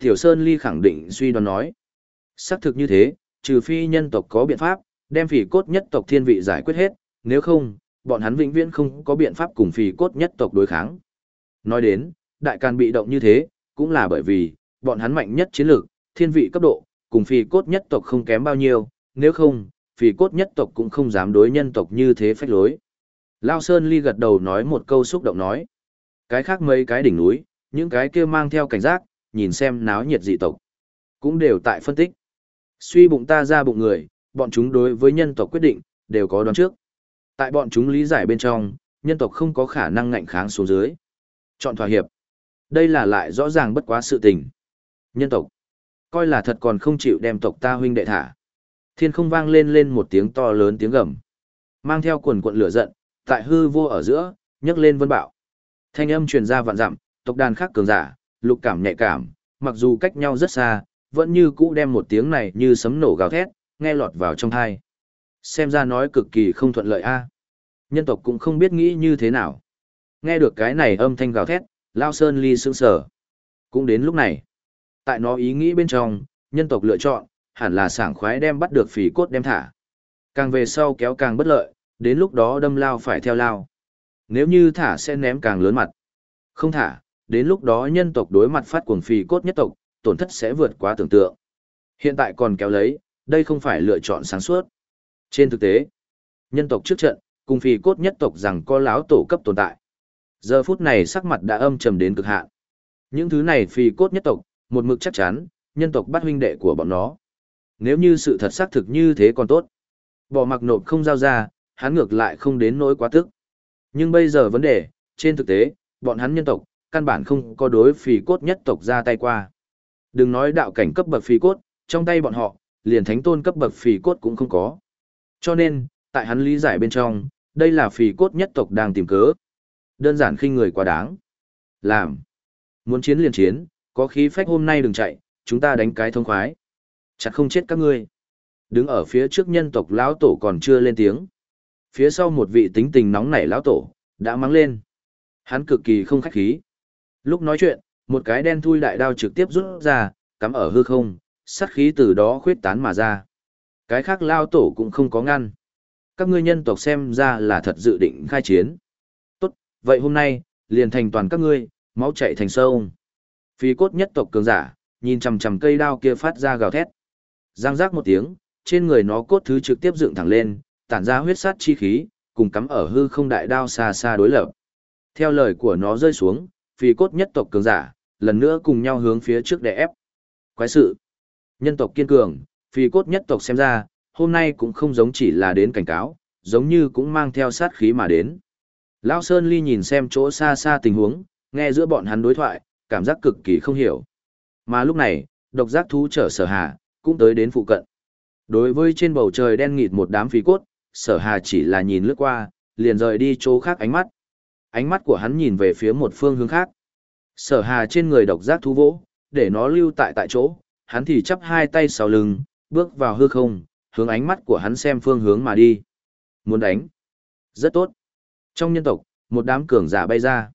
Tiểu Sơn Ly khẳng định suy đoán nói. Xác thực như thế, trừ phi nhân tộc có biện pháp, đem phỉ cốt nhất tộc thiên vị giải quyết hết, nếu không, bọn hắn vĩnh viễn không có biện pháp cùng phỉ cốt nhất tộc đối kháng. Nói đến, đại Càn bị động như thế, cũng là bởi vì, bọn hắn mạnh nhất chiến lược, thiên vị cấp độ, cùng phỉ cốt nhất tộc không kém bao nhiêu, nếu không, phỉ cốt nhất tộc cũng không dám đối nhân tộc như thế phách lối. Lao Sơn Ly gật đầu nói một câu xúc động nói. Cái khác mấy cái đỉnh núi, những cái kia mang theo cảnh giác, nhìn xem náo nhiệt dị tộc. Cũng đều tại phân tích. Suy bụng ta ra bụng người, bọn chúng đối với nhân tộc quyết định, đều có đoán trước. Tại bọn chúng lý giải bên trong, nhân tộc không có khả năng ngạnh kháng xuống dưới. Chọn thỏa hiệp. Đây là lại rõ ràng bất quá sự tình. Nhân tộc. Coi là thật còn không chịu đem tộc ta huynh đệ thả. Thiên không vang lên lên một tiếng to lớn tiếng gầm. Mang theo quần cuộn lửa giận, tại hư vô ở giữa, nhấc lên vân bạo. Thanh âm truyền ra vạn dặm, tộc đàn khác cường giả, lục cảm nhạy cảm, mặc dù cách nhau rất xa, vẫn như cũ đem một tiếng này như sấm nổ gào thét, nghe lọt vào trong tai. Xem ra nói cực kỳ không thuận lợi a. Nhân tộc cũng không biết nghĩ như thế nào. Nghe được cái này âm thanh gào thét, Lao Sơn Ly sững sờ. Cũng đến lúc này, tại nó ý nghĩ bên trong, nhân tộc lựa chọn, hẳn là sảng khoái đem bắt được phỉ cốt đem thả. Càng về sau kéo càng bất lợi, đến lúc đó đâm lao phải theo lao. Nếu như thả sẽ ném càng lớn mặt. Không thả, đến lúc đó nhân tộc đối mặt phát cuồng phì cốt nhất tộc, tổn thất sẽ vượt quá tưởng tượng. Hiện tại còn kéo lấy, đây không phải lựa chọn sáng suốt. Trên thực tế, nhân tộc trước trận, cùng phì cốt nhất tộc rằng có láo tổ cấp tồn tại. Giờ phút này sắc mặt đã âm trầm đến cực hạn. Những thứ này phì cốt nhất tộc, một mực chắc chắn, nhân tộc bắt huynh đệ của bọn nó. Nếu như sự thật xác thực như thế còn tốt. Bỏ mặc nộp không giao ra, hắn ngược lại không đến nỗi quá tức. Nhưng bây giờ vấn đề, trên thực tế, bọn hắn nhân tộc, căn bản không có đối phì cốt nhất tộc ra tay qua. Đừng nói đạo cảnh cấp bậc phì cốt, trong tay bọn họ, liền thánh tôn cấp bậc phì cốt cũng không có. Cho nên, tại hắn lý giải bên trong, đây là phì cốt nhất tộc đang tìm cớ. Đơn giản khinh người quá đáng. Làm. Muốn chiến liền chiến, có khí phách hôm nay đừng chạy, chúng ta đánh cái thông khoái. Chặt không chết các ngươi. Đứng ở phía trước nhân tộc lão tổ còn chưa lên tiếng. Phía sau một vị tính tình nóng nảy lão tổ, đã mắng lên. Hắn cực kỳ không khách khí. Lúc nói chuyện, một cái đen thui đại đao trực tiếp rút ra, cắm ở hư không, sát khí từ đó khuyết tán mà ra. Cái khác lao tổ cũng không có ngăn. Các ngươi nhân tộc xem ra là thật dự định khai chiến. Tốt, vậy hôm nay, liền thành toàn các ngươi, máu chạy thành sông. Phi cốt nhất tộc cường giả, nhìn chằm chằm cây đao kia phát ra gào thét. Giang giác một tiếng, trên người nó cốt thứ trực tiếp dựng thẳng lên, tản ra huyết sát chi khí, cùng cắm ở hư không đại đao xa xa đối lập. Theo lời của nó rơi xuống, phi cốt nhất tộc cường giả, lần nữa cùng nhau hướng phía trước để ép. Quái sự. Nhân tộc kiên cường, phi cốt nhất tộc xem ra, hôm nay cũng không giống chỉ là đến cảnh cáo, giống như cũng mang theo sát khí mà đến. Lão Sơn Ly nhìn xem chỗ xa xa tình huống, nghe giữa bọn hắn đối thoại, cảm giác cực kỳ không hiểu. Mà lúc này, độc giác thú trở sở hà, cũng tới đến phụ cận. Đối với trên bầu trời đen nghịt một đám phi cốt, sở hà chỉ là nhìn lướt qua, liền rời đi chỗ khác ánh mắt. Ánh mắt của hắn nhìn về phía một phương hướng khác. Sở hà trên người độc giác thú vỗ, để nó lưu tại tại chỗ, hắn thì chắp hai tay sau lưng, bước vào hư không, hướng ánh mắt của hắn xem phương hướng mà đi. Muốn đánh. Rất tốt. Trong nhân tộc, một đám cường giả bay ra.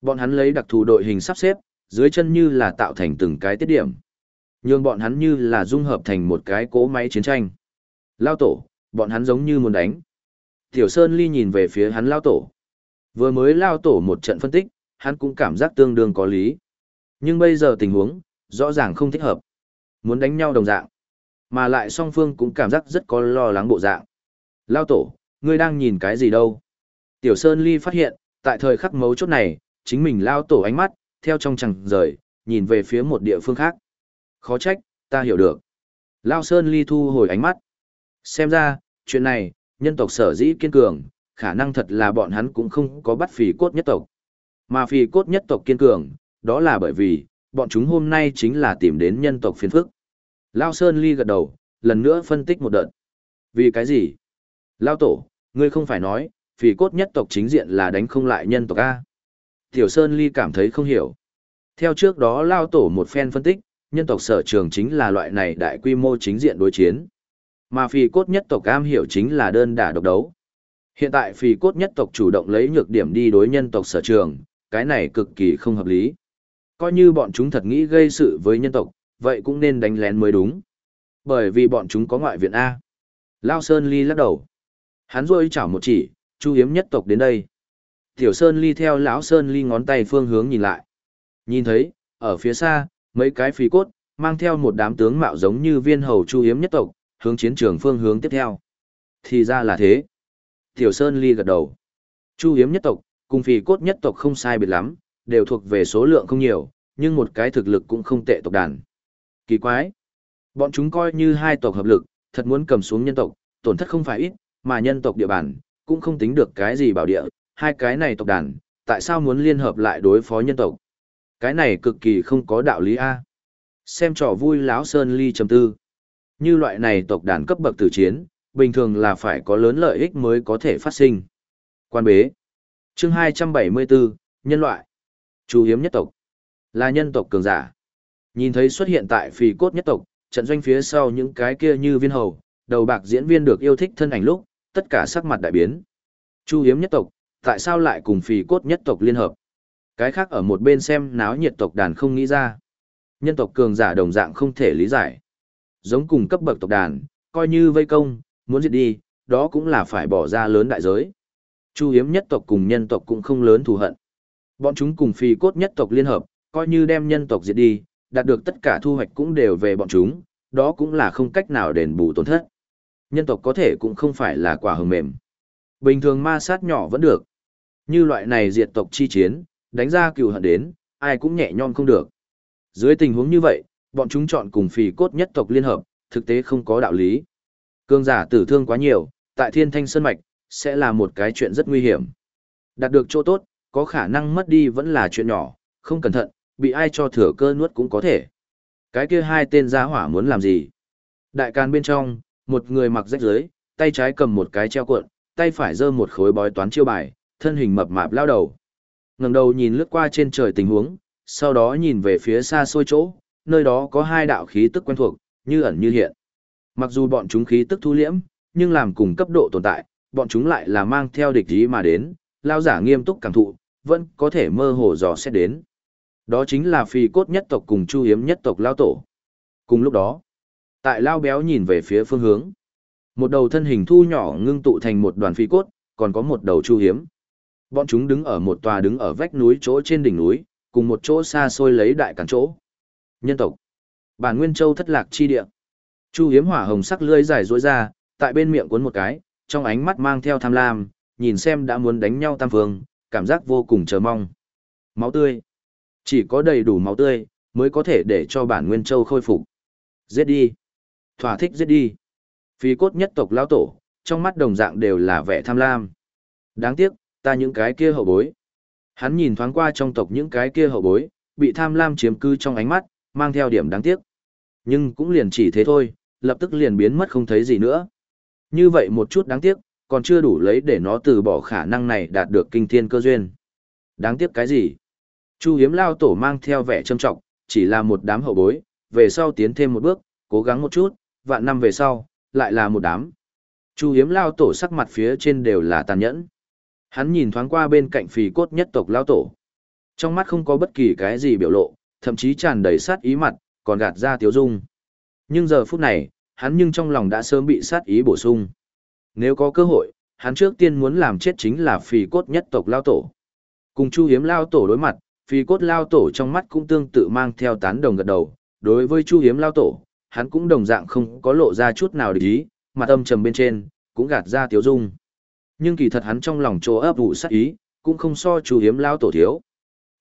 Bọn hắn lấy đặc thù đội hình sắp xếp, dưới chân như là tạo thành từng cái tiết điểm. Nhưng bọn hắn như là dung hợp thành một cái cỗ máy chiến tranh. Lao tổ, bọn hắn giống như muốn đánh. Tiểu Sơn Ly nhìn về phía hắn lao tổ. Vừa mới lao tổ một trận phân tích, hắn cũng cảm giác tương đương có lý. Nhưng bây giờ tình huống, rõ ràng không thích hợp. Muốn đánh nhau đồng dạng. Mà lại song phương cũng cảm giác rất có lo lắng bộ dạng. Lao tổ, ngươi đang nhìn cái gì đâu? Tiểu Sơn Ly phát hiện, tại thời khắc mấu chốt này, chính mình lao tổ ánh mắt, theo trong chẳng rời, nhìn về phía một địa phương khác. Khó trách, ta hiểu được. Lao Sơn Ly thu hồi ánh mắt. Xem ra, chuyện này, nhân tộc sở dĩ kiên cường, khả năng thật là bọn hắn cũng không có bắt phì cốt nhất tộc. Mà phì cốt nhất tộc kiên cường, đó là bởi vì, bọn chúng hôm nay chính là tìm đến nhân tộc phiền phức. Lao Sơn Ly gật đầu, lần nữa phân tích một đợt. Vì cái gì? Lao Tổ, ngươi không phải nói, phì cốt nhất tộc chính diện là đánh không lại nhân tộc A. Tiểu Sơn Ly cảm thấy không hiểu. Theo trước đó Lao Tổ một phen phân tích, nhân tộc sở trường chính là loại này đại quy mô chính diện đối chiến. Mà phì cốt nhất tộc am hiểu chính là đơn đả độc đấu. Hiện tại phì cốt nhất tộc chủ động lấy nhược điểm đi đối nhân tộc sở trường, cái này cực kỳ không hợp lý. Coi như bọn chúng thật nghĩ gây sự với nhân tộc, vậy cũng nên đánh lén mới đúng. Bởi vì bọn chúng có ngoại viện A. Lao Sơn Ly lắc đầu. Hắn rôi chảo một chỉ, chu hiếm nhất tộc đến đây. Tiểu Sơn Ly theo lão Sơn Ly ngón tay phương hướng nhìn lại. Nhìn thấy, ở phía xa, mấy cái phì cốt, mang theo một đám tướng mạo giống như viên hầu chu hiếm nhất tộc, hướng chiến trường phương hướng tiếp theo. Thì ra là thế. Tiểu Sơn Ly gật đầu. Chu hiếm nhất tộc, cùng phì cốt nhất tộc không sai biệt lắm, đều thuộc về số lượng không nhiều, nhưng một cái thực lực cũng không tệ tộc đàn. Kỳ quái. Bọn chúng coi như hai tộc hợp lực, thật muốn cầm xuống nhân tộc, tổn thất không phải ít, mà nhân tộc địa bàn, cũng không tính được cái gì bảo địa, hai cái này tộc đàn, tại sao muốn liên hợp lại đối phó nhân tộc? Cái này cực kỳ không có đạo lý A. Xem trò vui lão Sơn Ly trầm tư. Như loại này tộc đàn cấp bậc tử chiến, bình thường là phải có lớn lợi ích mới có thể phát sinh. Quan bế. chương 274, nhân loại. Chú hiếm nhất tộc. Là nhân tộc cường giả. Nhìn thấy xuất hiện tại phì cốt nhất tộc, trận doanh phía sau những cái kia như viên hầu, đầu bạc diễn viên được yêu thích thân ảnh lúc, tất cả sắc mặt đại biến. Chu hiếm nhất tộc, tại sao lại cùng phì cốt nhất tộc liên hợp? Cái khác ở một bên xem náo nhiệt tộc đàn không nghĩ ra. Nhân tộc cường giả đồng dạng không thể lý giải. Giống cùng cấp bậc tộc đàn, coi như vây công, muốn diệt đi, đó cũng là phải bỏ ra lớn đại giới. Chu hiếm nhất tộc cùng nhân tộc cũng không lớn thù hận. Bọn chúng cùng phi cốt nhất tộc liên hợp, coi như đem nhân tộc diệt đi, đạt được tất cả thu hoạch cũng đều về bọn chúng, đó cũng là không cách nào đền bù tổn thất. Nhân tộc có thể cũng không phải là quả hồng mềm. Bình thường ma sát nhỏ vẫn được. Như loại này diệt tộc chi chiến, đánh ra cừu hận đến, ai cũng nhẹ nhõm không được. Dưới tình huống như vậy, bọn chúng chọn cùng phì cốt nhất tộc liên hợp, thực tế không có đạo lý. Cương giả tử thương quá nhiều, tại thiên thanh sơn mạch, sẽ là một cái chuyện rất nguy hiểm. Đạt được chỗ tốt, có khả năng mất đi vẫn là chuyện nhỏ, không cẩn thận, bị ai cho thừa cơ nuốt cũng có thể. Cái kia hai tên giá hỏa muốn làm gì? Đại can bên trong, một người mặc rách dưới, tay trái cầm một cái treo cuộn, tay phải giơ một khối bói toán chiêu bài, thân hình mập mạp lao đầu. ngẩng đầu nhìn lướt qua trên trời tình huống, sau đó nhìn về phía xa xôi chỗ, nơi đó có hai đạo khí tức quen thuộc, như ẩn như hiện. Mặc dù bọn chúng khí tức thu liễm, nhưng làm cùng cấp độ tồn tại, bọn chúng lại là mang theo địch ý mà đến, lao giả nghiêm túc cảm thụ, vẫn có thể mơ hồ dò xét đến. Đó chính là phi cốt nhất tộc cùng chu hiếm nhất tộc lao tổ. Cùng lúc đó, tại lao béo nhìn về phía phương hướng. Một đầu thân hình thu nhỏ ngưng tụ thành một đoàn phi cốt, còn có một đầu chu hiếm. Bọn chúng đứng ở một tòa đứng ở vách núi chỗ trên đỉnh núi, cùng một chỗ xa xôi lấy đại cản chỗ. Nhân tộc. Bản Nguyên Châu thất lạc chi địa. Chu hiếm hỏa hồng sắc lưỡi dài rối ra, tại bên miệng cuốn một cái, trong ánh mắt mang theo tham lam, nhìn xem đã muốn đánh nhau tam phương, cảm giác vô cùng chờ mong. Máu tươi. Chỉ có đầy đủ máu tươi, mới có thể để cho bản Nguyên Châu khôi phục. Giết đi. Thỏa thích giết đi. Phi cốt nhất tộc lão tổ, trong mắt đồng dạng đều là vẻ tham lam. Đáng tiếc, ta những cái kia hậu bối. Hắn nhìn thoáng qua trong tộc những cái kia hậu bối, bị tham lam chiếm cư trong ánh mắt, mang theo điểm đáng tiếc. Nhưng cũng liền chỉ thế thôi, lập tức liền biến mất không thấy gì nữa. Như vậy một chút đáng tiếc, còn chưa đủ lấy để nó từ bỏ khả năng này đạt được kinh thiên cơ duyên. Đáng tiếc cái gì? Chu hiếm lao tổ mang theo vẻ trâm trọng, chỉ là một đám hậu bối, về sau tiến thêm một bước, cố gắng một chút, vạn năm về sau, lại là một đám. Chu hiếm lao tổ sắc mặt phía trên đều là tàn nhẫn. Hắn nhìn thoáng qua bên cạnh phì cốt nhất tộc lao tổ. Trong mắt không có bất kỳ cái gì biểu lộ, thậm chí tràn đầy sát ý mặt, còn gạt ra tiếu dung. Nhưng giờ phút này, hắn nhưng trong lòng đã sớm bị sát ý bổ sung. Nếu có cơ hội, hắn trước tiên muốn làm chết chính là phì cốt nhất tộc lao tổ. Cùng Chu Hiếm lao tổ đối mặt, phì cốt lao tổ trong mắt cũng tương tự mang theo tán đồng gật đầu. Đối với Chu Hiếm lao tổ, hắn cũng đồng dạng không có lộ ra chút nào để ý, mặt âm trầm bên trên, cũng gạt ra tiếu dung. Nhưng kỳ thật hắn trong lòng chỗ ấp vụ sát ý, cũng không so Chu Hiếm lao tổ thiếu.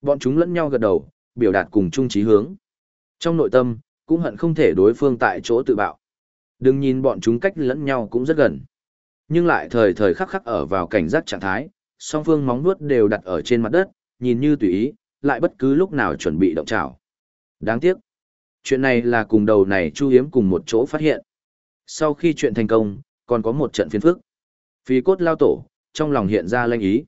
Bọn chúng lẫn nhau gật đầu, biểu đạt cùng chung chí hướng. Trong nội tâm, cũng hận không thể đối phương tại chỗ tự bạo. Đừng nhìn bọn chúng cách lẫn nhau cũng rất gần. Nhưng lại thời thời khắc khắc ở vào cảnh giác trạng thái, song phương móng vuốt đều đặt ở trên mặt đất, nhìn như tùy ý, lại bất cứ lúc nào chuẩn bị động trảo. Đáng tiếc. Chuyện này là cùng đầu này Chu Hiếm cùng một chỗ phát hiện. Sau khi chuyện thành công, còn có một trận phiên phức. Phi cốt lao tổ, trong lòng hiện ra lanh ý.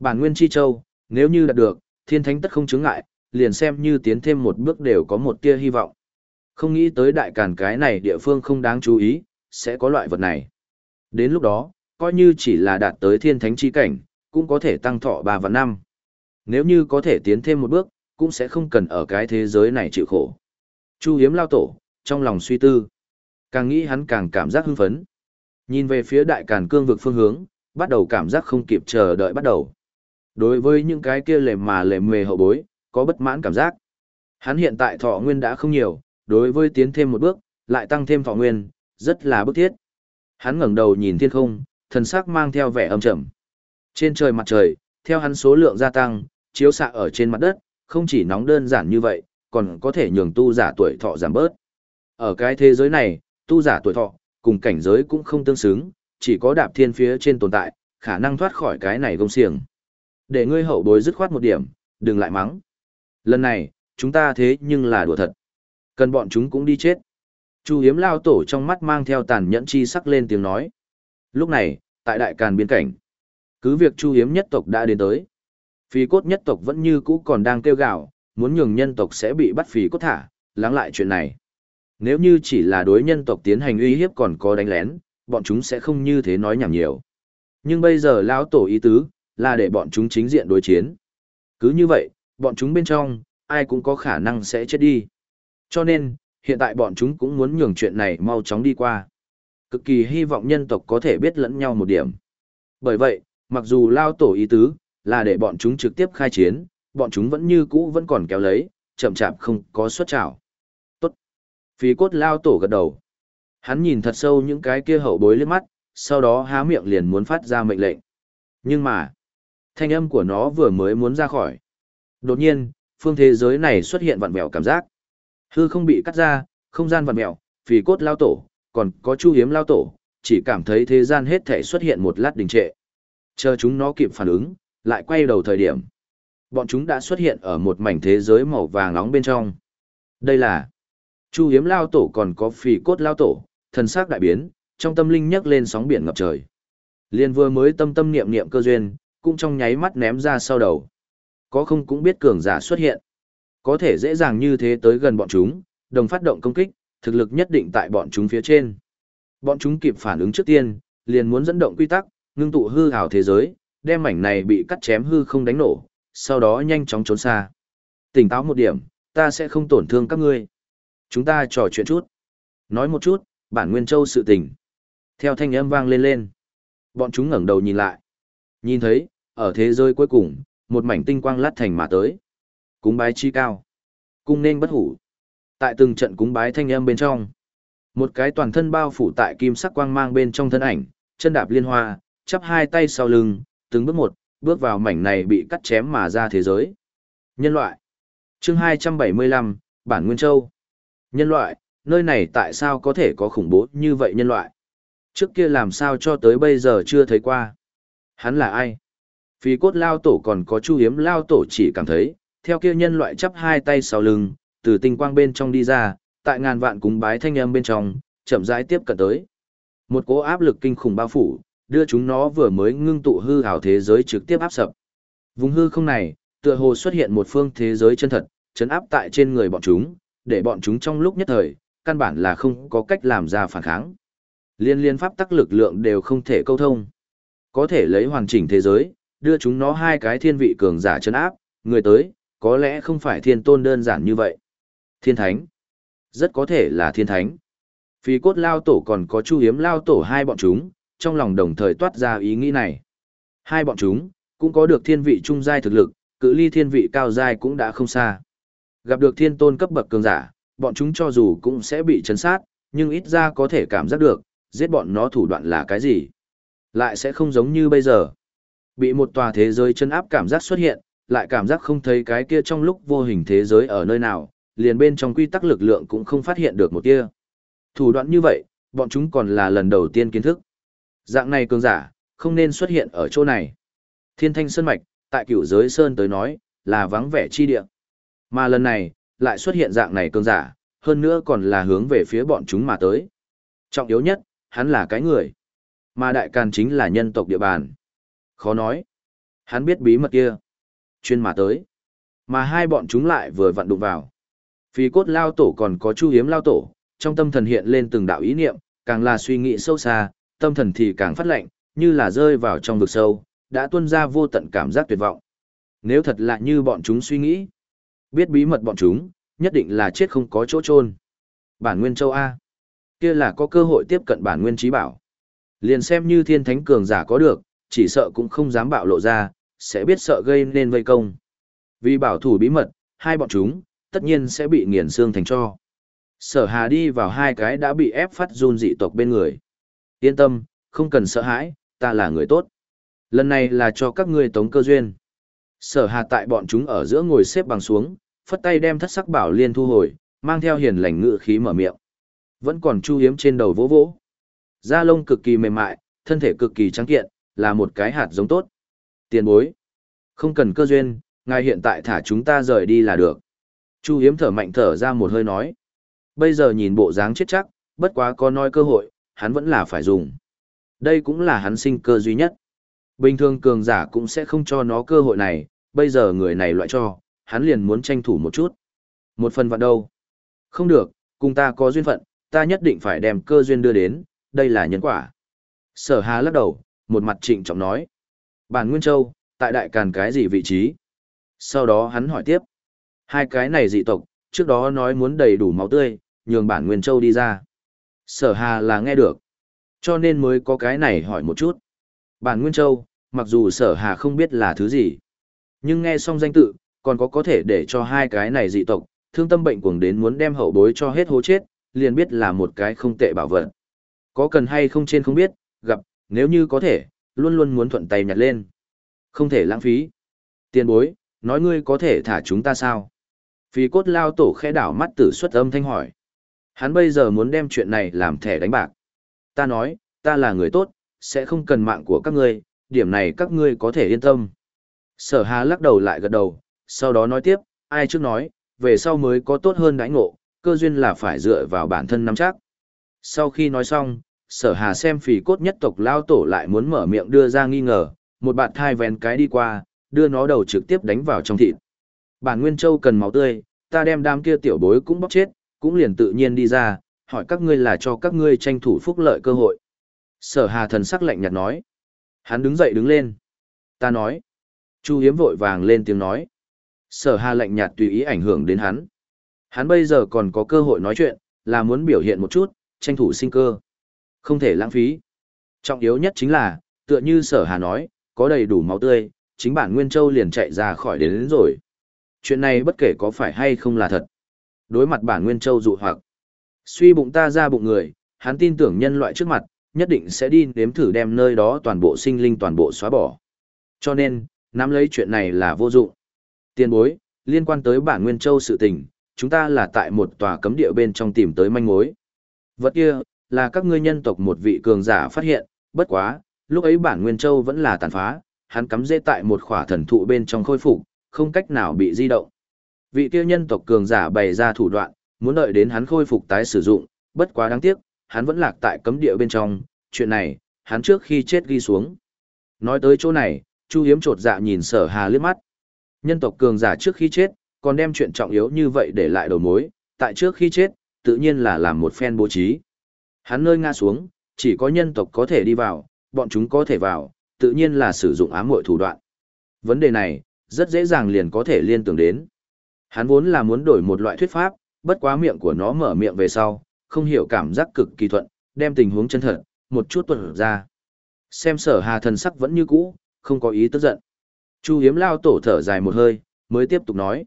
Bản nguyên chi châu, nếu như đạt được, thiên thánh tất không chứng ngại, liền xem như tiến thêm một bước đều có một tia hy vọng. Không nghĩ tới đại càn cái này địa phương không đáng chú ý, sẽ có loại vật này. Đến lúc đó, coi như chỉ là đạt tới thiên thánh chi cảnh, cũng có thể tăng thọ 3 và 5. Nếu như có thể tiến thêm một bước, cũng sẽ không cần ở cái thế giới này chịu khổ. Chu Hiếm lao tổ, trong lòng suy tư. Càng nghĩ hắn càng cảm giác hưng phấn. Nhìn về phía đại càn cương vực phương hướng, bắt đầu cảm giác không kịp chờ đợi bắt đầu. Đối với những cái kia lề mà lề mề hậu bối, có bất mãn cảm giác. Hắn hiện tại thọ nguyên đã không nhiều, đối với tiến thêm một bước, lại tăng thêm thọ nguyên, rất là bức thiết. Hắn ngẩng đầu nhìn thiên không, thần sắc mang theo vẻ âm trầm. Trên trời mặt trời, theo hắn số lượng gia tăng, chiếu xạ ở trên mặt đất, không chỉ nóng đơn giản như vậy, còn có thể nhường tu giả tuổi thọ giảm bớt. Ở cái thế giới này, tu giả tuổi thọ, cùng cảnh giới cũng không tương xứng, chỉ có đạp thiên phía trên tồn tại, khả năng thoát khỏi cái này gông xiềng. Để ngươi hậu bối dứt khoát một điểm, đừng lại mắng. Lần này, chúng ta thế nhưng là đùa thật. Cần bọn chúng cũng đi chết. Chu hiếm lao tổ trong mắt mang theo tàn nhẫn chi sắc lên tiếng nói. Lúc này, tại đại càn biên cảnh, cứ việc chu hiếm nhất tộc đã đến tới. Phí cốt nhất tộc vẫn như cũ còn đang kêu gào, muốn nhường nhân tộc sẽ bị bắt phí cốt thả, lắng lại chuyện này. Nếu như chỉ là đối nhân tộc tiến hành uy hiếp còn có đánh lén, bọn chúng sẽ không như thế nói nhảm nhiều. Nhưng bây giờ lão tổ ý tứ, là để bọn chúng chính diện đối chiến. Cứ như vậy, bọn chúng bên trong, ai cũng có khả năng sẽ chết đi. Cho nên, hiện tại bọn chúng cũng muốn nhường chuyện này mau chóng đi qua. Cực kỳ hy vọng nhân tộc có thể biết lẫn nhau một điểm. Bởi vậy, mặc dù lao tổ ý tứ, là để bọn chúng trực tiếp khai chiến, bọn chúng vẫn như cũ vẫn còn kéo lấy, chậm chạp không có xuất trảo. Tốt. Phí cốt lao tổ gật đầu. Hắn nhìn thật sâu những cái kia hậu bối lên mắt, sau đó há miệng liền muốn phát ra mệnh lệnh. Nhưng mà, thanh âm của nó vừa mới muốn ra khỏi. Đột nhiên, phương thế giới này xuất hiện vặn vẹo cảm giác. Hư không bị cắt ra, không gian vặn mèo, phì cốt lao tổ, còn có chu hiếm lao tổ, chỉ cảm thấy thế gian hết thể xuất hiện một lát đình trệ. Chờ chúng nó kịp phản ứng, lại quay đầu thời điểm. Bọn chúng đã xuất hiện ở một mảnh thế giới màu vàng nóng bên trong. Đây là Chu hiếm lao tổ còn có phì cốt lao tổ, thần sắc đại biến, trong tâm linh nhấc lên sóng biển ngập trời. Liên vừa mới tâm tâm niệm niệm cơ duyên, cũng trong nháy mắt ném ra sau đầu. Có không cũng biết cường giả xuất hiện. Có thể dễ dàng như thế tới gần bọn chúng, đồng phát động công kích, thực lực nhất định tại bọn chúng phía trên. Bọn chúng kịp phản ứng trước tiên, liền muốn dẫn động quy tắc, ngưng tụ hư ảo thế giới, đem mảnh này bị cắt chém hư không đánh nổ, sau đó nhanh chóng trốn xa. Tỉnh táo một điểm, ta sẽ không tổn thương các ngươi. Chúng ta trò chuyện chút. Nói một chút, bản Nguyên Châu sự tình. Theo thanh âm vang lên lên. Bọn chúng ngẩng đầu nhìn lại. Nhìn thấy, ở thế giới cuối cùng, một mảnh tinh quang lát thành mà tới. Cúng bái chi cao. Cung nên bất hủ. Tại từng trận cúng bái thanh âm bên trong. Một cái toàn thân bao phủ tại kim sắc quang mang bên trong thân ảnh, chân đạp liên hoa, chắp hai tay sau lưng, từng bước một, bước vào mảnh này bị cắt chém mà ra thế giới. Nhân loại. Chương 275, Bản Nguyên Châu. Nhân loại, nơi này tại sao có thể có khủng bố như vậy nhân loại? Trước kia làm sao cho tới bây giờ chưa thấy qua? Hắn là ai? Phi cốt lao tổ còn có chu hiếm lao tổ chỉ cảm thấy, theo kia nhân loại chắp hai tay sau lưng, từ tinh quang bên trong đi ra, tại ngàn vạn cúng bái thanh âm bên trong, chậm rãi tiếp cận tới. Một cỗ áp lực kinh khủng bao phủ, đưa chúng nó vừa mới ngưng tụ hư ảo thế giới trực tiếp áp sập. Vùng hư không này, tựa hồ xuất hiện một phương thế giới chân thật, chấn áp tại trên người bọn chúng, để bọn chúng trong lúc nhất thời, căn bản là không có cách làm ra phản kháng. Liên liên pháp tắc lực lượng đều không thể câu thông. Có thể lấy hoàn chỉnh thế giới, đưa chúng nó hai cái thiên vị cường giả chấn áp, người tới, có lẽ không phải thiên tôn đơn giản như vậy. Thiên thánh. Rất có thể là thiên thánh. Phi cốt lao tổ còn có chu hiếm lao tổ hai bọn chúng, trong lòng đồng thời toát ra ý nghĩ này. Hai bọn chúng, cũng có được thiên vị trung giai thực lực, cự ly thiên vị cao giai cũng đã không xa. Gặp được thiên tôn cấp bậc cường giả, bọn chúng cho dù cũng sẽ bị chấn sát, nhưng ít ra có thể cảm giác được, giết bọn nó thủ đoạn là cái gì. Lại sẽ không giống như bây giờ. Bị một tòa thế giới chân áp cảm giác xuất hiện, lại cảm giác không thấy cái kia trong lúc vô hình thế giới ở nơi nào, liền bên trong quy tắc lực lượng cũng không phát hiện được một kia. Thủ đoạn như vậy, bọn chúng còn là lần đầu tiên kiến thức. Dạng này cường giả, không nên xuất hiện ở chỗ này. Thiên thanh sơn mạch, tại cửu giới sơn tới nói, là vắng vẻ chi địa. Mà lần này, lại xuất hiện dạng này cường giả, hơn nữa còn là hướng về phía bọn chúng mà tới. Trọng yếu nhất, hắn là cái người. Mà đại càn chính là nhân tộc địa bàn. Khó nói. Hắn biết bí mật kia. Chuyên mà tới. Mà hai bọn chúng lại vừa vặn đụng vào. Phi cốt lao tổ còn có chu hiếm lao tổ, trong tâm thần hiện lên từng đạo ý niệm, càng là suy nghĩ sâu xa, tâm thần thì càng phát lạnh, như là rơi vào trong vực sâu, đã tuôn ra vô tận cảm giác tuyệt vọng. Nếu thật là như bọn chúng suy nghĩ, Biết bí mật bọn chúng, nhất định là chết không có chỗ chôn. Bản nguyên châu A. Kia là có cơ hội tiếp cận bản nguyên trí bảo. Liền xem như thiên thánh cường giả có được, chỉ sợ cũng không dám bạo lộ ra, sẽ biết sợ gây nên vây công. Vì bảo thủ bí mật, hai bọn chúng, tất nhiên sẽ bị nghiền xương thành cho. Sở hà đi vào hai cái đã bị ép phát run dị tộc bên người. Yên tâm, không cần sợ hãi, ta là người tốt. Lần này là cho các ngươi tống cơ duyên. Sở hà tại bọn chúng ở giữa ngồi xếp bằng xuống, phất tay đem thất sắc bảo liên thu hồi, mang theo hiền lành ngự khí mở miệng. Vẫn còn chu hiếm trên đầu vỗ vỗ. Da lông cực kỳ mềm mại, thân thể cực kỳ trắng kiện, là một cái hạt giống tốt. Tiền bối. Không cần cơ duyên, ngài hiện tại thả chúng ta rời đi là được. Chu hiếm thở mạnh thở ra một hơi nói. Bây giờ nhìn bộ dáng chết chắc, bất quá có nói cơ hội, hắn vẫn là phải dùng. Đây cũng là hắn sinh cơ duy nhất. Bình thường cường giả cũng sẽ không cho nó cơ hội này, bây giờ người này loại cho, hắn liền muốn tranh thủ một chút. Một phần vạn đâu? Không được, cùng ta có duyên phận, ta nhất định phải đem cơ duyên đưa đến, đây là nhân quả. Sở Hà lắc đầu, một mặt trịnh trọng nói. Bản Nguyên Châu, tại đại càn cái gì vị trí? Sau đó hắn hỏi tiếp. Hai cái này dị tộc, trước đó nói muốn đầy đủ máu tươi, nhường bản Nguyên Châu đi ra. Sở Hà là nghe được. Cho nên mới có cái này hỏi một chút. Bản Nguyên Châu, mặc dù sở hà không biết là thứ gì. Nhưng nghe xong danh tự, còn có có thể để cho hai cái này dị tộc, thương tâm bệnh cuồng đến muốn đem hậu bối cho hết hố chết, liền biết là một cái không tệ bảo vật. Có cần hay không trên không biết, gặp, nếu như có thể, luôn luôn muốn thuận tay nhặt lên. Không thể lãng phí. Tiền bối, nói ngươi có thể thả chúng ta sao? Phí cốt lao tổ khẽ đảo mắt tử xuất âm thanh hỏi. Hắn bây giờ muốn đem chuyện này làm thẻ đánh bạc. Ta nói, ta là người tốt, sẽ không cần mạng của các ngươi, điểm này các ngươi có thể yên tâm. Sở Hà lắc đầu lại gật đầu, sau đó nói tiếp, ai trước nói, về sau mới có tốt hơn đãi ngộ, cơ duyên là phải dựa vào bản thân nắm chắc. Sau khi nói xong, sở hà xem phì cốt nhất tộc lao tổ lại muốn mở miệng đưa ra nghi ngờ, một bạn thai vén cái đi qua, đưa nó đầu trực tiếp đánh vào trong thịt. Bản Nguyên Châu cần máu tươi, ta đem đám kia tiểu bối cũng bóc chết, cũng liền tự nhiên đi ra, hỏi các ngươi là cho các ngươi tranh thủ phúc lợi cơ hội. Sở hà thần sắc lạnh nhạt nói. Hắn đứng dậy đứng lên. Ta nói. Chu hiếm vội vàng lên tiếng nói. Sở hà lạnh nhạt tùy ý ảnh hưởng đến hắn. Hắn bây giờ còn có cơ hội nói chuyện, là muốn biểu hiện một chút, tranh thủ sinh cơ. Không thể lãng phí. Trọng yếu nhất chính là, tựa như sở hà nói, có đầy đủ máu tươi, chính bản Nguyên Châu liền chạy ra khỏi đến, đến rồi. Chuyện này bất kể có phải hay không là thật. Đối mặt bản Nguyên Châu dụ hoặc. Suy bụng ta ra bụng người, hắn tin tưởng nhân loại trước mặt, nhất định sẽ đi nếm thử đem nơi đó toàn bộ sinh linh toàn bộ xóa bỏ. Cho nên, nắm lấy chuyện này là vô dụng. Tiên bối, liên quan tới bản Nguyên Châu sự tình, chúng ta là tại một tòa cấm địa bên trong tìm tới manh mối. Vật kia, là các ngươi nhân tộc một vị cường giả phát hiện, bất quá, lúc ấy bản Nguyên Châu vẫn là tàn phá, hắn cắm dễ tại một khỏa thần thụ bên trong khôi phục, không cách nào bị di động. Vị kia nhân tộc cường giả bày ra thủ đoạn, muốn đợi đến hắn khôi phục tái sử dụng, bất quá đáng tiếc, hắn vẫn lạc tại cấm địa bên trong, chuyện này, hắn trước khi chết ghi xuống. Nói tới chỗ này, Chu Hiếm trột dạ nhìn sở hà liếc mắt. Nhân tộc cường giả trước khi chết, còn đem chuyện trọng yếu như vậy để lại đầu mối, tại trước khi chết, tự nhiên là làm một phen bố trí. Hắn nơi ngã xuống, chỉ có nhân tộc có thể đi vào, bọn chúng có thể vào, tự nhiên là sử dụng ám muội thủ đoạn. Vấn đề này, rất dễ dàng liền có thể liên tưởng đến. Hắn vốn là muốn đổi một loại thuyết pháp, bất quá miệng của nó mở miệng về sau, không hiểu cảm giác cực kỳ thuận, đem tình huống chân thật, một chút tuần ra. Xem sở hà thần sắc vẫn như cũ, không có ý tức giận. Chu hiếm lao tổ thở dài một hơi, mới tiếp tục nói.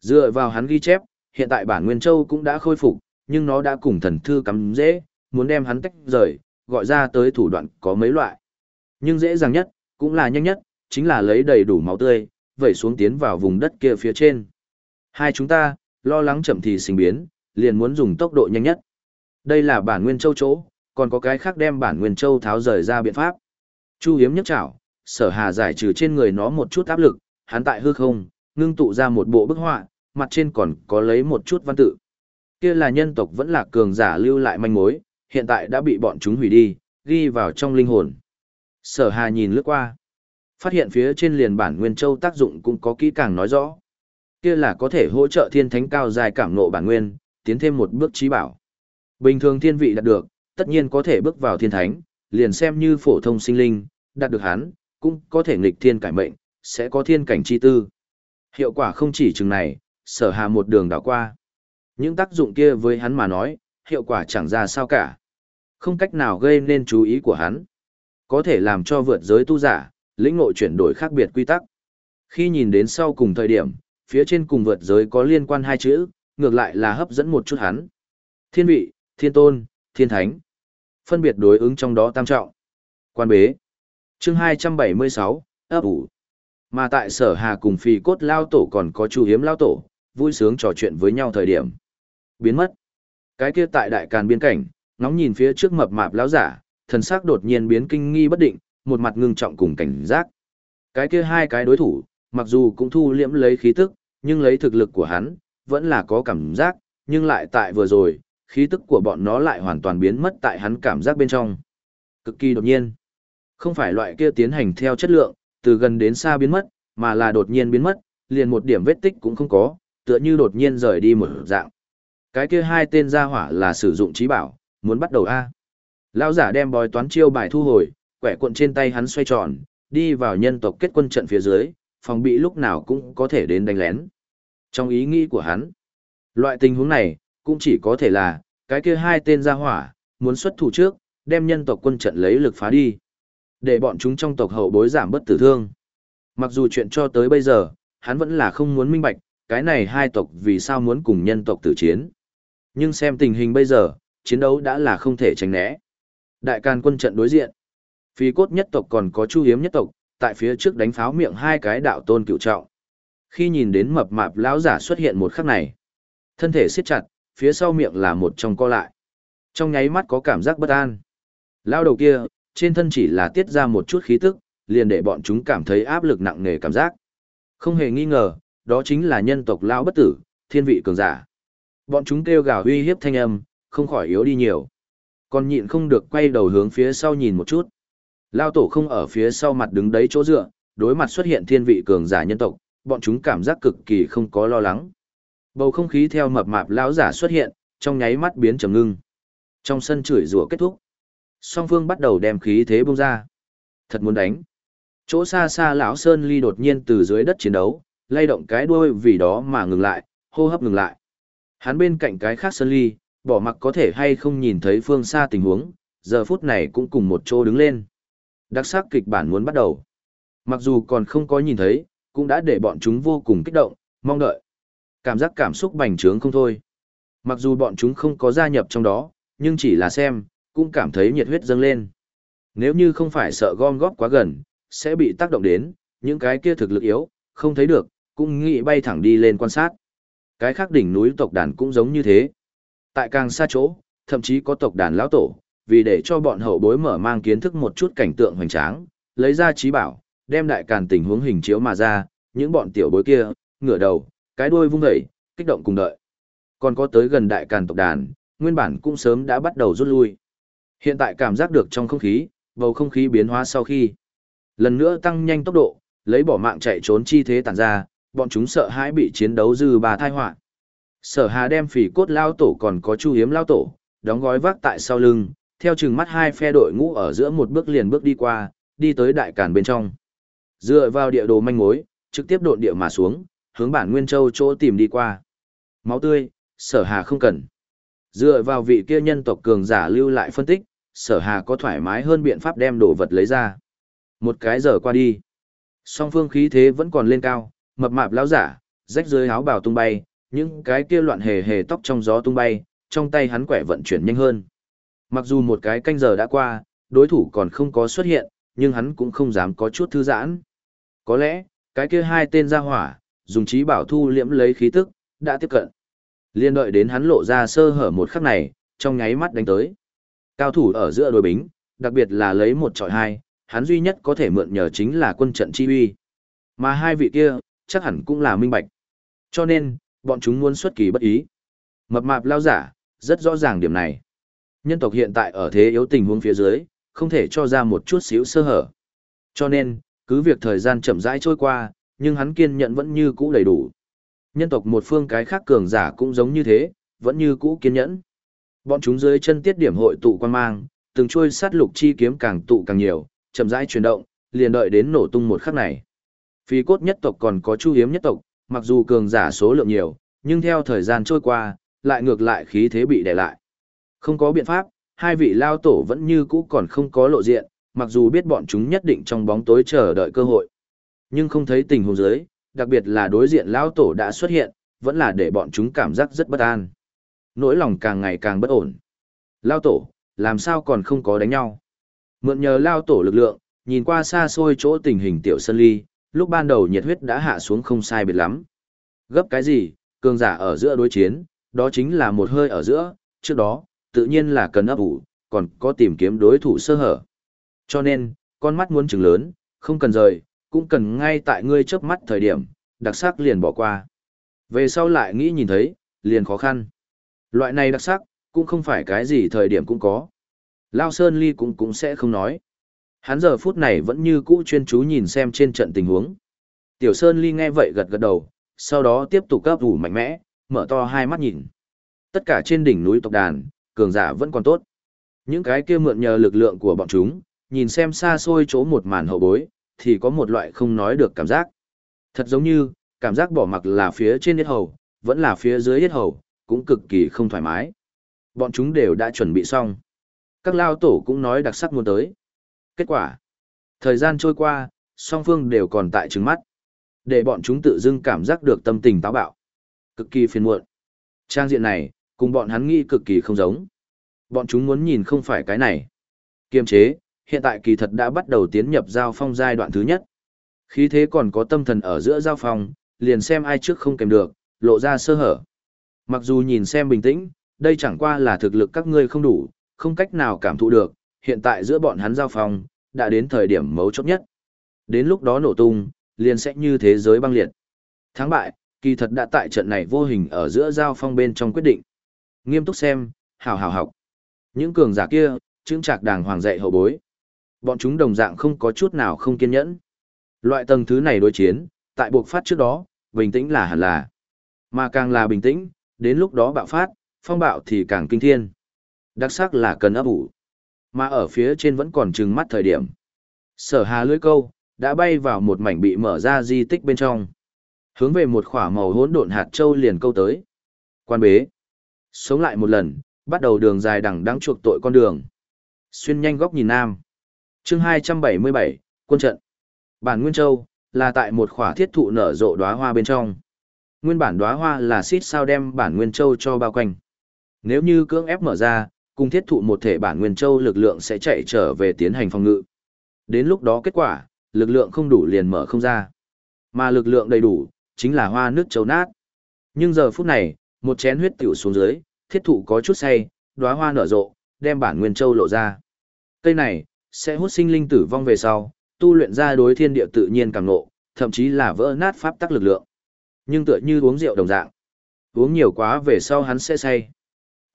Dựa vào hắn ghi chép, hiện tại bản Nguyên Châu cũng đã khôi phục, nhưng nó đã cùng thần thư cắm dễ, muốn đem hắn tách rời, gọi ra tới thủ đoạn có mấy loại. Nhưng dễ dàng nhất, cũng là nhanh nhất, chính là lấy đầy đủ máu tươi, vẩy xuống tiến vào vùng đất kia phía trên. Hai chúng ta, lo lắng chậm thì sinh biến, liền muốn dùng tốc độ nhanh nhất. Đây là bản Nguyên Châu chỗ, còn có cái khác đem bản Nguyên Châu tháo rời ra biện pháp. Chu hiếm nhấc chảo, sở hà giải trừ trên người nó một chút áp lực, hắn tại hư không, ngưng tụ ra một bộ bức họa, mặt trên còn có lấy một chút văn tự. Kia là nhân tộc vẫn là cường giả lưu lại manh mối, hiện tại đã bị bọn chúng hủy đi, ghi vào trong linh hồn. Sở hà nhìn lướt qua, phát hiện phía trên liền bản Nguyên Châu tác dụng cũng có kỹ càng nói rõ. Kia là có thể hỗ trợ thiên thánh cao dài cảm nộ bản nguyên, tiến thêm một bước trí bảo. Bình thường thiên vị đạt được, tất nhiên có thể bước vào thiên thánh, liền xem như phổ thông sinh linh, đạt được hắn, cũng có thể nghịch thiên cải mệnh, sẽ có thiên cảnh chi tư. Hiệu quả không chỉ chừng này, sở hà một đường đảo qua. Những tác dụng kia với hắn mà nói, hiệu quả chẳng ra sao cả. Không cách nào gây nên chú ý của hắn. Có thể làm cho vượt giới tu giả, lĩnh ngộ chuyển đổi khác biệt quy tắc. Khi nhìn đến sau cùng thời điểm, phía trên cùng vượt giới có liên quan hai chữ, ngược lại là hấp dẫn một chút hắn. Thiên vị, thiên tôn, thiên thánh. Phân biệt đối ứng trong đó tam trọng. Quan bế. chương 276, ấp ủ. Mà tại sở hà cùng phi cốt lao tổ còn có chu hiếm lao tổ, vui sướng trò chuyện với nhau thời điểm. Biến mất. Cái kia tại đại càn biên cảnh, ngóng nhìn phía trước mập mạp lão giả, thần sắc đột nhiên biến kinh nghi bất định, một mặt ngưng trọng cùng cảnh giác. Cái kia hai cái đối thủ, mặc dù cũng thu liễm lấy khí tức, nhưng lấy thực lực của hắn, vẫn là có cảm giác, nhưng lại tại vừa rồi, khí tức của bọn nó lại hoàn toàn biến mất tại hắn cảm giác bên trong. Cực kỳ đột nhiên. Không phải loại kia tiến hành theo chất lượng, từ gần đến xa biến mất, mà là đột nhiên biến mất, liền một điểm vết tích cũng không có, tựa như đột nhiên rời đi một dạng. Cái kia hai tên gia hỏa là sử dụng trí bảo, muốn bắt đầu A. Lão giả đem bói toán chiêu bài thu hồi, quẻ cuộn trên tay hắn xoay tròn, đi vào nhân tộc kết quân trận phía dưới, phòng bị lúc nào cũng có thể đến đánh lén. Trong ý nghĩ của hắn, loại tình huống này, cũng chỉ có thể là, cái kia hai tên gia hỏa, muốn xuất thủ trước, đem nhân tộc quân trận lấy lực phá đi. Để bọn chúng trong tộc hậu bối giảm bất tử thương. Mặc dù chuyện cho tới bây giờ, hắn vẫn là không muốn minh bạch, cái này hai tộc vì sao muốn cùng nhân tộc tử chiến. Nhưng xem tình hình bây giờ, chiến đấu đã là không thể tránh né. Đại can quân trận đối diện. Phi cốt nhất tộc còn có chu hiếm nhất tộc, tại phía trước đánh pháo miệng hai cái đạo tôn cựu trọng. Khi nhìn đến mập mạp lão giả xuất hiện một khắc này, thân thể siết chặt, phía sau miệng là một trong co lại. Trong nháy mắt có cảm giác bất an. Lao đầu kia, trên thân chỉ là tiết ra một chút khí tức, liền để bọn chúng cảm thấy áp lực nặng nề cảm giác. Không hề nghi ngờ, đó chính là nhân tộc lão bất tử, thiên vị cường giả. Bọn chúng kêu gào uy hiếp thanh âm, không khỏi yếu đi nhiều. Còn nhịn không được quay đầu hướng phía sau nhìn một chút. Lao tổ không ở phía sau mặt đứng đấy chỗ dựa, đối mặt xuất hiện thiên vị cường giả nhân tộc, bọn chúng cảm giác cực kỳ không có lo lắng. Bầu không khí theo mập mạp lão giả xuất hiện, trong nháy mắt biến trầm ngưng. Trong sân chửi rủa kết thúc, song phương bắt đầu đem khí thế bung ra. Thật muốn đánh. Chỗ xa xa lão Sơn Ly đột nhiên từ dưới đất chiến đấu, lay động cái đuôi vì đó mà ngừng lại, hô hấp ngừng lại. Hắn bên cạnh cái khác Sơn Ly, bỏ mặc có thể hay không nhìn thấy phương xa tình huống, giờ phút này cũng cùng một chỗ đứng lên. Đặc sắc kịch bản muốn bắt đầu. Mặc dù còn không có nhìn thấy, cũng đã để bọn chúng vô cùng kích động, mong đợi. Cảm giác cảm xúc bành trướng không thôi. Mặc dù bọn chúng không có gia nhập trong đó, nhưng chỉ là xem, cũng cảm thấy nhiệt huyết dâng lên. Nếu như không phải sợ gom góp quá gần, sẽ bị tác động đến, những cái kia thực lực yếu, không thấy được, cũng nghĩ bay thẳng đi lên quan sát. Cái khác đỉnh núi tộc đàn cũng giống như thế. Tại càng xa chỗ, thậm chí có tộc đàn lão tổ, vì để cho bọn hậu bối mở mang kiến thức một chút cảnh tượng hoành tráng, lấy ra trí bảo, đem đại càn tình huống hình chiếu mà ra, những bọn tiểu bối kia, ngửa đầu, cái đuôi vung dậy, kích động cùng đợi. Còn có tới gần đại càn tộc đàn, nguyên bản cũng sớm đã bắt đầu rút lui. Hiện tại cảm giác được trong không khí, bầu không khí biến hóa sau khi. Lần nữa tăng nhanh tốc độ, lấy bỏ mạng chạy trốn chi thế tản ra, bọn chúng sợ hãi bị chiến đấu dư bà thai họa Sở Hà đem phỉ cốt lao tổ còn có chu hiếm lao tổ, đóng gói vác tại sau lưng, theo chừng mắt hai phe đội ngũ ở giữa một bước liền bước đi qua, đi tới đại càn bên trong. Dựa vào địa đồ manh mối, trực tiếp độn địa mà xuống, hướng bản Nguyên Châu chỗ tìm đi qua. Máu tươi, sở hà không cần. Dựa vào vị kia nhân tộc cường giả lưu lại phân tích, sở hà có thoải mái hơn biện pháp đem đồ vật lấy ra. Một cái giờ qua đi. Song phương khí thế vẫn còn lên cao, mập mạp lão giả, rách dưới áo bào tung bay, những cái kia loạn hề hề tóc trong gió tung bay, trong tay hắn quẻ vận chuyển nhanh hơn. Mặc dù một cái canh giờ đã qua, đối thủ còn không có xuất hiện, nhưng hắn cũng không dám có chút thư giãn. Có lẽ, cái kia hai tên ra hỏa, dùng trí bảo thu liễm lấy khí tức, đã tiếp cận. Liên đợi đến hắn lộ ra sơ hở một khắc này, trong nháy mắt đánh tới. Cao thủ ở giữa đôi bính, đặc biệt là lấy một trọi hai, hắn duy nhất có thể mượn nhờ chính là quân trận chi uy. Mà hai vị kia, chắc hẳn cũng là minh bạch. Cho nên, bọn chúng muốn xuất kỳ bất ý. Mập mạp lao giả, rất rõ ràng điểm này. Nhân tộc hiện tại ở thế yếu tình huống phía dưới, không thể cho ra một chút xíu sơ hở. Cho nên, cứ việc thời gian chậm rãi trôi qua, nhưng hắn kiên nhẫn vẫn như cũ đầy đủ. Nhân tộc một phương cái khác cường giả cũng giống như thế, vẫn như cũ kiên nhẫn. Bọn chúng dưới chân tiết điểm hội tụ quan mang, từng trôi sát lục chi kiếm càng tụ càng nhiều, chậm rãi chuyển động, liền đợi đến nổ tung một khắc này. Phi cốt nhất tộc còn có chu hiếm nhất tộc, Mặc dù cường giả số lượng nhiều, nhưng theo thời gian trôi qua, lại ngược lại khí thế bị đè lại. Không có biện pháp, hai vị lao tổ vẫn như cũ còn không có lộ diện, mặc dù biết bọn chúng nhất định trong bóng tối chờ đợi cơ hội. Nhưng không thấy tình huống dưới, đặc biệt là đối diện lao tổ đã xuất hiện, vẫn là để bọn chúng cảm giác rất bất an. Nỗi lòng càng ngày càng bất ổn. Lao tổ, làm sao còn không có đánh nhau? Mượn nhờ lao tổ lực lượng, nhìn qua xa xôi chỗ tình hình tiểu sân ly, lúc ban đầu nhiệt huyết đã hạ xuống không sai biệt lắm. Gấp cái gì, cường giả ở giữa đối chiến, đó chính là một hơi ở giữa, trước đó, tự nhiên là cần ấp ủ, còn có tìm kiếm đối thủ sơ hở. Cho nên, con mắt muốn trừng lớn, không cần rời, cũng cần ngay tại ngươi chớp mắt thời điểm, đặc sắc liền bỏ qua. Về sau lại nghĩ nhìn thấy, liền khó khăn. Loại này đặc sắc, cũng không phải cái gì thời điểm cũng có. Lao Sơn Ly cũng cũng sẽ không nói. Hắn giờ phút này vẫn như cũ chuyên chú nhìn xem trên trận tình huống. Tiểu Sơn Ly nghe vậy gật gật đầu, sau đó tiếp tục cấp ủ mạnh mẽ, mở to hai mắt nhìn. Tất cả trên đỉnh núi tộc đàn, cường giả vẫn còn tốt. Những cái kia mượn nhờ lực lượng của bọn chúng, nhìn xem xa xôi chỗ một màn hậu bối, thì có một loại không nói được cảm giác. Thật giống như, cảm giác bỏ mặc là phía trên hết hầu, vẫn là phía dưới hết hầu, cũng cực kỳ không thoải mái. Bọn chúng đều đã chuẩn bị xong. Các lao tổ cũng nói đặc sắc muốn tới. Kết quả. Thời gian trôi qua, song phương đều còn tại trứng mắt. Để bọn chúng tự dưng cảm giác được tâm tình táo bạo. Cực kỳ phiền muộn. Trang diện này, cùng bọn hắn nghĩ cực kỳ không giống. Bọn chúng muốn nhìn không phải cái này. Kiềm chế, hiện tại kỳ thật đã bắt đầu tiến nhập giao phong giai đoạn thứ nhất. Khí thế còn có tâm thần ở giữa giao phong, liền xem ai trước không kèm được, lộ ra sơ hở. Mặc dù nhìn xem bình tĩnh, đây chẳng qua là thực lực các ngươi không đủ, không cách nào cảm thụ được, hiện tại giữa bọn hắn giao phong, đã đến thời điểm mấu chốt nhất. Đến lúc đó nổ tung, liền sẽ như thế giới băng liệt. Thắng bại, kỳ thật đã tại trận này vô hình ở giữa giao phong bên trong quyết định. Nghiêm túc xem, hào hào học. Những cường giả kia, chứng trạc đàng hoàng dạy hậu bối. Bọn chúng đồng dạng không có chút nào không kiên nhẫn. Loại tầng thứ này đối chiến, tại buộc phát trước đó, bình tĩnh là hẳn là. Mà càng là bình tĩnh, đến lúc đó bạo phát, phong bạo thì càng kinh thiên. Đặc sắc là cần ấp ủ. Mà ở phía trên vẫn còn trừng mắt thời điểm. Sở hà lưới câu, đã bay vào một mảnh bị mở ra di tích bên trong. Hướng về một khỏa màu hỗn độn hạt châu liền câu tới. Quan bế. Sống lại một lần, bắt đầu đường dài đằng đắng chuộc tội con đường. Xuyên nhanh góc nhìn nam. chương 277, quân trận. Bản Nguyên Châu, là tại một khỏa thiết thụ nở rộ đóa hoa bên trong. Nguyên bản đóa hoa là xít sao đem bản Nguyên Châu cho bao quanh. Nếu như cưỡng ép mở ra, cùng thiết thụ một thể bản Nguyên Châu lực lượng sẽ chạy trở về tiến hành phòng ngự. Đến lúc đó kết quả, lực lượng không đủ liền mở không ra. Mà lực lượng đầy đủ, chính là hoa nước châu nát. Nhưng giờ phút này, một chén huyết tiểu xuống dưới, thiết thụ có chút say, đóa hoa nở rộ, đem bản nguyên châu lộ ra. Cây này, sẽ hút sinh linh tử vong về sau, tu luyện ra đối thiên địa tự nhiên càng nộ, thậm chí là vỡ nát pháp tắc lực lượng. Nhưng tựa như uống rượu đồng dạng. Uống nhiều quá về sau hắn sẽ say.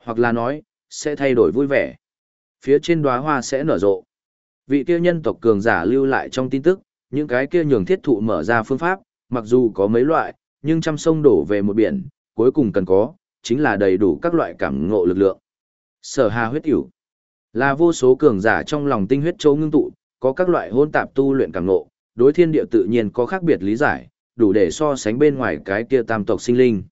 Hoặc là nói, sẽ thay đổi vui vẻ. Phía trên đóa hoa sẽ nở rộ. Vị kia nhân tộc cường giả lưu lại trong tin tức, những cái kia nhường thiết thụ mở ra phương pháp, mặc dù có mấy loại, nhưng trăm sông đổ về một biển, cuối cùng cần có, chính là đầy đủ các loại cảm ngộ lực lượng. Sở hà huyết hiểu, là vô số cường giả trong lòng tinh huyết châu ngưng tụ, có các loại hôn tạp tu luyện cảm ngộ, đối thiên địa tự nhiên có khác biệt lý giải, đủ để so sánh bên ngoài cái kia tam tộc sinh linh.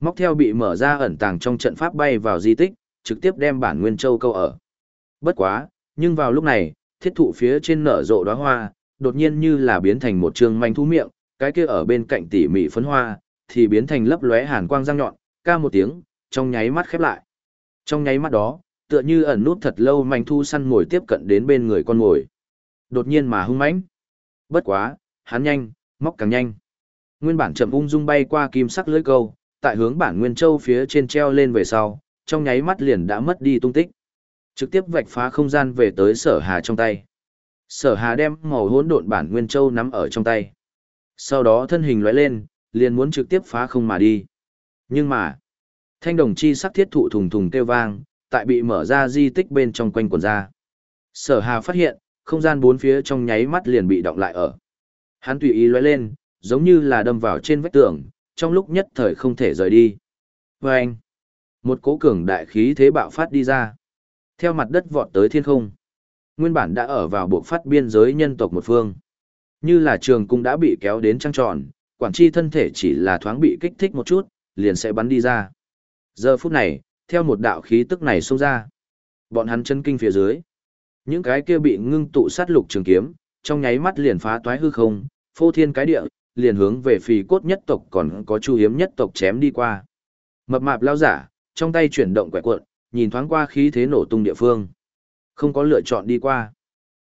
Móc theo bị mở ra ẩn tàng trong trận pháp bay vào di tích, trực tiếp đem bản nguyên châu câu ở. Bất quá, nhưng vào lúc này, thiết thụ phía trên nở rộ đóa hoa, đột nhiên như là biến thành một trường manh thú miệng, cái kia ở bên cạnh tỉ mỉ phấn hoa, thì biến thành lấp lóe hàn quang răng nhọn, ca một tiếng, trong nháy mắt khép lại. Trong nháy mắt đó, tựa như ẩn nút thật lâu manh thu săn mồi tiếp cận đến bên người con mồi. Đột nhiên mà hung mãnh. Bất quá, hắn nhanh, móc càng nhanh. Nguyên bản chậm ung dung bay qua kim sắc lưới câu, tại hướng bản nguyên châu phía trên treo lên về sau, trong nháy mắt liền đã mất đi tung tích. Trực tiếp vạch phá không gian về tới sở hà trong tay. Sở hà đem màu hỗn độn bản nguyên châu nắm ở trong tay. Sau đó thân hình lóe lên, liền muốn trực tiếp phá không mà đi. Nhưng mà, thanh đồng chi sắc thiết thụ thùng thùng kêu vang, tại bị mở ra di tích bên trong quanh quần ra. Sở hà phát hiện, không gian bốn phía trong nháy mắt liền bị động lại ở. Hắn tùy ý lóe lên, giống như là đâm vào trên vách tường, trong lúc nhất thời không thể rời đi. Và anh, một cố cường đại khí thế bạo phát đi ra. Theo mặt đất vọt tới thiên không. Nguyên bản đã ở vào bộ phát biên giới nhân tộc một phương. Như là trường cung đã bị kéo đến trăng tròn, quản chi thân thể chỉ là thoáng bị kích thích một chút, liền sẽ bắn đi ra. Giờ phút này, theo một đạo khí tức này xông ra. Bọn hắn chân kinh phía dưới. Những cái kia bị ngưng tụ sát lục trường kiếm, trong nháy mắt liền phá toái hư không, phô thiên cái địa, liền hướng về phì cốt nhất tộc còn có chu hiếm nhất tộc chém đi qua. Mập mạp lao giả, trong tay chuyển động quẻ cuộn, nhìn thoáng qua khí thế nổ tung địa phương. Không có lựa chọn đi qua.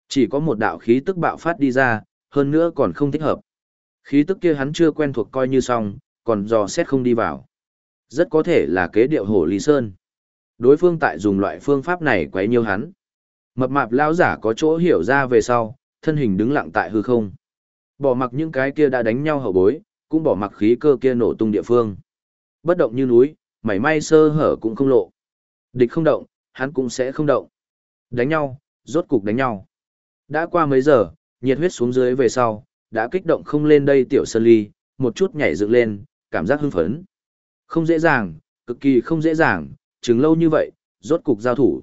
Chỉ có một đạo khí tức bạo phát đi ra, hơn nữa còn không thích hợp. Khí tức kia hắn chưa quen thuộc coi như xong, còn dò xét không đi vào. Rất có thể là kế điệu hổ Lý Sơn. Đối phương tại dùng loại phương pháp này quấy nhiêu hắn. Mập mạp lao giả có chỗ hiểu ra về sau, thân hình đứng lặng tại hư không. Bỏ mặc những cái kia đã đánh nhau hậu bối, cũng bỏ mặc khí cơ kia nổ tung địa phương. Bất động như núi, mảy may sơ hở cũng không lộ. Địch không động, hắn cũng sẽ không động. Đánh nhau, rốt cục đánh nhau. Đã qua mấy giờ, nhiệt huyết xuống dưới về sau, đã kích động không lên đây tiểu sơn ly, một chút nhảy dựng lên, cảm giác hưng phấn. Không dễ dàng, cực kỳ không dễ dàng, chứng lâu như vậy, rốt cục giao thủ.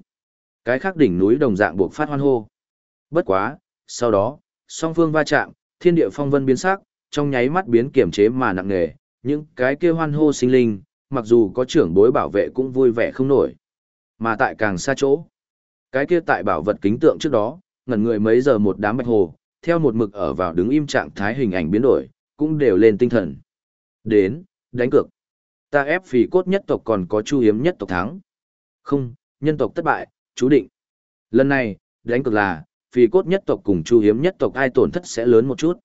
Cái khác đỉnh núi đồng dạng buộc phát hoan hô. Bất quá, sau đó, song phương va chạm, thiên địa phong vân biến sắc, trong nháy mắt biến kiểm chế mà nặng nề, những cái kia hoan hô sinh linh, mặc dù có trưởng bối bảo vệ cũng vui vẻ không nổi. Mà tại càng xa chỗ, cái kia tại bảo vật kính tượng trước đó, ngẩn người mấy giờ một đám bạch hồ, theo một mực ở vào đứng im trạng thái hình ảnh biến đổi, cũng đều lên tinh thần. Đến, đánh cược. Ta ép phì cốt nhất tộc còn có chu hiếm nhất tộc thắng. Không, nhân tộc thất bại, chú định. Lần này, đánh cược là, phì cốt nhất tộc cùng chu hiếm nhất tộc ai tổn thất sẽ lớn một chút.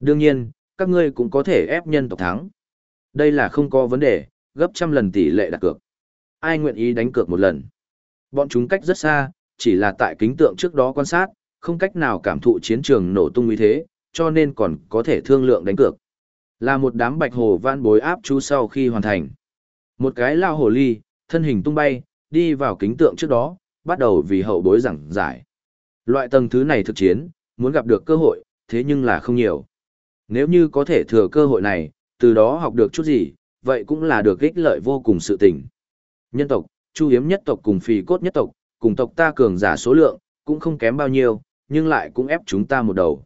Đương nhiên, các ngươi cũng có thể ép nhân tộc thắng. Đây là không có vấn đề, gấp trăm lần tỷ lệ đặt cược. Ai nguyện ý đánh cược một lần. Bọn chúng cách rất xa, chỉ là tại kính tượng trước đó quan sát, không cách nào cảm thụ chiến trường nổ tung như thế, cho nên còn có thể thương lượng đánh cược. Là một đám bạch hồ van bối áp chú sau khi hoàn thành. Một cái lao hồ ly, thân hình tung bay, đi vào kính tượng trước đó, bắt đầu vì hậu bối giảng giải. Loại tầng thứ này thực chiến, muốn gặp được cơ hội, thế nhưng là không nhiều. Nếu như có thể thừa cơ hội này, từ đó học được chút gì, vậy cũng là được ích lợi vô cùng sự tình. Nhân tộc, chu hiếm nhất tộc cùng phì cốt nhất tộc, cùng tộc ta cường giả số lượng, cũng không kém bao nhiêu, nhưng lại cũng ép chúng ta một đầu.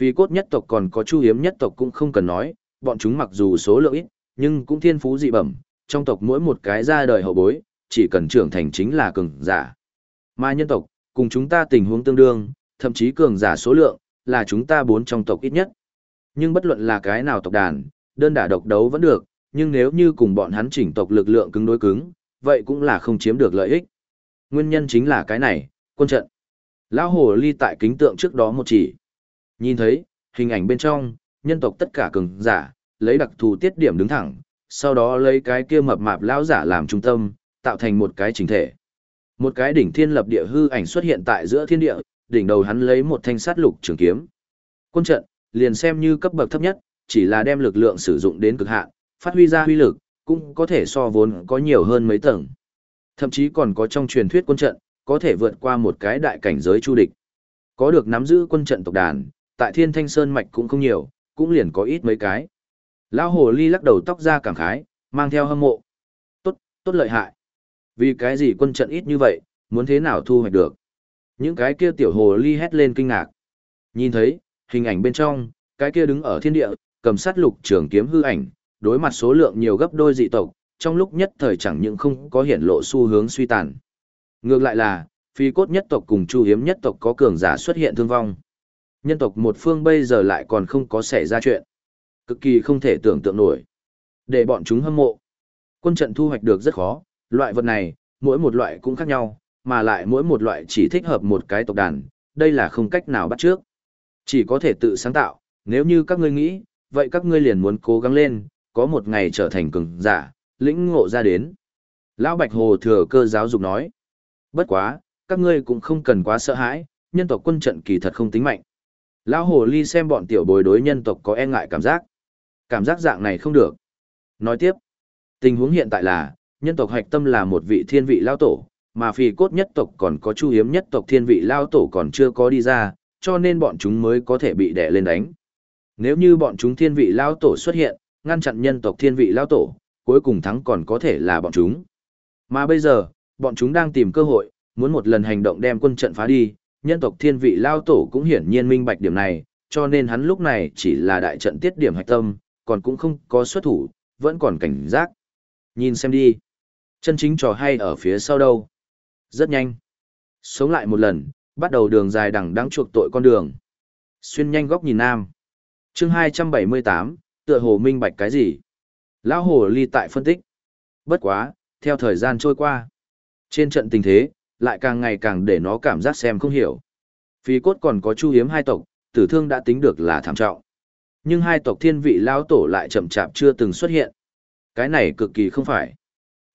Phì cốt nhất tộc còn có chu hiếm nhất tộc cũng không cần nói, bọn chúng mặc dù số lượng ít, nhưng cũng thiên phú dị bẩm, trong tộc mỗi một cái ra đời hậu bối, chỉ cần trưởng thành chính là cường giả. Mà nhân tộc, cùng chúng ta tình huống tương đương, thậm chí cường giả số lượng, là chúng ta bốn trong tộc ít nhất. Nhưng bất luận là cái nào tộc đàn, đơn đả độc đấu vẫn được, nhưng nếu như cùng bọn hắn chỉnh tộc lực lượng cứng đối cứng, vậy cũng là không chiếm được lợi ích. Nguyên nhân chính là cái này, quân trận. Lão hồ ly tại kính tượng trước đó một chỉ. Nhìn thấy, hình ảnh bên trong, nhân tộc tất cả cường giả, lấy đặc thù tiết điểm đứng thẳng, sau đó lấy cái kia mập mạp lão giả làm trung tâm, tạo thành một cái chỉnh thể. Một cái đỉnh thiên lập địa hư ảnh xuất hiện tại giữa thiên địa, đỉnh đầu hắn lấy một thanh sát lục trường kiếm. Quân trận, liền xem như cấp bậc thấp nhất, chỉ là đem lực lượng sử dụng đến cực hạn, phát huy ra huy lực, cũng có thể so vốn có nhiều hơn mấy tầng. Thậm chí còn có trong truyền thuyết quân trận, có thể vượt qua một cái đại cảnh giới chu địch. Có được nắm giữ quân trận tộc đàn, tại Thiên Thanh Sơn mạch cũng không nhiều, cũng liền có ít mấy cái. Lão hồ ly lắc đầu tóc ra cảm khái, mang theo hâm mộ. Tốt, tốt lợi hại. Vì cái gì quân trận ít như vậy, muốn thế nào thu hoạch được? Những cái kia tiểu hồ ly hét lên kinh ngạc. Nhìn thấy, hình ảnh bên trong, cái kia đứng ở thiên địa, cầm sát lục trường kiếm hư ảnh, đối mặt số lượng nhiều gấp đôi dị tộc, trong lúc nhất thời chẳng những không có hiện lộ xu hướng suy tàn. Ngược lại là, phi cốt nhất tộc cùng chu hiếm nhất tộc có cường giả xuất hiện thương vong. Nhân tộc một phương bây giờ lại còn không có xảy ra chuyện. Cực kỳ không thể tưởng tượng nổi. Để bọn chúng hâm mộ. Quân trận thu hoạch được rất khó, loại vật này, mỗi một loại cũng khác nhau, mà lại mỗi một loại chỉ thích hợp một cái tộc đàn, đây là không cách nào bắt trước. Chỉ có thể tự sáng tạo, nếu như các ngươi nghĩ, vậy các ngươi liền muốn cố gắng lên, có một ngày trở thành cường giả, lĩnh ngộ ra đến. Lão Bạch Hồ thừa cơ giáo dục nói. Bất quá, các ngươi cũng không cần quá sợ hãi, nhân tộc quân trận kỳ thật không tính mạnh. Lão Hồ Ly xem bọn tiểu bối đối nhân tộc có e ngại cảm giác. Cảm giác dạng này không được. Nói tiếp, tình huống hiện tại là, nhân tộc hạch tâm là một vị thiên vị lao tổ, mà phi cốt nhất tộc còn có chu hiếm nhất tộc thiên vị lao tổ còn chưa có đi ra, cho nên bọn chúng mới có thể bị đè lên đánh. Nếu như bọn chúng thiên vị lao tổ xuất hiện, ngăn chặn nhân tộc thiên vị lao tổ, cuối cùng thắng còn có thể là bọn chúng. Mà bây giờ, bọn chúng đang tìm cơ hội, muốn một lần hành động đem quân trận phá đi, nhân tộc thiên vị lao tổ cũng hiển nhiên minh bạch điểm này, cho nên hắn lúc này chỉ là đại trận tiết điểm hạch tâm, còn cũng không có xuất thủ, vẫn còn cảnh giác. Nhìn xem đi. Chân chính trò hay ở phía sau đâu. Rất nhanh. Sống lại một lần, bắt đầu đường dài đằng đáng chuộc tội con đường. Xuyên nhanh góc nhìn nam. chương 278, tựa hồ minh bạch cái gì? Lão hồ ly tại phân tích. Bất quá, theo thời gian trôi qua. Trên trận tình thế, lại càng ngày càng để nó cảm giác xem không hiểu. Phi cốt còn có chu hiếm hai tộc, tử thương đã tính được là thảm trọng. Nhưng hai tộc thiên vị lão tổ lại chậm chạp chưa từng xuất hiện. Cái này cực kỳ không phải.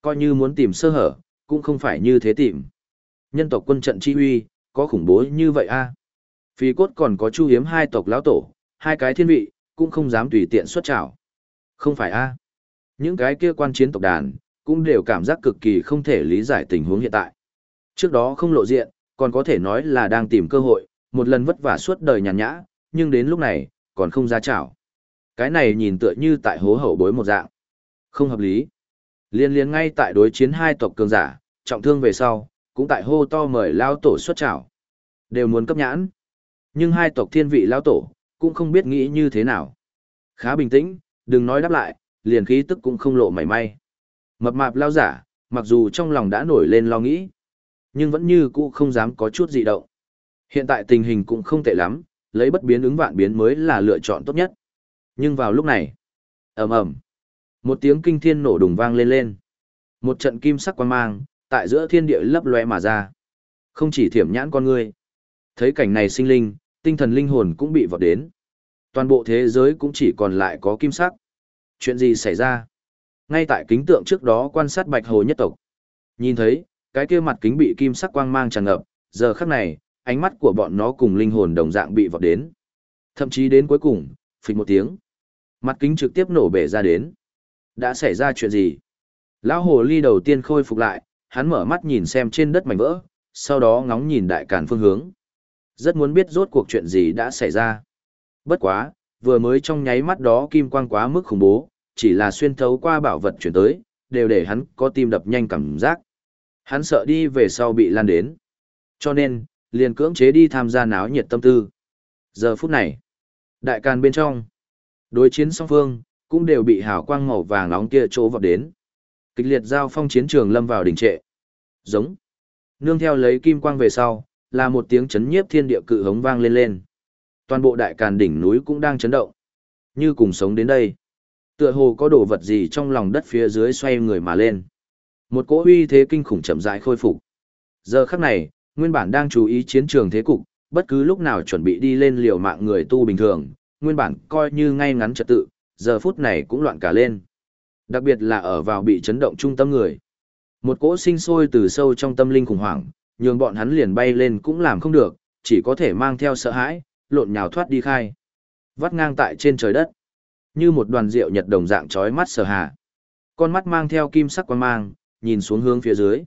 Coi như muốn tìm sơ hở, cũng không phải như thế tìm. Nhân tộc quân trận chi huy, có khủng bố như vậy a Phi cốt còn có chu hiếm hai tộc lão tổ, hai cái thiên vị, cũng không dám tùy tiện xuất trảo. Không phải a Những cái kia quan chiến tộc đàn, cũng đều cảm giác cực kỳ không thể lý giải tình huống hiện tại. Trước đó không lộ diện, còn có thể nói là đang tìm cơ hội, một lần vất vả suốt đời nhàn nhã, nhưng đến lúc này, còn không ra chảo. Cái này nhìn tựa như tại hố hậu bối một dạng. Không hợp lý. Liên liên ngay tại đối chiến hai tộc cường giả, trọng thương về sau, cũng tại hô to mời lao tổ xuất chảo. Đều muốn cấp nhãn. Nhưng hai tộc thiên vị lao tổ, cũng không biết nghĩ như thế nào. Khá bình tĩnh, đừng nói đáp lại, liền khí tức cũng không lộ mảy may. Mập mạp lao giả, mặc dù trong lòng đã nổi lên lo nghĩ, nhưng vẫn như cũ không dám có chút gì động. Hiện tại tình hình cũng không tệ lắm, lấy bất biến ứng vạn biến mới là lựa chọn tốt nhất. Nhưng vào lúc này, ầm ầm, một tiếng kinh thiên nổ đùng vang lên lên. Một trận kim sắc quang mang, tại giữa thiên địa lấp lóe mà ra. Không chỉ thiểm nhãn con người, thấy cảnh này sinh linh, tinh thần linh hồn cũng bị vọt đến. Toàn bộ thế giới cũng chỉ còn lại có kim sắc. Chuyện gì xảy ra? Ngay tại kính tượng trước đó quan sát bạch hồ nhất tộc. Nhìn thấy, cái kia mặt kính bị kim sắc quang mang tràn ngập, giờ khắc này, ánh mắt của bọn nó cùng linh hồn đồng dạng bị vọt đến. Thậm chí đến cuối cùng, phịch một tiếng. Mặt kính trực tiếp nổ bể ra đến. Đã xảy ra chuyện gì? Lão hồ ly đầu tiên khôi phục lại, hắn mở mắt nhìn xem trên đất mảnh vỡ, sau đó ngóng nhìn đại càn phương hướng. Rất muốn biết rốt cuộc chuyện gì đã xảy ra. Bất quá, vừa mới trong nháy mắt đó kim quang quá mức khủng bố, chỉ là xuyên thấu qua bảo vật chuyển tới, đều để hắn có tim đập nhanh cảm giác. Hắn sợ đi về sau bị lan đến. Cho nên, liền cưỡng chế đi tham gia náo nhiệt tâm tư. Giờ phút này, đại càn bên trong, đối chiến song phương, cũng đều bị hào quang màu vàng nóng kia chỗ vọt đến. Kịch liệt giao phong chiến trường lâm vào đỉnh trệ. Giống. Nương theo lấy kim quang về sau, là một tiếng chấn nhiếp thiên địa cự hống vang lên lên. Toàn bộ đại càn đỉnh núi cũng đang chấn động. Như cùng sống đến đây. Tựa hồ có đồ vật gì trong lòng đất phía dưới xoay người mà lên. Một cỗ uy thế kinh khủng chậm rãi khôi phục. Giờ khắc này, nguyên bản đang chú ý chiến trường thế cục, bất cứ lúc nào chuẩn bị đi lên liều mạng người tu bình thường, nguyên bản coi như ngay ngắn trật tự, giờ phút này cũng loạn cả lên. Đặc biệt là ở vào bị chấn động trung tâm người. Một cỗ sinh sôi từ sâu trong tâm linh khủng hoảng, nhường bọn hắn liền bay lên cũng làm không được, chỉ có thể mang theo sợ hãi, lộn nhào thoát đi khai. Vắt ngang tại trên trời đất, như một đoàn rượu nhật đồng dạng chói mắt sở hạ. Con mắt mang theo kim sắc quang mang, nhìn xuống hướng phía dưới.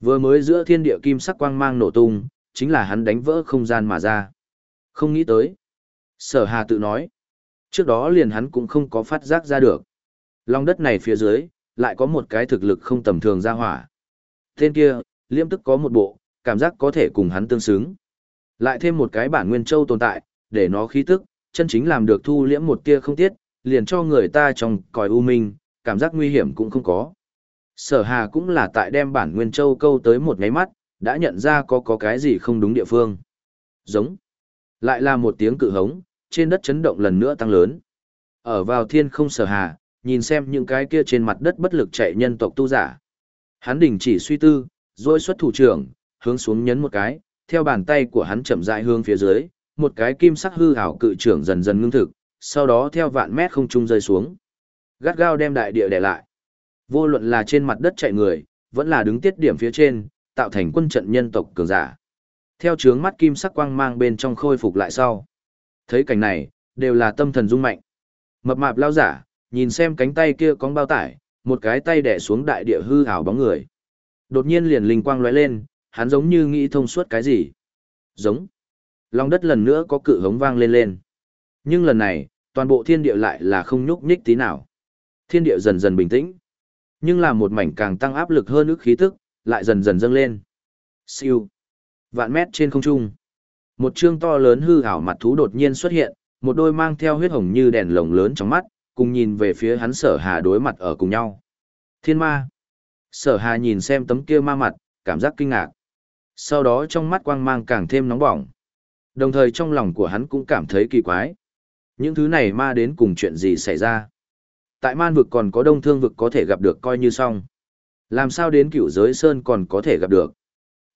Vừa mới giữa thiên địa kim sắc quang mang nổ tung, chính là hắn đánh vỡ không gian mà ra. Không nghĩ tới. Sở hà tự nói. Trước đó liền hắn cũng không có phát giác ra được. Lòng đất này phía dưới, lại có một cái thực lực không tầm thường ra hỏa. Tên kia, liêm tức có một bộ, cảm giác có thể cùng hắn tương xứng. Lại thêm một cái bản nguyên châu tồn tại, để nó khí tức, chân chính làm được thu liễm một tia không tiết, liền cho người ta trong còi u minh, cảm giác nguy hiểm cũng không có. Sở Hà cũng là tại đem bản Nguyên Châu câu tới một ngáy mắt, đã nhận ra có có cái gì không đúng địa phương. Giống. Lại là một tiếng cự hống, trên đất chấn động lần nữa tăng lớn. Ở vào thiên không Sở Hà, nhìn xem những cái kia trên mặt đất bất lực chạy nhân tộc tu giả. Hắn đình chỉ suy tư, rồi xuất thủ trưởng, hướng xuống nhấn một cái, theo bàn tay của hắn chậm rãi hướng phía dưới, một cái kim sắc hư ảo cự trưởng dần dần ngưng thực, sau đó theo vạn mét không trung rơi xuống. Gắt gao đem đại địa đè lại. Vô luận là trên mặt đất chạy người, vẫn là đứng tiết điểm phía trên, tạo thành quân trận nhân tộc cường giả. Theo chướng mắt kim sắc quang mang bên trong khôi phục lại sau. Thấy cảnh này, đều là tâm thần rung mạnh. Mập mạp lao giả, nhìn xem cánh tay kia cong bao tải, một cái tay đè xuống đại địa hư ảo bóng người. Đột nhiên liền linh quang lóe lên, hắn giống như nghĩ thông suốt cái gì. Giống. Lòng đất lần nữa có cự hống vang lên lên. Nhưng lần này, toàn bộ thiên địa lại là không nhúc nhích tí nào. Thiên địa dần dần bình tĩnh. Nhưng là một mảnh càng tăng áp lực hơn ức khí tức, lại dần dần dâng lên. Siêu. Vạn mét trên không trung. Một chương to lớn hư ảo mặt thú đột nhiên xuất hiện, một đôi mang theo huyết hồng như đèn lồng lớn trong mắt, cùng nhìn về phía hắn sở hà đối mặt ở cùng nhau. Thiên ma. Sở hà nhìn xem tấm kia ma mặt, cảm giác kinh ngạc. Sau đó trong mắt quang mang càng thêm nóng bỏng. Đồng thời trong lòng của hắn cũng cảm thấy kỳ quái. Những thứ này ma đến cùng chuyện gì xảy ra? Tại man vực còn có đông thương vực có thể gặp được coi như xong. Làm sao đến cựu giới sơn còn có thể gặp được?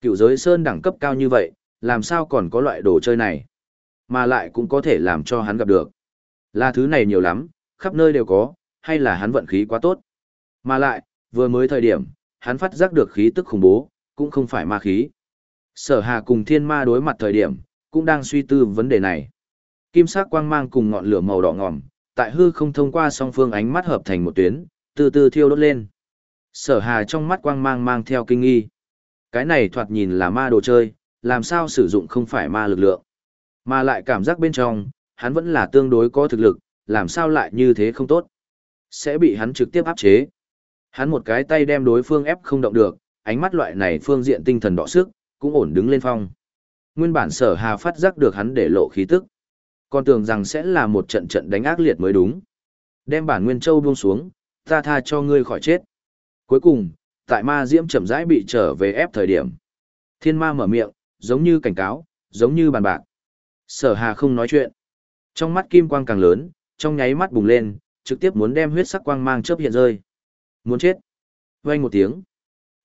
Cựu giới sơn đẳng cấp cao như vậy, làm sao còn có loại đồ chơi này? Mà lại cũng có thể làm cho hắn gặp được. Là thứ này nhiều lắm, khắp nơi đều có, hay là hắn vận khí quá tốt? Mà lại, vừa mới thời điểm, hắn phát giác được khí tức khủng bố, cũng không phải ma khí. Sở Hà cùng thiên ma đối mặt thời điểm, cũng đang suy tư vấn đề này. Kim sắc quang mang cùng ngọn lửa màu đỏ ngòm, tại hư không thông qua song phương ánh mắt hợp thành một tuyến, từ từ thiêu đốt lên. Sở Hà trong mắt quang mang mang theo kinh nghi. Cái này thoạt nhìn là ma đồ chơi, làm sao sử dụng không phải ma lực lượng. Mà lại cảm giác bên trong, hắn vẫn là tương đối có thực lực, làm sao lại như thế không tốt. Sẽ bị hắn trực tiếp áp chế. Hắn một cái tay đem đối phương ép không động được, ánh mắt loại này phương diện tinh thần đỏ sức, cũng ổn đứng lên phong. Nguyên bản sở hà phát giác được hắn để lộ khí tức. Còn tưởng rằng sẽ là một trận trận đánh ác liệt mới đúng. Đem bản Nguyên Châu buông xuống, ta tha cho ngươi khỏi chết. Cuối cùng, tại ma diễm chậm rãi bị trở về ép thời điểm. Thiên ma mở miệng, giống như cảnh cáo, giống như bàn bạc. Sở hà không nói chuyện. Trong mắt kim quang càng lớn, trong nháy mắt bùng lên, trực tiếp muốn đem huyết sắc quang mang chớp hiện rơi. Muốn chết. Vang một tiếng.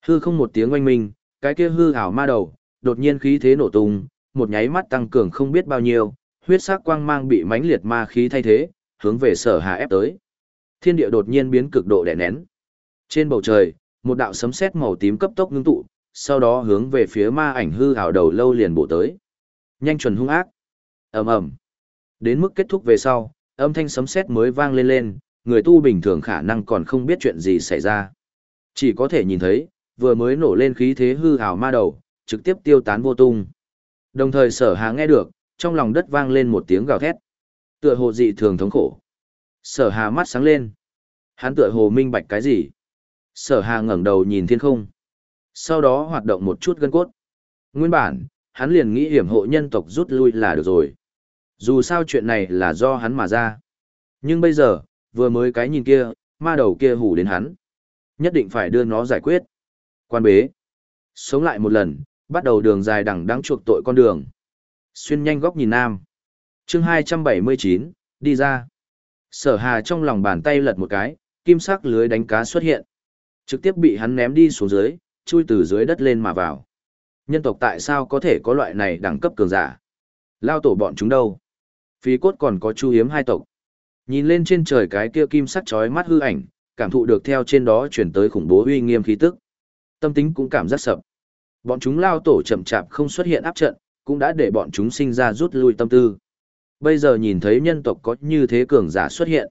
Hư không một tiếng oanh minh, cái kia hư ảo ma đầu, đột nhiên khí thế nổ tung, một nháy mắt tăng cường không biết bao nhiêu, huyết sắc quang mang bị mãnh liệt ma khí thay thế, hướng về sở hà ép tới. Thiên địa đột nhiên biến cực độ đè nén. Trên bầu trời, một đạo sấm sét màu tím cấp tốc ngưng tụ, sau đó hướng về phía ma ảnh hư ảo đầu lâu liền bổ tới. Nhanh chuẩn hung ác. Ầm ầm. Đến mức kết thúc về sau, âm thanh sấm sét mới vang lên lên, người tu bình thường khả năng còn không biết chuyện gì xảy ra. Chỉ có thể nhìn thấy, vừa mới nổ lên khí thế hư ảo ma đầu, trực tiếp tiêu tán vô tung. Đồng thời sở hà nghe được, trong lòng đất vang lên một tiếng gào thét. Tựa hồ dị thường thống khổ. Sở hà mắt sáng lên. Hắn tựa hồ minh bạch cái gì? Sở hà ngẩng đầu nhìn thiên không. Sau đó hoạt động một chút gân cốt. Nguyên bản, hắn liền nghĩ hiểm hộ nhân tộc rút lui là được rồi. Dù sao chuyện này là do hắn mà ra. Nhưng bây giờ, vừa mới cái nhìn kia, ma đầu kia hủ đến hắn. Nhất định phải đưa nó giải quyết. Quan bế. Sống lại một lần, bắt đầu đường dài đằng đáng chuộc tội con đường. Xuyên nhanh góc nhìn nam. chương 279, đi ra. Sở hà trong lòng bàn tay lật một cái, kim sắc lưới đánh cá xuất hiện. Trực tiếp bị hắn ném đi xuống dưới, chui từ dưới đất lên mà vào. Nhân tộc tại sao có thể có loại này đẳng cấp cường giả? Lao tổ bọn chúng đâu? Phí cốt còn có chu hiếm hai tộc. Nhìn lên trên trời cái kia kim sắc chói mắt hư ảnh, cảm thụ được theo trên đó chuyển tới khủng bố uy nghiêm khí tức. Tâm tính cũng cảm giác sập. Bọn chúng lao tổ chậm chạp không xuất hiện áp trận, cũng đã để bọn chúng sinh ra rút lui tâm tư. Bây giờ nhìn thấy nhân tộc có như thế cường giả xuất hiện.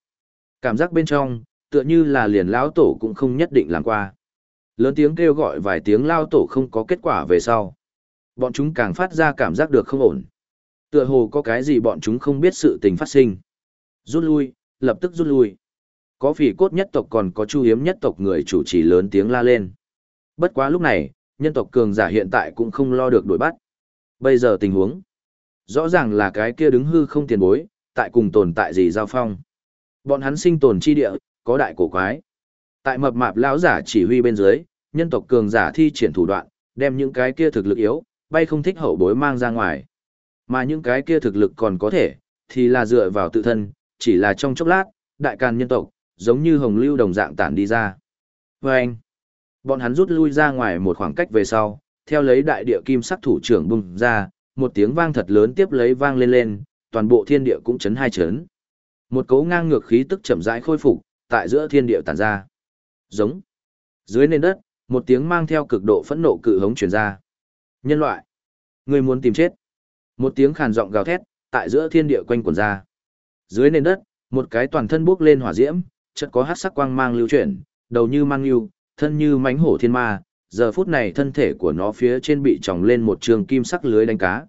Cảm giác bên trong, tựa như là liền lao tổ cũng không nhất định làm qua. Lớn tiếng kêu gọi vài tiếng lao tổ không có kết quả về sau. Bọn chúng càng phát ra cảm giác được không ổn. Tựa hồ có cái gì bọn chúng không biết sự tình phát sinh. Rút lui, lập tức rút lui. Có phỉ cốt nhất tộc còn có chu hiếm nhất tộc người chủ trì lớn tiếng la lên. Bất quá lúc này, nhân tộc cường giả hiện tại cũng không lo được đuổi bắt. Bây giờ tình huống, rõ ràng là cái kia đứng hư không tiền bối, tại cùng tồn tại gì giao phong. Bọn hắn sinh tồn chi địa, có đại cổ quái. Tại mập mạp lão giả chỉ huy bên dưới, nhân tộc cường giả thi triển thủ đoạn, đem những cái kia thực lực yếu, bay không thích hậu bối mang ra ngoài. Mà những cái kia thực lực còn có thể, thì là dựa vào tự thân, chỉ là trong chốc lát, đại càn nhân tộc, giống như hồng lưu đồng dạng tản đi ra. Và anh, bọn hắn rút lui ra ngoài một khoảng cách về sau, theo lấy đại địa kim sắc thủ trưởng bùng ra, một tiếng vang thật lớn tiếp lấy vang lên lên, toàn bộ thiên địa cũng chấn hai chấn. Một cấu ngang ngược khí tức chậm rãi khôi phục, tại giữa thiên địa tản ra. Giống. Dưới nền đất, một tiếng mang theo cực độ phẫn nộ cự hống truyền ra. Nhân loại, người muốn tìm chết. Một tiếng khàn giọng gào thét, tại giữa thiên địa quanh quần ra. Dưới nền đất, một cái toàn thân bốc lên hỏa diễm, chợt có hắc sắc quang mang lưu chuyển, đầu như mang lưu, thân như mánh hổ thiên ma, giờ phút này thân thể của nó phía trên bị tròng lên một trường kim sắc lưới đánh cá.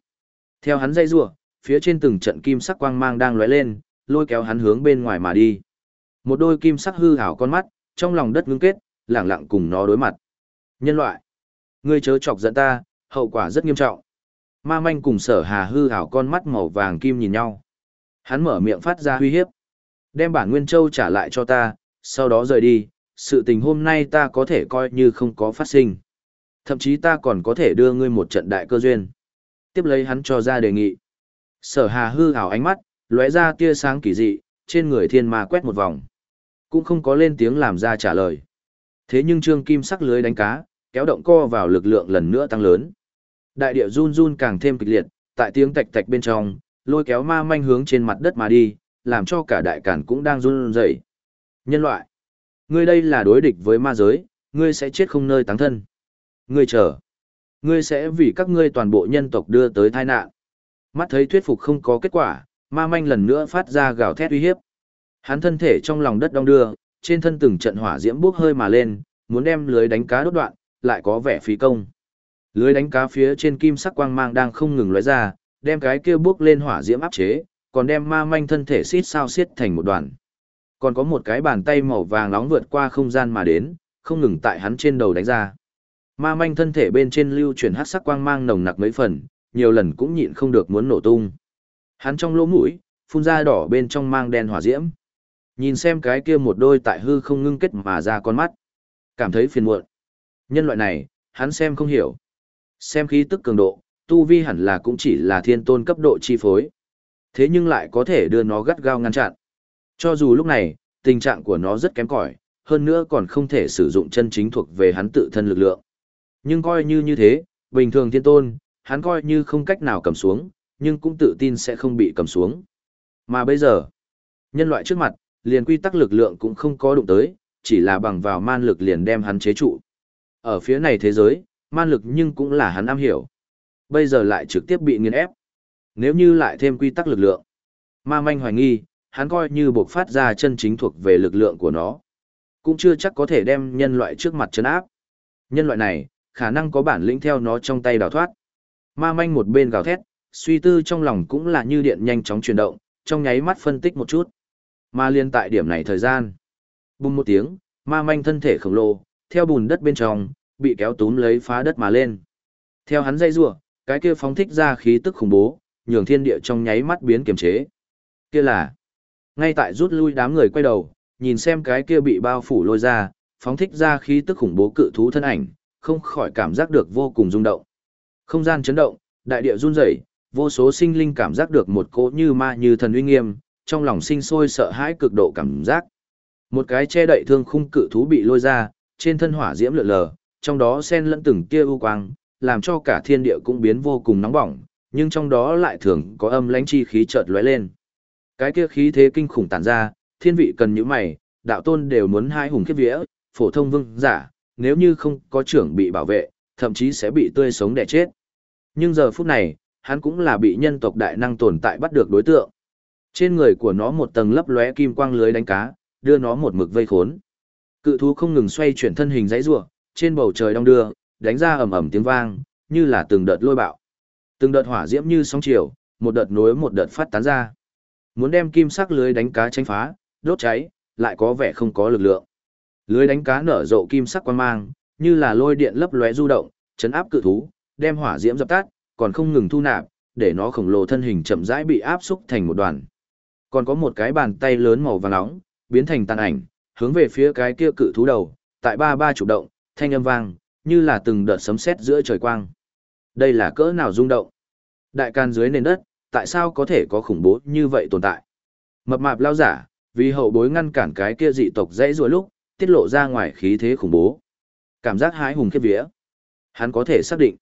Theo hắn dây rủa, phía trên từng trận kim sắc quang mang đang lóe lên, lôi kéo hắn hướng bên ngoài mà đi. Một đôi kim sắc hư ảo con mắt, trong lòng đất ngưng kết, lẳng lặng cùng nó đối mặt. Nhân loại, ngươi chớ chọc giận ta, hậu quả rất nghiêm trọng. Ma manh cùng sở hà hư ảo con mắt màu vàng kim nhìn nhau. Hắn mở miệng phát ra uy hiếp. Đem bản Nguyên Châu trả lại cho ta, sau đó rời đi, sự tình hôm nay ta có thể coi như không có phát sinh. Thậm chí ta còn có thể đưa ngươi một trận đại cơ duyên. Tiếp lấy hắn cho ra đề nghị. Sở hà hư hào ánh mắt, lóe ra tia sáng kỳ dị, trên người thiên ma quét một vòng. Cũng không có lên tiếng làm ra trả lời. Thế nhưng trương kim sắc lưới đánh cá, kéo động co vào lực lượng lần nữa tăng lớn. Đại địa run run càng thêm kịch liệt, tại tiếng tạch tạch bên trong, lôi kéo ma manh hướng trên mặt đất mà đi, làm cho cả đại cản cũng đang run rẩy. Nhân loại, ngươi đây là đối địch với ma giới, ngươi sẽ chết không nơi táng thân. Ngươi chờ, ngươi sẽ vì các ngươi toàn bộ nhân tộc đưa tới tai nạn. Mắt thấy thuyết phục không có kết quả, ma manh lần nữa phát ra gào thét uy hiếp. Hắn thân thể trong lòng đất đong đưa, trên thân từng trận hỏa diễm bốc hơi mà lên, muốn đem lưới đánh cá đốt đoạn, lại có vẻ phí công. Lưới đánh cá phía trên kim sắc quang mang đang không ngừng lóe ra, đem cái kia bước lên hỏa diễm áp chế, còn đem ma manh thân thể xít sao xiết thành một đoàn. Còn có một cái bàn tay màu vàng nóng vượt qua không gian mà đến, không ngừng tại hắn trên đầu đánh ra. Ma manh thân thể bên trên lưu chuyển hắc sắc quang mang nồng nặc mấy phần, nhiều lần cũng nhịn không được muốn nổ tung. Hắn trong lỗ mũi, phun ra đỏ bên trong mang đen hỏa diễm. Nhìn xem cái kia một đôi tại hư không ngưng kết mà ra con mắt. Cảm thấy phiền muộn. Nhân loại này, hắn xem không hiểu. Xem khí tức cường độ, tu vi hẳn là cũng chỉ là thiên tôn cấp độ chi phối. Thế nhưng lại có thể đưa nó gắt gao ngăn chặn. Cho dù lúc này, tình trạng của nó rất kém cỏi, hơn nữa còn không thể sử dụng chân chính thuộc về hắn tự thân lực lượng. Nhưng coi như như thế, bình thường thiên tôn, hắn coi như không cách nào cầm xuống, nhưng cũng tự tin sẽ không bị cầm xuống. Mà bây giờ, nhân loại trước mặt, liền quy tắc lực lượng cũng không có đụng tới, chỉ là bằng vào man lực liền đem hắn chế trụ. Ở phía này thế giới, man lực nhưng cũng là hắn am hiểu. Bây giờ lại trực tiếp bị nghiền ép. Nếu như lại thêm quy tắc lực lượng, ma manh hoài nghi, hắn coi như buộc phát ra chân chính thuộc về lực lượng của nó. Cũng chưa chắc có thể đem nhân loại trước mặt chấn áp. Nhân loại này, khả năng có bản lĩnh theo nó trong tay đào thoát. Ma manh một bên gào thét, suy tư trong lòng cũng là như điện nhanh chóng chuyển động, trong nháy mắt phân tích một chút. Ma liên tại điểm này thời gian. Bùng một tiếng, ma manh thân thể khổng lồ, theo bùn đất bên trong, bị kéo túm lấy phá đất mà lên. Theo hắn dây rủa, cái kia phóng thích ra khí tức khủng bố, nhường thiên địa trong nháy mắt biến kiềm chế. Kia là, ngay tại rút lui đám người quay đầu, nhìn xem cái kia bị bao phủ lôi ra, phóng thích ra khí tức khủng bố cự thú thân ảnh, không khỏi cảm giác được vô cùng rung động. Không gian chấn động, đại địa run rẩy, vô số sinh linh cảm giác được một cỗ như ma như thần uy nghiêm, trong lòng sinh sôi sợ hãi cực độ cảm giác. Một cái che đậy thương khung cự thú bị lôi ra, trên thân hỏa diễm lượn lờ, trong đó xen lẫn từng tia u quang, làm cho cả thiên địa cũng biến vô cùng nóng bỏng, nhưng trong đó lại thường có âm lãnh chi khí chợt lóe lên. Cái kia khí thế kinh khủng tản ra, thiên vị cần những mày, đạo tôn đều muốn hai hùng kiếp vía, phổ thông vương giả, nếu như không có trưởng bị bảo vệ, thậm chí sẽ bị tươi sống đẻ chết. Nhưng giờ phút này, hắn cũng là bị nhân tộc đại năng tồn tại bắt được đối tượng. Trên người của nó một tầng lấp lóe kim quang lưới đánh cá, đưa nó một mực vây khốn. Cự thú không ngừng xoay chuyển thân hình dãy rủa, trên bầu trời đông đưa, đánh ra ầm ầm tiếng vang, như là từng đợt lôi bạo. Từng đợt hỏa diễm như sóng chiều, một đợt nối một đợt phát tán ra. Muốn đem kim sắc lưới đánh cá tránh phá, đốt cháy, lại có vẻ không có lực lượng. Lưới đánh cá nở rộ kim sắc quang mang, như là lôi điện lấp lóe du động, chấn áp cự thú, đem hỏa diễm dập tắt, còn không ngừng thu nạp, để nó khổng lồ thân hình chậm rãi bị áp xúc thành một đoàn. Còn có một cái bàn tay lớn màu vàng nóng, biến thành tàn ảnh, hướng về phía cái kia cự thú đầu, tại ba ba chủ động, thanh âm vang, như là từng đợt sấm sét giữa trời quang. Đây là cỡ nào rung động? Đại can dưới nền đất, tại sao có thể có khủng bố như vậy tồn tại? Mập mạp lao giả, vì hậu bối ngăn cản cái kia dị tộc dãy rùa lúc, tiết lộ ra ngoài khí thế khủng bố. Cảm giác hái hùng khiếp vía. Hắn có thể xác định.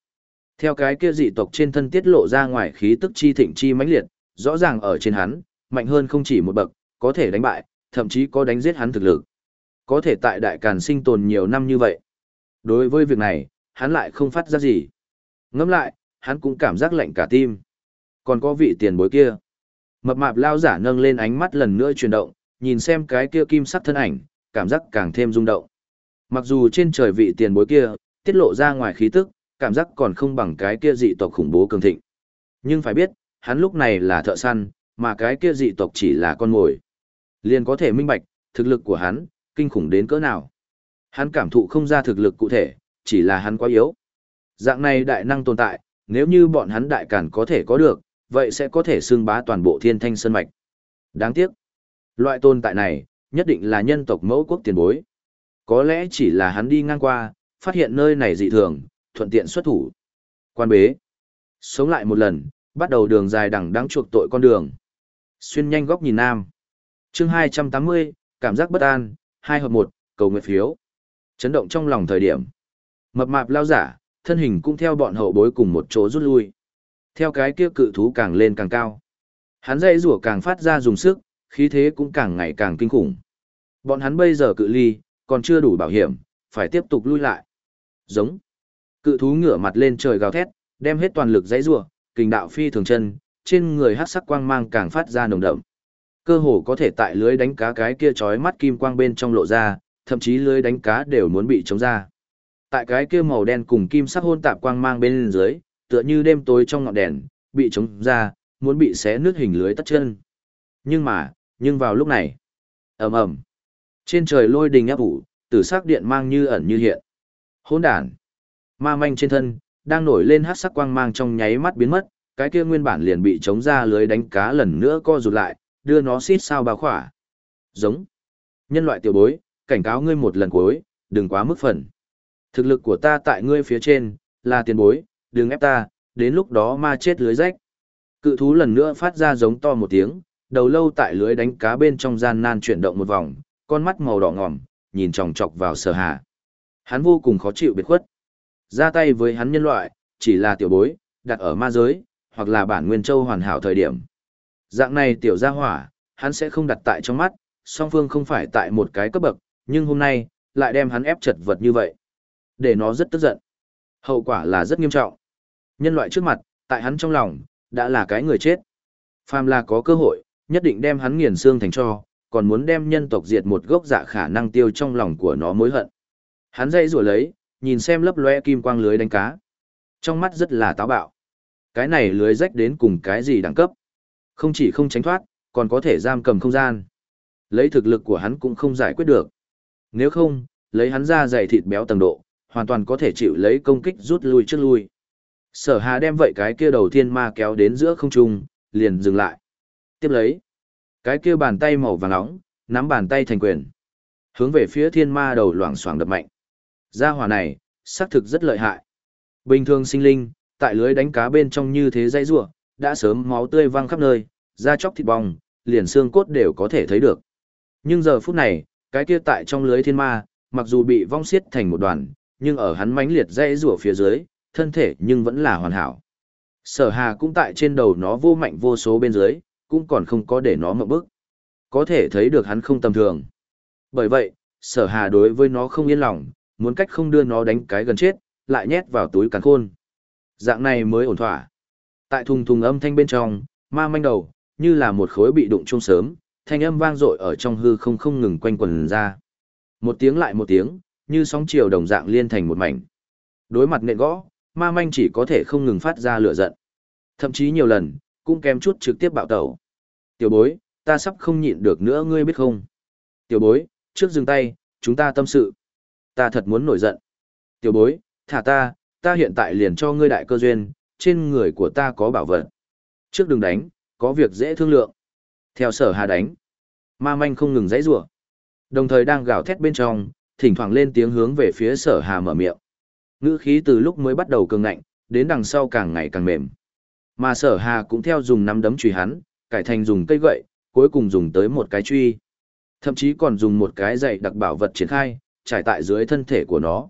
Theo cái kia dị tộc trên thân tiết lộ ra ngoài khí tức chi thịnh chi mãnh liệt, rõ ràng ở trên hắn, mạnh hơn không chỉ một bậc, có thể đánh bại, thậm chí có đánh giết hắn thực lực. Có thể tại đại càn sinh tồn nhiều năm như vậy. Đối với việc này, hắn lại không phát ra gì. Ngẫm lại, hắn cũng cảm giác lạnh cả tim. Còn có vị tiền bối kia. Mập mạp lao giả nâng lên ánh mắt lần nữa chuyển động, nhìn xem cái kia kim sắc thân ảnh, cảm giác càng thêm rung động. Mặc dù trên trời vị tiền bối kia, tiết lộ ra ngoài khí tức, cảm giác còn không bằng cái kia dị tộc khủng bố cường thịnh. Nhưng phải biết, hắn lúc này là thợ săn, mà cái kia dị tộc chỉ là con mồi. Liền có thể minh bạch, thực lực của hắn, kinh khủng đến cỡ nào. Hắn cảm thụ không ra thực lực cụ thể, chỉ là hắn quá yếu. Dạng này đại năng tồn tại, nếu như bọn hắn đại cản có thể có được, vậy sẽ có thể xưng bá toàn bộ thiên thanh sơn mạch. Đáng tiếc. Loại tồn tại này, nhất định là nhân tộc mẫu quốc tiền bối. Có lẽ chỉ là hắn đi ngang qua, phát hiện nơi này dị thường, thuận tiện xuất thủ. Quan bế. Sống lại một lần, bắt đầu đường dài đằng đáng chuộc tội con đường. Xuyên nhanh góc nhìn nam. chương 280, cảm giác bất an, 2 hợp 1, cầu nguyện phiếu. Chấn động trong lòng thời điểm. Mập mạp lao giả, thân hình cũng theo bọn hậu bối cùng một chỗ rút lui. Theo cái kia cự thú càng lên càng cao. Hắn dây rủa càng phát ra dùng sức, khí thế cũng càng ngày càng kinh khủng. Bọn hắn bây giờ cự ly, còn chưa đủ bảo hiểm, phải tiếp tục lui lại. Giống. Cự thú ngửa mặt lên trời gào thét, đem hết toàn lực dãy rủa, kình đạo phi thường chân, trên người hắc sắc quang mang càng phát ra nồng đậm. Cơ hồ có thể tại lưới đánh cá cái kia chói mắt kim quang bên trong lộ ra, thậm chí lưới đánh cá đều muốn bị chống ra. Tại cái kia màu đen cùng kim sắc hôn tạp quang mang bên dưới, tựa như đêm tối trong ngọn đèn, bị chống ra, muốn bị xé nứt hình lưới tất chân. Nhưng mà, nhưng vào lúc này, ầm ầm, trên trời lôi đình áp ủ, tử sắc điện mang như ẩn như hiện. Hỗn đản, ma manh trên thân, đang nổi lên hát sắc quang mang trong nháy mắt biến mất, cái kia nguyên bản liền bị chống ra lưới đánh cá lần nữa co rụt lại, đưa nó xít sao bao khỏa. Giống. Nhân loại tiểu bối, cảnh cáo ngươi một lần cuối, đừng quá mức phần. Thực lực của ta tại ngươi phía trên, là tiền bối, đừng ép ta, đến lúc đó ma chết lưới rách. Cự thú lần nữa phát ra giống to một tiếng, đầu lâu tại lưới đánh cá bên trong gian nan chuyển động một vòng, con mắt màu đỏ ngòm, nhìn chòng chọc vào sở hạ. Hắn vô cùng khó chịu biệt khuất. Ra tay với hắn nhân loại, chỉ là tiểu bối, đặt ở ma giới, hoặc là bản nguyên châu hoàn hảo thời điểm. Dạng này tiểu gia hỏa, hắn sẽ không đặt tại trong mắt, song phương không phải tại một cái cấp bậc, nhưng hôm nay, lại đem hắn ép chật vật như vậy. Để nó rất tức giận. Hậu quả là rất nghiêm trọng. Nhân loại trước mặt, tại hắn trong lòng, đã là cái người chết. Phàm là có cơ hội, nhất định đem hắn nghiền xương thành cho, còn muốn đem nhân tộc diệt một gốc dạ khả năng tiêu trong lòng của nó mối hận. Hắn dây rủa lấy, nhìn xem lấp loe kim quang lưới đánh cá. Trong mắt rất là táo bạo. Cái này lưới rách đến cùng cái gì đẳng cấp. Không chỉ không tránh thoát, còn có thể giam cầm không gian. Lấy thực lực của hắn cũng không giải quyết được. Nếu không, lấy hắn ra dày thịt béo tầng độ, hoàn toàn có thể chịu lấy công kích rút lui trước lui. Sở hà đem vậy cái kia đầu tiên ma kéo đến giữa không trung, liền dừng lại. Tiếp lấy, cái kia bàn tay màu vàng nóng, nắm bàn tay thành quyền. Hướng về phía thiên ma đầu loảng xoảng đập mạnh. Gia hỏa này, xác thực rất lợi hại. Bình thường sinh linh, tại lưới đánh cá bên trong như thế dây rủa, đã sớm máu tươi văng khắp nơi, da chóc thịt bong, liền xương cốt đều có thể thấy được. Nhưng giờ phút này, cái kia tại trong lưới thiên ma, mặc dù bị vong xiết thành một đoàn, nhưng ở hắn mãnh liệt dây rủa phía dưới, thân thể nhưng vẫn là hoàn hảo. Sở Hà cũng tại trên đầu nó vô mạnh vô số bên dưới, cũng còn không có để nó mộng bức. Có thể thấy được hắn không tầm thường. Bởi vậy, Sở Hà đối với nó không yên lòng, muốn cách không đưa nó đánh cái gần chết, lại nhét vào túi càn khôn. Dạng này mới ổn thỏa. Tại thùng thùng âm thanh bên trong, ma manh đầu, như là một khối bị đụng chung sớm, thanh âm vang dội ở trong hư không không ngừng quanh quần ra. Một tiếng lại một tiếng, như sóng chiều đồng dạng liên thành một mảnh. Đối mặt nện gõ, ma manh chỉ có thể không ngừng phát ra lửa giận. Thậm chí nhiều lần, cũng kém chút trực tiếp bạo tẩu. Tiểu bối, ta sắp không nhịn được nữa ngươi biết không? Tiểu bối, trước dừng tay, chúng ta tâm sự. Ta thật muốn nổi giận. Tiểu bối, thả ta, ta hiện tại liền cho ngươi đại cơ duyên, trên người của ta có bảo vật. Trước đừng đánh, có việc dễ thương lượng. Theo sở hà đánh, ma manh không ngừng dãy rủa Đồng thời đang gào thét bên trong, thỉnh thoảng lên tiếng hướng về phía sở hà mở miệng. Ngữ khí từ lúc mới bắt đầu cường ngạnh, đến đằng sau càng ngày càng mềm. Mà sở hà cũng theo dùng nắm đấm truy hắn, cải thành dùng cây gậy, cuối cùng dùng tới một cái truy. Thậm chí còn dùng một cái dạy đặc bảo vật triển khai, trải tại dưới thân thể của nó.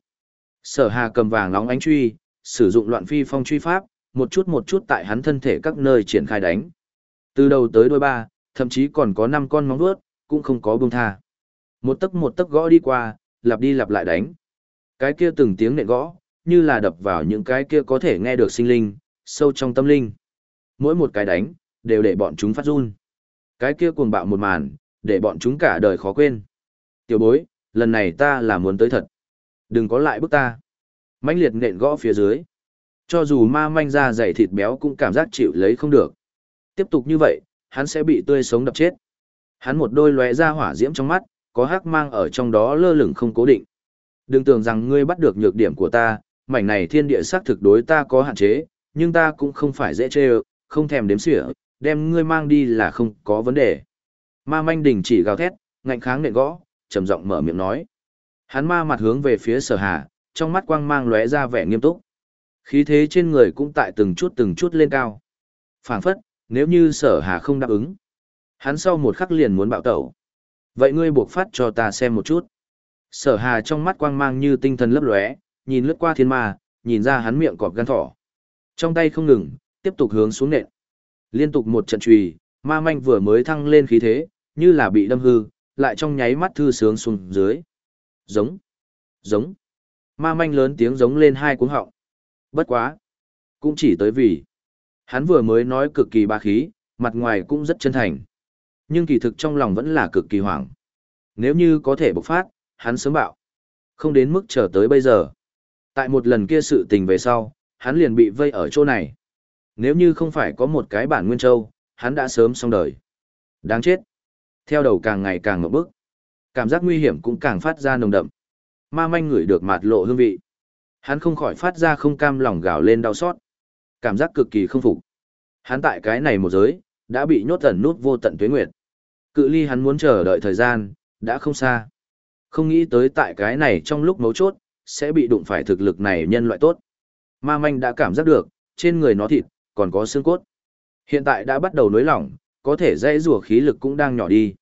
Sở hà cầm vàng nóng ánh truy, sử dụng loạn phi phong truy pháp, một chút một chút tại hắn thân thể các nơi triển khai đánh. Từ đầu tới đôi ba, thậm chí còn có năm con móng vuốt, cũng không có buông tha. Một tấc một tấc gõ đi qua, lặp đi lặp lại đánh. Cái kia từng tiếng nện gõ, như là đập vào những cái kia có thể nghe được sinh linh, sâu trong tâm linh. Mỗi một cái đánh, đều để bọn chúng phát run. Cái kia cuồng bạo một màn, để bọn chúng cả đời khó quên. Tiểu bối, lần này ta là muốn tới thật. Đừng có lại bức ta. mãnh liệt nện gõ phía dưới. Cho dù ma manh ra dày thịt béo cũng cảm giác chịu lấy không được. Tiếp tục như vậy, hắn sẽ bị tươi sống đập chết. Hắn một đôi lóe ra hỏa diễm trong mắt, có hắc mang ở trong đó lơ lửng không cố định. Đừng tưởng rằng ngươi bắt được nhược điểm của ta, mảnh này thiên địa xác thực đối ta có hạn chế, nhưng ta cũng không phải dễ chê không thèm đếm xỉa, đem ngươi mang đi là không có vấn đề. Ma manh đình chỉ gào thét, ngạnh kháng nện gõ, trầm giọng mở miệng nói. Hắn ma mặt hướng về phía sở hà, trong mắt quang mang lóe ra vẻ nghiêm túc. Khí thế trên người cũng tại từng chút từng chút lên cao. phảng phất, nếu như sở hà không đáp ứng. Hắn sau một khắc liền muốn bạo tẩu. Vậy ngươi buộc phát cho ta xem một chút. Sở hà trong mắt quang mang như tinh thần lấp lóe, nhìn lướt qua thiên ma, nhìn ra hắn miệng cọp gan thỏ. Trong tay không ngừng, tiếp tục hướng xuống nện. Liên tục một trận chùy, ma manh vừa mới thăng lên khí thế, như là bị đâm hư, lại trong nháy mắt thư sướng xuống dưới. Giống, giống. Ma manh lớn tiếng giống lên hai cuống họng. Bất quá. Cũng chỉ tới vì. Hắn vừa mới nói cực kỳ ba khí, mặt ngoài cũng rất chân thành. Nhưng kỳ thực trong lòng vẫn là cực kỳ hoảng. Nếu như có thể bộc phát, hắn sớm bạo. Không đến mức chờ tới bây giờ. Tại một lần kia sự tình về sau, hắn liền bị vây ở chỗ này. Nếu như không phải có một cái bản nguyên châu, hắn đã sớm xong đời. Đáng chết. Theo đầu càng ngày càng ngập bức. Cảm giác nguy hiểm cũng càng phát ra nồng đậm. Ma manh ngửi được mạt lộ hương vị. Hắn không khỏi phát ra không cam lòng gào lên đau xót. Cảm giác cực kỳ không phục. Hắn tại cái này một giới, đã bị nhốt ẩn nút vô tận tuế nguyệt. Cự ly hắn muốn chờ đợi thời gian, đã không xa. Không nghĩ tới tại cái này trong lúc mấu chốt, sẽ bị đụng phải thực lực này nhân loại tốt. Ma manh đã cảm giác được, trên người nó thịt, còn có xương cốt. Hiện tại đã bắt đầu nối lỏng, có thể dây rùa khí lực cũng đang nhỏ đi.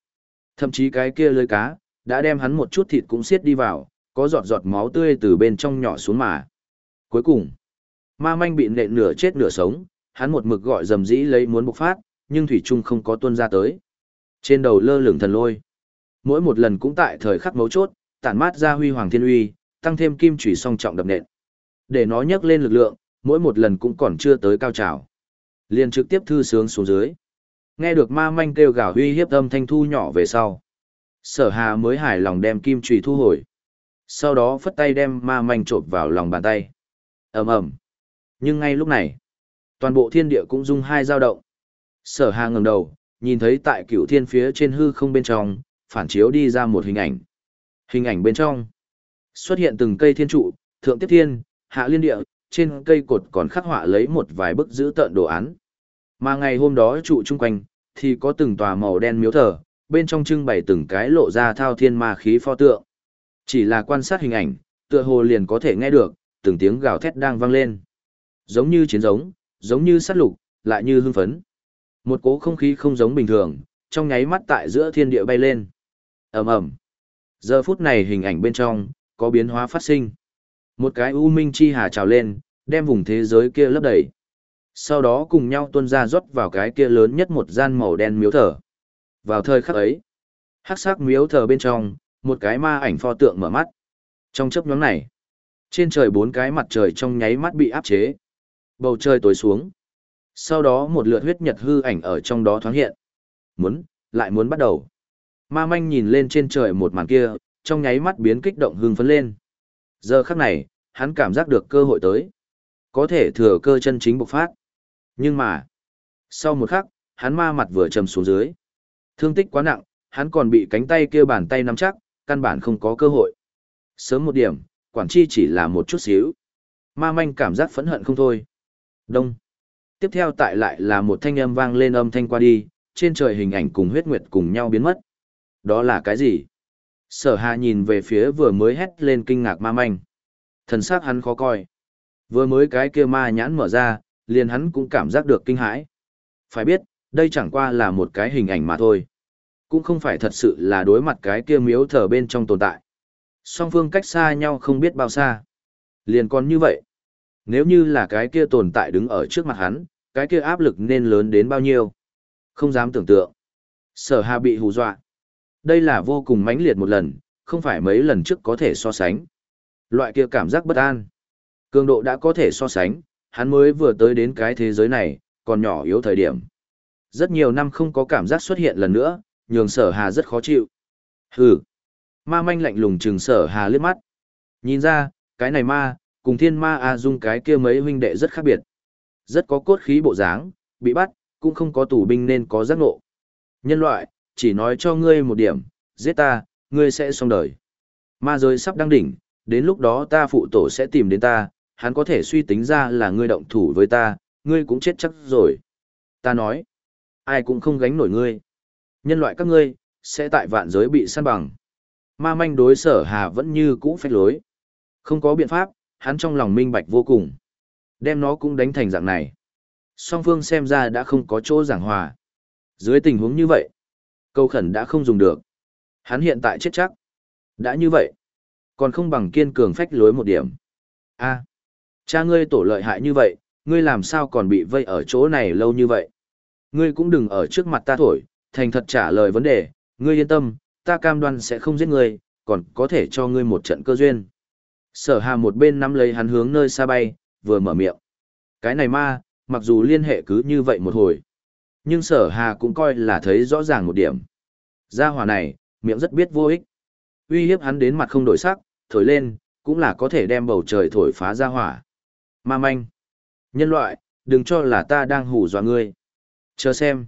Thậm chí cái kia lưới cá, đã đem hắn một chút thịt cũng xiết đi vào, có giọt giọt máu tươi từ bên trong nhỏ xuống mà. Cuối cùng, ma manh bị nện nửa chết nửa sống, hắn một mực gọi dầm dĩ lấy muốn bộc phát, nhưng Thủy Trung không có tuân ra tới. Trên đầu lơ lửng thần lôi. Mỗi một lần cũng tại thời khắc mấu chốt, tản mát ra huy hoàng thiên uy, tăng thêm kim chủy song trọng đập nện. Để nó nhấc lên lực lượng, mỗi một lần cũng còn chưa tới cao trào. Liền trực tiếp thư sướng xuống dưới. Nghe được ma manh kêu gào huy hiếp âm thanh thu nhỏ về sau. Sở hà mới hài lòng đem kim chủy thu hồi. Sau đó phất tay đem ma manh trộn vào lòng bàn tay. ầm ầm Nhưng ngay lúc này, toàn bộ thiên địa cũng rung hai dao động. Sở hà ngẩng đầu, nhìn thấy tại cửu thiên phía trên hư không bên trong, phản chiếu đi ra một hình ảnh. Hình ảnh bên trong, xuất hiện từng cây thiên trụ, thượng tiếp thiên, hạ liên địa, trên cây cột còn khắc họa lấy một vài bức giữ tợn đồ án. Mà ngày hôm đó trụ chung quanh, thì có từng tòa màu đen miếu thờ, bên trong trưng bày từng cái lộ ra thao thiên ma khí pho tượng. Chỉ là quan sát hình ảnh, tựa hồ liền có thể nghe được, từng tiếng gào thét đang vang lên. Giống như chiến giống, giống như sát lục, lại như hưng phấn. Một cỗ không khí không giống bình thường, trong nháy mắt tại giữa thiên địa bay lên ầm ầm Giờ phút này hình ảnh bên trong, có biến hóa phát sinh. Một cái u minh chi hà trào lên, đem vùng thế giới kia lấp đầy. Sau đó cùng nhau tuôn ra rót vào cái kia lớn nhất một gian màu đen miếu thờ. Vào thời khắc ấy, hắc sắc miếu thờ bên trong, một cái ma ảnh pho tượng mở mắt. Trong chớp nhóm này, trên trời bốn cái mặt trời trong nháy mắt bị áp chế. Bầu trời tối xuống. Sau đó một lượt huyết nhật hư ảnh ở trong đó thoáng hiện. Muốn, lại muốn bắt đầu. Ma manh nhìn lên trên trời một màn kia, trong nháy mắt biến kích động hưng phấn lên. Giờ khắc này, hắn cảm giác được cơ hội tới. Có thể thừa cơ chân chính bộc phát. Nhưng mà, sau một khắc, hắn ma mặt vừa trầm xuống dưới. Thương tích quá nặng, hắn còn bị cánh tay kia bàn tay nắm chắc, căn bản không có cơ hội. Sớm một điểm, quản chi chỉ là một chút xíu. Ma manh cảm giác phẫn hận không thôi. Đông. Tiếp theo tại lại là một thanh âm vang lên âm thanh qua đi, trên trời hình ảnh cùng huyết nguyệt cùng nhau biến mất. Đó là cái gì? Sở hà nhìn về phía vừa mới hét lên kinh ngạc ma manh. Thần sắc hắn khó coi. Vừa mới cái kia ma nhãn mở ra, liền hắn cũng cảm giác được kinh hãi. Phải biết, đây chẳng qua là một cái hình ảnh mà thôi. Cũng không phải thật sự là đối mặt cái kia miếu thở bên trong tồn tại. Song phương cách xa nhau không biết bao xa. Liền còn như vậy. Nếu như là cái kia tồn tại đứng ở trước mặt hắn, cái kia áp lực nên lớn đến bao nhiêu. Không dám tưởng tượng. Sở hà bị hù dọa. Đây là vô cùng mãnh liệt một lần, không phải mấy lần trước có thể so sánh. Loại kia cảm giác bất an. Cường độ đã có thể so sánh, hắn mới vừa tới đến cái thế giới này, còn nhỏ yếu thời điểm. Rất nhiều năm không có cảm giác xuất hiện lần nữa, nhường sở hà rất khó chịu. Hừ. Ma manh lạnh lùng trừng sở hà liếc mắt. Nhìn ra, cái này ma, cùng thiên ma A dung cái kia mấy huynh đệ rất khác biệt. Rất có cốt khí bộ dáng, bị bắt, cũng không có tù binh nên có giác ngộ. Nhân loại, chỉ nói cho ngươi một điểm, giết ta, ngươi sẽ xong đời. Ma giới sắp đăng đỉnh, đến lúc đó ta phụ tổ sẽ tìm đến ta, hắn có thể suy tính ra là ngươi động thủ với ta, ngươi cũng chết chắc rồi. Ta nói, ai cũng không gánh nổi ngươi. Nhân loại các ngươi, sẽ tại vạn giới bị săn bằng. Ma manh đối sở hà vẫn như cũ phách lối. Không có biện pháp, hắn trong lòng minh bạch vô cùng. Đem nó cũng đánh thành dạng này. Song phương xem ra đã không có chỗ giảng hòa. Dưới tình huống như vậy, câu khẩn đã không dùng được. Hắn hiện tại chết chắc. Đã như vậy, còn không bằng kiên cường phách lối một điểm. a cha ngươi tổ lợi hại như vậy, ngươi làm sao còn bị vây ở chỗ này lâu như vậy? Ngươi cũng đừng ở trước mặt ta thổi, thành thật trả lời vấn đề, ngươi yên tâm, ta cam đoan sẽ không giết ngươi, còn có thể cho ngươi một trận cơ duyên. Sở hà một bên nắm lấy hắn hướng nơi xa bay, vừa mở miệng. Cái này ma, mặc dù liên hệ cứ như vậy một hồi, nhưng sở hà cũng coi là thấy rõ ràng một điểm. Gia hỏa này, miệng rất biết vô ích. Uy hiếp hắn đến mặt không đổi sắc, thổi lên, cũng là có thể đem bầu trời thổi phá ra hỏa. Ma manh. Nhân loại, đừng cho là ta đang hù dọa ngươi. Chờ xem.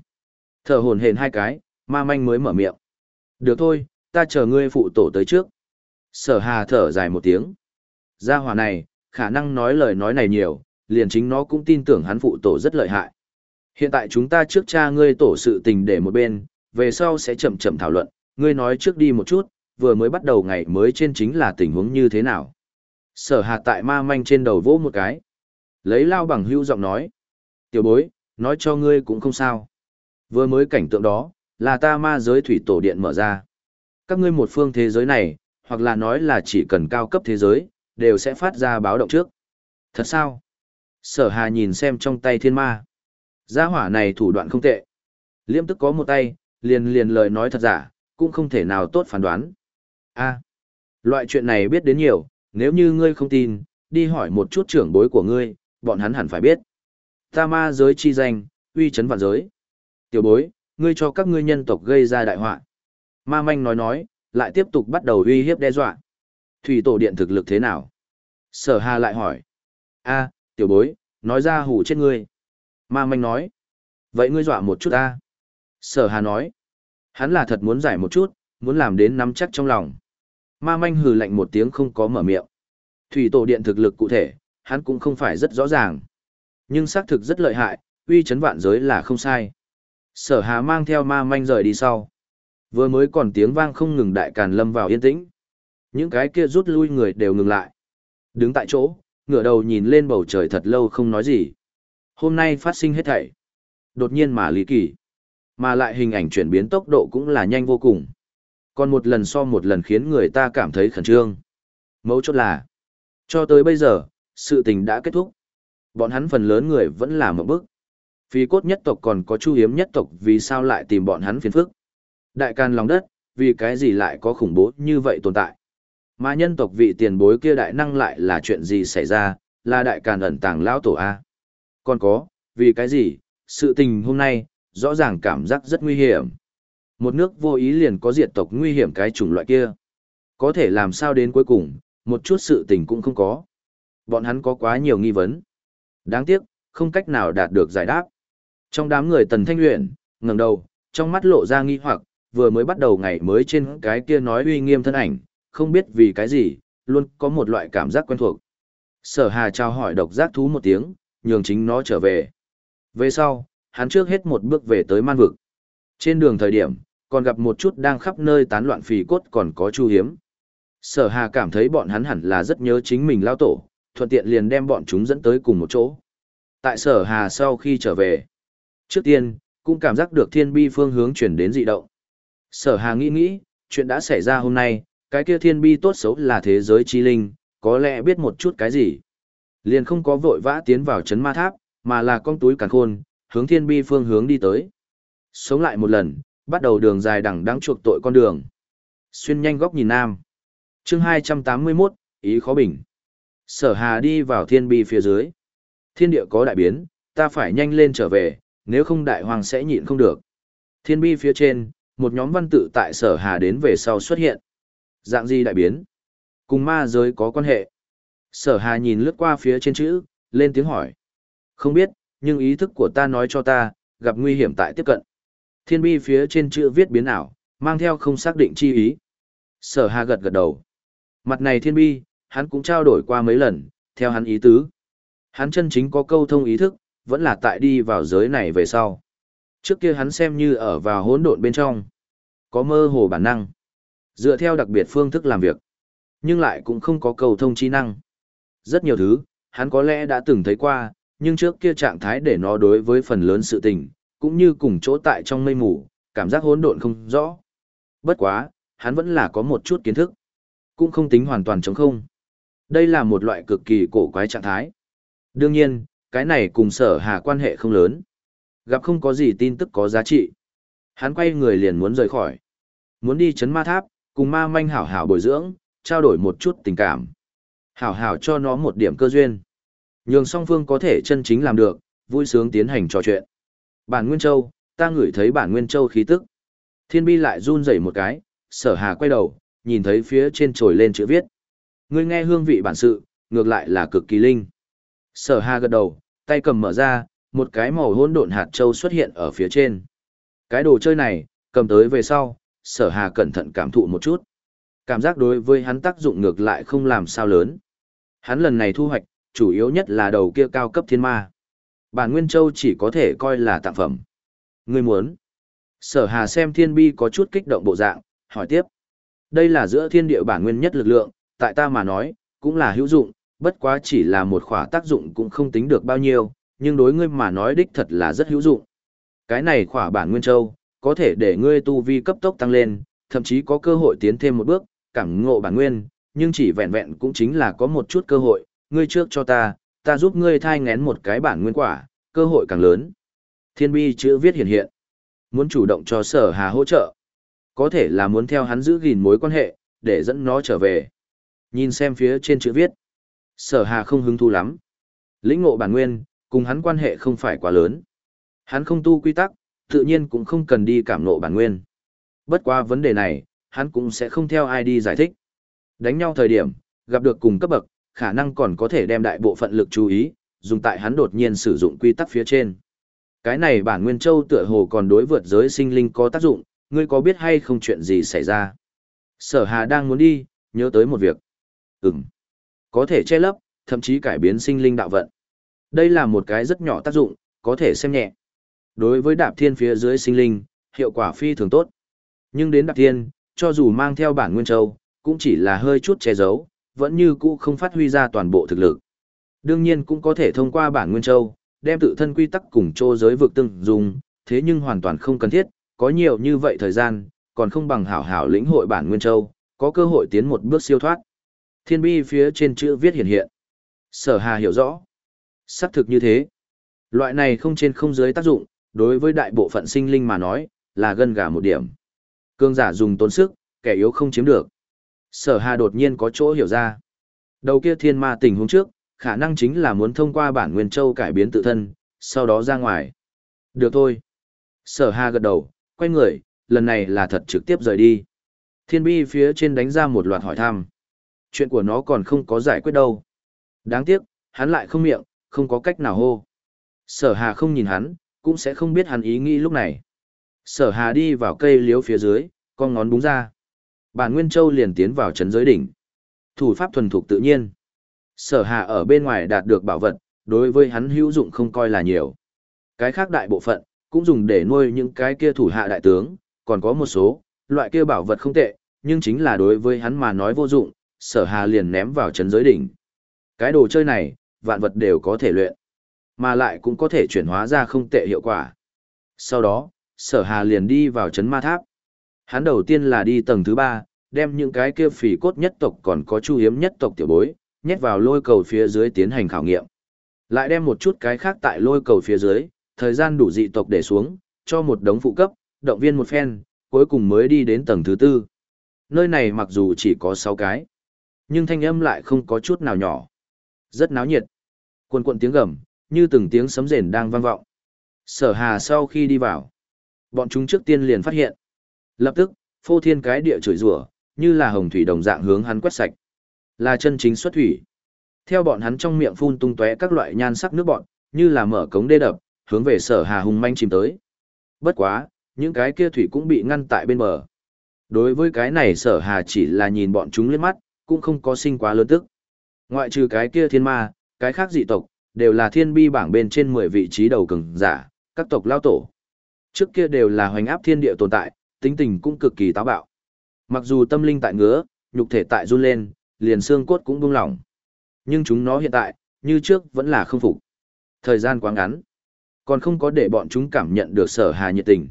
Thở hồn hển hai cái, ma manh mới mở miệng. Được thôi, ta chờ ngươi phụ tổ tới trước. Sở hà thở dài một tiếng. Gia hỏa này, khả năng nói lời nói này nhiều, liền chính nó cũng tin tưởng hắn phụ tổ rất lợi hại. Hiện tại chúng ta trước cha ngươi tổ sự tình để một bên, về sau sẽ chậm chậm thảo luận, ngươi nói trước đi một chút, vừa mới bắt đầu ngày mới trên chính là tình huống như thế nào. Sở hạt tại ma manh trên đầu vỗ một cái. Lấy lao bằng hưu giọng nói. Tiểu bối, nói cho ngươi cũng không sao. Vừa mới cảnh tượng đó, là ta ma giới thủy tổ điện mở ra. Các ngươi một phương thế giới này, hoặc là nói là chỉ cần cao cấp thế giới, đều sẽ phát ra báo động trước. Thật sao? Sở hà nhìn xem trong tay thiên ma. Gia hỏa này thủ đoạn không tệ. Liêm tức có một tay, liền liền lời nói thật giả, cũng không thể nào tốt phán đoán. a loại chuyện này biết đến nhiều, nếu như ngươi không tin, đi hỏi một chút trưởng bối của ngươi, bọn hắn hẳn phải biết. Ta ma giới chi danh, uy chấn vạn giới. Tiểu bối, ngươi cho các ngươi nhân tộc gây ra đại họa. Ma manh nói nói, lại tiếp tục bắt đầu uy hiếp đe dọa. Thủy tổ điện thực lực thế nào? Sở hà lại hỏi. a tiểu bối, nói ra hủ chết ngươi. Ma manh nói. Vậy ngươi dọa một chút ta. Sở hà nói. Hắn là thật muốn giải một chút, muốn làm đến nắm chắc trong lòng. Ma manh hừ lạnh một tiếng không có mở miệng. Thủy tổ điện thực lực cụ thể, hắn cũng không phải rất rõ ràng. Nhưng xác thực rất lợi hại, uy chấn vạn giới là không sai. Sở hà mang theo ma manh rời đi sau. Vừa mới còn tiếng vang không ngừng đại càn lâm vào yên tĩnh. Những cái kia rút lui người đều ngừng lại. Đứng tại chỗ, ngửa đầu nhìn lên bầu trời thật lâu không nói gì. Hôm nay phát sinh hết thảy. Đột nhiên mà lý kỳ. Mà lại hình ảnh chuyển biến tốc độ cũng là nhanh vô cùng. Còn một lần so một lần khiến người ta cảm thấy khẩn trương. Mấu chốt là, cho tới bây giờ, sự tình đã kết thúc. Bọn hắn phần lớn người vẫn là một bước. Phi cốt nhất tộc còn có chu hiếm nhất tộc vì sao lại tìm bọn hắn phiền phức. Đại can lòng đất, vì cái gì lại có khủng bố như vậy tồn tại. Mà nhân tộc vị tiền bối kia đại năng lại là chuyện gì xảy ra, là đại càn ẩn tàng lão tổ A. Còn có, vì cái gì, sự tình hôm nay, rõ ràng cảm giác rất nguy hiểm. Một nước vô ý liền có diệt tộc nguy hiểm cái chủng loại kia. Có thể làm sao đến cuối cùng, một chút sự tình cũng không có. Bọn hắn có quá nhiều nghi vấn. Đáng tiếc, không cách nào đạt được giải đáp. Trong đám người tần thanh luyện, ngẩng đầu, trong mắt lộ ra nghi hoặc, vừa mới bắt đầu ngày mới trên cái kia nói uy nghiêm thân ảnh, không biết vì cái gì, luôn có một loại cảm giác quen thuộc. Sở hà trao hỏi độc giác thú một tiếng, nhường chính nó trở về. Về sau, hắn trước hết một bước về tới man vực. Trên đường thời điểm, còn gặp một chút đang khắp nơi tán loạn phì cốt còn có chu hiếm. Sở hà cảm thấy bọn hắn hẳn là rất nhớ chính mình lao tổ, thuận tiện liền đem bọn chúng dẫn tới cùng một chỗ. Tại sở hà sau khi trở về, trước tiên, cũng cảm giác được thiên bi phương hướng chuyển đến dị động. Sở hà nghĩ nghĩ, chuyện đã xảy ra hôm nay, cái kia thiên bi tốt xấu là thế giới chi linh, có lẽ biết một chút cái gì. Liền không có vội vã tiến vào chấn ma tháp, mà là con túi càn khôn, hướng thiên bi phương hướng đi tới. Sống lại một lần, bắt đầu đường dài đẳng đáng chuộc tội con đường. Xuyên nhanh góc nhìn nam. chương 281, ý khó bình. Sở hà đi vào thiên bi phía dưới. Thiên địa có đại biến, ta phải nhanh lên trở về, nếu không đại hoàng sẽ nhịn không được. Thiên bi phía trên, một nhóm văn tự tại sở hà đến về sau xuất hiện. Dạng gì đại biến? Cùng ma giới có quan hệ. Sở hà nhìn lướt qua phía trên chữ, lên tiếng hỏi. Không biết, nhưng ý thức của ta nói cho ta, gặp nguy hiểm tại tiếp cận. Thiên bi phía trên chữ viết biến ảo, mang theo không xác định chi ý. Sở hà gật gật đầu. Mặt này thiên bi, hắn cũng trao đổi qua mấy lần, theo hắn ý tứ. Hắn chân chính có câu thông ý thức, vẫn là tại đi vào giới này về sau. Trước kia hắn xem như ở vào hỗn độn bên trong, có mơ hồ bản năng, dựa theo đặc biệt phương thức làm việc, nhưng lại cũng không có cầu thông trí năng. Rất nhiều thứ, hắn có lẽ đã từng thấy qua, nhưng trước kia trạng thái để nó đối với phần lớn sự tình, cũng như cùng chỗ tại trong mây mù, cảm giác hỗn độn không rõ. Bất quá, hắn vẫn là có một chút kiến thức, cũng không tính hoàn toàn trống không. Đây là một loại cực kỳ cổ quái trạng thái. Đương nhiên, cái này cùng sở hà quan hệ không lớn. Gặp không có gì tin tức có giá trị. Hắn quay người liền muốn rời khỏi. Muốn đi chấn ma tháp, cùng ma manh hảo hảo bồi dưỡng, trao đổi một chút tình cảm. Hảo hảo cho nó một điểm cơ duyên. Nhường song phương có thể chân chính làm được, vui sướng tiến hành trò chuyện. Bản Nguyên Châu, ta ngửi thấy bản Nguyên Châu khí tức. Thiên bi lại run rẩy một cái, sở hà quay đầu, nhìn thấy phía trên trồi lên chữ viết. Ngươi nghe hương vị bản sự, ngược lại là cực kỳ linh. Sở hà gật đầu, tay cầm mở ra, một cái màu hỗn độn hạt châu xuất hiện ở phía trên. Cái đồ chơi này, cầm tới về sau, sở hà cẩn thận cảm thụ một chút. Cảm giác đối với hắn tác dụng ngược lại không làm sao lớn. Hắn lần này thu hoạch, chủ yếu nhất là đầu kia cao cấp thiên ma. Bản Nguyên Châu chỉ có thể coi là tặng phẩm. Ngươi muốn? Sở Hà xem thiên bi có chút kích động bộ dạng, hỏi tiếp. Đây là giữa thiên địa bản nguyên nhất lực lượng, tại ta mà nói, cũng là hữu dụng, bất quá chỉ là một khỏa tác dụng cũng không tính được bao nhiêu, nhưng đối ngươi mà nói đích thật là rất hữu dụng. Cái này khỏa bản nguyên châu, có thể để ngươi tu vi cấp tốc tăng lên, thậm chí có cơ hội tiến thêm một bước, cảm ngộ bản nguyên, nhưng chỉ vẹn vẹn cũng chính là có một chút cơ hội, ngươi trước cho ta, ta giúp ngươi thai ngén một cái bản nguyên quả, cơ hội càng lớn. Thiên bi chữ viết hiện hiện. Muốn chủ động cho sở hà hỗ trợ. Có thể là muốn theo hắn giữ gìn mối quan hệ, để dẫn nó trở về. Nhìn xem phía trên chữ viết. Sở hà không hứng thú lắm. Lĩnh ngộ bản nguyên, cùng hắn quan hệ không phải quá lớn. Hắn không tu quy tắc, tự nhiên cũng không cần đi cảm ngộ bản nguyên. Bất qua vấn đề này, hắn cũng sẽ không theo ai đi giải thích. Đánh nhau thời điểm, gặp được cùng cấp bậc, khả năng còn có thể đem đại bộ phận lực chú ý, dùng tại hắn đột nhiên sử dụng quy tắc phía trên. Cái này bản Nguyên Châu tựa hồ còn đối vượt giới sinh linh có tác dụng, ngươi có biết hay không chuyện gì xảy ra? Sở Hà đang muốn đi, nhớ tới một việc. Ừm. Có thể che lấp, thậm chí cải biến sinh linh đạo vận. Đây là một cái rất nhỏ tác dụng, có thể xem nhẹ. Đối với đạp thiên phía dưới sinh linh, hiệu quả phi thường tốt. Nhưng đến đạp thiên, cho dù mang theo bản Nguyên Châu, cũng chỉ là hơi chút che giấu, vẫn như cũ không phát huy ra toàn bộ thực lực. Đương nhiên cũng có thể thông qua bản Nguyên Châu, đem tự thân quy tắc cùng chô giới vực tương dùng, thế nhưng hoàn toàn không cần thiết, có nhiều như vậy thời gian, còn không bằng hảo hảo lĩnh hội bản Nguyên Châu, có cơ hội tiến một bước siêu thoát. Thiên bi phía trên chữ viết hiện hiện. Sở Hà hiểu rõ. Sắc thực như thế. Loại này không trên không dưới tác dụng, đối với đại bộ phận sinh linh mà nói, là gân gà một điểm. Cương giả dùng tốn sức, kẻ yếu không chiếm được. Sở Hà đột nhiên có chỗ hiểu ra. Đầu kia thiên ma tình huống trước, khả năng chính là muốn thông qua bản nguyên châu cải biến tự thân, sau đó ra ngoài. Được thôi. Sở Hà gật đầu, quay người, lần này là thật trực tiếp rời đi. Thiên bi phía trên đánh ra một loạt hỏi thăm. Chuyện của nó còn không có giải quyết đâu. Đáng tiếc, hắn lại không miệng, không có cách nào hô. Sở Hà không nhìn hắn, cũng sẽ không biết hắn ý nghĩ lúc này. Sở Hà đi vào cây liếu phía dưới, con ngón búng ra. Bản Nguyên Châu liền tiến vào chấn giới đỉnh. Thủ pháp thuần thục tự nhiên. Sở hạ ở bên ngoài đạt được bảo vật, đối với hắn hữu dụng không coi là nhiều. Cái khác đại bộ phận, cũng dùng để nuôi những cái kia thủ hạ đại tướng, còn có một số, loại kia bảo vật không tệ, nhưng chính là đối với hắn mà nói vô dụng, sở hà liền ném vào chấn giới đỉnh. Cái đồ chơi này, vạn vật đều có thể luyện, mà lại cũng có thể chuyển hóa ra không tệ hiệu quả. Sau đó, sở hà liền đi vào chấn ma tháp. Hắn đầu tiên là đi tầng thứ ba, đem những cái kia phỉ cốt nhất tộc còn có chu hiếm nhất tộc tiểu bối, nhét vào lôi cầu phía dưới tiến hành khảo nghiệm. Lại đem một chút cái khác tại lôi cầu phía dưới, thời gian đủ dị tộc để xuống, cho một đống phụ cấp, động viên một phen, cuối cùng mới đi đến tầng thứ tư. Nơi này mặc dù chỉ có 6 cái, nhưng thanh âm lại không có chút nào nhỏ. Rất náo nhiệt. Quần quần tiếng gầm, như từng tiếng sấm rền đang vang vọng. Sở hà sau khi đi vào, bọn chúng trước tiên liền phát hiện. Lập tức, phô thiên cái địa chửi rủa như là hồng thủy đồng dạng hướng hắn quét sạch. Là chân chính xuất thủy. Theo bọn hắn trong miệng phun tung tóe các loại nhan sắc nước bọn, như là mở cống đê đập, hướng về sở hà hung manh chìm tới. Bất quá, những cái kia thủy cũng bị ngăn tại bên bờ. Đối với cái này sở hà chỉ là nhìn bọn chúng liếc mắt, cũng không có sinh quá lớn tức. Ngoại trừ cái kia thiên ma, cái khác dị tộc, đều là thiên bi bảng bên trên 10 vị trí đầu cường giả, các tộc lao tổ. Trước kia đều là hoành áp thiên địa tồn tại, tính tình cũng cực kỳ táo bạo. Mặc dù tâm linh tại ngứa, nhục thể tại run lên, liền xương cốt cũng buông lỏng. Nhưng chúng nó hiện tại, như trước vẫn là không phục. Thời gian quá ngắn, còn không có để bọn chúng cảm nhận được sở hà nhiệt tình.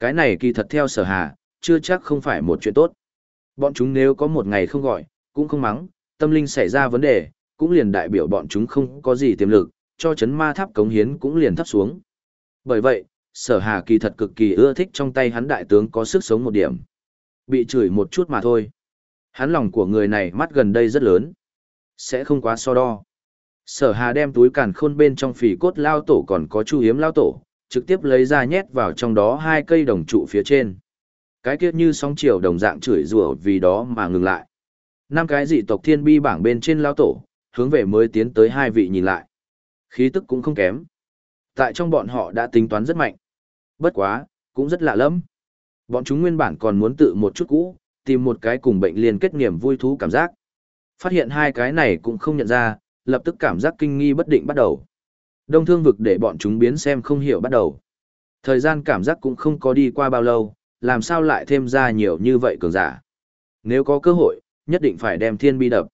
Cái này kỳ thật theo sở hà, chưa chắc không phải một chuyện tốt. Bọn chúng nếu có một ngày không gọi, cũng không mắng, tâm linh xảy ra vấn đề, cũng liền đại biểu bọn chúng không có gì tiềm lực, cho chấn ma tháp cống hiến cũng liền thấp xuống. Bởi vậy, sở hà kỳ thật cực kỳ ưa thích trong tay hắn đại tướng có sức sống một điểm. Bị chửi một chút mà thôi. Hắn lòng của người này mắt gần đây rất lớn. Sẽ không quá so đo. Sở hà đem túi càn khôn bên trong phì cốt lao tổ còn có chu hiếm lao tổ, trực tiếp lấy ra nhét vào trong đó hai cây đồng trụ phía trên. Cái kiết như sóng chiều đồng dạng chửi rủa vì đó mà ngừng lại. Năm cái dị tộc thiên bi bảng bên trên lao tổ, hướng về mới tiến tới hai vị nhìn lại. Khí tức cũng không kém. Tại trong bọn họ đã tính toán rất mạnh. Bất quá, cũng rất lạ lắm. Bọn chúng nguyên bản còn muốn tự một chút cũ, tìm một cái cùng bệnh liên kết niềm vui thú cảm giác. Phát hiện hai cái này cũng không nhận ra, lập tức cảm giác kinh nghi bất định bắt đầu. Đông thương vực để bọn chúng biến xem không hiểu bắt đầu. Thời gian cảm giác cũng không có đi qua bao lâu, làm sao lại thêm ra nhiều như vậy cường giả. Nếu có cơ hội, nhất định phải đem thiên bi đập.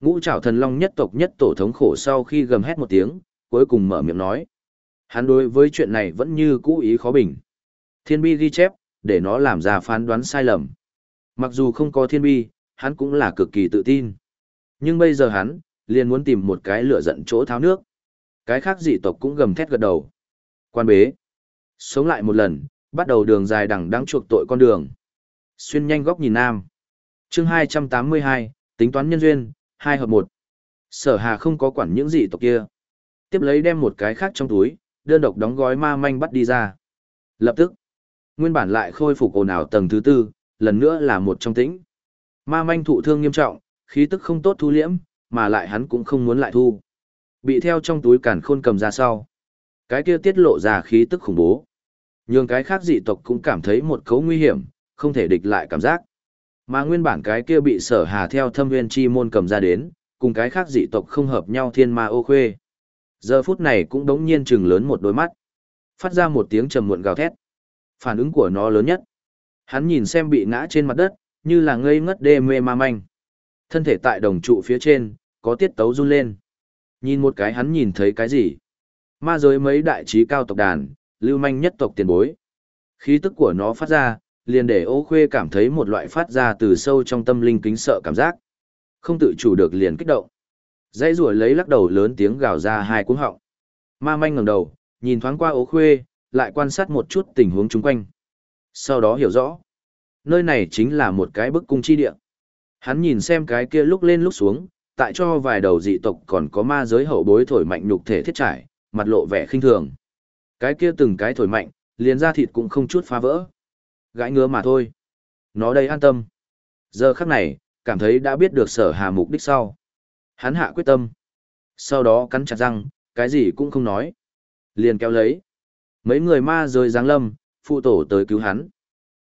Ngũ trảo thần long nhất tộc nhất tổ thống khổ sau khi gầm hét một tiếng, cuối cùng mở miệng nói. Hắn đối với chuyện này vẫn như cũ ý khó bình. Thiên bi ghi chép, để nó làm ra phán đoán sai lầm. Mặc dù không có thiên bi, hắn cũng là cực kỳ tự tin. Nhưng bây giờ hắn, liền muốn tìm một cái lửa giận chỗ tháo nước. Cái khác dị tộc cũng gầm thét gật đầu. Quan bế. Sống lại một lần, bắt đầu đường dài đằng đáng chuộc tội con đường. Xuyên nhanh góc nhìn nam. chương 282, tính toán nhân duyên, 2 hợp 1. Sở hà không có quản những dị tộc kia. Tiếp lấy đem một cái khác trong túi, đơn độc đóng gói ma manh bắt đi ra. Lập tức, nguyên bản lại khôi phục ồn ào tầng thứ tư, lần nữa là một trong tĩnh. Ma manh thụ thương nghiêm trọng, khí tức không tốt thu liễm, mà lại hắn cũng không muốn lại thu. Bị theo trong túi cản khôn cầm ra sau. Cái kia tiết lộ ra khí tức khủng bố. Nhưng cái khác dị tộc cũng cảm thấy một cấu nguy hiểm, không thể địch lại cảm giác. Mà nguyên bản cái kia bị sở hà theo thâm viên chi môn cầm ra đến, cùng cái khác dị tộc không hợp nhau thiên ma ô khuê. Giờ phút này cũng đống nhiên trừng lớn một đôi mắt. Phát ra một tiếng trầm muộn gào thét. Phản ứng của nó lớn nhất. Hắn nhìn xem bị ngã trên mặt đất, như là ngây ngất đê mê ma manh. Thân thể tại đồng trụ phía trên, có tiết tấu run lên. Nhìn một cái hắn nhìn thấy cái gì? Ma giới mấy đại trí cao tộc đàn, lưu manh nhất tộc tiền bối. Khí tức của nó phát ra, liền để ô khuê cảm thấy một loại phát ra từ sâu trong tâm linh kính sợ cảm giác. Không tự chủ được liền kích động. Dãy rùa lấy lắc đầu lớn tiếng gào ra hai cuống họng. Ma manh ngẩng đầu, nhìn thoáng qua ố khuê, lại quan sát một chút tình huống chung quanh. Sau đó hiểu rõ. Nơi này chính là một cái bức cung chi địa. Hắn nhìn xem cái kia lúc lên lúc xuống, tại cho vài đầu dị tộc còn có ma giới hậu bối thổi mạnh nhục thể thiết trải, mặt lộ vẻ khinh thường. Cái kia từng cái thổi mạnh, liền ra thịt cũng không chút phá vỡ. Gãi ngứa mà thôi. Nó đây an tâm. Giờ khắc này, cảm thấy đã biết được sở hà mục đích sau. Hắn hạ quyết tâm. Sau đó cắn chặt răng, cái gì cũng không nói. Liền kéo lấy. Mấy người ma rơi giáng lâm, phụ tổ tới cứu hắn.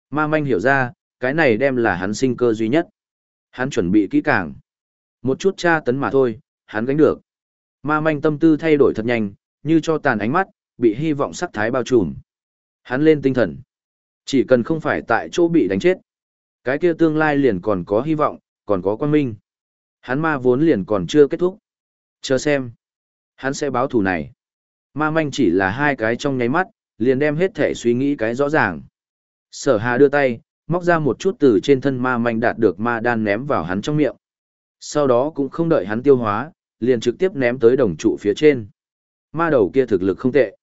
Ma manh hiểu ra, cái này đem là hắn sinh cơ duy nhất. Hắn chuẩn bị kỹ càng. Một chút tra tấn mà thôi, hắn gánh được. Ma manh tâm tư thay đổi thật nhanh, như cho tàn ánh mắt, bị hy vọng sắc thái bao trùm. Hắn lên tinh thần. Chỉ cần không phải tại chỗ bị đánh chết. Cái kia tương lai liền còn có hy vọng, còn có quan minh. Hắn ma vốn liền còn chưa kết thúc. Chờ xem. Hắn sẽ báo thù này. Ma manh chỉ là hai cái trong nháy mắt, liền đem hết thể suy nghĩ cái rõ ràng. Sở hà đưa tay, móc ra một chút từ trên thân ma manh đạt được ma đan ném vào hắn trong miệng. Sau đó cũng không đợi hắn tiêu hóa, liền trực tiếp ném tới đồng trụ phía trên. Ma đầu kia thực lực không tệ.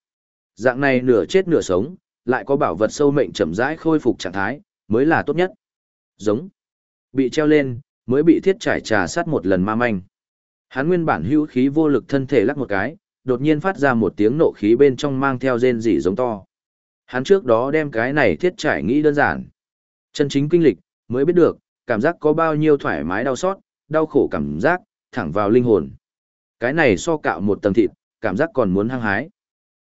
Dạng này nửa chết nửa sống, lại có bảo vật sâu mệnh chậm rãi khôi phục trạng thái, mới là tốt nhất. Giống. Bị treo lên, mới bị thiết trải trà sát một lần ma manh. Hắn nguyên bản hữu khí vô lực thân thể lắc một cái, đột nhiên phát ra một tiếng nộ khí bên trong mang theo rên rỉ giống to. Hắn trước đó đem cái này thiết trải nghĩ đơn giản. Chân chính kinh lịch, mới biết được, cảm giác có bao nhiêu thoải mái đau xót, đau khổ cảm giác, thẳng vào linh hồn. Cái này so cạo một tầng thịt, cảm giác còn muốn hăng hái.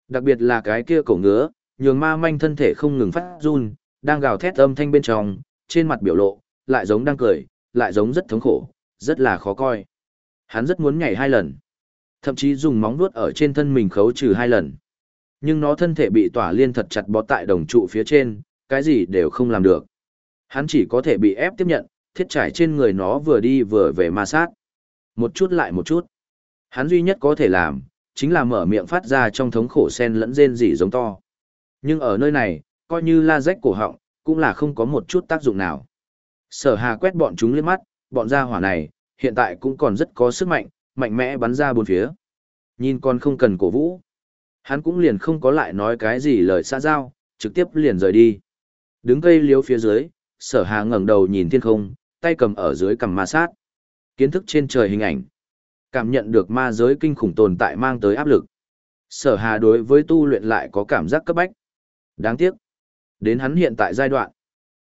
Đặc biệt là cái kia cổ ngứa, nhường ma manh thân thể không ngừng phát run, đang gào thét âm thanh bên trong, trên mặt biểu lộ, lại giống đang cười, lại giống rất thống khổ, rất là khó coi. Hắn rất muốn nhảy hai lần, thậm chí dùng móng vuốt ở trên thân mình khấu trừ hai lần. Nhưng nó thân thể bị tỏa liên thật chặt bó tại đồng trụ phía trên, cái gì đều không làm được. Hắn chỉ có thể bị ép tiếp nhận, thiết trải trên người nó vừa đi vừa về ma sát. Một chút lại một chút. Hắn duy nhất có thể làm, chính là mở miệng phát ra trong thống khổ sen lẫn rên rỉ giống to. Nhưng ở nơi này, coi như la rách cổ họng, cũng là không có một chút tác dụng nào. Sở hà quét bọn chúng lên mắt, bọn gia hỏa này, hiện tại cũng còn rất có sức mạnh, mạnh mẽ bắn ra bốn phía. Nhìn con không cần cổ vũ. Hắn cũng liền không có lại nói cái gì lời xa giao, trực tiếp liền rời đi. Đứng cây liếu phía dưới, sở hà ngẩng đầu nhìn thiên không, tay cầm ở dưới cầm ma sát. Kiến thức trên trời hình ảnh. Cảm nhận được ma giới kinh khủng tồn tại mang tới áp lực. Sở hà đối với tu luyện lại có cảm giác cấp bách. Đáng tiếc. Đến hắn hiện tại giai đoạn.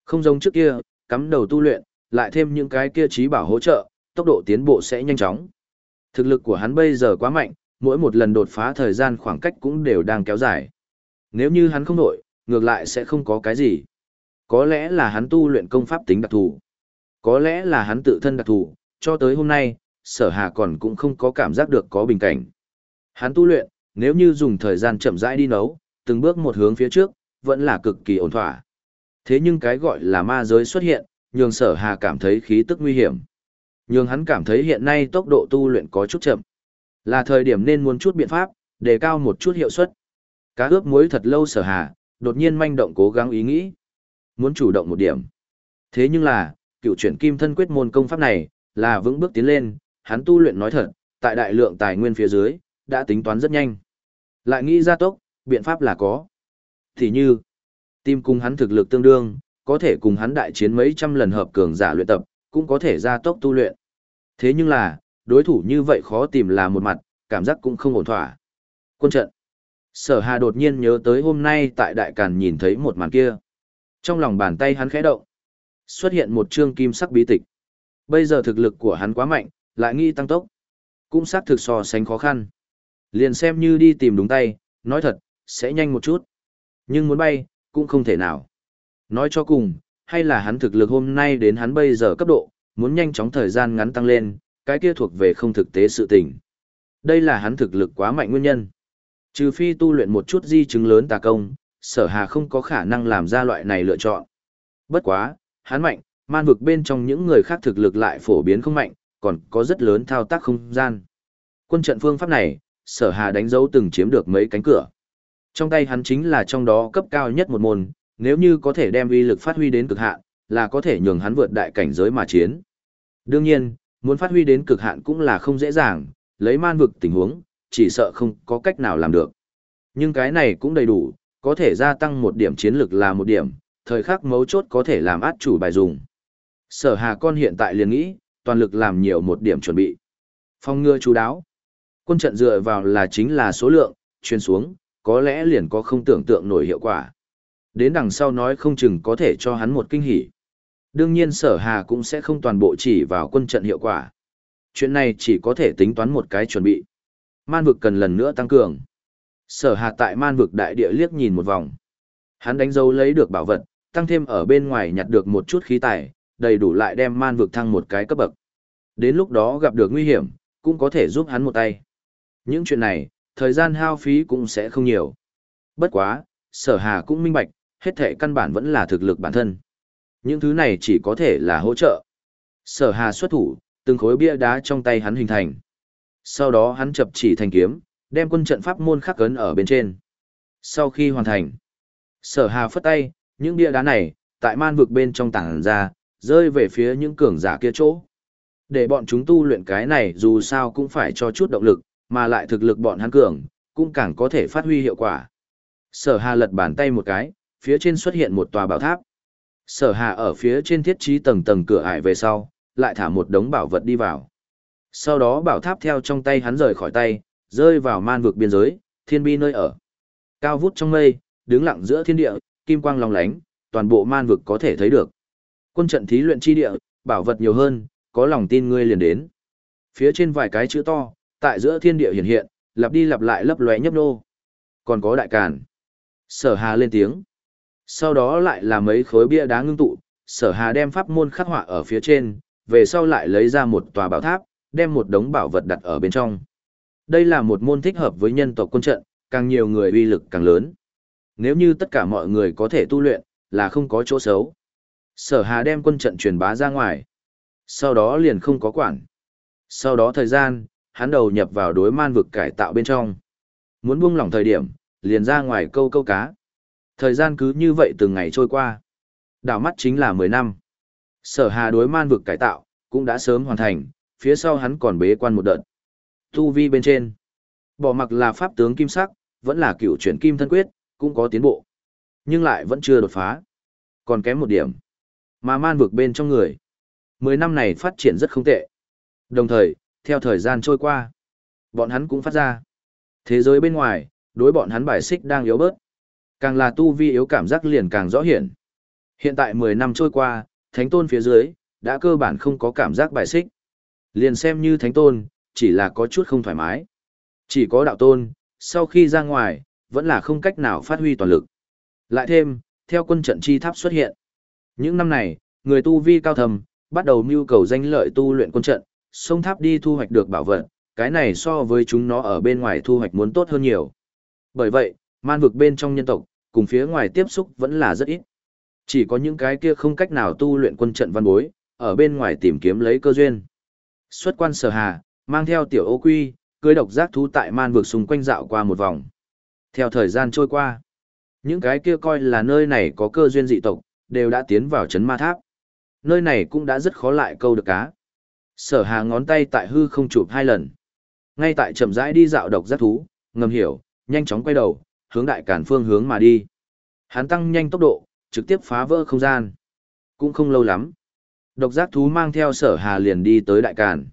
Không giống trước kia, cắm đầu tu luyện, lại thêm những cái kia trí bảo hỗ trợ, tốc độ tiến bộ sẽ nhanh chóng. Thực lực của hắn bây giờ quá mạnh, mỗi một lần đột phá thời gian khoảng cách cũng đều đang kéo dài. Nếu như hắn không đổi, ngược lại sẽ không có cái gì. Có lẽ là hắn tu luyện công pháp tính đặc thù. Có lẽ là hắn tự thân đặc thù, cho tới hôm nay, sở hà còn cũng không có cảm giác được có bình cảnh. Hắn tu luyện, nếu như dùng thời gian chậm rãi đi nấu, từng bước một hướng phía trước, vẫn là cực kỳ ổn thỏa. Thế nhưng cái gọi là ma giới xuất hiện, nhường sở hà cảm thấy khí tức nguy hiểm. Nhường hắn cảm thấy hiện nay tốc độ tu luyện có chút chậm. Là thời điểm nên muốn chút biện pháp, đề cao một chút hiệu suất. Cá ướp muối thật lâu sở hà, đột nhiên manh động cố gắng ý nghĩ. Muốn chủ động một điểm. Thế nhưng là, cựu chuyển kim thân quyết môn công pháp này, là vững bước tiến lên, hắn tu luyện nói thật, tại đại lượng tài nguyên phía dưới, đã tính toán rất nhanh. Lại nghĩ ra tốc, biện pháp là có. Thì như, tim cùng hắn thực lực tương đương, có thể cùng hắn đại chiến mấy trăm lần hợp cường giả luyện tập, cũng có thể ra tốc tu luyện. Thế nhưng là, đối thủ như vậy khó tìm là một mặt, cảm giác cũng không ổn thỏa. Quân trận. Sở Hà đột nhiên nhớ tới hôm nay tại Đại Càn nhìn thấy một màn kia. Trong lòng bàn tay hắn khẽ động. Xuất hiện một chương kim sắc bí tịch. Bây giờ thực lực của hắn quá mạnh, lại nghi tăng tốc. Cũng xác thực so sánh khó khăn. Liền xem như đi tìm đúng tay, nói thật, sẽ nhanh một chút. Nhưng muốn bay, cũng không thể nào. Nói cho cùng, hay là hắn thực lực hôm nay đến hắn bây giờ cấp độ, muốn nhanh chóng thời gian ngắn tăng lên, cái kia thuộc về không thực tế sự tình. Đây là hắn thực lực quá mạnh nguyên nhân. Trừ phi tu luyện một chút di chứng lớn tà công, sở hà không có khả năng làm ra loại này lựa chọn. Bất quá, hắn mạnh, man vực bên trong những người khác thực lực lại phổ biến không mạnh, còn có rất lớn thao tác không gian. Quân trận phương pháp này, sở hà đánh dấu từng chiếm được mấy cánh cửa. Trong tay hắn chính là trong đó cấp cao nhất một môn, nếu như có thể đem uy lực phát huy đến cực hạn, là có thể nhường hắn vượt đại cảnh giới mà chiến. Đương nhiên, muốn phát huy đến cực hạn cũng là không dễ dàng, lấy man vực tình huống, chỉ sợ không có cách nào làm được. Nhưng cái này cũng đầy đủ, có thể gia tăng một điểm chiến lực là một điểm, thời khắc mấu chốt có thể làm át chủ bài dùng. Sở hà con hiện tại liền nghĩ, toàn lực làm nhiều một điểm chuẩn bị. Phong ngừa chú đáo. Quân trận dựa vào là chính là số lượng, chuyên xuống, có lẽ liền có không tưởng tượng nổi hiệu quả. Đến đằng sau nói không chừng có thể cho hắn một kinh hỉ. Đương nhiên sở hà cũng sẽ không toàn bộ chỉ vào quân trận hiệu quả. Chuyện này chỉ có thể tính toán một cái chuẩn bị. Man vực cần lần nữa tăng cường. Sở hà tại man vực đại địa liếc nhìn một vòng. Hắn đánh dấu lấy được bảo vật, tăng thêm ở bên ngoài nhặt được một chút khí tài, đầy đủ lại đem man vực thăng một cái cấp bậc. Đến lúc đó gặp được nguy hiểm, cũng có thể giúp hắn một tay. Những chuyện này, thời gian hao phí cũng sẽ không nhiều. Bất quá, sở hà cũng minh bạch, hết thể căn bản vẫn là thực lực bản thân. Những thứ này chỉ có thể là hỗ trợ. Sở hà xuất thủ, từng khối bia đá trong tay hắn hình thành. Sau đó hắn chập chỉ thành kiếm, đem quân trận pháp môn khắc cấn ở bên trên. Sau khi hoàn thành, sở hà phất tay, những bia đá này, tại man vực bên trong tảng ra, rơi về phía những cường giả kia chỗ. Để bọn chúng tu luyện cái này dù sao cũng phải cho chút động lực, mà lại thực lực bọn hắn cường, cũng càng có thể phát huy hiệu quả. Sở Hà lật bàn tay một cái, phía trên xuất hiện một tòa bảo tháp. Sở Hà ở phía trên thiết trí tầng tầng cửa ải về sau, lại thả một đống bảo vật đi vào. Sau đó bảo tháp theo trong tay hắn rời khỏi tay, rơi vào man vực biên giới, thiên bi nơi ở. Cao vút trong mây, đứng lặng giữa thiên địa, kim quang long lánh, toàn bộ man vực có thể thấy được. Quân trận thí luyện chi địa, bảo vật nhiều hơn, có lòng tin ngươi liền đến. Phía trên vài cái chữ to, tại giữa thiên địa hiện hiện, lặp đi lặp lại lấp lóe nhấp nô. Còn có đại càn. Sở Hà lên tiếng. Sau đó lại là mấy khối bia đá ngưng tụ, Sở Hà đem pháp môn khắc họa ở phía trên, về sau lại lấy ra một tòa bảo tháp, đem một đống bảo vật đặt ở bên trong. Đây là một môn thích hợp với nhân tộc quân trận, càng nhiều người uy lực càng lớn. Nếu như tất cả mọi người có thể tu luyện, là không có chỗ xấu. Sở Hà đem quân trận truyền bá ra ngoài. Sau đó liền không có quản. Sau đó thời gian, hắn đầu nhập vào đối man vực cải tạo bên trong. Muốn buông lỏng thời điểm, liền ra ngoài câu câu cá. Thời gian cứ như vậy từng ngày trôi qua. Đảo mắt chính là 10 năm. Sở Hà đối man vực cải tạo, cũng đã sớm hoàn thành, phía sau hắn còn bế quan một đợt. Tu vi bên trên. Bỏ mặc là pháp tướng kim sắc, vẫn là cựu chuyển kim thân quyết, cũng có tiến bộ. Nhưng lại vẫn chưa đột phá. Còn kém một điểm. Mà man vực bên trong người. Mười năm này phát triển rất không tệ. Đồng thời, theo thời gian trôi qua, bọn hắn cũng phát ra. Thế giới bên ngoài, đối bọn hắn bài xích đang yếu bớt. Càng là tu vi yếu cảm giác liền càng rõ hiển. Hiện tại 10 năm trôi qua, thánh tôn phía dưới, đã cơ bản không có cảm giác bài xích. Liền xem như thánh tôn, chỉ là có chút không thoải mái. Chỉ có đạo tôn, sau khi ra ngoài, vẫn là không cách nào phát huy toàn lực. Lại thêm, theo quân trận chi tháp xuất hiện. Những năm này, người tu vi cao thầm, bắt đầu mưu cầu danh lợi tu luyện quân trận, sông tháp đi thu hoạch được bảo vật, cái này so với chúng nó ở bên ngoài thu hoạch muốn tốt hơn nhiều. Bởi vậy, man vực bên trong nhân tộc, cùng phía ngoài tiếp xúc vẫn là rất ít. Chỉ có những cái kia không cách nào tu luyện quân trận văn bối, ở bên ngoài tìm kiếm lấy cơ duyên. Xuất quan sở hà, mang theo tiểu ô quy, cưới độc giác thú tại man vực xung quanh dạo qua một vòng. Theo thời gian trôi qua, những cái kia coi là nơi này có cơ duyên dị tộc, đều đã tiến vào chấn ma tháp. Nơi này cũng đã rất khó lại câu được cá. Sở hà ngón tay tại hư không chụp hai lần. Ngay tại chậm rãi đi dạo độc giác thú, ngầm hiểu, nhanh chóng quay đầu, hướng đại cản phương hướng mà đi. Hắn tăng nhanh tốc độ, trực tiếp phá vỡ không gian. Cũng không lâu lắm. Độc giác thú mang theo sở hà liền đi tới đại cản.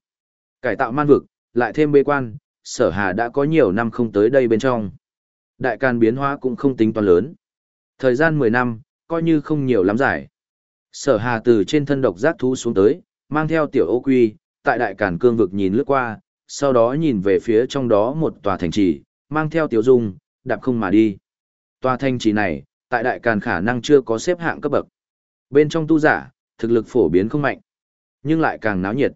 Cải tạo man vực, lại thêm bê quan, sở hà đã có nhiều năm không tới đây bên trong. Đại càn biến hóa cũng không tính toán lớn. Thời gian 10 năm, coi như không nhiều lắm giải. Sở hà từ trên thân độc giác thú xuống tới, mang theo tiểu ô quy, tại đại càn cương vực nhìn lướt qua, sau đó nhìn về phía trong đó một tòa thành trì, mang theo tiểu dung, đạp không mà đi. Tòa thành trì này, tại đại càn khả năng chưa có xếp hạng cấp bậc. Bên trong tu giả, thực lực phổ biến không mạnh, nhưng lại càng náo nhiệt.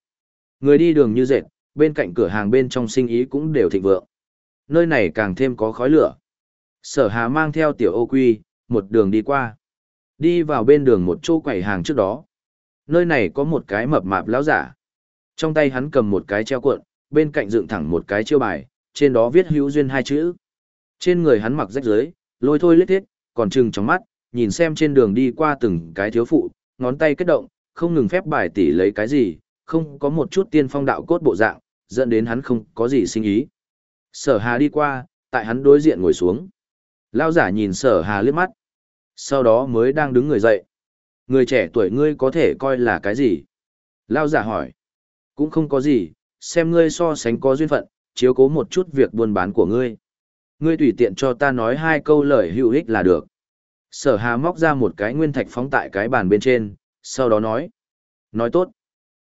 Người đi đường như dệt, bên cạnh cửa hàng bên trong sinh ý cũng đều thịnh vượng. Nơi này càng thêm có khói lửa. Sở Hà mang theo tiểu ô quy, một đường đi qua. Đi vào bên đường một chỗ quầy hàng trước đó. Nơi này có một cái mập mạp lão giả. Trong tay hắn cầm một cái treo cuộn, bên cạnh dựng thẳng một cái chiêu bài, trên đó viết hữu duyên hai chữ. Trên người hắn mặc rách rưới, lôi thôi lết thiết, còn trừng trong mắt, nhìn xem trên đường đi qua từng cái thiếu phụ, ngón tay kết động, không ngừng phép bài tỉ lấy cái gì, không có một chút tiên phong đạo cốt bộ dạng, dẫn đến hắn không có gì sinh ý. Sở Hà đi qua, tại hắn đối diện ngồi xuống. Lao giả nhìn Sở Hà liếc mắt, sau đó mới đang đứng người dậy. Người trẻ tuổi ngươi có thể coi là cái gì? Lao giả hỏi. Cũng không có gì, xem ngươi so sánh có duyên phận, chiếu cố một chút việc buôn bán của ngươi. Ngươi tùy tiện cho ta nói hai câu lời hữu ích là được. Sở hà móc ra một cái nguyên thạch phóng tại cái bàn bên trên, sau đó nói. Nói tốt.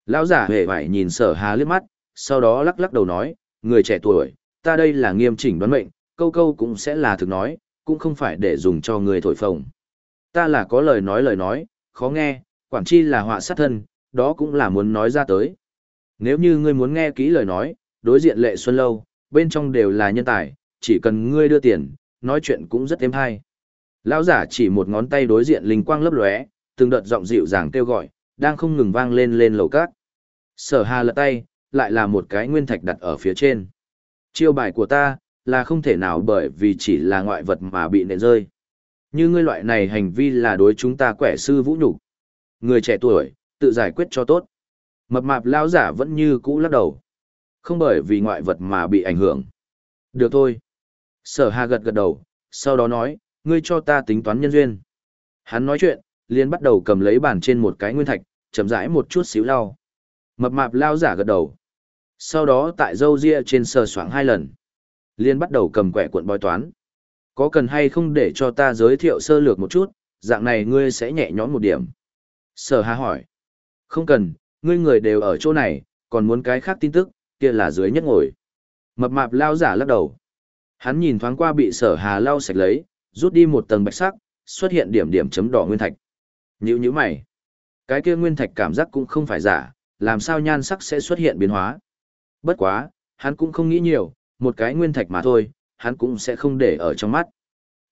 Lão giả hề phải nhìn sở hà liếc mắt, sau đó lắc lắc đầu nói, người trẻ tuổi, ta đây là nghiêm chỉnh đoán mệnh, câu câu cũng sẽ là thực nói, cũng không phải để dùng cho người thổi phồng. Ta là có lời nói lời nói, khó nghe, quản chi là họa sát thân, đó cũng là muốn nói ra tới. Nếu như ngươi muốn nghe kỹ lời nói, đối diện lệ xuân lâu, bên trong đều là nhân tài, chỉ cần ngươi đưa tiền, nói chuyện cũng rất êm hay. Lão giả chỉ một ngón tay đối diện linh quang lấp lóe, từng đợt giọng dịu dàng kêu gọi, đang không ngừng vang lên lên lầu cát. Sở Hà lật tay, lại là một cái nguyên thạch đặt ở phía trên. Chiêu bài của ta, là không thể nào bởi vì chỉ là ngoại vật mà bị nện rơi. Như ngươi loại này hành vi là đối chúng ta quẻ sư vũ nhục. Người trẻ tuổi, tự giải quyết cho tốt. Mập mạp lao giả vẫn như cũ lắc đầu. Không bởi vì ngoại vật mà bị ảnh hưởng. Được thôi. Sở hà gật gật đầu, sau đó nói, ngươi cho ta tính toán nhân duyên. Hắn nói chuyện, liền bắt đầu cầm lấy bàn trên một cái nguyên thạch, chậm rãi một chút xíu lau. Mập mạp lao giả gật đầu. Sau đó tại dâu ria trên sờ soạng hai lần. Liên bắt đầu cầm quẻ cuộn bói toán. Có cần hay không để cho ta giới thiệu sơ lược một chút, dạng này ngươi sẽ nhẹ nhõm một điểm. Sở hà hỏi. Không cần, ngươi người đều ở chỗ này, còn muốn cái khác tin tức, kia là dưới nhất ngồi. Mập mạp lao giả lắc đầu. Hắn nhìn thoáng qua bị sở hà lau sạch lấy, rút đi một tầng bạch sắc, xuất hiện điểm điểm chấm đỏ nguyên thạch. Nhữ nhữ mày. Cái kia nguyên thạch cảm giác cũng không phải giả, làm sao nhan sắc sẽ xuất hiện biến hóa. Bất quá, hắn cũng không nghĩ nhiều, một cái nguyên thạch mà thôi, hắn cũng sẽ không để ở trong mắt.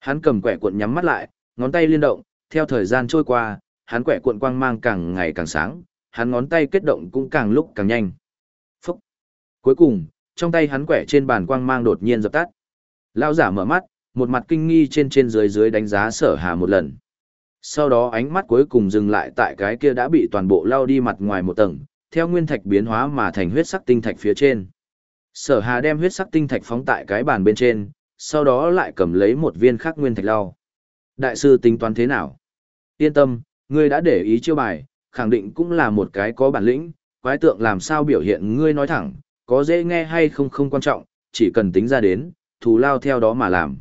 Hắn cầm quẻ cuộn nhắm mắt lại, ngón tay liên động, theo thời gian trôi qua, hắn quẻ cuộn quang mang càng ngày càng sáng, hắn ngón tay kết động cũng càng lúc càng nhanh. Phúc! Cuối cùng, trong tay hắn quẻ trên bàn quang mang đột nhiên dập tắt. Lao giả mở mắt, một mặt kinh nghi trên trên dưới dưới đánh giá sở hà một lần. Sau đó ánh mắt cuối cùng dừng lại tại cái kia đã bị toàn bộ lao đi mặt ngoài một tầng, theo nguyên thạch biến hóa mà thành huyết sắc tinh thạch phía trên. Sở Hà đem huyết sắc tinh thạch phóng tại cái bàn bên trên, sau đó lại cầm lấy một viên khác nguyên thạch lao. Đại sư tính toán thế nào? Yên tâm, ngươi đã để ý chiêu bài, khẳng định cũng là một cái có bản lĩnh, quái tượng làm sao biểu hiện ngươi nói thẳng, có dễ nghe hay không không quan trọng, chỉ cần tính ra đến, thù lao theo đó mà làm.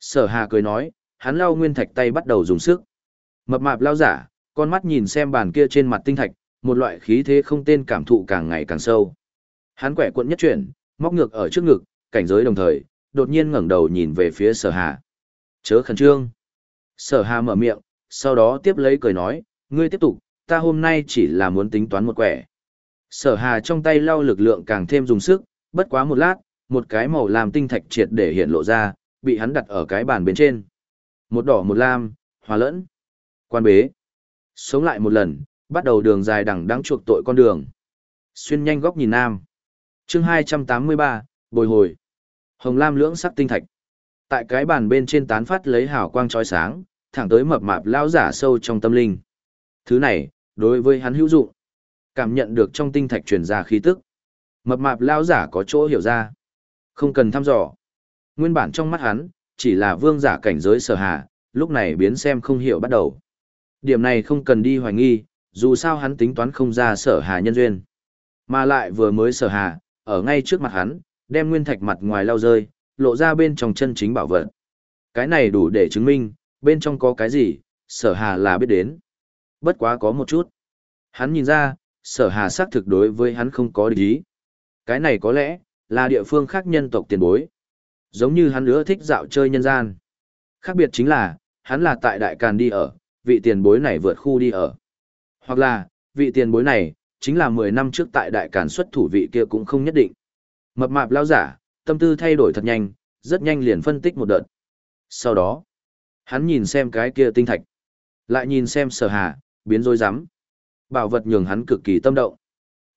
Sở Hà cười nói, hắn lao nguyên thạch tay bắt đầu dùng sức. Mập mạp lao giả, con mắt nhìn xem bàn kia trên mặt tinh thạch, một loại khí thế không tên cảm thụ càng ngày càng sâu. Hắn quẻ cuộn nhất chuyển, móc ngược ở trước ngực, cảnh giới đồng thời, đột nhiên ngẩng đầu nhìn về phía sở hà. Chớ khẩn trương. Sở hà mở miệng, sau đó tiếp lấy cười nói, ngươi tiếp tục, ta hôm nay chỉ là muốn tính toán một quẻ. Sở hà trong tay lau lực lượng càng thêm dùng sức, bất quá một lát, một cái màu làm tinh thạch triệt để hiện lộ ra, bị hắn đặt ở cái bàn bên trên. Một đỏ một lam, hòa lẫn. Quan bế. Sống lại một lần, bắt đầu đường dài đằng đáng chuộc tội con đường. Xuyên nhanh góc nhìn nam chương 283, bồi hồi. Hồng lam lưỡng sắc tinh thạch. Tại cái bàn bên trên tán phát lấy hào quang trói sáng, thẳng tới mập mạp lao giả sâu trong tâm linh. Thứ này, đối với hắn hữu dụng. Cảm nhận được trong tinh thạch truyền ra khí tức. Mập mạp lao giả có chỗ hiểu ra. Không cần thăm dò. Nguyên bản trong mắt hắn, chỉ là vương giả cảnh giới sở hạ, lúc này biến xem không hiểu bắt đầu. Điểm này không cần đi hoài nghi, dù sao hắn tính toán không ra sở hà nhân duyên. Mà lại vừa mới sở hà, ở ngay trước mặt hắn, đem nguyên thạch mặt ngoài lao rơi, lộ ra bên trong chân chính bảo vật. Cái này đủ để chứng minh, bên trong có cái gì, sở hà là biết đến. Bất quá có một chút. Hắn nhìn ra, sở hà xác thực đối với hắn không có địch ý. Cái này có lẽ, là địa phương khác nhân tộc tiền bối. Giống như hắn nữa thích dạo chơi nhân gian. Khác biệt chính là, hắn là tại Đại Càn đi ở, vị tiền bối này vượt khu đi ở. Hoặc là, vị tiền bối này, chính là 10 năm trước tại đại càn xuất thủ vị kia cũng không nhất định. Mập mạp lao giả, tâm tư thay đổi thật nhanh, rất nhanh liền phân tích một đợt. Sau đó, hắn nhìn xem cái kia tinh thạch, lại nhìn xem sở hà, biến rối rắm. Bảo vật nhường hắn cực kỳ tâm động.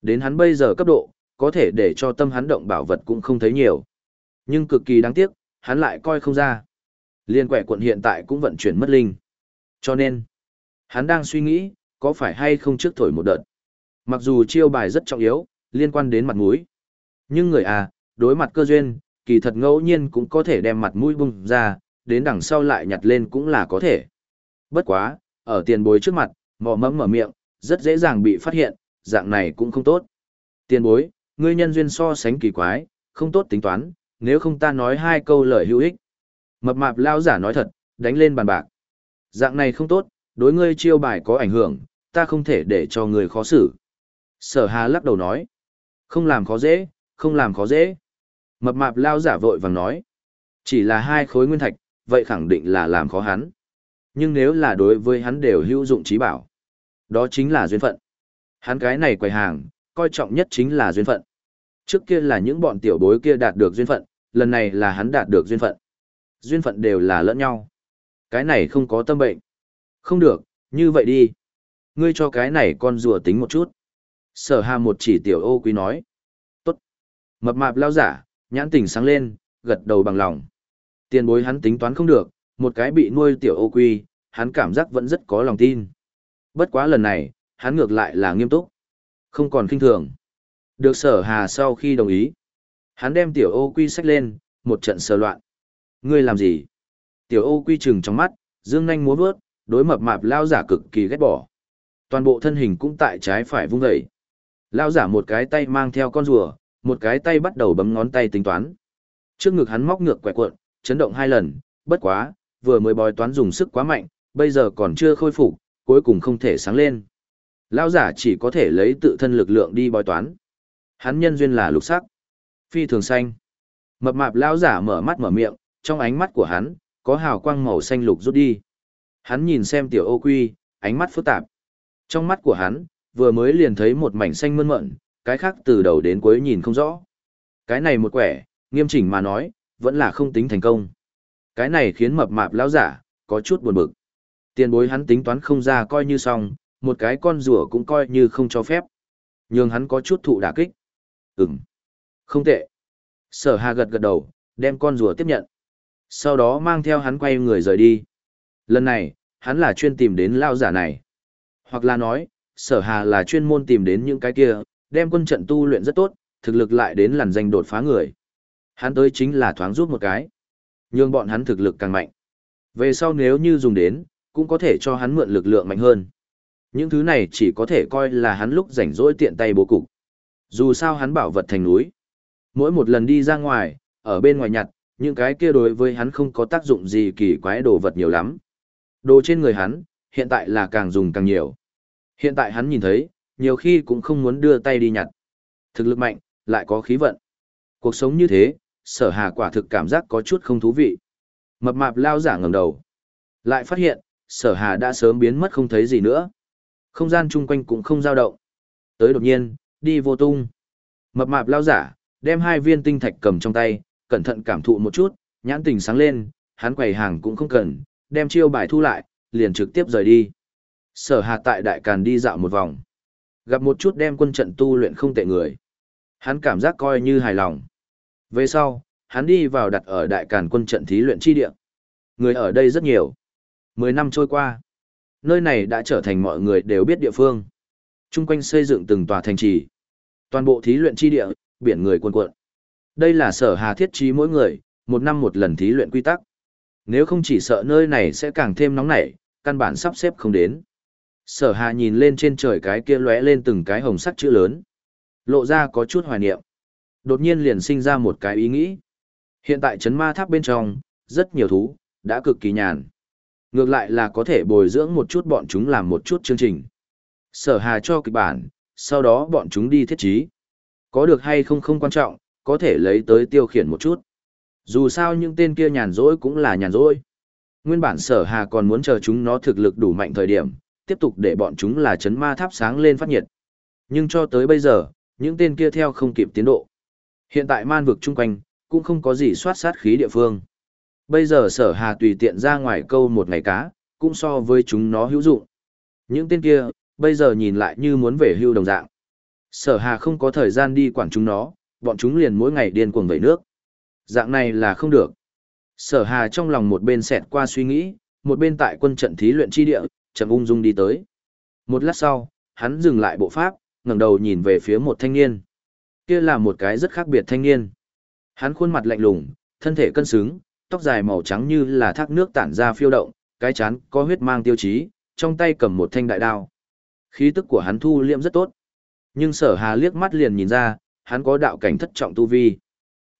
Đến hắn bây giờ cấp độ, có thể để cho tâm hắn động bảo vật cũng không thấy nhiều. Nhưng cực kỳ đáng tiếc, hắn lại coi không ra. Liên quẻ quận hiện tại cũng vận chuyển mất linh. Cho nên, hắn đang suy nghĩ, có phải hay không trước thổi một đợt. Mặc dù chiêu bài rất trọng yếu, liên quan đến mặt mũi. Nhưng người à, đối mặt cơ duyên, kỳ thật ngẫu nhiên cũng có thể đem mặt mũi bung ra, đến đằng sau lại nhặt lên cũng là có thể. Bất quá, ở tiền bối trước mặt, mò mẫm mở miệng, rất dễ dàng bị phát hiện, dạng này cũng không tốt. Tiền bối, ngươi nhân duyên so sánh kỳ quái, không tốt tính toán, nếu không ta nói hai câu lời hữu ích. Mập mạp lao giả nói thật, đánh lên bàn bạc. Dạng này không tốt, đối ngươi chiêu bài có ảnh hưởng, ta không thể để cho người khó xử. Sở hà lắc đầu nói. Không làm khó dễ, không làm khó dễ. Mập mạp lao giả vội vàng nói. Chỉ là hai khối nguyên thạch, vậy khẳng định là làm khó hắn. Nhưng nếu là đối với hắn đều hữu dụng trí bảo. Đó chính là duyên phận. Hắn cái này quầy hàng, coi trọng nhất chính là duyên phận. Trước kia là những bọn tiểu bối kia đạt được duyên phận, lần này là hắn đạt được duyên phận. Duyên phận đều là lẫn nhau. Cái này không có tâm bệnh. Không được, như vậy đi. Ngươi cho cái này con rùa tính một chút. Sở hà một chỉ tiểu ô quý nói. Tốt. Mập mạp lao giả, nhãn tỉnh sáng lên, gật đầu bằng lòng. Tiền bối hắn tính toán không được, một cái bị nuôi tiểu ô quy, hắn cảm giác vẫn rất có lòng tin. Bất quá lần này, hắn ngược lại là nghiêm túc. Không còn kinh thường. Được sở hà sau khi đồng ý. Hắn đem tiểu ô quy sách lên, một trận sờ loạn. Ngươi làm gì? Tiểu ô quy chừng trong mắt, dương nhanh múa vớt, đối mập mạp lao giả cực kỳ ghét bỏ. Toàn bộ thân hình cũng tại trái phải vung dậy. Lao giả một cái tay mang theo con rùa, một cái tay bắt đầu bấm ngón tay tính toán. Trước ngực hắn móc ngược quẹt cuộn, chấn động hai lần, bất quá, vừa mới bói toán dùng sức quá mạnh, bây giờ còn chưa khôi phục, cuối cùng không thể sáng lên. Lao giả chỉ có thể lấy tự thân lực lượng đi bói toán. Hắn nhân duyên là lục sắc, phi thường xanh. Mập mạp lao giả mở mắt mở miệng, trong ánh mắt của hắn, có hào quang màu xanh lục rút đi. Hắn nhìn xem tiểu ô quy, ánh mắt phức tạp. Trong mắt của hắn, vừa mới liền thấy một mảnh xanh mơn mận, cái khác từ đầu đến cuối nhìn không rõ. Cái này một quẻ, nghiêm chỉnh mà nói, vẫn là không tính thành công. Cái này khiến mập mạp lão giả, có chút buồn bực. Tiền bối hắn tính toán không ra coi như xong, một cái con rùa cũng coi như không cho phép. Nhưng hắn có chút thụ đả kích. Ừm. Không tệ. Sở hà gật gật đầu, đem con rùa tiếp nhận. Sau đó mang theo hắn quay người rời đi. Lần này, hắn là chuyên tìm đến lao giả này. Hoặc là nói, sở hà là chuyên môn tìm đến những cái kia, đem quân trận tu luyện rất tốt, thực lực lại đến làn danh đột phá người. Hắn tới chính là thoáng rút một cái. Nhưng bọn hắn thực lực càng mạnh. Về sau nếu như dùng đến, cũng có thể cho hắn mượn lực lượng mạnh hơn. Những thứ này chỉ có thể coi là hắn lúc rảnh rỗi tiện tay bố cục. Dù sao hắn bảo vật thành núi. Mỗi một lần đi ra ngoài, ở bên ngoài nhặt, những cái kia đối với hắn không có tác dụng gì kỳ quái đồ vật nhiều lắm. Đồ trên người hắn, hiện tại là càng dùng càng nhiều. Hiện tại hắn nhìn thấy, nhiều khi cũng không muốn đưa tay đi nhặt. Thực lực mạnh, lại có khí vận. Cuộc sống như thế, sở hà quả thực cảm giác có chút không thú vị. Mập mạp lao giả ngẩng đầu. Lại phát hiện, sở hà đã sớm biến mất không thấy gì nữa. Không gian chung quanh cũng không dao động. Tới đột nhiên, đi vô tung. Mập mạp lao giả, đem hai viên tinh thạch cầm trong tay, cẩn thận cảm thụ một chút, nhãn tình sáng lên, hắn quầy hàng cũng không cần, đem chiêu bài thu lại, liền trực tiếp rời đi. Sở Hà tại đại càn đi dạo một vòng. Gặp một chút đem quân trận tu luyện không tệ người. Hắn cảm giác coi như hài lòng. Về sau, hắn đi vào đặt ở đại càn quân trận thí luyện chi địa. Người ở đây rất nhiều. Mười năm trôi qua, nơi này đã trở thành mọi người đều biết địa phương. Trung quanh xây dựng từng tòa thành trì. Toàn bộ thí luyện chi địa, biển người quân quận Đây là sở hà thiết trí mỗi người, một năm một lần thí luyện quy tắc. Nếu không chỉ sợ nơi này sẽ càng thêm nóng nảy, căn bản sắp xếp không đến. Sở hà nhìn lên trên trời cái kia lóe lên từng cái hồng sắc chữ lớn. Lộ ra có chút hoài niệm. Đột nhiên liền sinh ra một cái ý nghĩ. Hiện tại chấn ma tháp bên trong, rất nhiều thú, đã cực kỳ nhàn. Ngược lại là có thể bồi dưỡng một chút bọn chúng làm một chút chương trình. Sở hà cho kịch bản, sau đó bọn chúng đi thiết trí. Có được hay không không quan trọng, có thể lấy tới tiêu khiển một chút. Dù sao những tên kia nhàn rỗi cũng là nhàn rỗi. Nguyên bản sở hà còn muốn chờ chúng nó thực lực đủ mạnh thời điểm, tiếp tục để bọn chúng là chấn ma tháp sáng lên phát nhiệt. Nhưng cho tới bây giờ, những tên kia theo không kịp tiến độ. Hiện tại man vực chung quanh, cũng không có gì soát sát khí địa phương. Bây giờ sở hà tùy tiện ra ngoài câu một ngày cá, cũng so với chúng nó hữu dụng. Những tên kia, bây giờ nhìn lại như muốn về hưu đồng dạng. Sở hà không có thời gian đi quản chúng nó, bọn chúng liền mỗi ngày điên cuồng vẩy nước. Dạng này là không được. Sở hà trong lòng một bên xẹt qua suy nghĩ, một bên tại quân trận thí luyện chi địa, chậm ung dung đi tới. Một lát sau, hắn dừng lại bộ pháp, ngẩng đầu nhìn về phía một thanh niên. Kia là một cái rất khác biệt thanh niên. Hắn khuôn mặt lạnh lùng, thân thể cân xứng, tóc dài màu trắng như là thác nước tản ra phiêu động, cái chán có huyết mang tiêu chí, trong tay cầm một thanh đại đao. Khí tức của hắn thu liệm rất tốt. Nhưng sở hà liếc mắt liền nhìn ra, hắn có đạo cảnh thất trọng tu vi.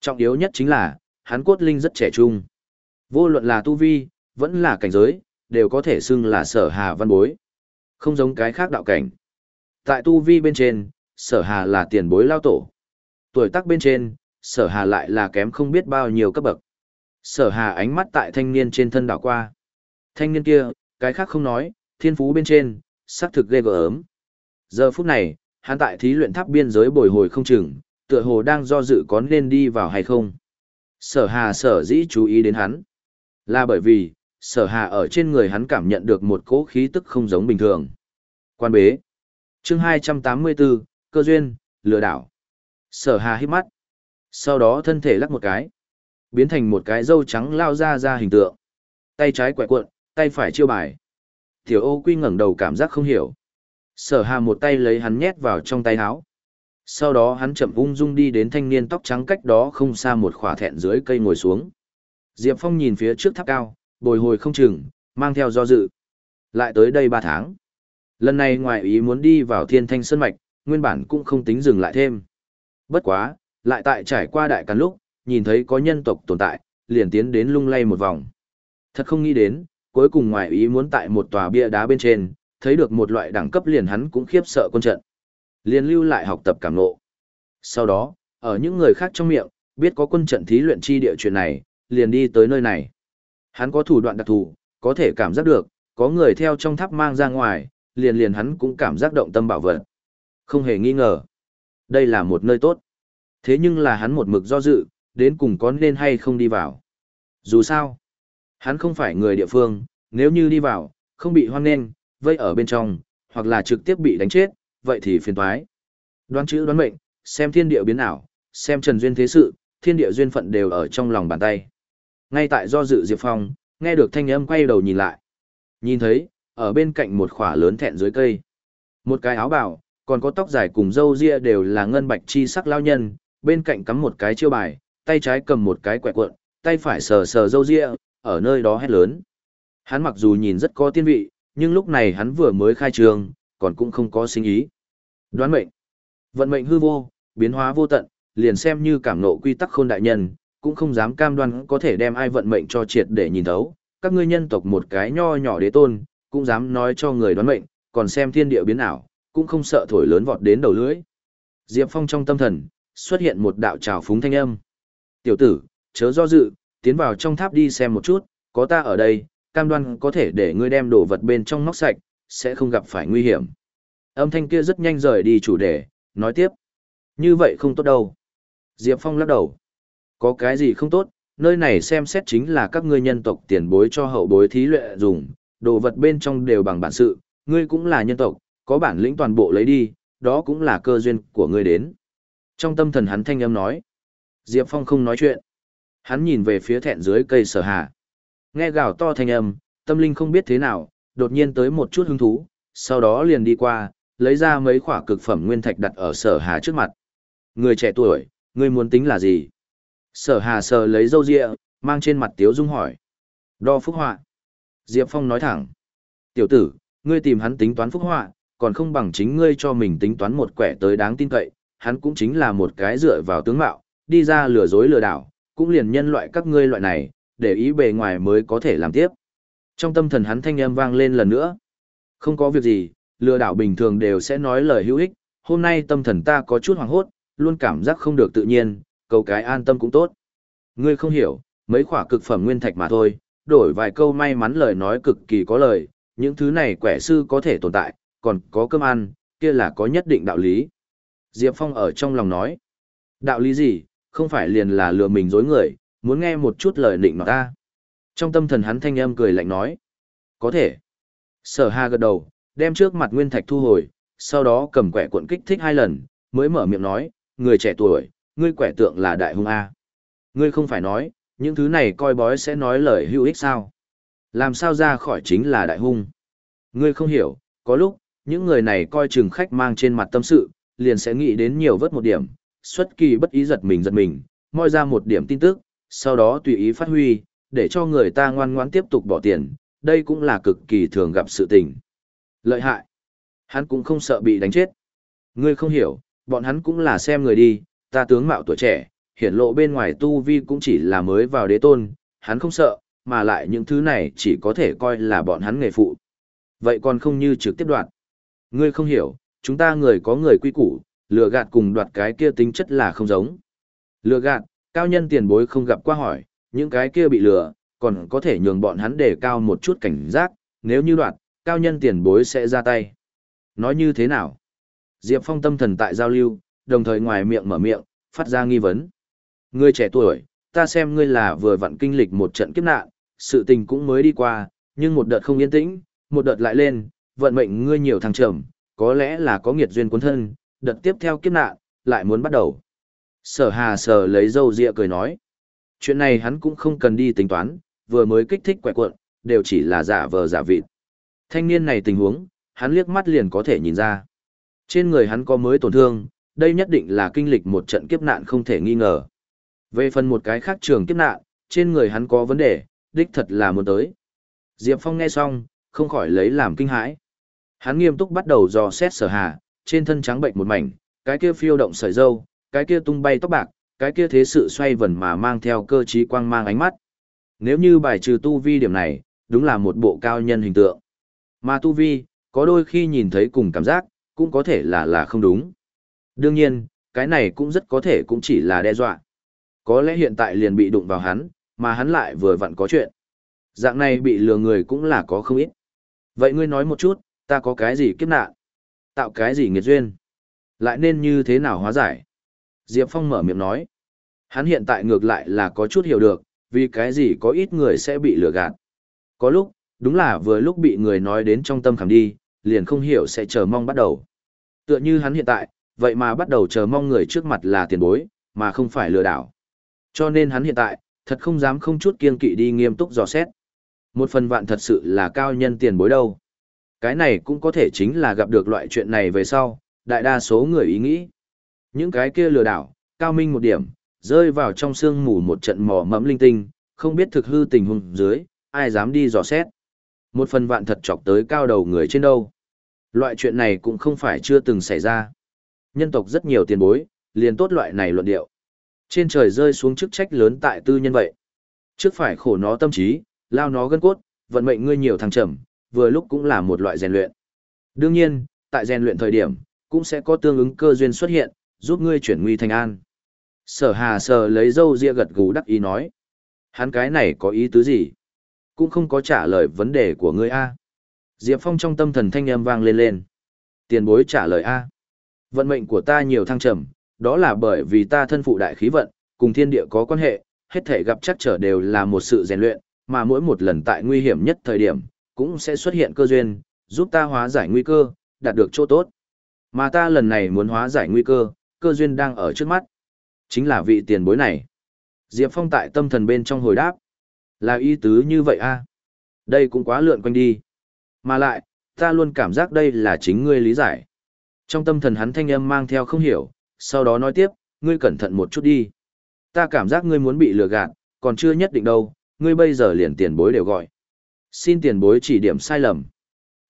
Trọng yếu nhất chính là, hắn cốt linh rất trẻ trung. Vô luận là tu vi, vẫn là cảnh giới, đều có thể xưng là sở hà văn bối. Không giống cái khác đạo cảnh. Tại tu vi bên trên, sở hà là tiền bối lao tổ. Tuổi tác bên trên, sở hà lại là kém không biết bao nhiêu cấp bậc. Sở hà ánh mắt tại thanh niên trên thân đảo qua. Thanh niên kia, cái khác không nói, thiên phú bên trên, xác thực ghê gớm. Giờ phút này, hắn tại thí luyện tháp biên giới bồi hồi không chừng, tựa hồ đang do dự có nên đi vào hay không. Sở hà sở dĩ chú ý đến hắn. Là bởi vì, sở hà ở trên người hắn cảm nhận được một cỗ khí tức không giống bình thường. Quan bế. chương 284, cơ duyên, lừa đảo. Sở hà hít mắt. Sau đó thân thể lắc một cái. Biến thành một cái dâu trắng lao ra ra hình tượng. Tay trái quẹ cuộn, tay phải chiêu bài. Tiểu ô quy ngẩng đầu cảm giác không hiểu. Sở hà một tay lấy hắn nhét vào trong tay áo. Sau đó hắn chậm ung dung đi đến thanh niên tóc trắng cách đó không xa một khỏa thẹn dưới cây ngồi xuống. Diệp Phong nhìn phía trước tháp cao, bồi hồi không chừng, mang theo do dự. Lại tới đây ba tháng. Lần này ngoài ý muốn đi vào thiên thanh sơn mạch, nguyên bản cũng không tính dừng lại thêm. Bất quá, lại tại trải qua đại càn lúc, nhìn thấy có nhân tộc tồn tại, liền tiến đến lung lay một vòng. Thật không nghĩ đến, cuối cùng ngoài ý muốn tại một tòa bia đá bên trên, thấy được một loại đẳng cấp liền hắn cũng khiếp sợ quân trận. Liền lưu lại học tập cảm ngộ. Sau đó, ở những người khác trong miệng, biết có quân trận thí luyện chi địa chuyện này, liền đi tới nơi này. Hắn có thủ đoạn đặc thù, có thể cảm giác được, có người theo trong tháp mang ra ngoài, liền liền hắn cũng cảm giác động tâm bảo vật. Không hề nghi ngờ. Đây là một nơi tốt. Thế nhưng là hắn một mực do dự, đến cùng có nên hay không đi vào. Dù sao, hắn không phải người địa phương, nếu như đi vào, không bị hoan nên, vây ở bên trong, hoặc là trực tiếp bị đánh chết, vậy thì phiền toái. Đoán chữ đoán mệnh, xem thiên địa biến ảo, xem trần duyên thế sự, thiên địa duyên phận đều ở trong lòng bàn tay. Ngay tại do dự Diệp Phong, nghe được thanh âm quay đầu nhìn lại. Nhìn thấy, ở bên cạnh một khỏa lớn thẹn dưới cây. Một cái áo bào, còn có tóc dài cùng râu ria đều là ngân bạch chi sắc lao nhân, bên cạnh cắm một cái chiêu bài, tay trái cầm một cái quẹt cuộn, tay phải sờ sờ râu ria, ở nơi đó hét lớn. Hắn mặc dù nhìn rất có tiên vị, nhưng lúc này hắn vừa mới khai trường, còn cũng không có sinh ý. Đoán mệnh. Vận mệnh hư vô, biến hóa vô tận, liền xem như cảm nộ quy tắc khôn đại nhân, cũng không dám cam đoan có thể đem ai vận mệnh cho triệt để nhìn thấu. Các ngươi nhân tộc một cái nho nhỏ đế tôn, cũng dám nói cho người đoán mệnh, còn xem thiên địa biến ảo, cũng không sợ thổi lớn vọt đến đầu lưỡi. Diệp Phong trong tâm thần, xuất hiện một đạo trào phúng thanh âm. Tiểu tử, chớ do dự, tiến vào trong tháp đi xem một chút, có ta ở đây, cam đoan có thể để ngươi đem đồ vật bên trong móc sạch, sẽ không gặp phải nguy hiểm. Âm thanh kia rất nhanh rời đi chủ đề, nói tiếp. Như vậy không tốt đâu. Diệp Phong lắc đầu. Có cái gì không tốt, nơi này xem xét chính là các ngươi nhân tộc tiền bối cho hậu bối thí luyện dùng, đồ vật bên trong đều bằng bản sự, ngươi cũng là nhân tộc, có bản lĩnh toàn bộ lấy đi, đó cũng là cơ duyên của ngươi đến. Trong tâm thần hắn thanh âm nói. Diệp Phong không nói chuyện. Hắn nhìn về phía thẹn dưới cây sở hạ. Nghe gào to thanh âm, tâm linh không biết thế nào, đột nhiên tới một chút hứng thú, sau đó liền đi qua, lấy ra mấy khỏa cực phẩm nguyên thạch đặt ở sở hà trước mặt. Người trẻ tuổi, ngươi muốn tính là gì? Sở hà sờ lấy dâu rịa, mang trên mặt tiếu dung hỏi. Đo phúc họa. Diệp Phong nói thẳng. Tiểu tử, ngươi tìm hắn tính toán phúc họa, còn không bằng chính ngươi cho mình tính toán một quẻ tới đáng tin cậy, hắn cũng chính là một cái dựa vào tướng mạo, đi ra lừa dối lừa đảo, cũng liền nhân loại các ngươi loại này, để ý bề ngoài mới có thể làm tiếp. Trong tâm thần hắn thanh âm vang lên lần nữa. Không có việc gì, lừa đảo bình thường đều sẽ nói lời hữu ích, hôm nay tâm thần ta có chút hoảng hốt, luôn cảm giác không được tự nhiên, cầu cái an tâm cũng tốt. Ngươi không hiểu, mấy khỏa cực phẩm nguyên thạch mà thôi, đổi vài câu may mắn lời nói cực kỳ có lời, những thứ này quẻ sư có thể tồn tại, còn có cơm ăn, kia là có nhất định đạo lý. Diệp Phong ở trong lòng nói, đạo lý gì, không phải liền là lừa mình dối người, muốn nghe một chút lời định nó ta. Trong tâm thần hắn thanh âm cười lạnh nói, có thể. Sở Hà gật đầu, đem trước mặt nguyên thạch thu hồi, sau đó cầm quẻ cuộn kích thích hai lần, mới mở miệng nói, người trẻ tuổi, ngươi quẻ tượng là đại hung A. Ngươi không phải nói, những thứ này coi bói sẽ nói lời hữu ích sao. Làm sao ra khỏi chính là đại hung. Ngươi không hiểu, có lúc, những người này coi chừng khách mang trên mặt tâm sự, liền sẽ nghĩ đến nhiều vớt một điểm, xuất kỳ bất ý giật mình giật mình, moi ra một điểm tin tức, sau đó tùy ý phát huy, để cho người ta ngoan ngoãn tiếp tục bỏ tiền, đây cũng là cực kỳ thường gặp sự tình. Lợi hại. Hắn cũng không sợ bị đánh chết. Ngươi không hiểu, bọn hắn cũng là xem người đi, ta tướng mạo tuổi trẻ, hiển lộ bên ngoài tu vi cũng chỉ là mới vào đế tôn, hắn không sợ, mà lại những thứ này chỉ có thể coi là bọn hắn nghề phụ. Vậy còn không như trực tiếp đoạt. Ngươi không hiểu, chúng ta người có người quy củ, lừa gạt cùng đoạt cái kia tính chất là không giống. Lừa gạt, cao nhân tiền bối không gặp qua hỏi, những cái kia bị lừa, còn có thể nhường bọn hắn để cao một chút cảnh giác, nếu như đoạt, cao nhân tiền bối sẽ ra tay. Nói như thế nào? Diệp Phong tâm thần tại giao lưu, đồng thời ngoài miệng mở miệng, phát ra nghi vấn. Ngươi trẻ tuổi, ta xem ngươi là vừa vặn kinh lịch một trận kiếp nạn, sự tình cũng mới đi qua, nhưng một đợt không yên tĩnh, một đợt lại lên, vận mệnh ngươi nhiều thăng trầm, có lẽ là có nghiệt duyên cuốn thân, đợt tiếp theo kiếp nạn, lại muốn bắt đầu. Sở hà sở lấy dâu rịa cười nói. Chuyện này hắn cũng không cần đi tính toán, vừa mới kích thích quẹ cuộn, đều chỉ là giả vờ giả vịt. Thanh niên này tình huống, hắn liếc mắt liền có thể nhìn ra. Trên người hắn có mới tổn thương, đây nhất định là kinh lịch một trận kiếp nạn không thể nghi ngờ. Về phần một cái khác trường kiếp nạn, trên người hắn có vấn đề, đích thật là muốn tới. Diệp Phong nghe xong, không khỏi lấy làm kinh hãi. Hắn nghiêm túc bắt đầu dò xét sở hà, trên thân trắng bệnh một mảnh, cái kia phiêu động sợi dâu, cái kia tung bay tóc bạc, cái kia thế sự xoay vần mà mang theo cơ trí quang mang ánh mắt. Nếu như bài trừ tu vi điểm này, đúng là một bộ cao nhân hình tượng. Mà tu vi, có đôi khi nhìn thấy cùng cảm giác, cũng có thể là là không đúng. Đương nhiên, cái này cũng rất có thể cũng chỉ là đe dọa. Có lẽ hiện tại liền bị đụng vào hắn, mà hắn lại vừa vặn có chuyện. Dạng này bị lừa người cũng là có không ít. Vậy ngươi nói một chút, ta có cái gì kiếp nạn? Tạo cái gì nghiệt duyên? Lại nên như thế nào hóa giải? Diệp Phong mở miệng nói. Hắn hiện tại ngược lại là có chút hiểu được, vì cái gì có ít người sẽ bị lừa gạt. Có lúc, đúng là vừa lúc bị người nói đến trong tâm khảm đi, liền không hiểu sẽ chờ mong bắt đầu. Tựa như hắn hiện tại, vậy mà bắt đầu chờ mong người trước mặt là tiền bối, mà không phải lừa đảo. Cho nên hắn hiện tại, thật không dám không chút kiên kỵ đi nghiêm túc dò xét. Một phần vạn thật sự là cao nhân tiền bối đâu. Cái này cũng có thể chính là gặp được loại chuyện này về sau, đại đa số người ý nghĩ. Những cái kia lừa đảo, cao minh một điểm, rơi vào trong sương mù một trận mò mẫm linh tinh, không biết thực hư tình huống dưới, ai dám đi dò xét. Một phần vạn thật chọc tới cao đầu người trên đâu. Loại chuyện này cũng không phải chưa từng xảy ra. Nhân tộc rất nhiều tiền bối, liền tốt loại này luận điệu. Trên trời rơi xuống chức trách lớn tại tư nhân vậy. Trước phải khổ nó tâm trí, lao nó gân cốt, vận mệnh ngươi nhiều thăng trầm, vừa lúc cũng là một loại rèn luyện. Đương nhiên, tại rèn luyện thời điểm, cũng sẽ có tương ứng cơ duyên xuất hiện, giúp ngươi chuyển nguy thành an. Sở hà sờ lấy dâu ria gật gù đắc ý nói. Hắn cái này có ý tứ gì? Cũng không có trả lời vấn đề của ngươi A. Diệp Phong trong tâm thần thanh âm vang lên lên. Tiền bối trả lời A. Vận mệnh của ta nhiều thăng trầm, đó là bởi vì ta thân phụ đại khí vận, cùng thiên địa có quan hệ, hết thể gặp chắc trở đều là một sự rèn luyện, mà mỗi một lần tại nguy hiểm nhất thời điểm, cũng sẽ xuất hiện cơ duyên, giúp ta hóa giải nguy cơ, đạt được chỗ tốt. Mà ta lần này muốn hóa giải nguy cơ, cơ duyên đang ở trước mắt. Chính là vị tiền bối này. Diệp Phong tại tâm thần bên trong hồi đáp. Là ý tứ như vậy a Đây cũng quá lượn quanh đi. Mà lại, ta luôn cảm giác đây là chính ngươi lý giải. Trong tâm thần hắn thanh âm mang theo không hiểu, sau đó nói tiếp, ngươi cẩn thận một chút đi. Ta cảm giác ngươi muốn bị lừa gạt, còn chưa nhất định đâu, ngươi bây giờ liền tiền bối đều gọi. Xin tiền bối chỉ điểm sai lầm.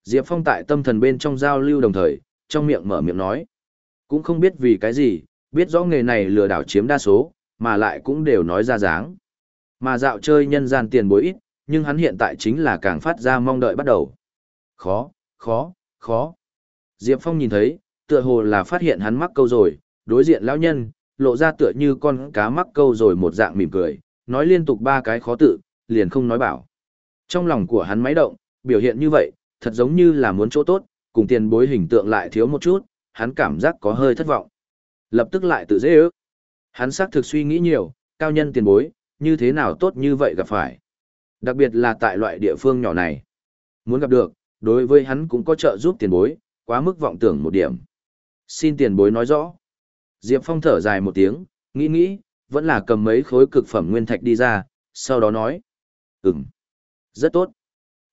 Diệp Phong tại tâm thần bên trong giao lưu đồng thời, trong miệng mở miệng nói. Cũng không biết vì cái gì, biết rõ nghề này lừa đảo chiếm đa số, mà lại cũng đều nói ra dáng. Mà dạo chơi nhân gian tiền bối ít, nhưng hắn hiện tại chính là càng phát ra mong đợi bắt đầu. Khó, khó, khó. Diệp Phong nhìn thấy, tựa hồ là phát hiện hắn mắc câu rồi, đối diện lão nhân, lộ ra tựa như con cá mắc câu rồi một dạng mỉm cười, nói liên tục ba cái khó tự, liền không nói bảo. Trong lòng của hắn máy động, biểu hiện như vậy, thật giống như là muốn chỗ tốt, cùng tiền bối hình tượng lại thiếu một chút, hắn cảm giác có hơi thất vọng. Lập tức lại tự dễ ước. Hắn xác thực suy nghĩ nhiều, cao nhân tiền bối, như thế nào tốt như vậy gặp phải. Đặc biệt là tại loại địa phương nhỏ này. Muốn gặp được, đối với hắn cũng có trợ giúp tiền bối, quá mức vọng tưởng một điểm. Xin tiền bối nói rõ. Diệp Phong thở dài một tiếng, nghĩ nghĩ, vẫn là cầm mấy khối cực phẩm nguyên thạch đi ra, sau đó nói. Ừm, rất tốt.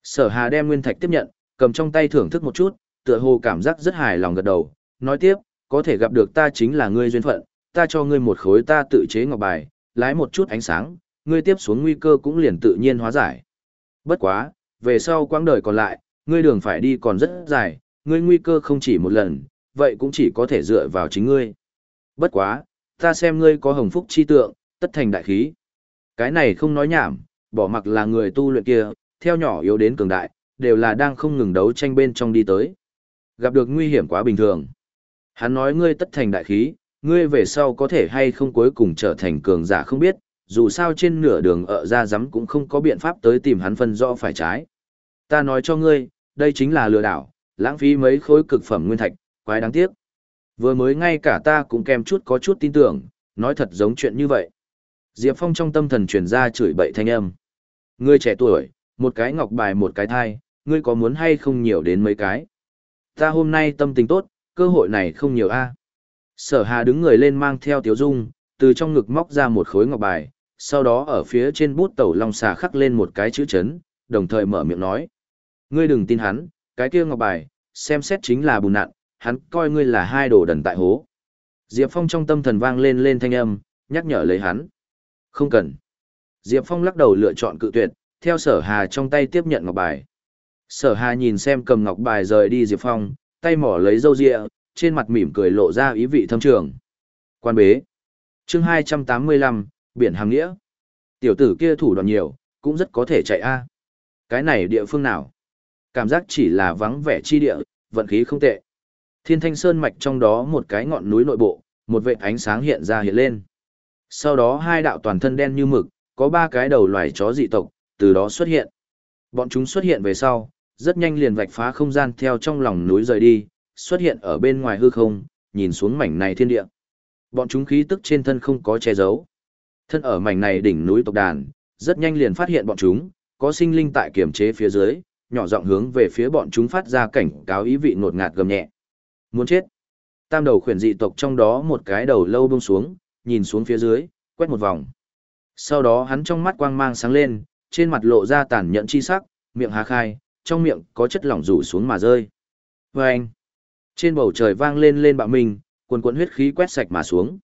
Sở Hà đem nguyên thạch tiếp nhận, cầm trong tay thưởng thức một chút, tựa hồ cảm giác rất hài lòng gật đầu, nói tiếp, có thể gặp được ta chính là ngươi duyên phận, ta cho ngươi một khối ta tự chế ngọc bài, lái một chút ánh sáng, ngươi tiếp xuống nguy cơ cũng liền tự nhiên hóa giải. Bất quá, về sau quãng đời còn lại, ngươi đường phải đi còn rất dài, ngươi nguy cơ không chỉ một lần, vậy cũng chỉ có thể dựa vào chính ngươi. Bất quá, ta xem ngươi có hồng phúc chi tượng, tất thành đại khí. Cái này không nói nhảm, bỏ mặc là người tu luyện kia, theo nhỏ yếu đến cường đại, đều là đang không ngừng đấu tranh bên trong đi tới. Gặp được nguy hiểm quá bình thường. Hắn nói ngươi tất thành đại khí, ngươi về sau có thể hay không cuối cùng trở thành cường giả không biết, dù sao trên nửa đường ở ra giấm cũng không có biện pháp tới tìm hắn phân rõ phải trái. Ta nói cho ngươi, đây chính là lừa đảo, lãng phí mấy khối cực phẩm nguyên thạch, quái đáng tiếc. Vừa mới ngay cả ta cũng kèm chút có chút tin tưởng, nói thật giống chuyện như vậy. Diệp Phong trong tâm thần truyền ra chửi bậy thanh âm. Ngươi trẻ tuổi, một cái ngọc bài một cái thai, ngươi có muốn hay không nhiều đến mấy cái. Ta hôm nay tâm tình tốt, cơ hội này không nhiều a. Sở Hà đứng người lên mang theo Tiếu Dung, từ trong ngực móc ra một khối ngọc bài, sau đó ở phía trên bút tẩu long xà khắc lên một cái chữ chấn, đồng thời mở miệng nói. Ngươi đừng tin hắn, cái kia ngọc bài, xem xét chính là bùn nặn, hắn coi ngươi là hai đồ đần tại hố. Diệp Phong trong tâm thần vang lên lên thanh âm, nhắc nhở lấy hắn. Không cần. Diệp Phong lắc đầu lựa chọn cự tuyệt, theo sở hà trong tay tiếp nhận ngọc bài. Sở hà nhìn xem cầm ngọc bài rời đi Diệp Phong, tay mỏ lấy dâu rịa, trên mặt mỉm cười lộ ra ý vị thâm trường. Quan bế. chương 285, Biển Hàng Nghĩa. Tiểu tử kia thủ đoạn nhiều, cũng rất có thể chạy a Cái này địa phương nào? Cảm giác chỉ là vắng vẻ chi địa, vận khí không tệ. Thiên thanh sơn mạch trong đó một cái ngọn núi nội bộ, một vệt ánh sáng hiện ra hiện lên. Sau đó hai đạo toàn thân đen như mực, có ba cái đầu loài chó dị tộc, từ đó xuất hiện. Bọn chúng xuất hiện về sau, rất nhanh liền vạch phá không gian theo trong lòng núi rời đi, xuất hiện ở bên ngoài hư không, nhìn xuống mảnh này thiên địa. Bọn chúng khí tức trên thân không có che giấu. Thân ở mảnh này đỉnh núi tộc đàn, rất nhanh liền phát hiện bọn chúng, có sinh linh tại kiểm chế phía dưới, nhỏ giọng hướng về phía bọn chúng phát ra cảnh cáo ý vị ngột ngạt gầm nhẹ. Muốn chết. Tam đầu khuyển dị tộc trong đó một cái đầu lâu buông xuống, nhìn xuống phía dưới, quét một vòng. Sau đó hắn trong mắt quang mang sáng lên, trên mặt lộ ra tàn nhẫn chi sắc, miệng há khai, trong miệng có chất lỏng rủ xuống mà rơi. Vâng! Trên bầu trời vang lên lên bạo mình, cuồn cuộn huyết khí quét sạch mà xuống.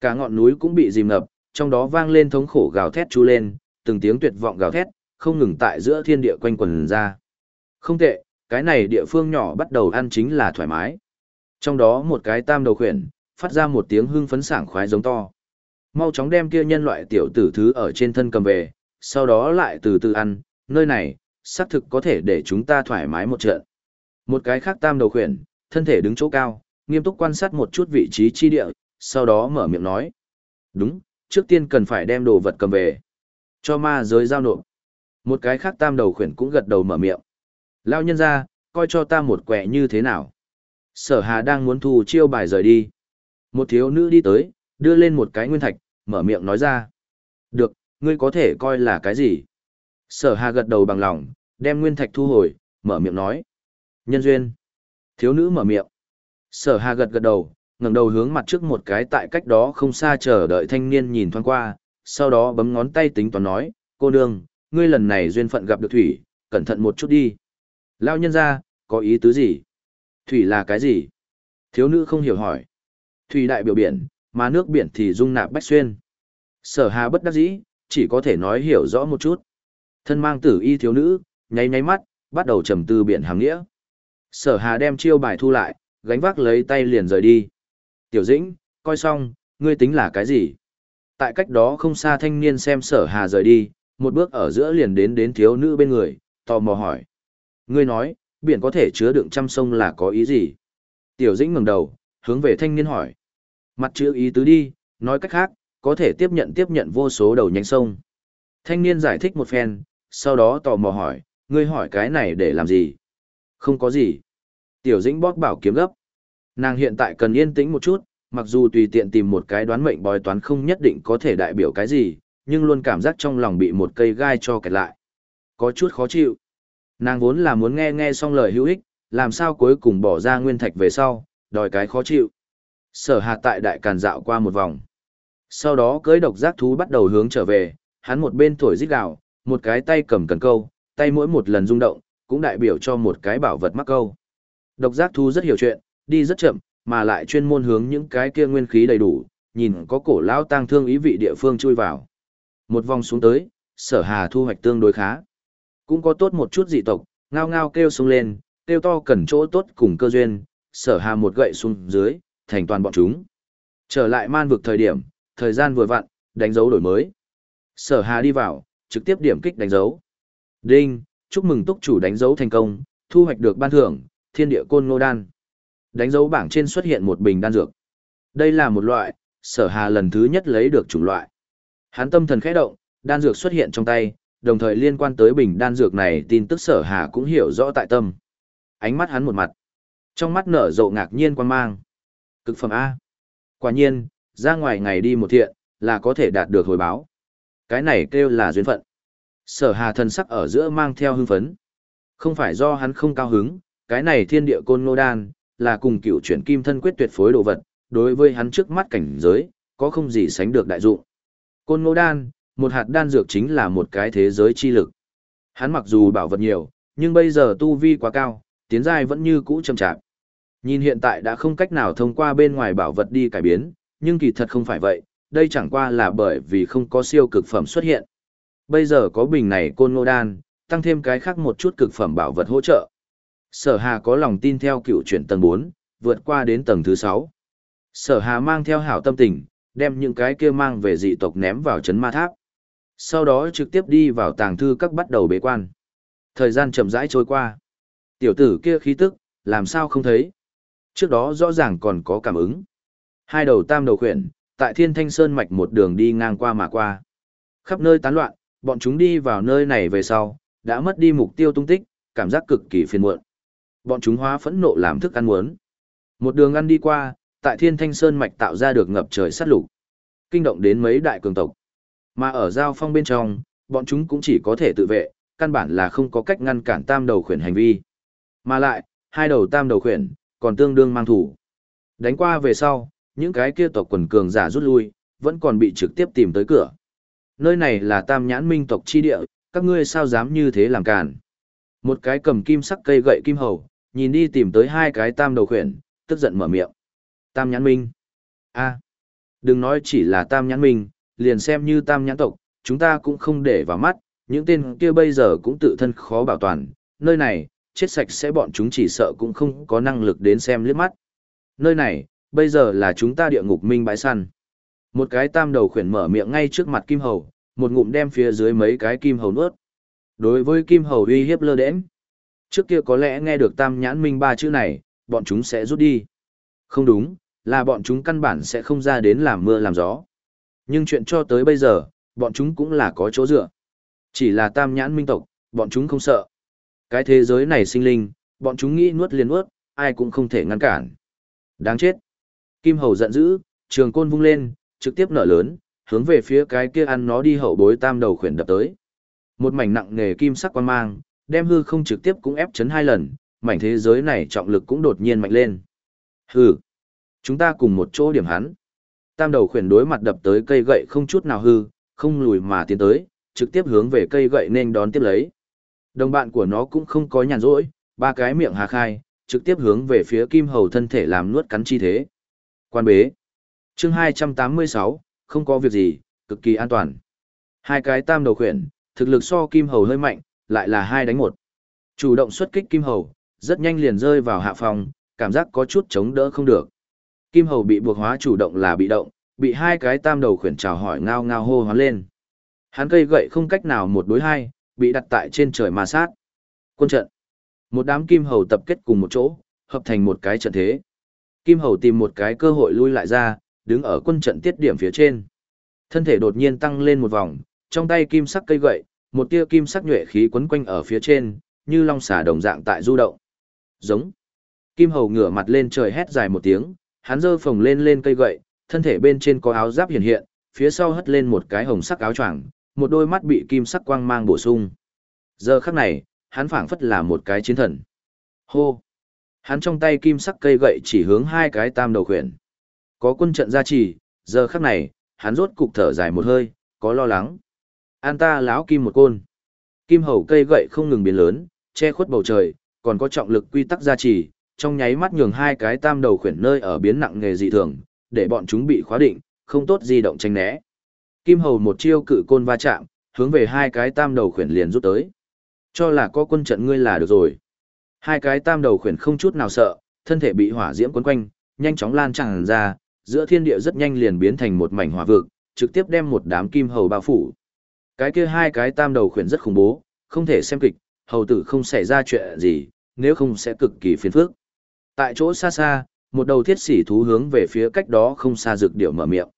Cả ngọn núi cũng bị dìm ngập, trong đó vang lên thống khổ gào thét chú lên, từng tiếng tuyệt vọng gào thét, không ngừng tại giữa thiên địa quanh quần ra. Không tệ, cái này địa phương nhỏ bắt đầu ăn chính là thoải mái. Trong đó một cái tam đầu khuyển, phát ra một tiếng hưng phấn sảng khoái giống to. Mau chóng đem kia nhân loại tiểu tử thứ ở trên thân cầm về, sau đó lại từ từ ăn, nơi này, xác thực có thể để chúng ta thoải mái một trận. Một cái khác tam đầu khuyển, thân thể đứng chỗ cao, nghiêm túc quan sát một chút vị trí chi địa, sau đó mở miệng nói. Đúng, trước tiên cần phải đem đồ vật cầm về. Cho ma giới giao nộp. Một cái khác tam đầu khuyển cũng gật đầu mở miệng. Lao nhân ra, coi cho ta một quẻ như thế nào. Sở hà đang muốn thu chiêu bài rời đi. Một thiếu nữ đi tới, đưa lên một cái nguyên thạch, mở miệng nói ra. Được, ngươi có thể coi là cái gì? Sở hà gật đầu bằng lòng, đem nguyên thạch thu hồi, mở miệng nói. Nhân duyên. Thiếu nữ mở miệng. Sở hà gật gật đầu, ngẩng đầu hướng mặt trước một cái tại cách đó không xa chờ đợi thanh niên nhìn thoáng qua, sau đó bấm ngón tay tính toán nói, cô nương, ngươi lần này duyên phận gặp được thủy, cẩn thận một chút đi. Lao nhân ra, có ý tứ gì? Thủy là cái gì? Thiếu nữ không hiểu hỏi. Thủy đại biểu biển, mà nước biển thì dung nạp bách xuyên. Sở hà bất đắc dĩ, chỉ có thể nói hiểu rõ một chút. Thân mang tử y thiếu nữ, nháy nháy mắt, bắt đầu trầm tư biển hàng nghĩa. Sở hà đem chiêu bài thu lại, gánh vác lấy tay liền rời đi. Tiểu dĩnh, coi xong, ngươi tính là cái gì? Tại cách đó không xa thanh niên xem sở hà rời đi, một bước ở giữa liền đến đến thiếu nữ bên người, tò mò hỏi. Ngươi nói, biển có thể chứa đựng trăm sông là có ý gì? Tiểu dĩnh ngẩng đầu, hướng về thanh niên hỏi. Mặt chữ ý tứ đi, nói cách khác, có thể tiếp nhận tiếp nhận vô số đầu nhánh sông. Thanh niên giải thích một phen, sau đó tò mò hỏi, ngươi hỏi cái này để làm gì? Không có gì. Tiểu dĩnh bóp bảo kiếm gấp. Nàng hiện tại cần yên tĩnh một chút, mặc dù tùy tiện tìm một cái đoán mệnh bói toán không nhất định có thể đại biểu cái gì, nhưng luôn cảm giác trong lòng bị một cây gai cho kẹt lại. Có chút khó chịu. Nàng vốn là muốn nghe nghe xong lời hữu ích, làm sao cuối cùng bỏ ra nguyên thạch về sau, đòi cái khó chịu. Sở hạt tại đại càn dạo qua một vòng. Sau đó cưới độc giác thú bắt đầu hướng trở về, hắn một bên thổi rít gạo, một cái tay cầm cần câu, tay mỗi một lần rung động, cũng đại biểu cho một cái bảo vật mắc câu. Độc giác thú rất hiểu chuyện, đi rất chậm, mà lại chuyên môn hướng những cái kia nguyên khí đầy đủ, nhìn có cổ lão tang thương ý vị địa phương chui vào. Một vòng xuống tới, sở hà thu hoạch tương đối khá. Cũng có tốt một chút dị tộc, ngao ngao kêu xuống lên, kêu to cần chỗ tốt cùng cơ duyên, sở hà một gậy xuống dưới, thành toàn bọn chúng. Trở lại man vực thời điểm, thời gian vừa vặn, đánh dấu đổi mới. Sở hà đi vào, trực tiếp điểm kích đánh dấu. Đinh, chúc mừng túc chủ đánh dấu thành công, thu hoạch được ban thưởng, thiên địa côn ngô đan. Đánh dấu bảng trên xuất hiện một bình đan dược. Đây là một loại, sở hà lần thứ nhất lấy được chủng loại. Hắn tâm thần khẽ động, đan dược xuất hiện trong tay, đồng thời liên quan tới bình đan dược này tin tức sở hà cũng hiểu rõ tại tâm. Ánh mắt hắn một mặt. Trong mắt nở rộ ngạc nhiên quan mang. Cực phẩm A. Quả nhiên, ra ngoài ngày đi một thiện, là có thể đạt được hồi báo. Cái này kêu là duyên phận. Sở hà thần sắc ở giữa mang theo hưng phấn. Không phải do hắn không cao hứng, cái này thiên địa côn ngô đan, là cùng cựu chuyển kim thân quyết tuyệt phối đồ vật, đối với hắn trước mắt cảnh giới, có không gì sánh được đại dụng. Côn ngô đan, một hạt đan dược chính là một cái thế giới chi lực. Hắn mặc dù bảo vật nhiều, nhưng bây giờ tu vi quá cao, tiến giai vẫn như cũ chậm chạp. Nhìn hiện tại đã không cách nào thông qua bên ngoài bảo vật đi cải biến, nhưng kỳ thật không phải vậy, đây chẳng qua là bởi vì không có siêu cực phẩm xuất hiện. Bây giờ có bình này côn ngô đan, tăng thêm cái khác một chút cực phẩm bảo vật hỗ trợ. Sở Hà có lòng tin theo cựu chuyển tầng 4, vượt qua đến tầng thứ 6. Sở Hà mang theo hảo tâm tình, đem những cái kia mang về dị tộc ném vào chấn ma tháp. Sau đó trực tiếp đi vào tàng thư các bắt đầu bế quan. Thời gian chậm rãi trôi qua. Tiểu tử kia khí tức, làm sao không thấy. Trước đó rõ ràng còn có cảm ứng. Hai đầu tam đầu khuyển, tại thiên thanh sơn mạch một đường đi ngang qua mà qua. Khắp nơi tán loạn, bọn chúng đi vào nơi này về sau, đã mất đi mục tiêu tung tích, cảm giác cực kỳ phiền muộn. Bọn chúng hóa phẫn nộ làm thức ăn muốn. Một đường ăn đi qua, tại thiên thanh sơn mạch tạo ra được ngập trời sát lục. Kinh động đến mấy đại cường tộc. Mà ở giao phong bên trong, bọn chúng cũng chỉ có thể tự vệ, căn bản là không có cách ngăn cản tam đầu khuyển hành vi. Mà lại, hai đầu tam đầu khuyển, còn tương đương mang thủ. Đánh qua về sau, những cái kia tộc quần cường giả rút lui, vẫn còn bị trực tiếp tìm tới cửa. Nơi này là tam nhãn minh tộc chi địa, các ngươi sao dám như thế làm cản. Một cái cầm kim sắc cây gậy kim hầu, nhìn đi tìm tới hai cái tam đầu khuyển, tức giận mở miệng. Tam nhãn minh. a đừng nói chỉ là tam nhãn minh, liền xem như tam nhãn tộc, chúng ta cũng không để vào mắt, những tên kia bây giờ cũng tự thân khó bảo toàn, nơi này, chết sạch sẽ bọn chúng chỉ sợ cũng không có năng lực đến xem liếc mắt. Nơi này, bây giờ là chúng ta địa ngục minh bãi săn. Một cái tam đầu khuyển mở miệng ngay trước mặt kim hầu, một ngụm đem phía dưới mấy cái kim hầu nuốt. Đối với kim hầu uy hiếp lơ đễnh, trước kia có lẽ nghe được tam nhãn minh ba chữ này, bọn chúng sẽ rút đi. Không đúng, là bọn chúng căn bản sẽ không ra đến làm mưa làm gió. Nhưng chuyện cho tới bây giờ, bọn chúng cũng là có chỗ dựa. Chỉ là tam nhãn minh tộc, bọn chúng không sợ. Cái thế giới này sinh linh, bọn chúng nghĩ nuốt liền nuốt, ai cũng không thể ngăn cản. Đáng chết. Kim hầu giận dữ, trường côn vung lên, trực tiếp nở lớn, hướng về phía cái kia ăn nó đi hậu bối tam đầu khuyển đập tới. Một mảnh nặng nghề kim sắc quan mang, đem hư không trực tiếp cũng ép chấn hai lần, mảnh thế giới này trọng lực cũng đột nhiên mạnh lên. Hừ, chúng ta cùng một chỗ điểm hắn. Tam đầu khuyển đối mặt đập tới cây gậy không chút nào hư, không lùi mà tiến tới, trực tiếp hướng về cây gậy nên đón tiếp lấy. Đồng bạn của nó cũng không có nhàn rỗi, ba cái miệng hà khai, trực tiếp hướng về phía kim hầu thân thể làm nuốt cắn chi thế. Quan bế. chương 286, không có việc gì, cực kỳ an toàn. Hai cái tam đầu khuyển, thực lực so kim hầu hơi mạnh, lại là hai đánh một. Chủ động xuất kích kim hầu, rất nhanh liền rơi vào hạ phòng, cảm giác có chút chống đỡ không được. Kim hầu bị buộc hóa chủ động là bị động, bị hai cái tam đầu khuyển chào hỏi ngao ngao hô hoán lên. Hắn cây gậy không cách nào một đối hai, bị đặt tại trên trời ma sát. Quân trận. Một đám kim hầu tập kết cùng một chỗ, hợp thành một cái trận thế. Kim hầu tìm một cái cơ hội lui lại ra, đứng ở quân trận tiết điểm phía trên. Thân thể đột nhiên tăng lên một vòng, trong tay kim sắc cây gậy, một tia kim sắc nhuệ khí quấn quanh ở phía trên, như long xà đồng dạng tại du động. Giống. Kim hầu ngửa mặt lên trời hét dài một tiếng, hắn giơ phồng lên lên cây gậy, thân thể bên trên có áo giáp hiện hiện, phía sau hất lên một cái hồng sắc áo choàng, một đôi mắt bị kim sắc quang mang bổ sung. Giờ khắc này, hắn phảng phất là một cái chiến thần. Hô! Hắn trong tay kim sắc cây gậy chỉ hướng hai cái tam đầu khuyển. Có quân trận gia trì, giờ khắc này, hắn rốt cục thở dài một hơi, có lo lắng. An ta láo kim một côn. Kim hầu cây gậy không ngừng biến lớn, che khuất bầu trời, còn có trọng lực quy tắc gia trì, trong nháy mắt nhường hai cái tam đầu khuyển nơi ở biến nặng nghề dị thường, để bọn chúng bị khóa định, không tốt di động tranh né. Kim hầu một chiêu cự côn va chạm, hướng về hai cái tam đầu khuyển liền rút tới. Cho là có quân trận ngươi là được rồi. Hai cái tam đầu khuyển không chút nào sợ, thân thể bị hỏa diễm quấn quanh, nhanh chóng lan tràn ra, giữa thiên địa rất nhanh liền biến thành một mảnh hỏa vực, trực tiếp đem một đám kim hầu bao phủ. Cái kia hai cái tam đầu khuyển rất khủng bố, không thể xem kịch, hầu tử không xảy ra chuyện gì, nếu không sẽ cực kỳ phiền phức. Tại chỗ xa xa, một đầu thiết sĩ thú hướng về phía cách đó không xa dược điểu mở miệng.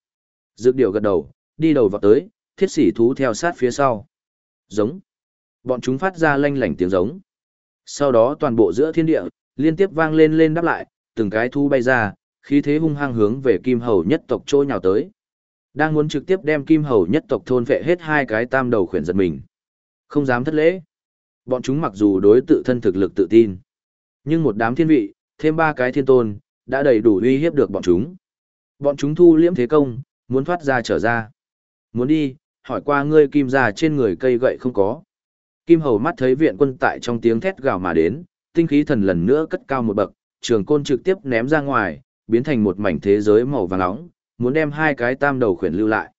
Dược điểu gật đầu, đi đầu vào tới, thiết sĩ thú theo sát phía sau. Giống. Bọn chúng phát ra lanh lảnh tiếng giống. Sau đó toàn bộ giữa thiên địa, liên tiếp vang lên lên đáp lại, từng cái thú bay ra, khí thế hung hăng hướng về kim hầu nhất tộc trôi nhào tới. Đang muốn trực tiếp đem kim hầu nhất tộc thôn vệ hết hai cái tam đầu khuyển giật mình. Không dám thất lễ. Bọn chúng mặc dù đối tự thân thực lực tự tin, nhưng một đám thiên vị, thêm ba cái thiên tôn, đã đầy đủ uy hiếp được bọn chúng. Bọn chúng thu liễm thế công, muốn thoát ra trở ra. Muốn đi, hỏi qua ngươi kim già trên người cây gậy không có. Kim hầu mắt thấy viện quân tại trong tiếng thét gào mà đến, tinh khí thần lần nữa cất cao một bậc, trường côn trực tiếp ném ra ngoài, biến thành một mảnh thế giới màu vàng nóng, muốn đem hai cái tam đầu khuyển lưu lại.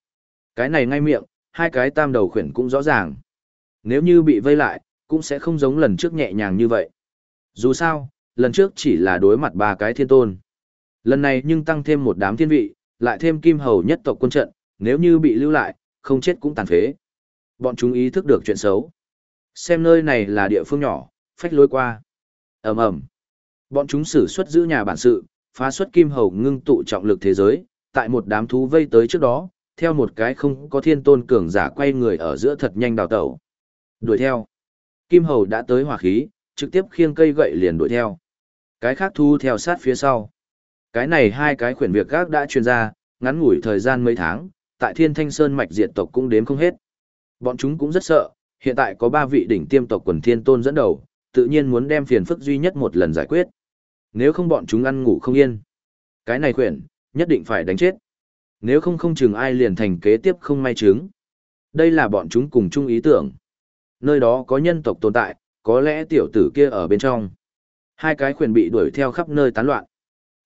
Cái này ngay miệng, hai cái tam đầu khuyển cũng rõ ràng. Nếu như bị vây lại, cũng sẽ không giống lần trước nhẹ nhàng như vậy. Dù sao, lần trước chỉ là đối mặt ba cái thiên tôn. Lần này nhưng tăng thêm một đám thiên vị, lại thêm kim hầu nhất tộc quân trận, nếu như bị lưu lại, không chết cũng tàn phế. Bọn chúng ý thức được chuyện xấu. Xem nơi này là địa phương nhỏ, phách lối qua. ầm ầm Bọn chúng sử xuất giữ nhà bản sự, phá xuất kim hầu ngưng tụ trọng lực thế giới, tại một đám thú vây tới trước đó, theo một cái không có thiên tôn cường giả quay người ở giữa thật nhanh đào tẩu. Đuổi theo. Kim hầu đã tới hỏa khí, trực tiếp khiêng cây gậy liền đuổi theo. Cái khác thu theo sát phía sau. Cái này hai cái khuyển việc gác đã truyền ra, ngắn ngủi thời gian mấy tháng, tại Thiên Thanh Sơn mạch diệt tộc cũng đếm không hết. Bọn chúng cũng rất sợ, hiện tại có ba vị đỉnh tiêm tộc quần thiên tôn dẫn đầu, tự nhiên muốn đem phiền phức duy nhất một lần giải quyết. Nếu không bọn chúng ăn ngủ không yên. Cái này khuyển, nhất định phải đánh chết. Nếu không không chừng ai liền thành kế tiếp không may chứng. Đây là bọn chúng cùng chung ý tưởng. Nơi đó có nhân tộc tồn tại, có lẽ tiểu tử kia ở bên trong. Hai cái khuyển bị đuổi theo khắp nơi tán loạn.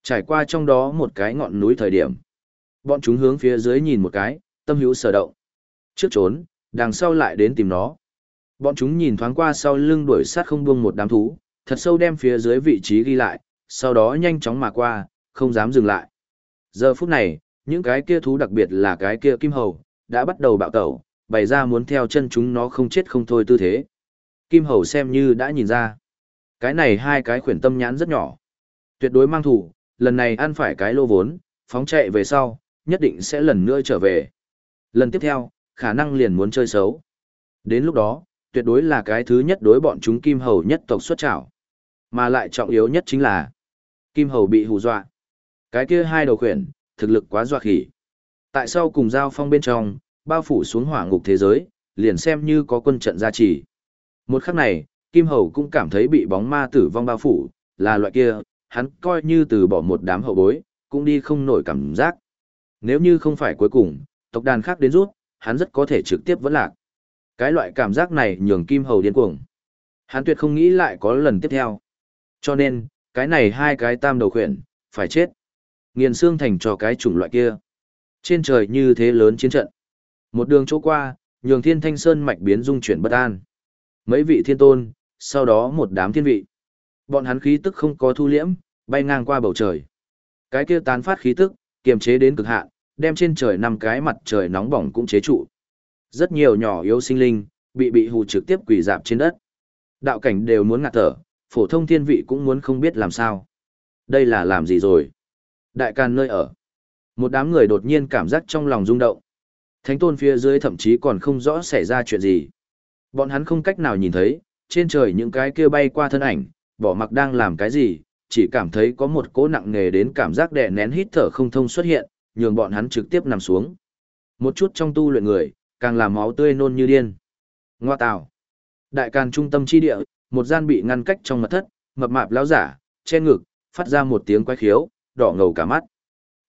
Trải qua trong đó một cái ngọn núi thời điểm. Bọn chúng hướng phía dưới nhìn một cái, tâm hữu sở động. Trước trốn, đằng sau lại đến tìm nó. Bọn chúng nhìn thoáng qua sau lưng đuổi sát không buông một đám thú, thật sâu đem phía dưới vị trí ghi lại, sau đó nhanh chóng mà qua, không dám dừng lại. Giờ phút này, những cái kia thú đặc biệt là cái kia kim hầu, đã bắt đầu bạo tẩu, bày ra muốn theo chân chúng nó không chết không thôi tư thế. Kim hầu xem như đã nhìn ra. Cái này hai cái khuyển tâm nhãn rất nhỏ. Tuyệt đối mang thủ, lần này ăn phải cái lô vốn, phóng chạy về sau, nhất định sẽ lần nữa trở về. Lần tiếp theo, khả năng liền muốn chơi xấu. Đến lúc đó, tuyệt đối là cái thứ nhất đối bọn chúng kim hầu nhất tộc xuất trảo. Mà lại trọng yếu nhất chính là, kim hầu bị hù dọa. Cái kia hai đầu khuyển, thực lực quá dọa khỉ. Tại sao cùng giao phong bên trong, bao phủ xuống hỏa ngục thế giới, liền xem như có quân trận gia trì. Một khắc này, Kim Hầu cũng cảm thấy bị bóng ma tử vong bao phủ, là loại kia, hắn coi như từ bỏ một đám hậu bối, cũng đi không nổi cảm giác. Nếu như không phải cuối cùng, tộc đàn khác đến rút, hắn rất có thể trực tiếp vẫn lạc. Cái loại cảm giác này nhường Kim Hầu điên cuồng. Hắn tuyệt không nghĩ lại có lần tiếp theo. Cho nên, cái này hai cái tam đầu khuyển, phải chết. Nghiền xương thành cho cái chủng loại kia. Trên trời như thế lớn chiến trận. Một đường chỗ qua, nhường thiên thanh sơn mạch biến dung chuyển bất an. Mấy vị thiên tôn, sau đó một đám thiên vị. Bọn hắn khí tức không có thu liễm, bay ngang qua bầu trời. Cái kia tán phát khí tức, kiềm chế đến cực hạn, đem trên trời năm cái mặt trời nóng bỏng cũng chế trụ. Rất nhiều nhỏ yếu sinh linh, bị bị hù trực tiếp quỳ dạp trên đất. Đạo cảnh đều muốn ngạt thở, phổ thông thiên vị cũng muốn không biết làm sao. Đây là làm gì rồi? Đại can nơi ở. Một đám người đột nhiên cảm giác trong lòng rung động. Thánh tôn phía dưới thậm chí còn không rõ xảy ra chuyện gì. Bọn hắn không cách nào nhìn thấy, trên trời những cái kia bay qua thân ảnh, bỏ mặc đang làm cái gì, chỉ cảm thấy có một cỗ nặng nề đến cảm giác đè nén hít thở không thông xuất hiện, nhường bọn hắn trực tiếp nằm xuống. Một chút trong tu luyện người, càng làm máu tươi nôn như điên. Ngoa tào. Đại càn trung tâm chi địa, một gian bị ngăn cách trong mật thất, mập mạp lão giả, che ngực, phát ra một tiếng quái khiếu, đỏ ngầu cả mắt.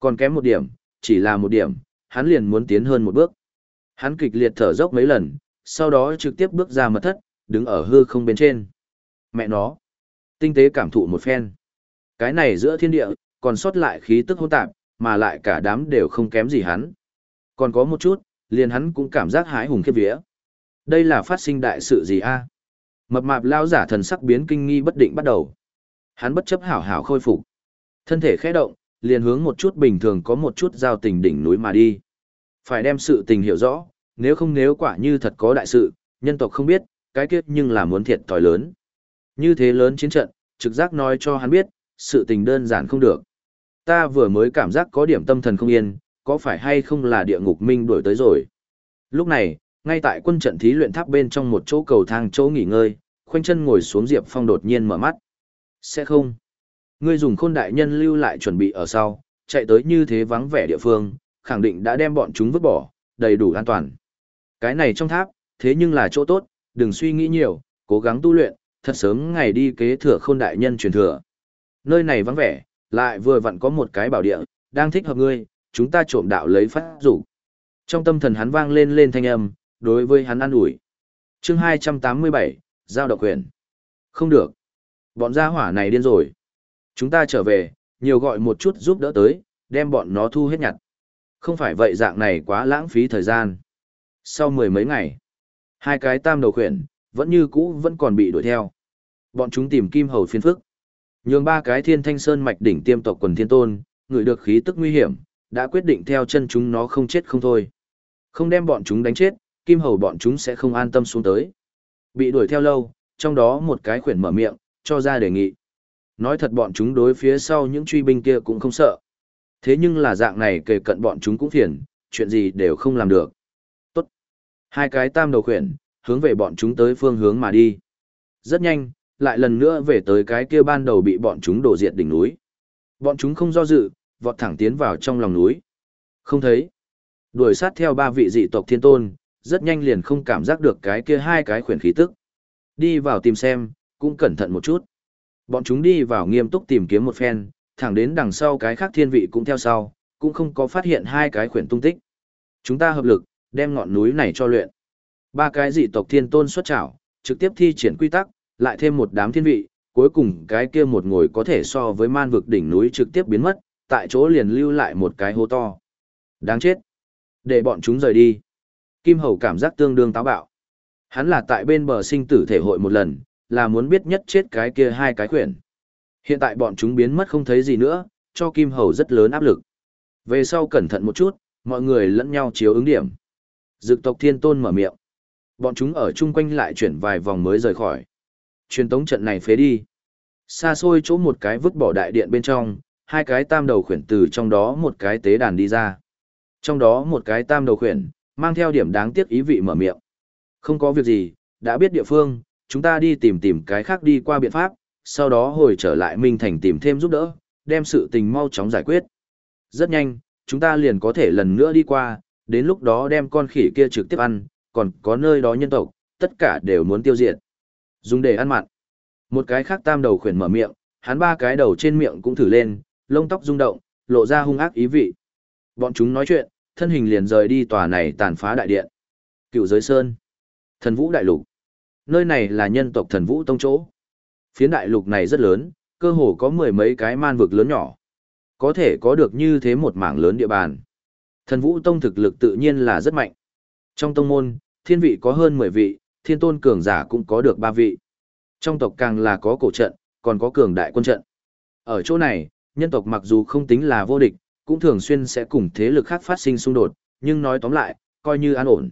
Còn kém một điểm, chỉ là một điểm, hắn liền muốn tiến hơn một bước. Hắn kịch liệt thở dốc mấy lần, sau đó trực tiếp bước ra mật thất, đứng ở hư không bên trên. Mẹ nó, tinh tế cảm thụ một phen. Cái này giữa thiên địa, còn sót lại khí tức hỗn tạp, mà lại cả đám đều không kém gì hắn. Còn có một chút, liền hắn cũng cảm giác hái hùng khiếp vía. Đây là phát sinh đại sự gì a? À? Mập mạp lao giả thần sắc biến kinh nghi bất định bắt đầu. Hắn bất chấp hảo hảo khôi phục. Thân thể khẽ động, liền hướng một chút bình thường có một chút giao tình đỉnh núi mà đi. Phải đem sự tình hiểu rõ, nếu không nếu quả như thật có đại sự, nhân tộc không biết, cái kiếp nhưng là muốn thiệt thòi lớn. Như thế lớn chiến trận, trực giác nói cho hắn biết, sự tình đơn giản không được. Ta vừa mới cảm giác có điểm tâm thần không yên, có phải hay không là địa ngục minh đuổi tới rồi. Lúc này, ngay tại quân trận thí luyện tháp bên trong một chỗ cầu thang chỗ nghỉ ngơi, khoanh chân ngồi xuống Diệp Phong đột nhiên mở mắt. Sẽ không. Ngươi dùng khôn đại nhân lưu lại chuẩn bị ở sau, chạy tới như thế vắng vẻ địa phương, khẳng định đã đem bọn chúng vứt bỏ, đầy đủ an toàn. Cái này trong tháp, thế nhưng là chỗ tốt, đừng suy nghĩ nhiều, cố gắng tu luyện, thật sớm ngày đi kế thừa khôn đại nhân truyền thừa. Nơi này vắng vẻ, lại vừa vặn có một cái bảo địa, đang thích hợp ngươi, chúng ta trộm đạo lấy phát rủ. Trong tâm thần hắn vang lên lên thanh âm, đối với hắn ăn ủi. chương 287, giao độc quyền. Không được. Bọn gia hỏa này điên rồi. Chúng ta trở về, nhiều gọi một chút giúp đỡ tới, đem bọn nó thu hết nhặt. Không phải vậy dạng này quá lãng phí thời gian. Sau mười mấy ngày, hai cái tam đầu khuyển, vẫn như cũ vẫn còn bị đuổi theo. Bọn chúng tìm kim hầu phiên phức. Nhường ba cái thiên thanh sơn mạch đỉnh tiêm tộc quần thiên tôn, người được khí tức nguy hiểm, đã quyết định theo chân chúng nó không chết không thôi. Không đem bọn chúng đánh chết, kim hầu bọn chúng sẽ không an tâm xuống tới. Bị đuổi theo lâu, trong đó một cái khuyển mở miệng, cho ra đề nghị. Nói thật bọn chúng đối phía sau những truy binh kia cũng không sợ. Thế nhưng là dạng này kề cận bọn chúng cũng phiền, chuyện gì đều không làm được. Hai cái tam đầu khuyển, hướng về bọn chúng tới phương hướng mà đi. Rất nhanh, lại lần nữa về tới cái kia ban đầu bị bọn chúng đổ diệt đỉnh núi. Bọn chúng không do dự, vọt thẳng tiến vào trong lòng núi. Không thấy. Đuổi sát theo ba vị dị tộc thiên tôn, rất nhanh liền không cảm giác được cái kia hai cái khuyển khí tức. Đi vào tìm xem, cũng cẩn thận một chút. Bọn chúng đi vào nghiêm túc tìm kiếm một phen, thẳng đến đằng sau cái khác thiên vị cũng theo sau, cũng không có phát hiện hai cái khuyển tung tích. Chúng ta hợp lực, đem ngọn núi này cho luyện. Ba cái dị tộc thiên tôn xuất trảo, trực tiếp thi triển quy tắc, lại thêm một đám thiên vị, cuối cùng cái kia một ngồi có thể so với man vực đỉnh núi trực tiếp biến mất, tại chỗ liền lưu lại một cái hố to. Đáng chết. Để bọn chúng rời đi. Kim Hầu cảm giác tương đương táo bạo. Hắn là tại bên bờ sinh tử thể hội một lần, là muốn biết nhất chết cái kia hai cái quyển. Hiện tại bọn chúng biến mất không thấy gì nữa, cho Kim Hầu rất lớn áp lực. Về sau cẩn thận một chút, mọi người lẫn nhau chiếu ứng điểm. Dực tộc thiên tôn mở miệng. Bọn chúng ở chung quanh lại chuyển vài vòng mới rời khỏi. Truyền tống trận này phế đi. Xa xôi chỗ một cái vứt bỏ đại điện bên trong, hai cái tam đầu khuyển từ trong đó một cái tế đàn đi ra. Trong đó một cái tam đầu khuyển, mang theo điểm đáng tiếc ý vị mở miệng. Không có việc gì, đã biết địa phương, chúng ta đi tìm tìm cái khác đi qua biện pháp, sau đó hồi trở lại Minh Thành tìm thêm giúp đỡ, đem sự tình mau chóng giải quyết. Rất nhanh, chúng ta liền có thể lần nữa đi qua, đến lúc đó đem con khỉ kia trực tiếp ăn, còn có nơi đó nhân tộc, tất cả đều muốn tiêu diệt. Dùng để ăn mặn. Một cái khác tam đầu khuyển mở miệng, hắn ba cái đầu trên miệng cũng thử lên, lông tóc rung động, lộ ra hung ác ý vị. Bọn chúng nói chuyện, thân hình liền rời đi tòa này tàn phá đại điện. Cựu giới sơn. Thần vũ đại lục. Nơi này là nhân tộc thần vũ tông chỗ. Phiến đại lục này rất lớn, cơ hồ có mười mấy cái man vực lớn nhỏ. Có thể có được như thế một mảng lớn địa bàn. Thần vũ tông thực lực tự nhiên là rất mạnh. Trong tông môn, thiên vị có hơn mười vị, thiên tôn cường giả cũng có được ba vị. Trong tộc càng là có cổ trận, còn có cường đại quân trận. Ở chỗ này, nhân tộc mặc dù không tính là vô địch, cũng thường xuyên sẽ cùng thế lực khác phát sinh xung đột, nhưng nói tóm lại, coi như an ổn.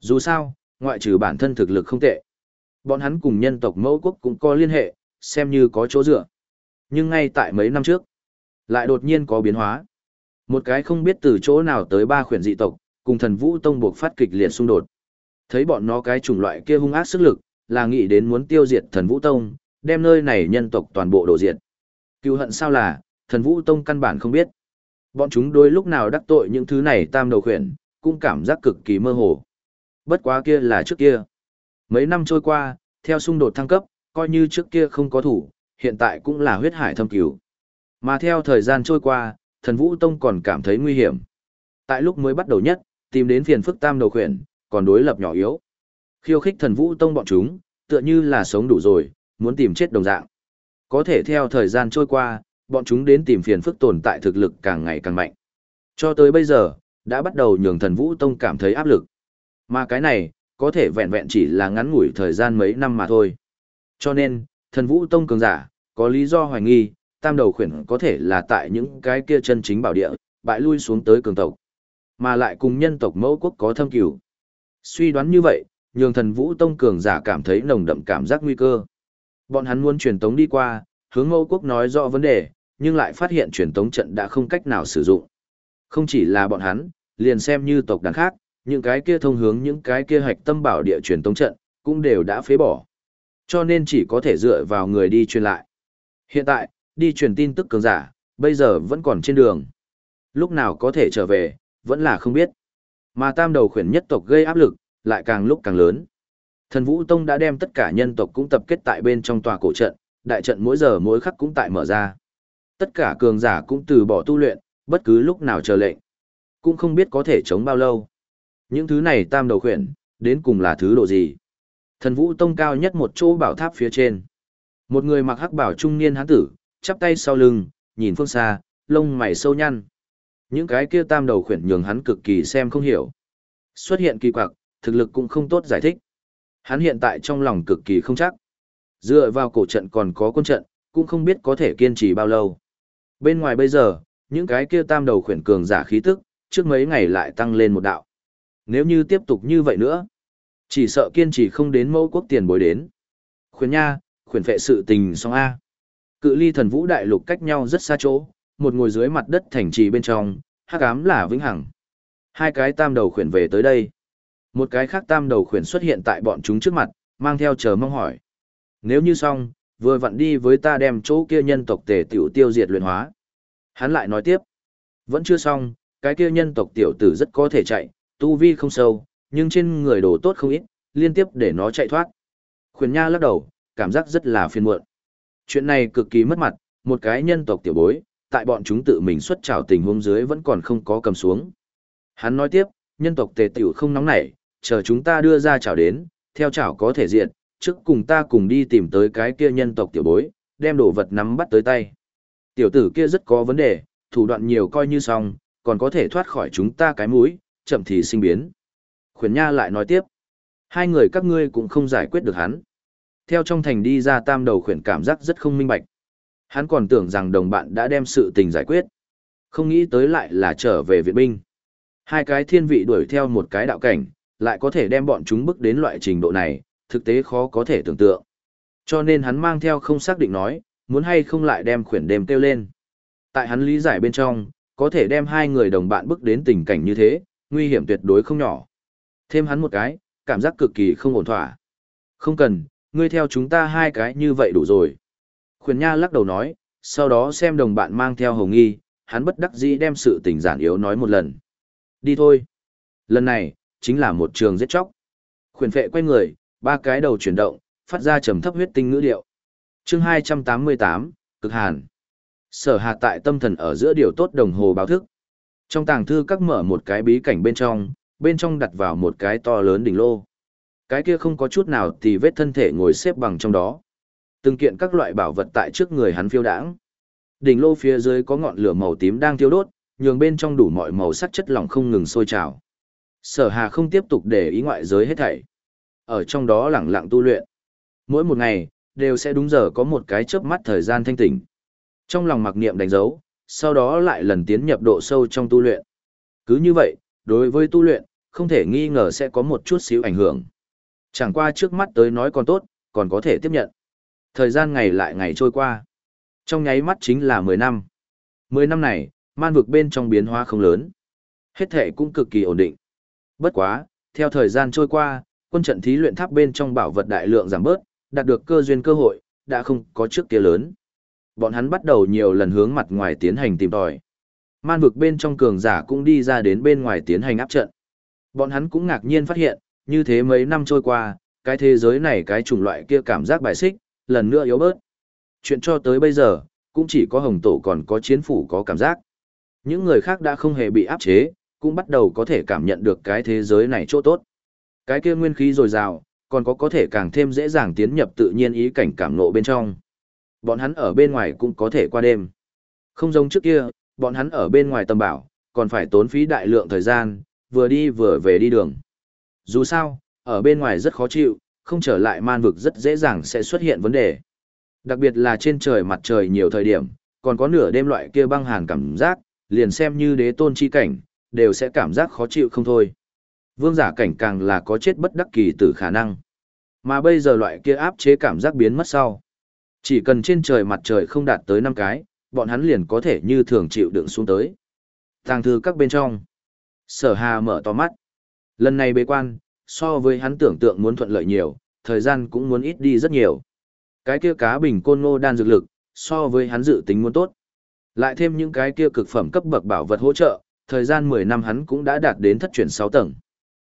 Dù sao, ngoại trừ bản thân thực lực không tệ. Bọn hắn cùng nhân tộc mẫu quốc cũng có liên hệ, xem như có chỗ dựa. Nhưng ngay tại mấy năm trước, lại đột nhiên có biến hóa. Một cái không biết từ chỗ nào tới ba khuyển dị tộc, cùng thần vũ tông buộc phát kịch liệt xung đột. Thấy bọn nó cái chủng loại kia hung ác sức lực, là nghĩ đến muốn tiêu diệt thần vũ tông, đem nơi này nhân tộc toàn bộ đổ diệt. Cứu hận sao là, thần vũ tông căn bản không biết. Bọn chúng đôi lúc nào đắc tội những thứ này tam đầu khuyển, cũng cảm giác cực kỳ mơ hồ. Bất quá kia là trước kia. Mấy năm trôi qua, theo xung đột thăng cấp, coi như trước kia không có thủ, hiện tại cũng là huyết hải thâm cứu. Mà theo thời gian trôi qua, thần vũ tông còn cảm thấy nguy hiểm. Tại lúc mới bắt đầu nhất, tìm đến phiền phức tam đầu khuyển, còn đối lập nhỏ yếu. Khiêu khích thần vũ tông bọn chúng, tựa như là sống đủ rồi, muốn tìm chết đồng dạng. Có thể theo thời gian trôi qua, bọn chúng đến tìm phiền phức tồn tại thực lực càng ngày càng mạnh. Cho tới bây giờ, đã bắt đầu nhường thần vũ tông cảm thấy áp lực. Mà cái này, có thể vẹn vẹn chỉ là ngắn ngủi thời gian mấy năm mà thôi. Cho nên, thần vũ tông cường giả, có lý do hoài nghi, tam đầu khuyển có thể là tại những cái kia chân chính bảo địa, bại lui xuống tới cường tộc, mà lại cùng nhân tộc mẫu quốc có thâm cửu. Suy đoán như vậy, nhường thần vũ tông cường giả cảm thấy nồng đậm cảm giác nguy cơ. Bọn hắn muốn truyền tống đi qua, hướng mẫu quốc nói rõ vấn đề, nhưng lại phát hiện truyền tống trận đã không cách nào sử dụng. Không chỉ là bọn hắn, liền xem như tộc đàn khác, những cái kia thông hướng những cái kia hạch tâm bảo địa truyền tống trận, cũng đều đã phế bỏ. Cho nên chỉ có thể dựa vào người đi truyền lại. Hiện tại, đi truyền tin tức cường giả, bây giờ vẫn còn trên đường. Lúc nào có thể trở về, vẫn là không biết. Mà tam đầu khuyển nhất tộc gây áp lực, lại càng lúc càng lớn. Thần Vũ Tông đã đem tất cả nhân tộc cũng tập kết tại bên trong tòa cổ trận, đại trận mỗi giờ mỗi khắc cũng tại mở ra. Tất cả cường giả cũng từ bỏ tu luyện, bất cứ lúc nào chờ lệnh. Cũng không biết có thể chống bao lâu. Những thứ này tam đầu khuyển, đến cùng là thứ độ gì? Thần Vũ Tông cao nhất một chỗ bảo tháp phía trên. Một người mặc hắc bảo trung niên hán tử, chắp tay sau lưng, nhìn phương xa, lông mày sâu nhăn. Những cái kia tam đầu khuyển nhường hắn cực kỳ xem không hiểu. Xuất hiện kỳ quặc, thực lực cũng không tốt giải thích. Hắn hiện tại trong lòng cực kỳ không chắc. Dựa vào cổ trận còn có quân trận, cũng không biết có thể kiên trì bao lâu. Bên ngoài bây giờ, những cái kia tam đầu khuyển cường giả khí tức, trước mấy ngày lại tăng lên một đạo. Nếu như tiếp tục như vậy nữa, chỉ sợ kiên trì không đến mẫu quốc tiền bối đến. Khuyển nha, khuyển phệ sự tình song A. Cự ly thần vũ đại lục cách nhau rất xa chỗ, một ngồi dưới mặt đất thành trì bên trong, hắc ám là vĩnh hằng. Hai cái tam đầu khuyển về tới đây. Một cái khác tam đầu khuyển xuất hiện tại bọn chúng trước mặt, mang theo chờ mong hỏi. Nếu như xong, vừa vặn đi với ta đem chỗ kia nhân tộc tề tiểu tiêu diệt luyện hóa. Hắn lại nói tiếp. Vẫn chưa xong, cái kia nhân tộc tiểu tử rất có thể chạy, tu vi không sâu, nhưng trên người đồ tốt không ít, liên tiếp để nó chạy thoát. Khuyển Nha lắc đầu, cảm giác rất là phiền muộn. Chuyện này cực kỳ mất mặt, một cái nhân tộc tiểu bối, tại bọn chúng tự mình xuất trào tình huống dưới vẫn còn không có cầm xuống. Hắn nói tiếp, nhân tộc tề tiểu không nóng nảy, chờ chúng ta đưa ra chảo đến, theo chảo có thể diện, trước cùng ta cùng đi tìm tới cái kia nhân tộc tiểu bối, đem đồ vật nắm bắt tới tay. Tiểu tử kia rất có vấn đề, thủ đoạn nhiều coi như xong, còn có thể thoát khỏi chúng ta cái mũi, chậm thì sinh biến. Khuyển Nha lại nói tiếp, hai người các ngươi cũng không giải quyết được hắn. Theo trong thành đi ra tam đầu khuyển cảm giác rất không minh bạch. Hắn còn tưởng rằng đồng bạn đã đem sự tình giải quyết. Không nghĩ tới lại là trở về viện binh. Hai cái thiên vị đuổi theo một cái đạo cảnh, lại có thể đem bọn chúng bước đến loại trình độ này, thực tế khó có thể tưởng tượng. Cho nên hắn mang theo không xác định nói, muốn hay không lại đem khuyển đêm kêu lên. Tại hắn lý giải bên trong, có thể đem hai người đồng bạn bước đến tình cảnh như thế, nguy hiểm tuyệt đối không nhỏ. Thêm hắn một cái, cảm giác cực kỳ không ổn thỏa. Không cần, ngươi theo chúng ta hai cái như vậy đủ rồi. Khuyển Nha lắc đầu nói, sau đó xem đồng bạn mang theo hồng nghi, hắn bất đắc dĩ đem sự tình giản yếu nói một lần. Đi thôi. Lần này, chính là một trường giết chóc. Khuyển phệ quay người, ba cái đầu chuyển động, phát ra trầm thấp huyết tinh ngữ điệu. Chương 288, Cực Hàn. Sở hạt tại tâm thần ở giữa điều tốt đồng hồ báo thức. Trong tàng thư các mở một cái bí cảnh bên trong, bên trong đặt vào một cái to lớn đỉnh lô. Cái kia không có chút nào thì vết thân thể ngồi xếp bằng trong đó. Từng kiện các loại bảo vật tại trước người hắn phiêu đãng. Đỉnh lô phía dưới có ngọn lửa màu tím đang thiêu đốt, nhường bên trong đủ mọi màu sắc chất lỏng không ngừng sôi trào. Sở Hà không tiếp tục để ý ngoại giới hết thảy. Ở trong đó lẳng lặng tu luyện. Mỗi một ngày, đều sẽ đúng giờ có một cái chớp mắt thời gian thanh tỉnh. Trong lòng mặc niệm đánh dấu, sau đó lại lần tiến nhập độ sâu trong tu luyện. Cứ như vậy, đối với tu luyện, không thể nghi ngờ sẽ có một chút xíu ảnh hưởng. Chẳng qua trước mắt tới nói còn tốt, còn có thể tiếp nhận. Thời gian ngày lại ngày trôi qua. Trong nháy mắt chính là 10 năm. 10 năm này, man vực bên trong biến hóa không lớn. Hết thể cũng cực kỳ ổn định. Bất quá, theo thời gian trôi qua, quân trận thí luyện tháp bên trong bảo vật đại lượng giảm bớt, đạt được cơ duyên cơ hội, đã không có trước kia lớn. Bọn hắn bắt đầu nhiều lần hướng mặt ngoài tiến hành tìm tòi. Man vực bên trong cường giả cũng đi ra đến bên ngoài tiến hành áp trận. Bọn hắn cũng ngạc nhiên phát hiện, như thế mấy năm trôi qua, cái thế giới này cái chủng loại kia cảm giác bài xích, lần nữa yếu bớt. Chuyện cho tới bây giờ, cũng chỉ có hồng tổ còn có chiến phủ có cảm giác. Những người khác đã không hề bị áp chế, cũng bắt đầu có thể cảm nhận được cái thế giới này chỗ tốt. Cái kia nguyên khí dồi dào, còn có có thể càng thêm dễ dàng tiến nhập tự nhiên ý cảnh cảm nộ bên trong. Bọn hắn ở bên ngoài cũng có thể qua đêm. Không giống trước kia, bọn hắn ở bên ngoài tầm bảo, còn phải tốn phí đại lượng thời gian, vừa đi vừa về đi đường. Dù sao, ở bên ngoài rất khó chịu, không trở lại man vực rất dễ dàng sẽ xuất hiện vấn đề. Đặc biệt là trên trời mặt trời nhiều thời điểm, còn có nửa đêm loại kia băng hàn cảm giác, liền xem như đế tôn chi cảnh, đều sẽ cảm giác khó chịu không thôi. Vương giả cảnh càng là có chết bất đắc kỳ tử khả năng. Mà bây giờ loại kia áp chế cảm giác biến mất sau. Chỉ cần trên trời mặt trời không đạt tới 5 cái, bọn hắn liền có thể như thường chịu đựng xuống tới. Tàng thư các bên trong. Sở hà mở to mắt. Lần này bế quan, so với hắn tưởng tượng muốn thuận lợi nhiều, thời gian cũng muốn ít đi rất nhiều. Cái kia cá bình côn ngô đan dược lực, so với hắn dự tính muốn tốt. Lại thêm những cái kia cực phẩm cấp bậc bảo vật hỗ trợ, thời gian 10 năm hắn cũng đã đạt đến thất chuyển 6 tầng.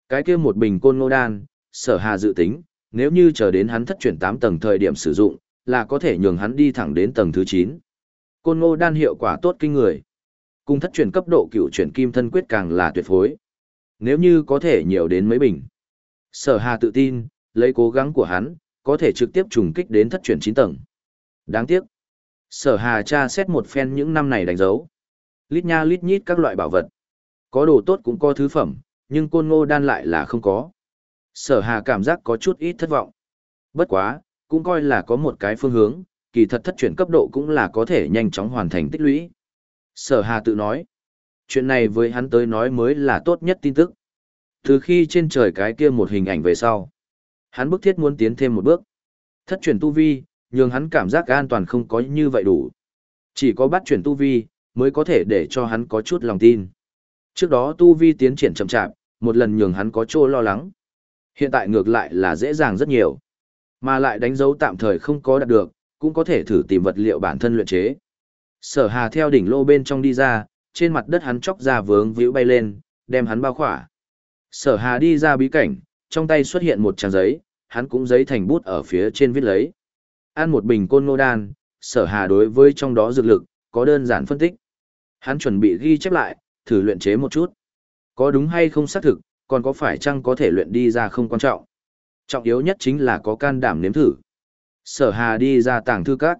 Cái kia một bình côn ngô đan, sở hà dự tính, nếu như chờ đến hắn thất chuyển 8 tầng thời điểm sử dụng, là có thể nhường hắn đi thẳng đến tầng thứ 9. Côn ngô đan hiệu quả tốt kinh người. Cùng thất chuyển cấp độ cựu chuyển kim thân quyết càng là tuyệt phối. Nếu như có thể nhiều đến mấy bình. Sở hà tự tin, lấy cố gắng của hắn, có thể trực tiếp trùng kích đến thất chuyển 9 tầng. Đáng tiếc. Sở hà tra xét một phen những năm này đánh dấu. Lít nha lít nhít các loại bảo vật. Có đồ tốt cũng có thứ phẩm, nhưng côn ngô đan lại là không có. Sở hà cảm giác có chút ít thất vọng. Bất quá, cũng coi là có một cái phương hướng, kỳ thật thất chuyển cấp độ cũng là có thể nhanh chóng hoàn thành tích lũy. Sở hà tự nói, chuyện này với hắn tới nói mới là tốt nhất tin tức. Từ khi trên trời cái kia một hình ảnh về sau, hắn bức thiết muốn tiến thêm một bước. Thất chuyển tu vi, nhưng hắn cảm giác an toàn không có như vậy đủ. Chỉ có bắt chuyển tu vi, mới có thể để cho hắn có chút lòng tin. Trước đó tu vi tiến triển chậm chạp, một lần nhường hắn có chỗ lo lắng. Hiện tại ngược lại là dễ dàng rất nhiều. Mà lại đánh dấu tạm thời không có đạt được, cũng có thể thử tìm vật liệu bản thân luyện chế. Sở hà theo đỉnh lô bên trong đi ra, trên mặt đất hắn chóc ra vướng víu bay lên, đem hắn bao khỏa. Sở Hà đi ra bí cảnh, trong tay xuất hiện một trang giấy, hắn cũng giấy thành bút ở phía trên viết lấy. Ăn một bình côn ngô đan, sở hà đối với trong đó dược lực, có đơn giản phân tích. Hắn chuẩn bị ghi chép lại, thử luyện chế một chút. Có đúng hay không xác thực, còn có phải chăng có thể luyện đi ra không quan trọng. Trọng yếu nhất chính là có can đảm nếm thử. Sở hà đi ra tàng thư các.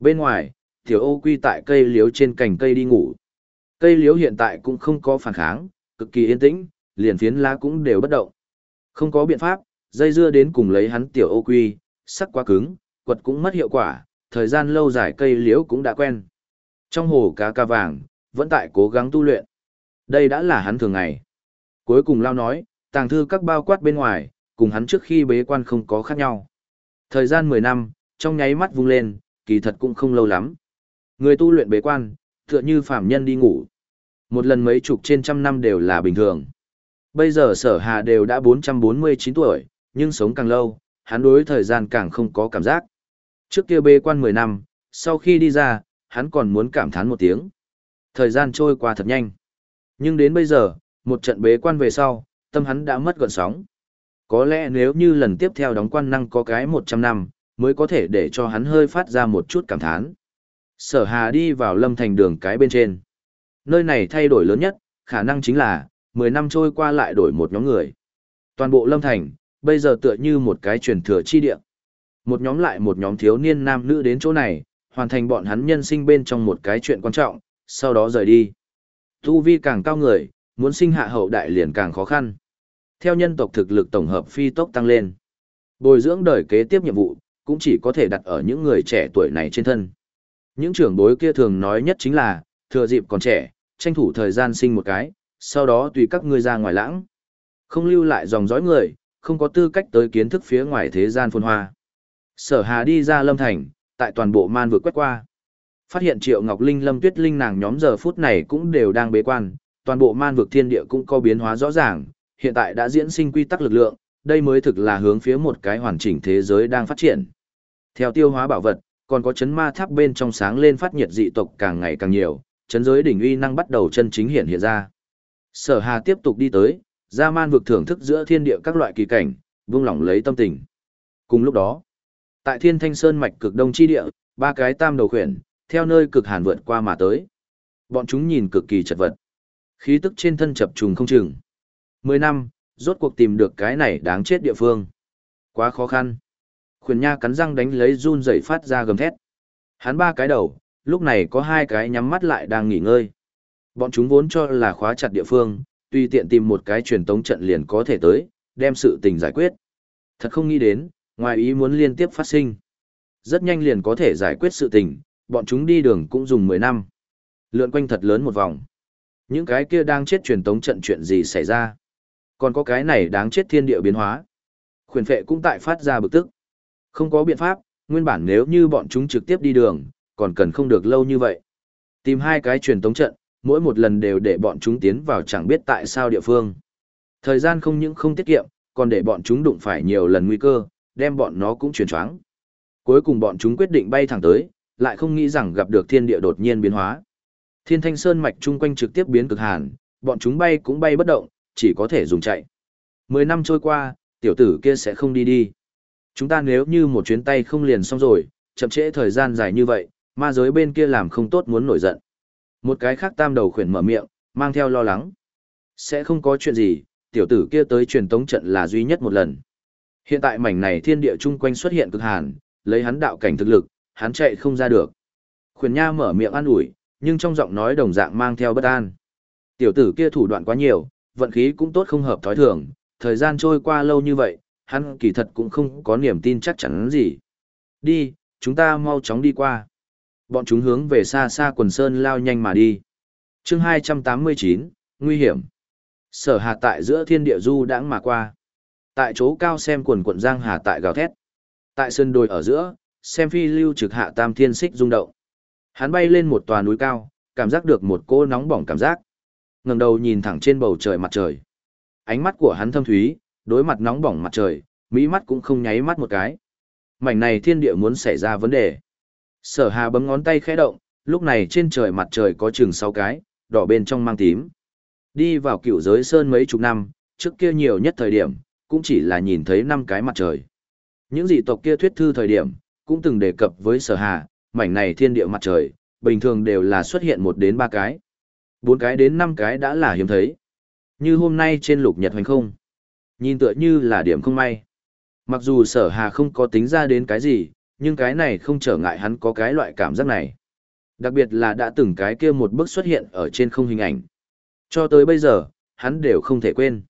Bên ngoài, tiểu ô quy tại cây liếu trên cành cây đi ngủ. Cây liễu hiện tại cũng không có phản kháng, cực kỳ yên tĩnh, liền phiến lá cũng đều bất động. Không có biện pháp, dây dưa đến cùng lấy hắn tiểu ô quy, sắc quá cứng, quật cũng mất hiệu quả, thời gian lâu dài cây liễu cũng đã quen. Trong hồ cá ca vàng, vẫn tại cố gắng tu luyện. Đây đã là hắn thường ngày. Cuối cùng lao nói, tàng thư các bao quát bên ngoài, cùng hắn trước khi bế quan không có khác nhau. Thời gian 10 năm, trong nháy mắt vung lên, kỳ thật cũng không lâu lắm. Người tu luyện bế quan, tựa như phạm nhân đi ngủ. Một lần mấy chục trên trăm năm đều là bình thường. Bây giờ sở hà đều đã 449 tuổi, nhưng sống càng lâu, hắn đối thời gian càng không có cảm giác. Trước kia bê quan 10 năm, sau khi đi ra, hắn còn muốn cảm thán một tiếng. Thời gian trôi qua thật nhanh. Nhưng đến bây giờ, một trận bế quan về sau, tâm hắn đã mất gọn sóng. Có lẽ nếu như lần tiếp theo đóng quan năng có cái 100 năm, mới có thể để cho hắn hơi phát ra một chút cảm thán. Sở Hà đi vào lâm thành đường cái bên trên. Nơi này thay đổi lớn nhất, khả năng chính là, 10 năm trôi qua lại đổi một nhóm người. Toàn bộ lâm thành, bây giờ tựa như một cái truyền thừa chi địa. Một nhóm lại một nhóm thiếu niên nam nữ đến chỗ này, hoàn thành bọn hắn nhân sinh bên trong một cái chuyện quan trọng, sau đó rời đi. Tu vi càng cao người, muốn sinh hạ hậu đại liền càng khó khăn. Theo nhân tộc thực lực tổng hợp phi tốc tăng lên. Bồi dưỡng đời kế tiếp nhiệm vụ, cũng chỉ có thể đặt ở những người trẻ tuổi này trên thân. Những trưởng bối kia thường nói nhất chính là, thừa dịp còn trẻ, tranh thủ thời gian sinh một cái, sau đó tùy các ngươi ra ngoài lãng. Không lưu lại dòng dõi người, không có tư cách tới kiến thức phía ngoài thế gian phồn hoa. Sở Hà đi ra Lâm Thành, tại toàn bộ man vừa quét qua. Phát hiện Triệu Ngọc Linh Lâm Tuyết Linh nàng nhóm giờ phút này cũng đều đang bế quan, toàn bộ man vực thiên địa cũng có biến hóa rõ ràng, hiện tại đã diễn sinh quy tắc lực lượng, đây mới thực là hướng phía một cái hoàn chỉnh thế giới đang phát triển. Theo tiêu hóa bảo vật, còn có chấn ma tháp bên trong sáng lên phát nhiệt dị tộc càng ngày càng nhiều, chấn giới đỉnh uy năng bắt đầu chân chính hiện hiện ra. Sở Hà tiếp tục đi tới, ra man vực thưởng thức giữa thiên địa các loại kỳ cảnh, buông lỏng lấy tâm tình. Cùng lúc đó, tại Thiên Thanh Sơn mạch cực đông chi địa, ba cái tam đầu khuyển, theo nơi cực hàn vượt qua mà tới. Bọn chúng nhìn cực kỳ chật vật. Khí tức trên thân chập trùng không chừng. Mười năm, rốt cuộc tìm được cái này đáng chết địa phương. Quá khó khăn. Khuyển nha cắn răng đánh lấy run rẩy phát ra gầm thét. Hắn ba cái đầu, lúc này có hai cái nhắm mắt lại đang nghỉ ngơi. Bọn chúng vốn cho là khóa chặt địa phương, tùy tiện tìm một cái truyền tống trận liền có thể tới, đem sự tình giải quyết. Thật không nghĩ đến, ngoài ý muốn liên tiếp phát sinh. Rất nhanh liền có thể giải quyết sự tình, bọn chúng đi đường cũng dùng 10 năm. Lượn quanh thật lớn một vòng. Những cái kia đang chết truyền tống trận chuyện gì xảy ra. Còn có cái này đáng chết thiên địa biến hóa. Khuyển phệ cũng tại phát ra bực tức. Không có biện pháp, nguyên bản nếu như bọn chúng trực tiếp đi đường, còn cần không được lâu như vậy. Tìm hai cái truyền tống trận, mỗi một lần đều để bọn chúng tiến vào chẳng biết tại sao địa phương. Thời gian không những không tiết kiệm, còn để bọn chúng đụng phải nhiều lần nguy cơ, đem bọn nó cũng chuyển choáng. Cuối cùng bọn chúng quyết định bay thẳng tới, lại không nghĩ rằng gặp được thiên địa đột nhiên biến hóa. Thiên thanh sơn mạch chung quanh trực tiếp biến cực hàn, bọn chúng bay cũng bay bất động, chỉ có thể dùng chạy. Mười năm trôi qua, tiểu tử kia sẽ không đi đi. Chúng ta nếu như một chuyến tay không liền xong rồi, chậm trễ thời gian dài như vậy, ma giới bên kia làm không tốt muốn nổi giận. Một cái khác tam đầu khuyển mở miệng, mang theo lo lắng. Sẽ không có chuyện gì, tiểu tử kia tới truyền tống trận là duy nhất một lần. Hiện tại mảnh này thiên địa chung quanh xuất hiện cực hàn, lấy hắn đạo cảnh thực lực, hắn chạy không ra được. Khuyển Nha mở miệng an ủi, nhưng trong giọng nói đồng dạng mang theo bất an. Tiểu tử kia thủ đoạn quá nhiều, vận khí cũng tốt không hợp thói thường, thời gian trôi qua lâu như vậy, hắn kỳ thật cũng không có niềm tin chắc chắn gì. Đi, chúng ta mau chóng đi qua. Bọn chúng hướng về xa xa quần sơn lao nhanh mà đi. chương 289, nguy hiểm. Sở hà tại giữa thiên địa du đãng mà qua. Tại chỗ cao xem quần quận giang hà tại gào thét. Tại sân đồi ở giữa, xem phi lưu trực hạ tam thiên xích rung động. Hắn bay lên một tòa núi cao, cảm giác được một cô nóng bỏng cảm giác. ngẩng đầu nhìn thẳng trên bầu trời mặt trời. Ánh mắt của hắn thâm thúy, đối mặt nóng bỏng mặt trời, mỹ mắt cũng không nháy mắt một cái. Mảnh này thiên địa muốn xảy ra vấn đề. Sở hà bấm ngón tay khẽ động, lúc này trên trời mặt trời có chừng sáu cái, đỏ bên trong mang tím. Đi vào cựu giới sơn mấy chục năm, trước kia nhiều nhất thời điểm, cũng chỉ là nhìn thấy năm cái mặt trời. Những dị tộc kia thuyết thư thời điểm, cũng từng đề cập với sở hà, mảnh này thiên địa mặt trời, bình thường đều là xuất hiện một đến ba cái. Bốn cái đến năm cái đã là hiếm thấy. Như hôm nay trên lục nhật hoành không. Nhìn tựa như là điểm không may. Mặc dù sở hà không có tính ra đến cái gì, nhưng cái này không trở ngại hắn có cái loại cảm giác này. Đặc biệt là đã từng cái kia một bước xuất hiện ở trên không hình ảnh. Cho tới bây giờ, hắn đều không thể quên.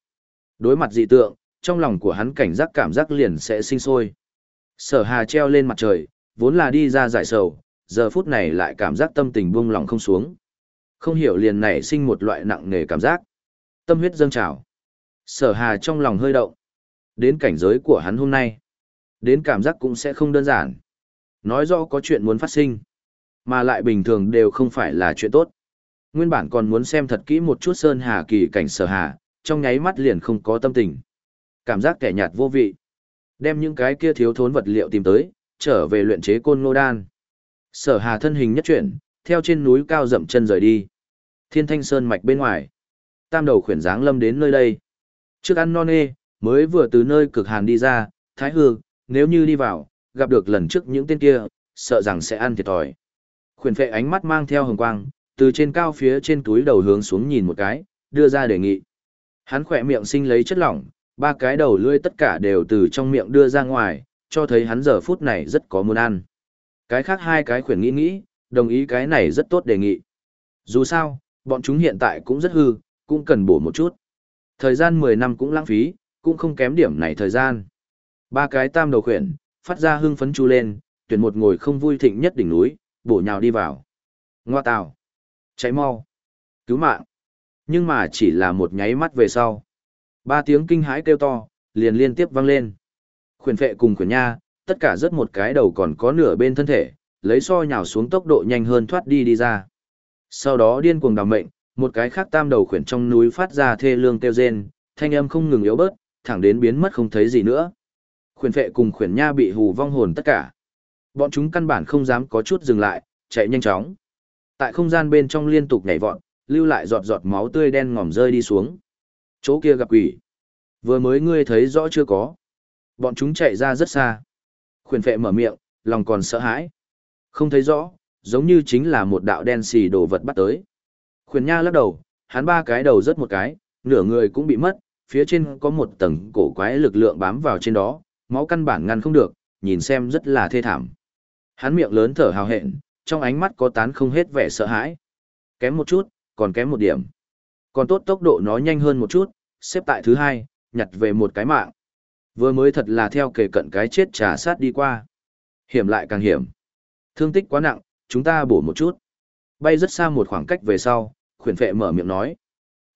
Đối mặt dị tượng, trong lòng của hắn cảnh giác cảm giác liền sẽ sinh sôi. Sở hà treo lên mặt trời, vốn là đi ra giải sầu, giờ phút này lại cảm giác tâm tình buông lòng không xuống. Không hiểu liền nảy sinh một loại nặng nề cảm giác. Tâm huyết dâng trào. Sở hà trong lòng hơi động. Đến cảnh giới của hắn hôm nay. Đến cảm giác cũng sẽ không đơn giản. Nói rõ có chuyện muốn phát sinh. Mà lại bình thường đều không phải là chuyện tốt. Nguyên bản còn muốn xem thật kỹ một chút Sơn Hà kỳ cảnh sở hà, trong nháy mắt liền không có tâm tình. Cảm giác kẻ nhạt vô vị. Đem những cái kia thiếu thốn vật liệu tìm tới, trở về luyện chế côn ngô đan. Sở hà thân hình nhất chuyển, theo trên núi cao dậm chân rời đi. Thiên thanh sơn mạch bên ngoài. Tam đầu khuyển dáng lâm đến nơi đây. Trước ăn non nê, mới vừa từ nơi cực hàn đi ra, thái hư, nếu như đi vào, gặp được lần trước những tên kia, sợ rằng sẽ ăn thiệt thòi. Khuyển phệ ánh mắt mang theo hồng quang, từ trên cao phía trên túi đầu hướng xuống nhìn một cái, đưa ra đề nghị. Hắn khỏe miệng sinh lấy chất lỏng, ba cái đầu lưỡi tất cả đều từ trong miệng đưa ra ngoài, cho thấy hắn giờ phút này rất có muốn ăn. Cái khác hai cái khuyển nghĩ nghĩ, đồng ý cái này rất tốt đề nghị. Dù sao, bọn chúng hiện tại cũng rất hư, cũng cần bổ một chút. Thời gian 10 năm cũng lãng phí, cũng không kém điểm này thời gian. Ba cái tam đầu khuyển, phát ra hưng phấn chu lên, tuyển một ngồi không vui thịnh nhất đỉnh núi, bổ nhào đi vào. Ngoa tào. Cháy mau. Cứu mạng. Nhưng mà chỉ là một nháy mắt về sau. Ba tiếng kinh hãi kêu to, liền liên tiếp vang lên. Khuyển phệ cùng khuyển nha, tất cả rất một cái đầu còn có nửa bên thân thể, lấy so nhào xuống tốc độ nhanh hơn thoát đi đi ra. Sau đó điên cuồng đào mệnh, một cái khác tam đầu khuyển trong núi phát ra thê lương kêu rên, thanh âm không ngừng yếu bớt, thẳng đến biến mất không thấy gì nữa. Khuyển phệ cùng khuyển nha bị hù vong hồn tất cả. Bọn chúng căn bản không dám có chút dừng lại, chạy nhanh chóng. Tại không gian bên trong liên tục nhảy vọt, lưu lại giọt giọt máu tươi đen ngòm rơi đi xuống. Chỗ kia gặp quỷ. Vừa mới ngươi thấy rõ chưa có. Bọn chúng chạy ra rất xa. Khuyển phệ mở miệng, lòng còn sợ hãi. Không thấy rõ, giống như chính là một đạo đen xì đồ vật bắt tới. Khuyển nha lắc đầu, hắn ba cái đầu rất một cái, nửa người cũng bị mất, phía trên có một tầng cổ quái lực lượng bám vào trên đó, máu căn bản ngăn không được, nhìn xem rất là thê thảm. Hắn miệng lớn thở hào hẹn, trong ánh mắt có tán không hết vẻ sợ hãi. Kém một chút, còn kém một điểm. Còn tốt tốc độ nó nhanh hơn một chút, xếp tại thứ hai, nhặt về một cái mạng. Vừa mới thật là theo kề cận cái chết trà sát đi qua. Hiểm lại càng hiểm. Thương tích quá nặng, chúng ta bổ một chút. Bay rất xa một khoảng cách về sau, khuyển phệ mở miệng nói.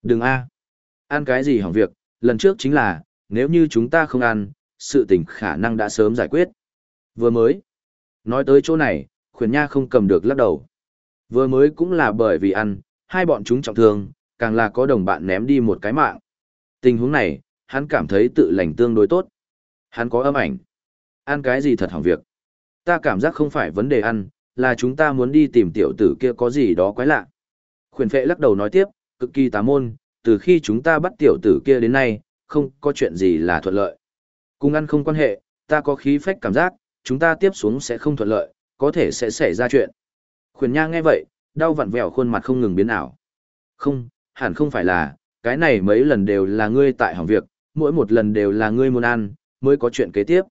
Đừng a, Ăn cái gì hỏng việc, lần trước chính là, nếu như chúng ta không ăn, sự tình khả năng đã sớm giải quyết. Vừa mới. Nói tới chỗ này, khuyển nha không cầm được lắc đầu. Vừa mới cũng là bởi vì ăn, hai bọn chúng trọng thương, càng là có đồng bạn ném đi một cái mạng. Tình huống này, hắn cảm thấy tự lành tương đối tốt. Hắn có âm ảnh. Ăn cái gì thật hỏng việc. Ta cảm giác không phải vấn đề ăn, là chúng ta muốn đi tìm tiểu tử kia có gì đó quái lạ. Khuyển phệ lắc đầu nói tiếp, cực kỳ tà môn, từ khi chúng ta bắt tiểu tử kia đến nay, không có chuyện gì là thuận lợi. Cùng ăn không quan hệ, ta có khí phách cảm giác, chúng ta tiếp xuống sẽ không thuận lợi, có thể sẽ xảy ra chuyện. Khuyển nha nghe vậy, đau vặn vẹo khuôn mặt không ngừng biến ảo. Không, hẳn không phải là, cái này mấy lần đều là ngươi tại hỏng việc, mỗi một lần đều là ngươi muốn ăn, mới có chuyện kế tiếp.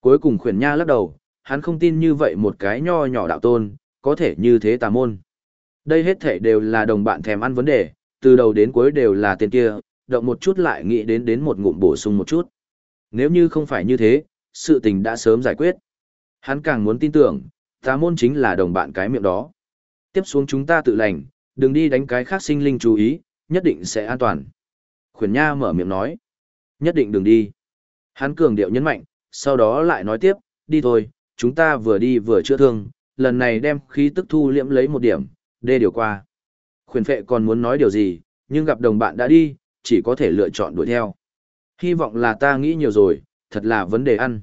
Cuối cùng khuyển nha lắc đầu, hắn không tin như vậy một cái nho nhỏ đạo tôn, có thể như thế tà môn. Đây hết thể đều là đồng bạn thèm ăn vấn đề, từ đầu đến cuối đều là tiền kia, động một chút lại nghĩ đến đến một ngụm bổ sung một chút. Nếu như không phải như thế, sự tình đã sớm giải quyết. Hắn càng muốn tin tưởng, tà môn chính là đồng bạn cái miệng đó. Tiếp xuống chúng ta tự lành, đừng đi đánh cái khác sinh linh chú ý, nhất định sẽ an toàn. Khuyển Nha mở miệng nói. Nhất định đừng đi. Hắn cường điệu nhấn mạnh, sau đó lại nói tiếp, đi thôi, chúng ta vừa đi vừa chữa thương, lần này đem khí tức thu liễm lấy một điểm, đê điều qua. Khuyển phệ còn muốn nói điều gì, nhưng gặp đồng bạn đã đi, chỉ có thể lựa chọn đuổi theo. Hy vọng là ta nghĩ nhiều rồi, thật là vấn đề ăn.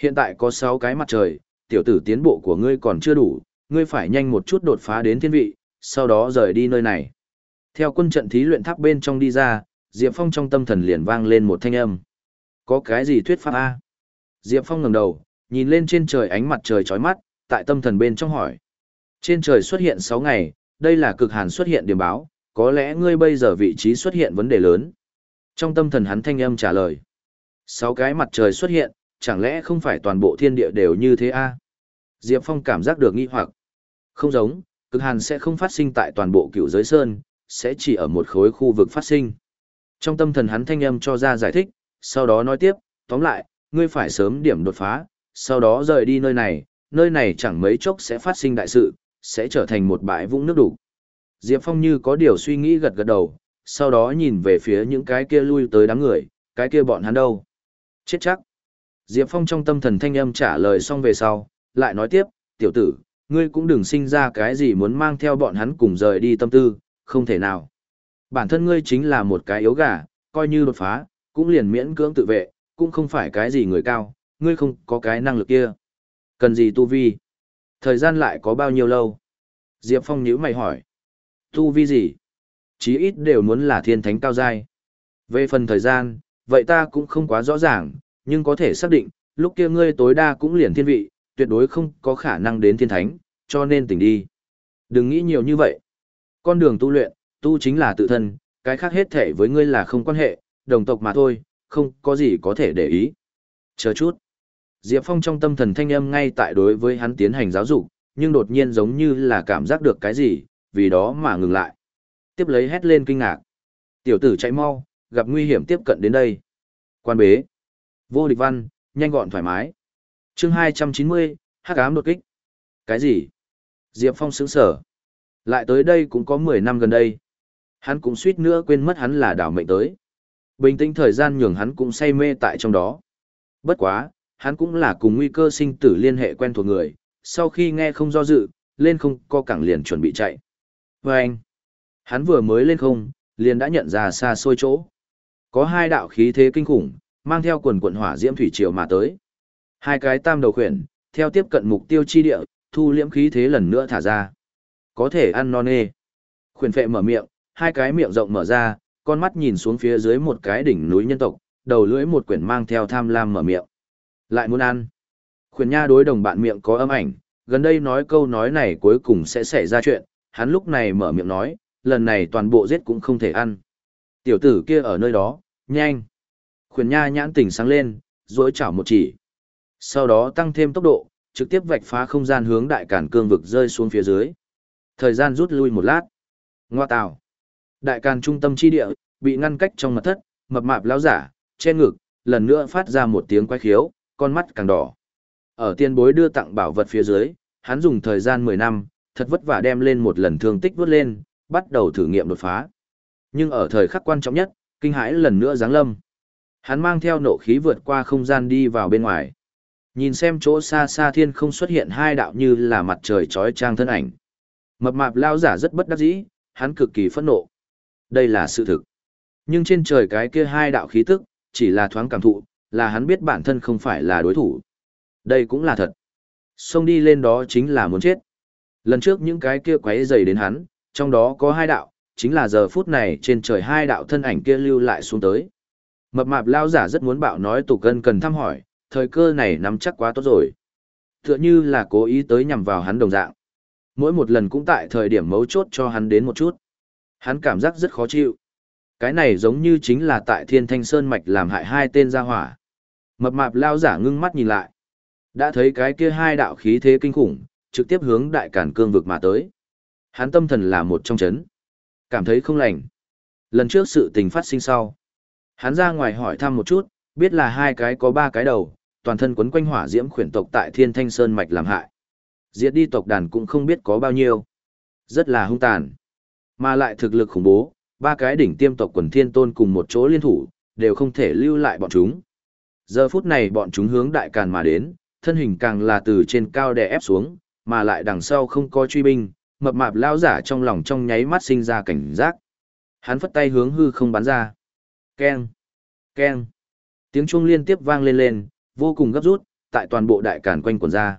Hiện tại có 6 cái mặt trời, tiểu tử tiến bộ của ngươi còn chưa đủ, ngươi phải nhanh một chút đột phá đến thiên vị, sau đó rời đi nơi này. Theo quân trận thí luyện tháp bên trong đi ra, Diệp Phong trong tâm thần liền vang lên một thanh âm. Có cái gì thuyết pháp A? Diệp Phong ngẩng đầu, nhìn lên trên trời ánh mặt trời chói mắt, tại tâm thần bên trong hỏi. Trên trời xuất hiện 6 ngày, đây là cực hàn xuất hiện điểm báo, có lẽ ngươi bây giờ vị trí xuất hiện vấn đề lớn. Trong tâm thần hắn thanh âm trả lời. Sáu cái mặt trời xuất hiện, chẳng lẽ không phải toàn bộ thiên địa đều như thế a? Diệp Phong cảm giác được nghi hoặc. Không giống, cực hàn sẽ không phát sinh tại toàn bộ cựu giới sơn, sẽ chỉ ở một khối khu vực phát sinh. Trong tâm thần hắn thanh âm cho ra giải thích, sau đó nói tiếp, tóm lại, ngươi phải sớm điểm đột phá, sau đó rời đi nơi này, nơi này chẳng mấy chốc sẽ phát sinh đại sự, sẽ trở thành một bãi vũng nước đủ. Diệp Phong như có điều suy nghĩ gật gật đầu, sau đó nhìn về phía những cái kia lui tới đám người, cái kia bọn hắn đâu? Chết chắc. Diệp Phong trong tâm thần thanh âm trả lời xong về sau, lại nói tiếp, tiểu tử, ngươi cũng đừng sinh ra cái gì muốn mang theo bọn hắn cùng rời đi tâm tư, không thể nào. Bản thân ngươi chính là một cái yếu gà, coi như đột phá, cũng liền miễn cưỡng tự vệ, cũng không phải cái gì người cao, ngươi không có cái năng lực kia. Cần gì tu vi? Thời gian lại có bao nhiêu lâu? Diệp Phong nhíu mày hỏi. Tu vi gì? Chí ít đều muốn là thiên thánh cao giai. Về phần thời gian, vậy ta cũng không quá rõ ràng, nhưng có thể xác định, lúc kia ngươi tối đa cũng liền thiên vị, tuyệt đối không có khả năng đến thiên thánh, cho nên tỉnh đi. Đừng nghĩ nhiều như vậy. Con đường tu luyện, tu chính là tự thân, cái khác hết thể với ngươi là không quan hệ, đồng tộc mà thôi, không có gì có thể để ý. Chờ chút. Diệp Phong trong tâm thần thanh âm ngay tại đối với hắn tiến hành giáo dục, nhưng đột nhiên giống như là cảm giác được cái gì, vì đó mà ngừng lại. Tiếp lấy hét lên kinh ngạc. Tiểu tử chạy mau, gặp nguy hiểm tiếp cận đến đây. Quan bế. Vô địch văn, nhanh gọn thoải mái. chương 290, hắc ám đột kích. Cái gì? Diệp Phong sững sở. Lại tới đây cũng có 10 năm gần đây. Hắn cũng suýt nữa quên mất hắn là đảo mệnh tới. Bình tĩnh thời gian nhường hắn cũng say mê tại trong đó. Bất quá, hắn cũng là cùng nguy cơ sinh tử liên hệ quen thuộc người, sau khi nghe không do dự, lên không co cẳng liền chuẩn bị chạy. Và anh, hắn vừa mới lên không, liền đã nhận ra xa xôi chỗ. Có hai đạo khí thế kinh khủng, mang theo quần quận hỏa diễm thủy triều mà tới. Hai cái tam đầu khuyển, theo tiếp cận mục tiêu chi địa, thu liễm khí thế lần nữa thả ra. Có thể ăn non nê. Khuyển phệ mở miệng, hai cái miệng rộng mở ra, con mắt nhìn xuống phía dưới một cái đỉnh núi nhân tộc, đầu lưỡi một quyển mang theo tham lam mở miệng. Lại muốn ăn. Khuyển nha đối đồng bạn miệng có âm ảnh, gần đây nói câu nói này cuối cùng sẽ xảy ra chuyện, hắn lúc này mở miệng nói, lần này toàn bộ giết cũng không thể ăn. Tiểu tử kia ở nơi đó, nhanh. Khuyển nha nhãn tỉnh sáng lên, dối chảo một chỉ. Sau đó tăng thêm tốc độ, trực tiếp vạch phá không gian hướng đại cản cương vực rơi xuống phía dưới. Thời gian rút lui một lát. Ngoa tào. Đại càn trung tâm chi địa, bị ngăn cách trong mật thất, mập mạp lão giả, che ngực, lần nữa phát ra một tiếng quái khiếu, con mắt càng đỏ. Ở tiên bối đưa tặng bảo vật phía dưới, hắn dùng thời gian 10 năm, thật vất vả đem lên một lần thương tích vớt lên, bắt đầu thử nghiệm đột phá. Nhưng ở thời khắc quan trọng nhất, kinh hãi lần nữa giáng lâm. Hắn mang theo nộ khí vượt qua không gian đi vào bên ngoài. Nhìn xem chỗ xa xa thiên không xuất hiện hai đạo như là mặt trời trói trang thân ảnh. Mập mạp lao giả rất bất đắc dĩ, hắn cực kỳ phẫn nộ. Đây là sự thực. Nhưng trên trời cái kia hai đạo khí tức, chỉ là thoáng cảm thụ, là hắn biết bản thân không phải là đối thủ. Đây cũng là thật. Xông đi lên đó chính là muốn chết. Lần trước những cái kia quấy dày đến hắn, trong đó có hai đạo, chính là giờ phút này trên trời hai đạo thân ảnh kia lưu lại xuống tới. Mập mạp lao giả rất muốn bạo nói tục cân cần thăm hỏi, thời cơ này nắm chắc quá tốt rồi. Tựa như là cố ý tới nhằm vào hắn đồng dạng. Mỗi một lần cũng tại thời điểm mấu chốt cho hắn đến một chút. Hắn cảm giác rất khó chịu. Cái này giống như chính là tại thiên thanh sơn mạch làm hại hai tên gia hỏa. Mập mạp lao giả ngưng mắt nhìn lại. Đã thấy cái kia hai đạo khí thế kinh khủng, trực tiếp hướng đại cản cương vực mà tới. Hắn tâm thần là một trong chấn. Cảm thấy không lành. Lần trước sự tình phát sinh sau. Hắn ra ngoài hỏi thăm một chút, biết là hai cái có ba cái đầu, toàn thân quấn quanh hỏa diễm khuyển tộc tại thiên thanh sơn mạch làm hại. Diệt đi tộc đàn cũng không biết có bao nhiêu. Rất là hung tàn. Mà lại thực lực khủng bố, ba cái đỉnh tiêm tộc quần thiên tôn cùng một chỗ liên thủ, đều không thể lưu lại bọn chúng. Giờ phút này bọn chúng hướng đại càn mà đến, thân hình càng là từ trên cao đè ép xuống, mà lại đằng sau không có truy binh, mập mạp lao giả trong lòng trong nháy mắt sinh ra cảnh giác. Hắn phất tay hướng hư không bắn ra. Keng! Keng! Tiếng chuông liên tiếp vang lên lên, vô cùng gấp rút, tại toàn bộ đại càn quanh quần ra.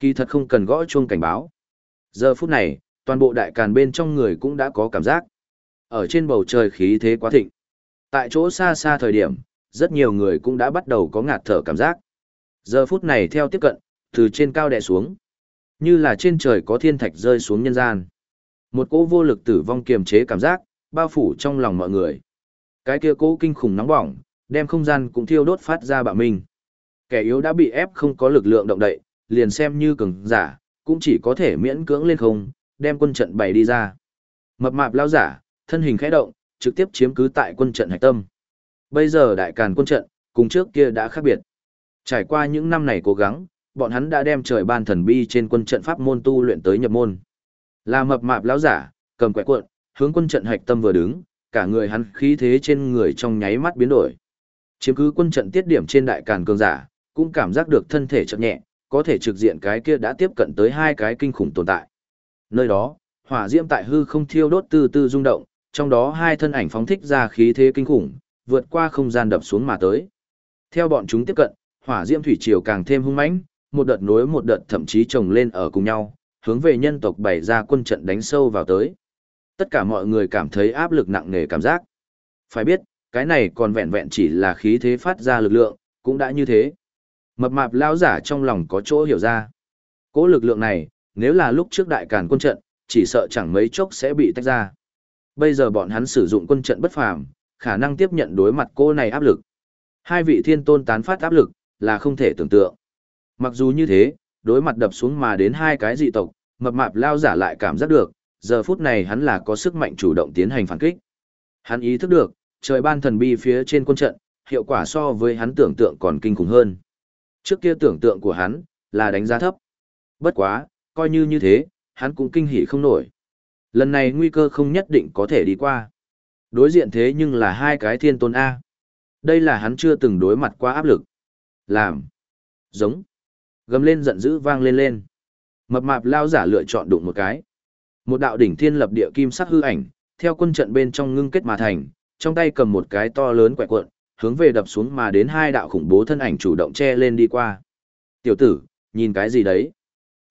Kỳ thật không cần gõ chuông cảnh báo. Giờ phút này, toàn bộ đại càn bên trong người cũng đã có cảm giác. Ở trên bầu trời khí thế quá thịnh. Tại chỗ xa xa thời điểm, rất nhiều người cũng đã bắt đầu có ngạt thở cảm giác. Giờ phút này theo tiếp cận, từ trên cao đè xuống. Như là trên trời có thiên thạch rơi xuống nhân gian. Một cỗ vô lực tử vong kiềm chế cảm giác, bao phủ trong lòng mọi người. Cái kia cỗ kinh khủng nóng bỏng, đem không gian cũng thiêu đốt phát ra bạo mình. Kẻ yếu đã bị ép không có lực lượng động đậy, liền xem như cường giả, cũng chỉ có thể miễn cưỡng lên không, đem quân trận bày đi ra. Mập mạp lao giả, thân hình khẽ động, trực tiếp chiếm cứ tại quân trận hạch tâm. Bây giờ đại càn quân trận, cùng trước kia đã khác biệt. Trải qua những năm này cố gắng, bọn hắn đã đem trời ban thần bi trên quân trận pháp môn tu luyện tới nhập môn. Là mập mạp lão giả, cầm quẻ cuộn, hướng quân trận hạch tâm vừa đứng, cả người hắn khí thế trên người trong nháy mắt biến đổi. Chiếm cứ quân trận tiết điểm trên đại càn cường giả, cũng cảm giác được thân thể chậm nhẹ, có thể trực diện cái kia đã tiếp cận tới hai cái kinh khủng tồn tại. Nơi đó, hỏa diễm tại hư không thiêu đốt từ từ rung động, trong đó hai thân ảnh phóng thích ra khí thế kinh khủng, vượt qua không gian đập xuống mà tới. Theo bọn chúng tiếp cận, hỏa diễm thủy triều càng thêm hung mãnh, một đợt nối một đợt thậm chí chồng lên ở cùng nhau, hướng về nhân tộc bày ra quân trận đánh sâu vào tới. Tất cả mọi người cảm thấy áp lực nặng nề cảm giác. Phải biết, cái này còn vẹn vẹn chỉ là khí thế phát ra lực lượng, cũng đã như thế. Mập mạp lao giả trong lòng có chỗ hiểu ra. Cố lực lượng này, nếu là lúc trước đại càn quân trận, chỉ sợ chẳng mấy chốc sẽ bị tách ra. Bây giờ bọn hắn sử dụng quân trận bất phàm, khả năng tiếp nhận đối mặt cô này áp lực. Hai vị thiên tôn tán phát áp lực, là không thể tưởng tượng. Mặc dù như thế, đối mặt đập xuống mà đến hai cái dị tộc, mập mạp lao giả lại cảm giác được, giờ phút này hắn là có sức mạnh chủ động tiến hành phản kích. Hắn ý thức được, trời ban thần bi phía trên quân trận, hiệu quả so với hắn tưởng tượng còn kinh khủng hơn. Trước kia tưởng tượng của hắn, là đánh giá thấp. Bất quá, coi như như thế, hắn cũng kinh hỉ không nổi. Lần này nguy cơ không nhất định có thể đi qua. Đối diện thế nhưng là hai cái thiên tôn A. Đây là hắn chưa từng đối mặt qua áp lực. Làm. Giống. Gầm lên giận dữ vang lên lên. Mập mạp lao giả lựa chọn đụng một cái. Một đạo đỉnh thiên lập địa kim sắc hư ảnh, theo quân trận bên trong ngưng kết mà thành, trong tay cầm một cái to lớn quẹ cuộn, hướng về đập xuống mà đến hai đạo khủng bố thân ảnh chủ động che lên đi qua. Tiểu tử, nhìn cái gì đấy?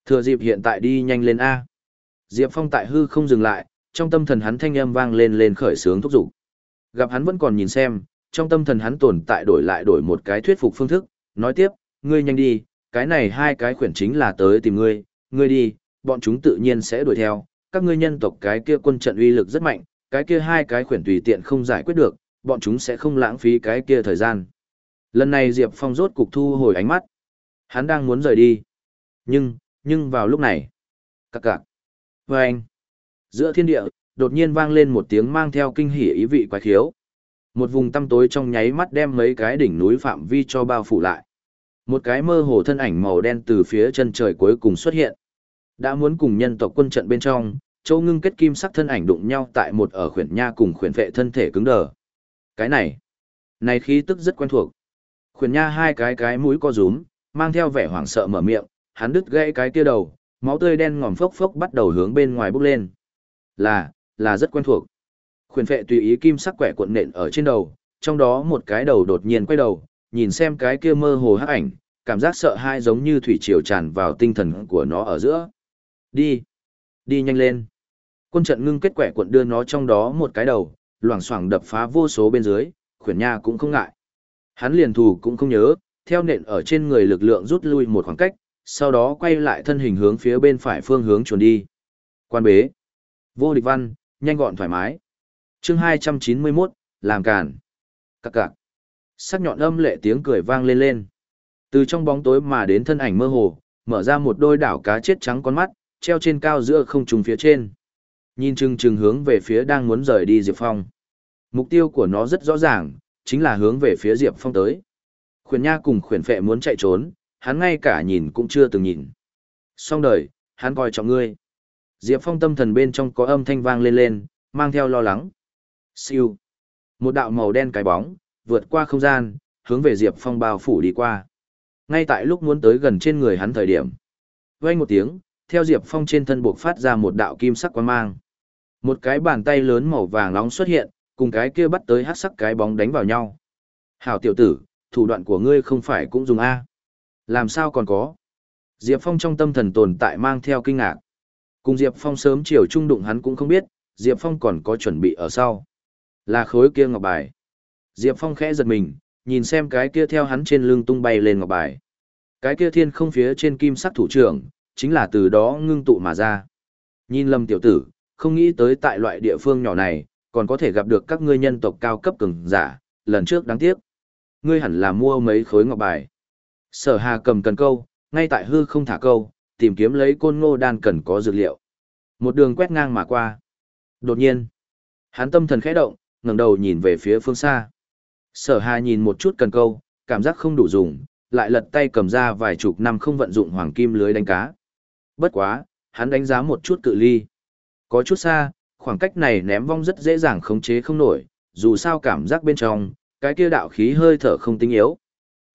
Thừa dịp hiện tại đi nhanh lên A. Diệp Phong tại hư không dừng lại, trong tâm thần hắn thanh âm vang lên lên khởi sướng thúc giục. Gặp hắn vẫn còn nhìn xem, trong tâm thần hắn tồn tại đổi lại đổi một cái thuyết phục phương thức, nói tiếp, ngươi nhanh đi, cái này hai cái khuyển chính là tới tìm ngươi, ngươi đi, bọn chúng tự nhiên sẽ đuổi theo, các ngươi nhân tộc cái kia quân trận uy lực rất mạnh, cái kia hai cái khuyển tùy tiện không giải quyết được, bọn chúng sẽ không lãng phí cái kia thời gian. Lần này Diệp Phong rốt cục thu hồi ánh mắt. Hắn đang muốn rời đi. Nhưng, nhưng vào lúc này, cặc cạc. và anh, giữa thiên địa, đột nhiên vang lên một tiếng mang theo kinh hỉ ý vị quái khiếu. Một vùng tăm tối trong nháy mắt đem mấy cái đỉnh núi phạm vi cho bao phủ lại. Một cái mơ hồ thân ảnh màu đen từ phía chân trời cuối cùng xuất hiện. Đã muốn cùng nhân tộc quân trận bên trong, châu ngưng kết kim sắc thân ảnh đụng nhau tại một ở khuyển nha cùng khuyển vệ thân thể cứng đờ. Cái này, này khí tức rất quen thuộc. Khuyển nha hai cái cái mũi co rúm, mang theo vẻ hoảng sợ mở miệng, hắn đứt gãy cái kia đầu, máu tươi đen ngòm phốc phốc bắt đầu hướng bên ngoài bốc lên. Là, là rất quen thuộc. Khuyển phệ tùy ý kim sắc quẻ cuộn nện ở trên đầu, trong đó một cái đầu đột nhiên quay đầu, nhìn xem cái kia mơ hồ hắc ảnh, cảm giác sợ hãi giống như thủy triều tràn vào tinh thần của nó ở giữa. Đi, đi nhanh lên. Quân trận ngưng kết quẻ cuộn đưa nó trong đó một cái đầu, loảng xoảng đập phá vô số bên dưới, khuyển nha cũng không ngại. Hắn liền thủ cũng không nhớ, theo nện ở trên người lực lượng rút lui một khoảng cách, sau đó quay lại thân hình hướng phía bên phải phương hướng chuồn đi. Quan bế. Vô địch văn, nhanh gọn thoải mái. chương 291, làm càn. Các cạc. Sắc nhọn âm lệ tiếng cười vang lên lên. Từ trong bóng tối mà đến thân ảnh mơ hồ, mở ra một đôi đảo cá chết trắng con mắt, treo trên cao giữa không trùng phía trên. Nhìn chừng chừng hướng về phía đang muốn rời đi Diệp Phong. Mục tiêu của nó rất rõ ràng, chính là hướng về phía Diệp Phong tới. Khuyển nha cùng khuyển phệ muốn chạy trốn, hắn ngay cả nhìn cũng chưa từng nhìn. Xong đời, hắn coi trọng ngươi. Diệp Phong tâm thần bên trong có âm thanh vang lên lên, mang theo lo lắng. Siêu. Một đạo màu đen cái bóng, vượt qua không gian, hướng về Diệp Phong bao phủ đi qua. Ngay tại lúc muốn tới gần trên người hắn thời điểm. Vang một tiếng, theo Diệp Phong trên thân buộc phát ra một đạo kim sắc quang mang. Một cái bàn tay lớn màu vàng nóng xuất hiện, cùng cái kia bắt tới hắc sắc cái bóng đánh vào nhau. Hảo tiểu tử, thủ đoạn của ngươi không phải cũng dùng A. Làm sao còn có? Diệp Phong trong tâm thần tồn tại mang theo kinh ngạc. Cùng Diệp Phong sớm chiều trung đụng hắn cũng không biết, Diệp Phong còn có chuẩn bị ở sau. Là khối kia ngọc bài. Diệp Phong khẽ giật mình, nhìn xem cái kia theo hắn trên lưng tung bay lên ngọc bài. Cái kia thiên không phía trên kim sắc thủ trưởng, chính là từ đó ngưng tụ mà ra. Nhìn lâm tiểu tử, không nghĩ tới tại loại địa phương nhỏ này, còn có thể gặp được các ngươi nhân tộc cao cấp cường giả, lần trước đáng tiếc. Ngươi hẳn là mua mấy khối ngọc bài. Sở Hà cầm cần câu, ngay tại hư không thả câu, tìm kiếm lấy côn ngô đan cần có dược liệu. Một đường quét ngang mà qua. Đột nhiên, hắn tâm thần khẽ động, ngẩng đầu nhìn về phía phương xa. Sở Hà nhìn một chút cần câu, cảm giác không đủ dùng, lại lật tay cầm ra vài chục năm không vận dụng hoàng kim lưới đánh cá. Bất quá, hắn đánh giá một chút cự ly. Có chút xa, khoảng cách này ném vong rất dễ dàng khống chế không nổi, dù sao cảm giác bên trong, cái kia đạo khí hơi thở không tinh yếu.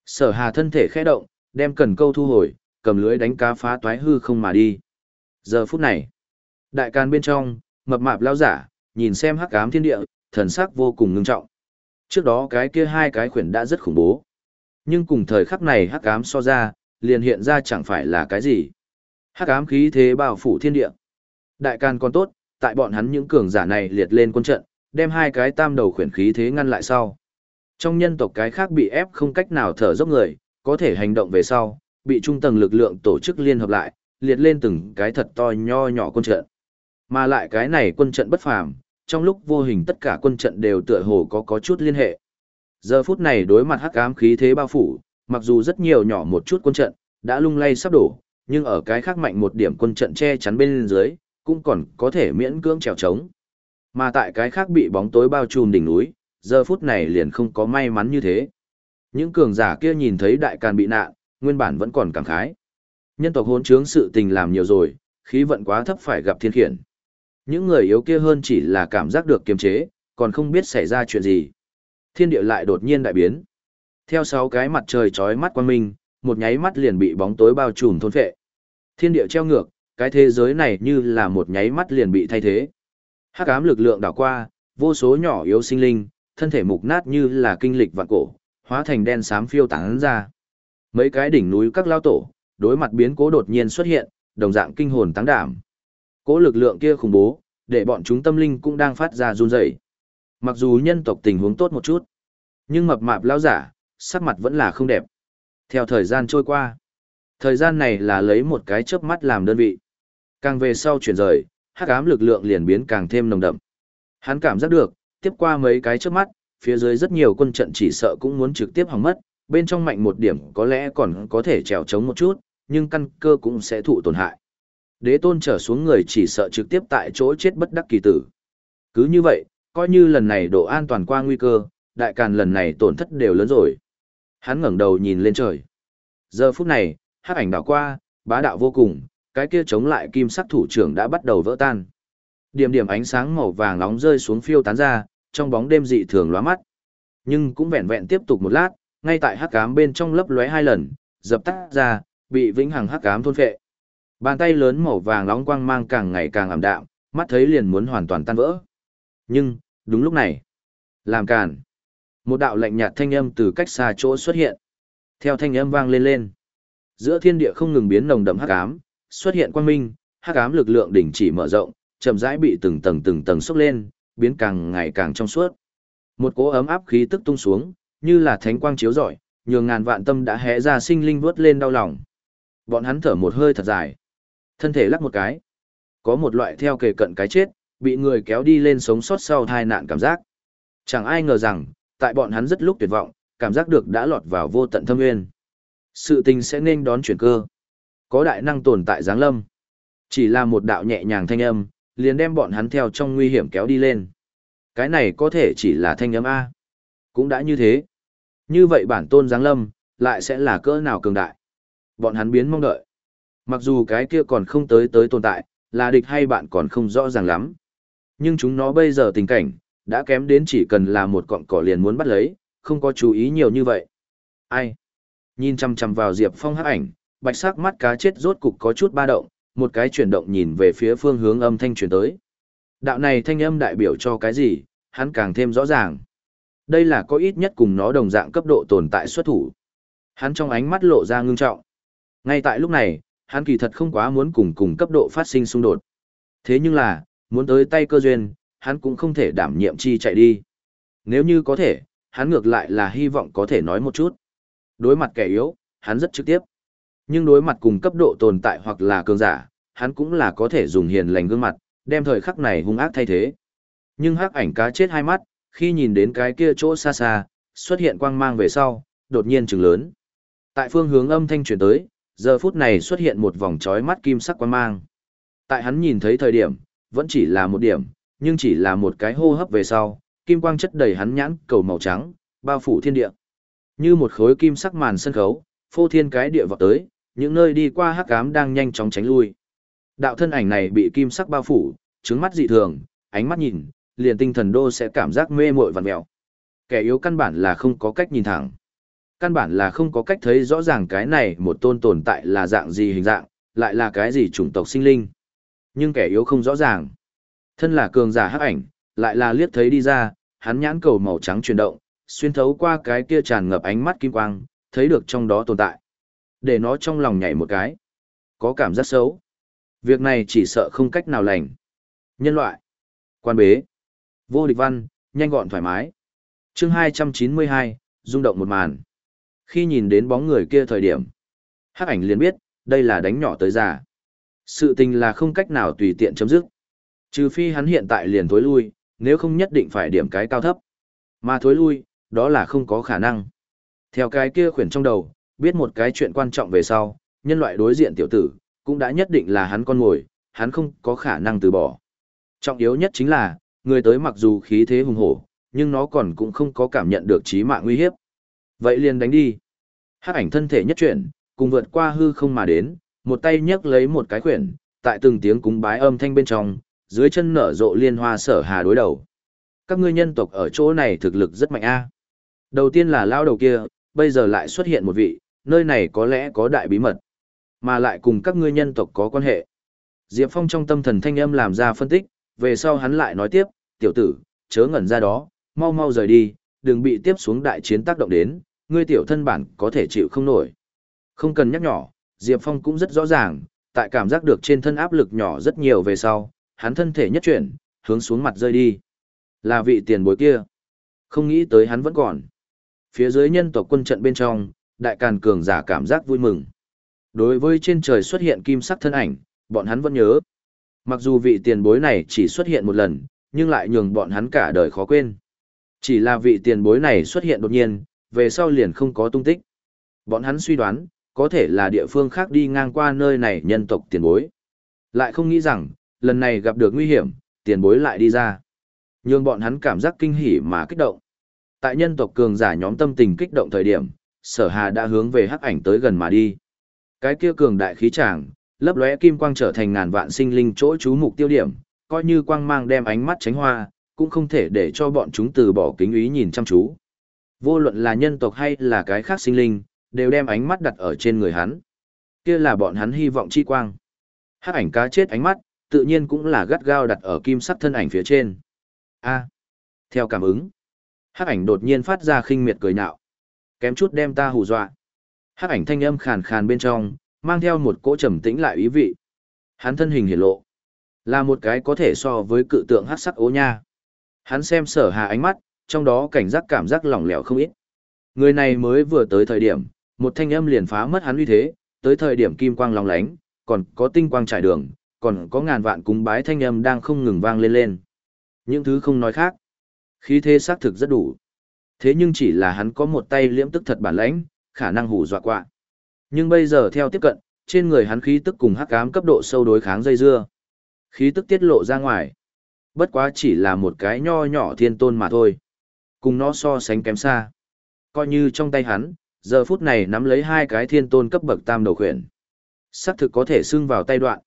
Sở Hà thân thể khẽ động, đem cần câu thu hồi, cầm lưới đánh cá phá toái hư không mà đi. Giờ phút này, đại can bên trong, mập mạp lao giả, nhìn xem hắc ám thiên địa, thần sắc vô cùng ngưng trọng. Trước đó cái kia hai cái khuyển đã rất khủng bố. Nhưng cùng thời khắc này hắc ám so ra, liền hiện ra chẳng phải là cái gì. Hắc ám khí thế bao phủ thiên địa. Đại can còn tốt, tại bọn hắn những cường giả này liệt lên quân trận, đem hai cái tam đầu khuyển khí thế ngăn lại sau. Trong nhân tộc cái khác bị ép không cách nào thở dốc người, có thể hành động về sau, bị trung tầng lực lượng tổ chức liên hợp lại, liệt lên từng cái thật to nho nhỏ quân trận. Mà lại cái này quân trận bất phàm, trong lúc vô hình tất cả quân trận đều tựa hồ có có chút liên hệ. Giờ phút này đối mặt hắc ám khí thế bao phủ, mặc dù rất nhiều nhỏ một chút quân trận, đã lung lay sắp đổ, nhưng ở cái khác mạnh một điểm quân trận che chắn bên dưới, cũng còn có thể miễn cưỡng trèo trống. Mà tại cái khác bị bóng tối bao trùm đỉnh núi, giờ phút này liền không có may mắn như thế. Những cường giả kia nhìn thấy đại càn bị nạn, nguyên bản vẫn còn cảm khái. Nhân tộc hỗn trướng sự tình làm nhiều rồi, khí vận quá thấp phải gặp thiên khiển. Những người yếu kia hơn chỉ là cảm giác được kiềm chế, còn không biết xảy ra chuyện gì. Thiên địa lại đột nhiên đại biến. Theo sáu cái mặt trời chói mắt quan minh, một nháy mắt liền bị bóng tối bao trùm thôn phệ. Thiên địa treo ngược, cái thế giới này như là một nháy mắt liền bị thay thế. Hắc ám lực lượng đảo qua, vô số nhỏ yếu sinh linh, thân thể mục nát như là kinh lịch vạn cổ, hóa thành đen xám phiêu tán ra. Mấy cái đỉnh núi các lao tổ, đối mặt biến cố đột nhiên xuất hiện, đồng dạng kinh hồn tăng đảm. Cố lực lượng kia khủng bố, để bọn chúng tâm linh cũng đang phát ra run rẩy. Mặc dù nhân tộc tình huống tốt một chút, nhưng mập mạp lao giả, sắc mặt vẫn là không đẹp. Theo thời gian trôi qua, thời gian này là lấy một cái chớp mắt làm đơn vị. Càng về sau chuyển rời, hắc ám lực lượng liền biến càng thêm nồng đậm. Hắn cảm giác được, tiếp qua mấy cái chớp mắt, phía dưới rất nhiều quân trận chỉ sợ cũng muốn trực tiếp hỏng mất, bên trong mạnh một điểm có lẽ còn có thể trèo chống một chút, nhưng căn cơ cũng sẽ thụ tổn hại. Đế tôn trở xuống người chỉ sợ trực tiếp tại chỗ chết bất đắc kỳ tử. Cứ như vậy, coi như lần này độ an toàn qua nguy cơ, đại càn lần này tổn thất đều lớn rồi. Hắn ngẩng đầu nhìn lên trời. Giờ phút này, hắc ảnh đảo qua, bá đạo vô cùng, cái kia chống lại kim sắc thủ trưởng đã bắt đầu vỡ tan. Điểm điểm ánh sáng màu vàng nóng rơi xuống phiêu tán ra, trong bóng đêm dị thường lóa mắt. Nhưng cũng vẹn vẹn tiếp tục một lát, ngay tại hắc ám bên trong lấp lóe hai lần, dập tắt ra, bị vĩnh hằng hắc ám thôn phệ. Bàn tay lớn màu vàng nóng quang mang càng ngày càng ảm đạm, mắt thấy liền muốn hoàn toàn tan vỡ. Nhưng, đúng lúc này, làm càn. Một đạo lạnh nhạt thanh âm từ cách xa chỗ xuất hiện. Theo thanh âm vang lên lên. Giữa thiên địa không ngừng biến nồng đậm hắc ám, xuất hiện quang minh, hắc ám lực lượng đỉnh chỉ mở rộng, chậm rãi bị từng tầng từng tầng xốc lên, biến càng ngày càng trong suốt. Một cỗ ấm áp khí tức tung xuống, như là thánh quang chiếu rọi, nhường ngàn vạn tâm đã hé ra sinh linh vớt lên đau lòng. Bọn hắn thở một hơi thật dài, thân thể lắc một cái. Có một loại theo kề cận cái chết, bị người kéo đi lên sống sót sau tai nạn cảm giác. Chẳng ai ngờ rằng, tại bọn hắn rất lúc tuyệt vọng, cảm giác được đã lọt vào vô tận thâm nguyên. Sự tình sẽ nên đón chuyển cơ. Có đại năng tồn tại giáng lâm. Chỉ là một đạo nhẹ nhàng thanh âm, liền đem bọn hắn theo trong nguy hiểm kéo đi lên. Cái này có thể chỉ là thanh âm A. Cũng đã như thế. Như vậy bản tôn giáng lâm, lại sẽ là cỡ nào cường đại. Bọn hắn biến mong đợi. Mặc dù cái kia còn không tới tới tồn tại, là địch hay bạn còn không rõ ràng lắm. Nhưng chúng nó bây giờ tình cảnh, đã kém đến chỉ cần là một cọng cỏ liền muốn bắt lấy, không có chú ý nhiều như vậy. Ai? Nhìn chăm chăm vào Diệp Phong hắc ảnh, bạch sắc mắt cá chết rốt cục có chút ba động, một cái chuyển động nhìn về phía phương hướng âm thanh truyền tới. Đạo này thanh âm đại biểu cho cái gì, hắn càng thêm rõ ràng. Đây là có ít nhất cùng nó đồng dạng cấp độ tồn tại xuất thủ. Hắn trong ánh mắt lộ ra ngưng trọng. Ngay tại lúc này, hắn kỳ thật không quá muốn cùng cùng cấp độ phát sinh xung đột. Thế nhưng là, muốn tới tay cơ duyên, hắn cũng không thể đảm nhiệm chi chạy đi. Nếu như có thể, hắn ngược lại là hy vọng có thể nói một chút. Đối mặt kẻ yếu, hắn rất trực tiếp. Nhưng đối mặt cùng cấp độ tồn tại hoặc là cường giả, hắn cũng là có thể dùng hiền lành gương mặt, đem thời khắc này hung ác thay thế. Nhưng hắc ảnh cá chết hai mắt, khi nhìn đến cái kia chỗ xa xa, xuất hiện quang mang về sau, đột nhiên trừng lớn. Tại phương hướng âm thanh truyền tới, giờ phút này xuất hiện một vòng chói mắt kim sắc quang mang. Tại hắn nhìn thấy thời điểm, vẫn chỉ là một điểm, nhưng chỉ là một cái hô hấp về sau, kim quang chất đầy hắn nhãn cầu màu trắng, bao phủ thiên địa. Như một khối kim sắc màn sân khấu, phô thiên cái địa vọt tới, những nơi đi qua hắc ám đang nhanh chóng tránh lui. Đạo thân ảnh này bị kim sắc bao phủ, trứng mắt dị thường, ánh mắt nhìn, liền tinh thần đô sẽ cảm giác mê muội và mèo. Kẻ yếu căn bản là không có cách nhìn thẳng. Căn bản là không có cách thấy rõ ràng cái này một tôn tồn tại là dạng gì hình dạng, lại là cái gì chủng tộc sinh linh. Nhưng kẻ yếu không rõ ràng. Thân là cường giả hắc ảnh, lại là liếc thấy đi ra, hắn nhãn cầu màu trắng chuyển động, xuyên thấu qua cái kia tràn ngập ánh mắt kim quang, thấy được trong đó tồn tại. Để nó trong lòng nhảy một cái. Có cảm giác xấu. Việc này chỉ sợ không cách nào lành. Nhân loại. Quan bế. Vô địch văn, nhanh gọn thoải mái. chương 292, rung động một màn. Khi nhìn đến bóng người kia thời điểm, hắc ảnh liền biết, đây là đánh nhỏ tới già. Sự tình là không cách nào tùy tiện chấm dứt. Trừ phi hắn hiện tại liền thối lui, nếu không nhất định phải điểm cái cao thấp. Mà thối lui, đó là không có khả năng. Theo cái kia khuyển trong đầu, biết một cái chuyện quan trọng về sau, nhân loại đối diện tiểu tử, cũng đã nhất định là hắn con mồi hắn không có khả năng từ bỏ. Trọng yếu nhất chính là, người tới mặc dù khí thế hùng hổ, nhưng nó còn cũng không có cảm nhận được chí mạng nguy hiếp. Vậy liền đánh đi. Hắc ảnh thân thể nhất chuyển, cùng vượt qua hư không mà đến, một tay nhấc lấy một cái quyển, tại từng tiếng cúng bái âm thanh bên trong, dưới chân nở rộ liên hoa sở hà đối đầu. Các ngươi nhân tộc ở chỗ này thực lực rất mạnh a. Đầu tiên là lao đầu kia, bây giờ lại xuất hiện một vị, nơi này có lẽ có đại bí mật, mà lại cùng các ngươi nhân tộc có quan hệ. Diệp Phong trong tâm thần thanh âm làm ra phân tích, về sau hắn lại nói tiếp, tiểu tử, chớ ngẩn ra đó, mau mau rời đi, đừng bị tiếp xuống đại chiến tác động đến, ngươi tiểu thân bản có thể chịu không nổi. Không cần nhắc nhỏ, Diệp Phong cũng rất rõ ràng, tại cảm giác được trên thân áp lực nhỏ rất nhiều về sau, hắn thân thể nhất chuyển, hướng xuống mặt rơi đi. Là vị tiền bối kia. Không nghĩ tới hắn vẫn còn. Phía dưới nhân tộc quân trận bên trong, đại càn cường giả cảm giác vui mừng. Đối với trên trời xuất hiện kim sắc thân ảnh, bọn hắn vẫn nhớ. Mặc dù vị tiền bối này chỉ xuất hiện một lần, nhưng lại nhường bọn hắn cả đời khó quên. Chỉ là vị tiền bối này xuất hiện đột nhiên, về sau liền không có tung tích. Bọn hắn suy đoán, có thể là địa phương khác đi ngang qua nơi này nhân tộc tiền bối. Lại không nghĩ rằng, lần này gặp được nguy hiểm, tiền bối lại đi ra. Nhưng bọn hắn cảm giác kinh hỉ mà kích động. Tại nhân tộc cường giả nhóm tâm tình kích động thời điểm, sở hà đã hướng về hắc ảnh tới gần mà đi. Cái kia cường đại khí tràng, lấp lóe kim quang trở thành ngàn vạn sinh linh chỗ chú mục tiêu điểm, coi như quang mang đem ánh mắt tránh hoa, cũng không thể để cho bọn chúng từ bỏ kính ý nhìn chăm chú. Vô luận là nhân tộc hay là cái khác sinh linh, đều đem ánh mắt đặt ở trên người hắn. Kia là bọn hắn hy vọng chi quang. Hắc ảnh cá chết ánh mắt, tự nhiên cũng là gắt gao đặt ở kim sắc thân ảnh phía trên. A. theo cảm ứng, Hắc ảnh đột nhiên phát ra khinh miệt cười nhạo. Kém chút đem ta hù dọa. Hắc ảnh thanh âm khàn khàn bên trong, mang theo một cỗ trầm tĩnh lại ý vị. Hắn thân hình hiển lộ, là một cái có thể so với cự tượng hắc sắc ố nha. Hắn xem sở hà ánh mắt, trong đó cảnh giác cảm giác lỏng lẻo không ít. Người này mới vừa tới thời điểm, một thanh âm liền phá mất hắn uy thế, tới thời điểm kim quang long lánh, còn có tinh quang trải đường, còn có ngàn vạn cúng bái thanh âm đang không ngừng vang lên lên. Những thứ không nói khác. Khí thế xác thực rất đủ. Thế nhưng chỉ là hắn có một tay liễm tức thật bản lãnh, khả năng hù dọa quạ. Nhưng bây giờ theo tiếp cận, trên người hắn khí tức cùng hắc ám cấp độ sâu đối kháng dây dưa. Khí tức tiết lộ ra ngoài. Bất quá chỉ là một cái nho nhỏ thiên tôn mà thôi. Cùng nó so sánh kém xa. Coi như trong tay hắn, giờ phút này nắm lấy hai cái thiên tôn cấp bậc tam đầu khuyển. Sắc thực có thể xưng vào tay đoạn.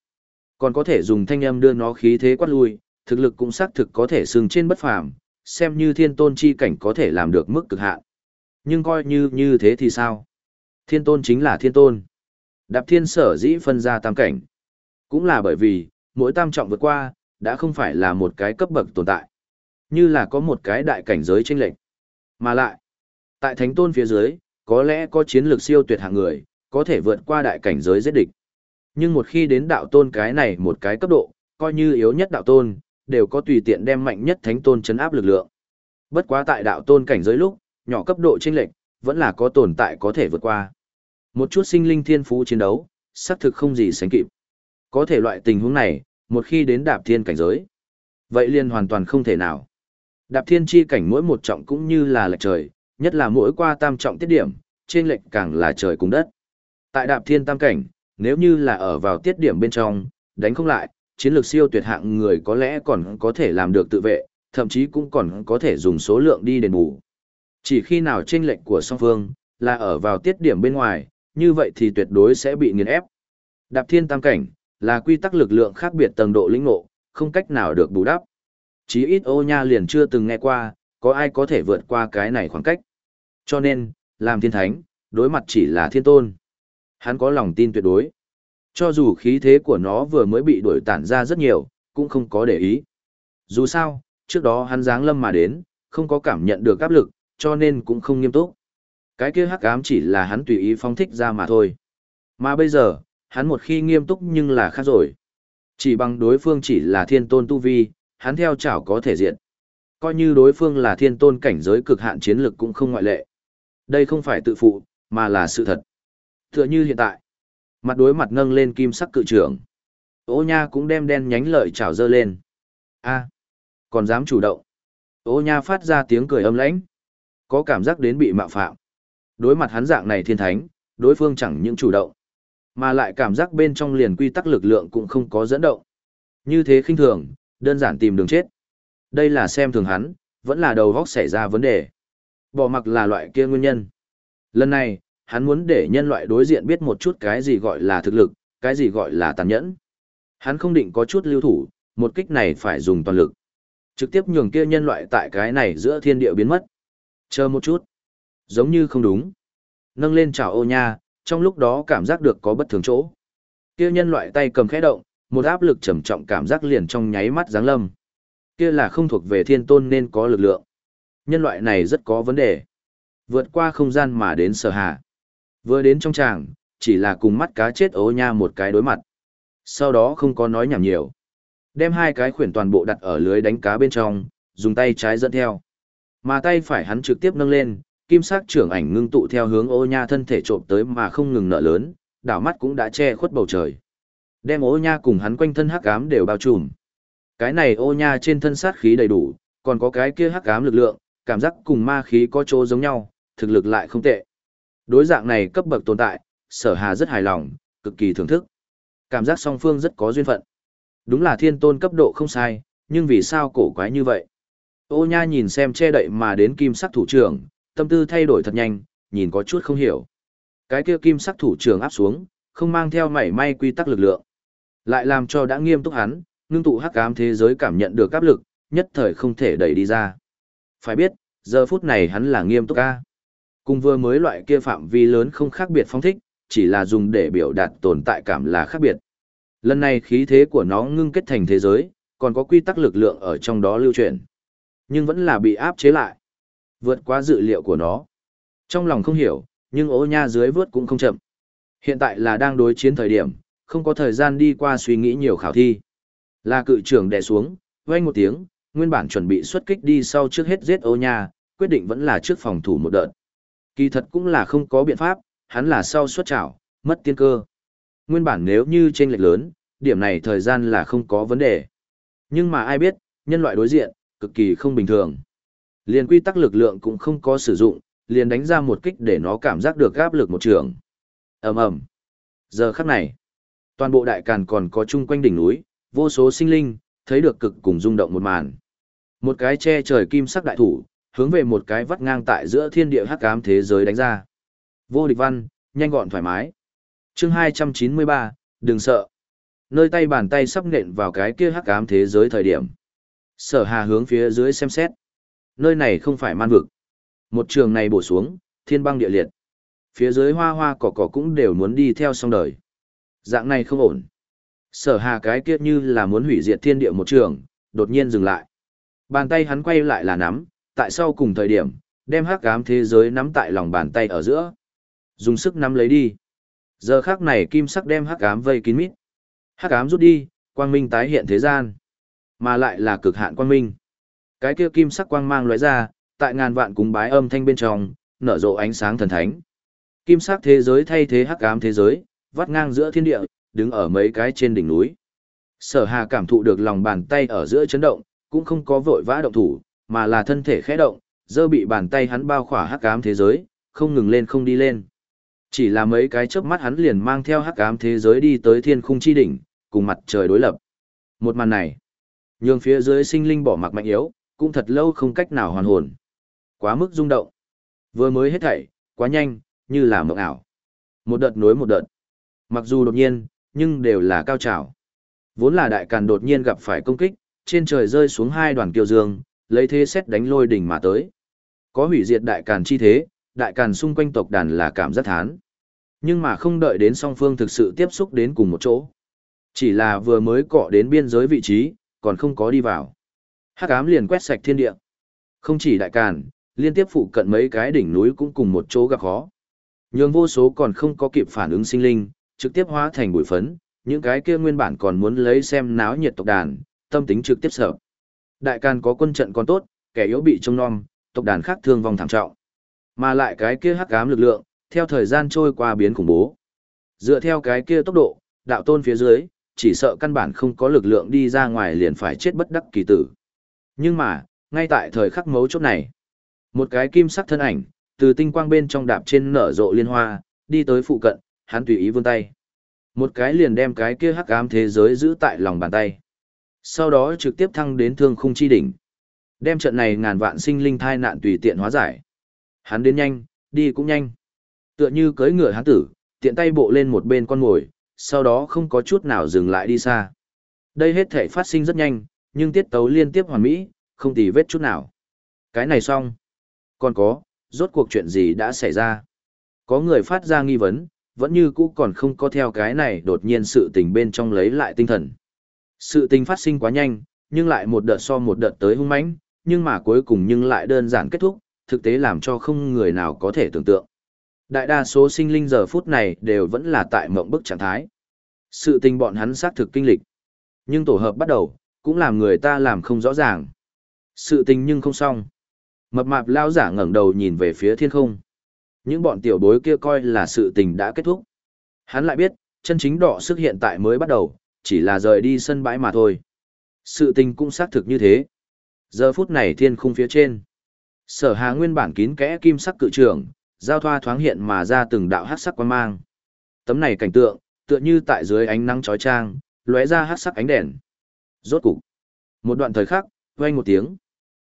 Còn có thể dùng thanh âm đưa nó khí thế quát lui, thực lực cũng xác thực có thể xưng trên bất phàm, xem như thiên tôn chi cảnh có thể làm được mức cực hạn. Nhưng coi như như thế thì sao? Thiên tôn chính là thiên tôn. Đạp thiên sở dĩ phân ra tam cảnh. Cũng là bởi vì, mỗi tam trọng vượt qua, đã không phải là một cái cấp bậc tồn tại. Như là có một cái đại cảnh giới chênh lệch. Mà lại, tại thánh tôn phía dưới, có lẽ có chiến lược siêu tuyệt hạng người, có thể vượt qua đại cảnh giới giết địch. Nhưng một khi đến đạo tôn cái này một cái cấp độ, coi như yếu nhất đạo tôn, đều có tùy tiện đem mạnh nhất thánh tôn chấn áp lực lượng. Bất quá tại đạo tôn cảnh giới lúc, nhỏ cấp độ chênh lệch, vẫn là có tồn tại có thể vượt qua. Một chút sinh linh thiên phú chiến đấu, xác thực không gì sánh kịp. Có thể loại tình huống này, một khi đến đạp thiên cảnh giới, vậy liền hoàn toàn không thể nào. Đạp thiên chi cảnh mỗi một trọng cũng như là lệch trời, nhất là mỗi qua tam trọng tiết điểm, trên lệch càng là trời cùng đất. Tại đạp thiên tam cảnh, nếu như là ở vào tiết điểm bên trong, đánh không lại, chiến lược siêu tuyệt hạng người có lẽ còn có thể làm được tự vệ, thậm chí cũng còn có thể dùng số lượng đi đền bù. Chỉ khi nào chênh lệch của song phương là ở vào tiết điểm bên ngoài, như vậy thì tuyệt đối sẽ bị nghiền ép. Đạp thiên tam cảnh là quy tắc lực lượng khác biệt tầng độ lĩnh ngộ, không cách nào được bù đắp. Chí ít ô nha liền chưa từng nghe qua, có ai có thể vượt qua cái này khoảng cách. Cho nên, làm thiên thánh, đối mặt chỉ là thiên tôn. Hắn có lòng tin tuyệt đối. Cho dù khí thế của nó vừa mới bị đuổi tản ra rất nhiều, cũng không có để ý. Dù sao, trước đó hắn dáng lâm mà đến, không có cảm nhận được áp lực, cho nên cũng không nghiêm túc. Cái kia hắc ám chỉ là hắn tùy ý phong thích ra mà thôi. Mà bây giờ, hắn một khi nghiêm túc nhưng là khác rồi. Chỉ bằng đối phương chỉ là thiên tôn tu vi, hắn theo chảo có thể diện. Coi như đối phương là thiên tôn cảnh giới cực hạn chiến lực cũng không ngoại lệ. Đây không phải tự phụ, mà là sự thật. Tựa như hiện tại, mặt đối mặt nâng lên kim sắc cự trưởng. Ô nha cũng đem đen nhánh lợi chảo dơ lên. a còn dám chủ động. Ô nha phát ra tiếng cười âm lãnh. Có cảm giác đến bị mạo phạm. Đối mặt hắn dạng này thiên thánh, đối phương chẳng những chủ động, mà lại cảm giác bên trong liền quy tắc lực lượng cũng không có dẫn động. Như thế khinh thường, đơn giản tìm đường chết. Đây là xem thường hắn, vẫn là đầu góc xảy ra vấn đề. Bỏ mặc là loại kia nguyên nhân. Lần này, hắn muốn để nhân loại đối diện biết một chút cái gì gọi là thực lực, cái gì gọi là tàn nhẫn. Hắn không định có chút lưu thủ, một kích này phải dùng toàn lực. Trực tiếp nhường kia nhân loại tại cái này giữa thiên địa biến mất. Chờ một chút. Giống như không đúng. Nâng lên chào ô nha, trong lúc đó cảm giác được có bất thường chỗ. Kia nhân loại tay cầm khẽ động, một áp lực trầm trọng cảm giác liền trong nháy mắt giáng lâm. Kia là không thuộc về thiên tôn nên có lực lượng. Nhân loại này rất có vấn đề. Vượt qua không gian mà đến sở hạ. Vừa đến trong tràng, chỉ là cùng mắt cá chết ố nha một cái đối mặt. Sau đó không có nói nhảm nhiều. Đem hai cái khuyển toàn bộ đặt ở lưới đánh cá bên trong, dùng tay trái dẫn theo. Mà tay phải hắn trực tiếp nâng lên, kim sắc trưởng ảnh ngưng tụ theo hướng ô nha thân thể trộm tới mà không ngừng nợ lớn, đảo mắt cũng đã che khuất bầu trời. Đem ô nha cùng hắn quanh thân hắc ám đều bao trùm. Cái này ô nha trên thân sát khí đầy đủ, còn có cái kia hắc ám lực lượng, cảm giác cùng ma khí có chỗ giống nhau, thực lực lại không tệ. Đối dạng này cấp bậc tồn tại, sở hà rất hài lòng, cực kỳ thưởng thức. Cảm giác song phương rất có duyên phận. Đúng là thiên tôn cấp độ không sai, nhưng vì sao cổ quái như vậy? Ô nha nhìn xem che đậy mà đến kim sắc thủ trưởng, tâm tư thay đổi thật nhanh, nhìn có chút không hiểu. Cái kia kim sắc thủ trưởng áp xuống, không mang theo mảy may quy tắc lực lượng. Lại làm cho đã nghiêm túc hắn, ngưng tụ hắc ám thế giới cảm nhận được áp lực, nhất thời không thể đẩy đi ra. Phải biết, giờ phút này hắn là nghiêm túc ca. Cùng vừa mới loại kia phạm vi lớn không khác biệt phong thích, chỉ là dùng để biểu đạt tồn tại cảm là khác biệt. Lần này khí thế của nó ngưng kết thành thế giới, còn có quy tắc lực lượng ở trong đó lưu truyền. Nhưng vẫn là bị áp chế lại. Vượt qua dự liệu của nó. Trong lòng không hiểu, nhưng ố nha dưới vớt cũng không chậm. Hiện tại là đang đối chiến thời điểm, không có thời gian đi qua suy nghĩ nhiều khảo thi. Là cự trưởng đè xuống, vang một tiếng, nguyên bản chuẩn bị xuất kích đi sau trước hết giết ô nhà quyết định vẫn là trước phòng thủ một đợt. Kỳ thật cũng là không có biện pháp, hắn là sau xuất trảo, mất tiên cơ. Nguyên bản nếu như trên lệch lớn, điểm này thời gian là không có vấn đề. Nhưng mà ai biết, nhân loại đối diện, cực kỳ không bình thường. Liền quy tắc lực lượng cũng không có sử dụng, liền đánh ra một kích để nó cảm giác được áp lực một trường. ầm ầm Giờ khắc này, toàn bộ đại càn còn có chung quanh đỉnh núi, vô số sinh linh, thấy được cực cùng rung động một màn. Một cái che trời kim sắc đại thủ, hướng về một cái vắt ngang tại giữa thiên địa hắc ám thế giới đánh ra. Vô địch văn, nhanh gọn thoải mái. Chương 293, đừng sợ. Nơi tay bàn tay sắp nện vào cái kia hắc ám thế giới thời điểm. Sở Hà hướng phía dưới xem xét. Nơi này không phải man vực. Một trường này bổ xuống, thiên băng địa liệt. Phía dưới hoa hoa cỏ cỏ cũng đều muốn đi theo song đời. Dạng này không ổn. Sở hà cái kia như là muốn hủy diệt thiên địa một trường, đột nhiên dừng lại. Bàn tay hắn quay lại là nắm, tại sau cùng thời điểm, đem hắc ám thế giới nắm tại lòng bàn tay ở giữa. Dùng sức nắm lấy đi. Giờ khắc này kim sắc đem hắc ám vây kín mít. Hắc ám rút đi, quang minh tái hiện thế gian. mà lại là cực hạn quang minh. Cái kia kim sắc quang mang lóe ra, tại ngàn vạn cúng bái âm thanh bên trong, nở rộ ánh sáng thần thánh. Kim sắc thế giới thay thế hắc ám thế giới, vắt ngang giữa thiên địa, đứng ở mấy cái trên đỉnh núi. Sở Hà cảm thụ được lòng bàn tay ở giữa chấn động, cũng không có vội vã động thủ, mà là thân thể khẽ động, dơ bị bàn tay hắn bao khỏa hắc ám thế giới, không ngừng lên không đi lên. Chỉ là mấy cái chớp mắt hắn liền mang theo hắc ám thế giới đi tới thiên khung chi đỉnh, cùng mặt trời đối lập. Một màn này, nhường phía dưới sinh linh bỏ mặc mạnh yếu, cũng thật lâu không cách nào hoàn hồn. Quá mức rung động. Vừa mới hết thảy, quá nhanh, như là mộng ảo. Một đợt nối một đợt. Mặc dù đột nhiên, nhưng đều là cao trào. Vốn là đại càn đột nhiên gặp phải công kích, trên trời rơi xuống hai đoàn kiều dương, lấy thế xét đánh lôi đỉnh mà tới. Có hủy diệt đại càn chi thế, đại càn xung quanh tộc đàn là cảm giác thán. Nhưng mà không đợi đến song phương thực sự tiếp xúc đến cùng một chỗ. Chỉ là vừa mới cọ đến biên giới vị trí, còn không có đi vào. Hắc ám liền quét sạch thiên địa. Không chỉ đại càn, liên tiếp phụ cận mấy cái đỉnh núi cũng cùng một chỗ gặp khó. Nhường vô số còn không có kịp phản ứng sinh linh, trực tiếp hóa thành bụi phấn, những cái kia nguyên bản còn muốn lấy xem náo nhiệt tộc đàn, tâm tính trực tiếp sợ. Đại càn có quân trận còn tốt, kẻ yếu bị trông nom, tộc đàn khác thương vong thảm trọng. Mà lại cái kia hắc ám lực lượng, theo thời gian trôi qua biến khủng bố. Dựa theo cái kia tốc độ, đạo tôn phía dưới, chỉ sợ căn bản không có lực lượng đi ra ngoài liền phải chết bất đắc kỳ tử. Nhưng mà, ngay tại thời khắc mấu chốt này, một cái kim sắc thân ảnh, từ tinh quang bên trong đạp trên nở rộ liên hoa, đi tới phụ cận, hắn tùy ý vươn tay. Một cái liền đem cái kia hắc ám thế giới giữ tại lòng bàn tay. Sau đó trực tiếp thăng đến thương khung chi đỉnh. Đem trận này ngàn vạn sinh linh thai nạn tùy tiện hóa giải. Hắn đến nhanh, đi cũng nhanh. Tựa như cưỡi ngựa hắn tử, tiện tay bộ lên một bên con ngồi, sau đó không có chút nào dừng lại đi xa. Đây hết thể phát sinh rất nhanh, nhưng tiết tấu liên tiếp hoàn mỹ, không tì vết chút nào. Cái này xong. Còn có, rốt cuộc chuyện gì đã xảy ra? Có người phát ra nghi vấn, vẫn như cũ còn không có theo cái này đột nhiên sự tình bên trong lấy lại tinh thần. Sự tình phát sinh quá nhanh, nhưng lại một đợt so một đợt tới hung mãnh, nhưng mà cuối cùng nhưng lại đơn giản kết thúc, thực tế làm cho không người nào có thể tưởng tượng. Đại đa số sinh linh giờ phút này đều vẫn là tại mộng bức trạng thái. Sự tình bọn hắn xác thực kinh lịch. Nhưng tổ hợp bắt đầu, cũng làm người ta làm không rõ ràng. Sự tình nhưng không xong. Mập mạp lao giả ngẩng đầu nhìn về phía thiên không. Những bọn tiểu bối kia coi là sự tình đã kết thúc. Hắn lại biết, chân chính đỏ sức hiện tại mới bắt đầu, chỉ là rời đi sân bãi mà thôi. Sự tình cũng xác thực như thế. Giờ phút này thiên khung phía trên. Sở hà nguyên bản kín kẽ kim sắc cự trường, giao thoa thoáng hiện mà ra từng đạo hắc sắc quan mang. Tấm này cảnh tượng, tựa như tại dưới ánh nắng chói trang lóe ra hắc sắc ánh đèn. Rốt cục. Một đoạn thời khắc, vang một tiếng.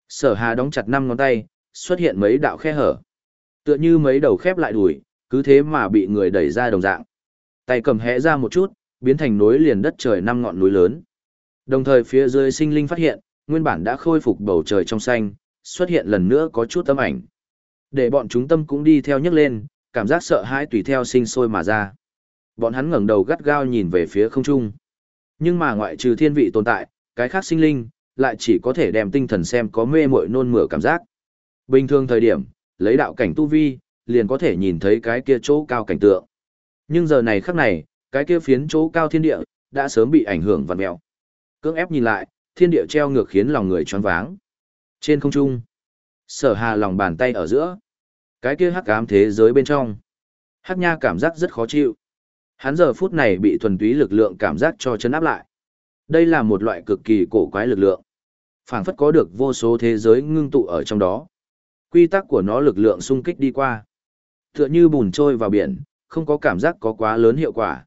Sở Hà đóng chặt năm ngón tay, xuất hiện mấy đạo khe hở. Tựa như mấy đầu khép lại đùi, cứ thế mà bị người đẩy ra đồng dạng. Tay cầm hẽ ra một chút, biến thành núi liền đất trời năm ngọn núi lớn. Đồng thời phía dưới sinh linh phát hiện, nguyên bản đã khôi phục bầu trời trong xanh, xuất hiện lần nữa có chút tâm ảnh. Để bọn chúng tâm cũng đi theo nhấc lên, cảm giác sợ hãi tùy theo sinh sôi mà ra. Bọn hắn ngẩng đầu gắt gao nhìn về phía không trung. Nhưng mà ngoại trừ thiên vị tồn tại, cái khác sinh linh, lại chỉ có thể đem tinh thần xem có mê muội nôn mửa cảm giác. Bình thường thời điểm, lấy đạo cảnh tu vi, liền có thể nhìn thấy cái kia chỗ cao cảnh tượng. Nhưng giờ này khắc này, cái kia phiến chỗ cao thiên địa, đã sớm bị ảnh hưởng vặn mèo. Cưỡng ép nhìn lại, thiên địa treo ngược khiến lòng người choáng váng. Trên không trung, sở hà lòng bàn tay ở giữa. Cái kia hắc ám thế giới bên trong. Hắc nha cảm giác rất khó chịu. Hắn giờ phút này bị thuần túy lực lượng cảm giác cho chấn áp lại. Đây là một loại cực kỳ cổ quái lực lượng. phảng phất có được vô số thế giới ngưng tụ ở trong đó. Quy tắc của nó lực lượng xung kích đi qua. Tựa như bùn trôi vào biển, không có cảm giác có quá lớn hiệu quả.